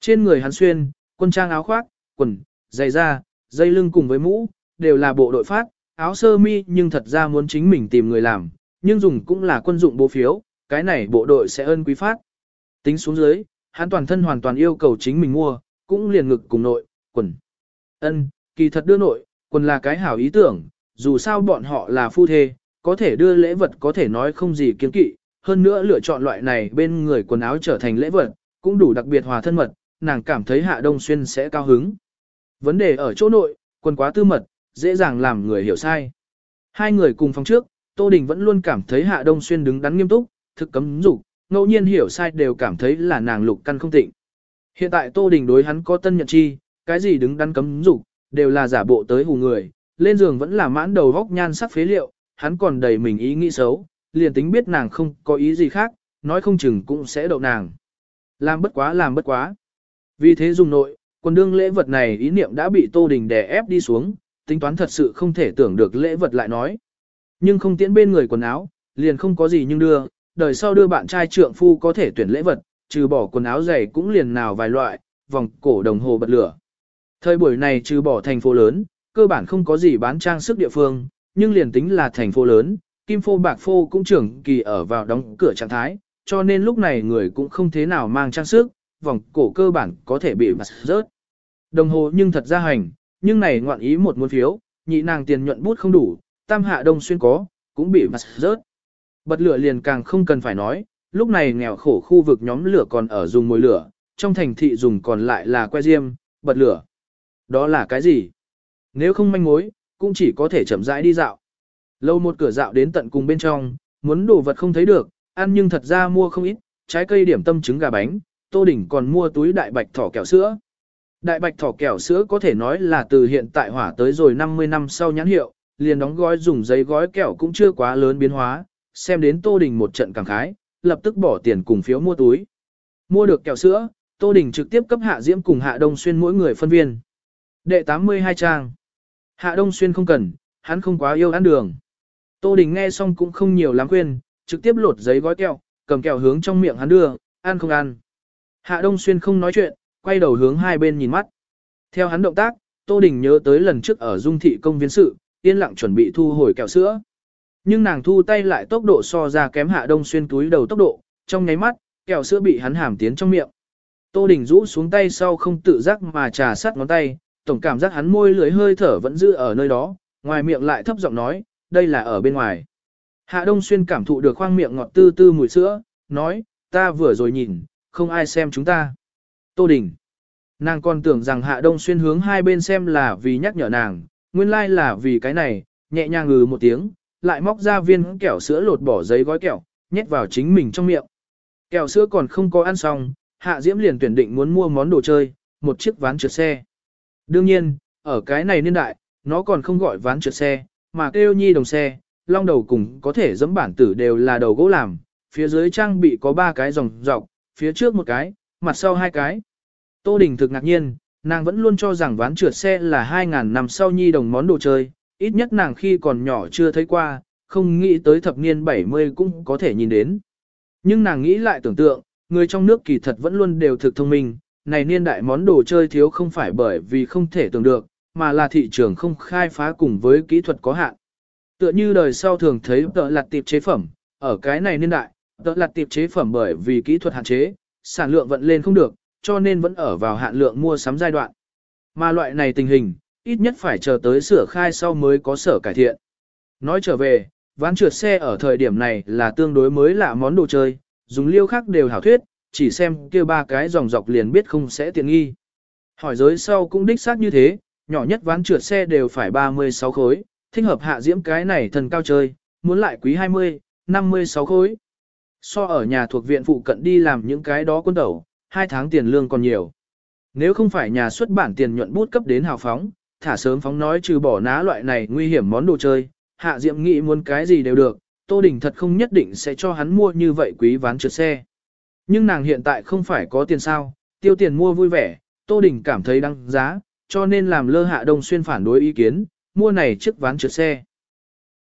Trên người hắn xuyên, quân trang áo khoác, quần, giày da, dây lưng cùng với mũ, đều là bộ đội phát, áo sơ mi nhưng thật ra muốn chính mình tìm người làm, nhưng dùng cũng là quân dụng bố phiếu, cái này bộ đội sẽ ân quý phát. Tính xuống dưới, hắn toàn thân hoàn toàn yêu cầu chính mình mua, cũng liền ngực cùng nội, quần. Ân, kỳ thật đưa nội, quần là cái hảo ý tưởng, dù sao bọn họ là phu thê, có thể đưa lễ vật có thể nói không gì kiên kỵ, hơn nữa lựa chọn loại này bên người quần áo trở thành lễ vật, cũng đủ đặc biệt hòa thân mật, nàng cảm thấy Hạ Đông Xuyên sẽ cao hứng. Vấn đề ở chỗ nội, quần quá tư mật, dễ dàng làm người hiểu sai. Hai người cùng phòng trước, Tô Đình vẫn luôn cảm thấy Hạ Đông Xuyên đứng đắn nghiêm túc, thực cấm dục, ngẫu nhiên hiểu sai đều cảm thấy là nàng lục căn không tịnh. Hiện tại Tô Đình đối hắn có tân nhận chi, cái gì đứng đắn cấm dục, đều là giả bộ tới hù người, lên giường vẫn là mãn đầu góc nhan sắc phế liệu, hắn còn đầy mình ý nghĩ xấu, liền tính biết nàng không có ý gì khác, nói không chừng cũng sẽ đậu nàng. Làm bất quá làm bất quá. Vì thế dùng nội, quần đương lễ vật này ý niệm đã bị Tô Đình đè ép đi xuống, tính toán thật sự không thể tưởng được lễ vật lại nói. Nhưng không tiễn bên người quần áo, liền không có gì nhưng đưa, đời sau đưa bạn trai trượng phu có thể tuyển lễ vật, trừ bỏ quần áo giày cũng liền nào vài loại, vòng cổ đồng hồ bật lửa. Thời buổi này trừ bỏ thành phố lớn, cơ bản không có gì bán trang sức địa phương, nhưng liền tính là thành phố lớn, kim phô bạc phô cũng trưởng kỳ ở vào đóng cửa trạng thái, cho nên lúc này người cũng không thế nào mang trang sức, vòng cổ cơ bản có thể bị mặt rớt. Đồng hồ nhưng thật ra hành, nhưng này ngoạn ý một muôn phiếu, nhị nàng tiền nhuận bút không đủ, tam hạ đông xuyên có, cũng bị mặt rớt. Bật lửa liền càng không cần phải nói, lúc này nghèo khổ khu vực nhóm lửa còn ở dùng mồi lửa, trong thành thị dùng còn lại là que diêm, bật lửa. Đó là cái gì? Nếu không manh mối, cũng chỉ có thể chậm rãi đi dạo. Lâu một cửa dạo đến tận cùng bên trong, muốn đồ vật không thấy được, ăn nhưng thật ra mua không ít, trái cây điểm tâm trứng gà bánh, Tô Đỉnh còn mua túi đại bạch thỏ kẹo sữa. Đại bạch thỏ kẹo sữa có thể nói là từ hiện tại hỏa tới rồi 50 năm sau nhãn hiệu, liền đóng gói dùng giấy gói kẹo cũng chưa quá lớn biến hóa, xem đến Tô Đình một trận cảm khái, lập tức bỏ tiền cùng phiếu mua túi. Mua được kẹo sữa, Tô Đình trực tiếp cấp Hạ Diễm cùng Hạ Đông Xuyên mỗi người phân viên. Đệ 82 trang. Hạ Đông Xuyên không cần, hắn không quá yêu ăn đường. Tô Đình nghe xong cũng không nhiều lắm khuyên, trực tiếp lột giấy gói kẹo, cầm kẹo hướng trong miệng hắn đưa, ăn không ăn. Hạ Đông Xuyên không nói chuyện, quay đầu hướng hai bên nhìn mắt. Theo hắn động tác, Tô Đình nhớ tới lần trước ở Dung Thị công viên sự, yên lặng chuẩn bị thu hồi kẹo sữa. Nhưng nàng thu tay lại tốc độ so ra kém Hạ Đông Xuyên túi đầu tốc độ, trong nháy mắt, kẹo sữa bị hắn hàm tiến trong miệng. Tô Đình rũ xuống tay sau không tự giác mà trà sát ngón tay, tổng cảm giác hắn môi lưỡi hơi thở vẫn giữ ở nơi đó, ngoài miệng lại thấp giọng nói, đây là ở bên ngoài. Hạ Đông Xuyên cảm thụ được khoang miệng ngọt tư tư mùi sữa, nói, ta vừa rồi nhìn, không ai xem chúng ta. Tô Đình. Nàng còn tưởng rằng Hạ Đông Xuyên hướng hai bên xem là vì nhắc nhở nàng, nguyên lai là vì cái này, nhẹ nhàng ngừ một tiếng, lại móc ra viên kẹo sữa lột bỏ giấy gói kẹo, nhét vào chính mình trong miệng. Kẹo sữa còn không có ăn xong, Hạ Diễm liền tuyển định muốn mua món đồ chơi, một chiếc ván trượt xe. Đương nhiên, ở cái này niên đại, nó còn không gọi ván trượt xe, mà kêu nhi đồng xe, long đầu cùng có thể dẫm bản tử đều là đầu gỗ làm, phía dưới trang bị có ba cái dòng dọc, phía trước một cái, mặt sau hai cái. Tô Đình thực ngạc nhiên, nàng vẫn luôn cho rằng ván trượt xe là 2.000 năm sau nhi đồng món đồ chơi, ít nhất nàng khi còn nhỏ chưa thấy qua, không nghĩ tới thập niên 70 cũng có thể nhìn đến. Nhưng nàng nghĩ lại tưởng tượng, người trong nước kỳ thật vẫn luôn đều thực thông minh, này niên đại món đồ chơi thiếu không phải bởi vì không thể tưởng được, mà là thị trường không khai phá cùng với kỹ thuật có hạn. Tựa như đời sau thường thấy tợ lặt tiệp chế phẩm, ở cái này niên đại, tợ lặt tiệp chế phẩm bởi vì kỹ thuật hạn chế, sản lượng vận lên không được, cho nên vẫn ở vào hạn lượng mua sắm giai đoạn. Mà loại này tình hình, ít nhất phải chờ tới sửa khai sau mới có sở cải thiện. Nói trở về, ván trượt xe ở thời điểm này là tương đối mới lạ món đồ chơi, dùng liêu khác đều hảo thuyết, chỉ xem kia ba cái dòng dọc liền biết không sẽ tiện nghi. Hỏi giới sau cũng đích xác như thế, nhỏ nhất ván trượt xe đều phải 36 khối, thích hợp hạ diễm cái này thần cao chơi, muốn lại quý 20, 56 khối. So ở nhà thuộc viện phụ cận đi làm những cái đó quân đầu, hai tháng tiền lương còn nhiều. Nếu không phải nhà xuất bản tiền nhuận bút cấp đến hào phóng, thả sớm phóng nói trừ bỏ ná loại này nguy hiểm món đồ chơi, hạ diễm nghĩ muốn cái gì đều được, Tô Đình thật không nhất định sẽ cho hắn mua như vậy quý ván trượt xe. Nhưng nàng hiện tại không phải có tiền sao, tiêu tiền mua vui vẻ, Tô Đình cảm thấy đáng giá, cho nên làm lơ hạ đông xuyên phản đối ý kiến, mua này chiếc ván trượt xe.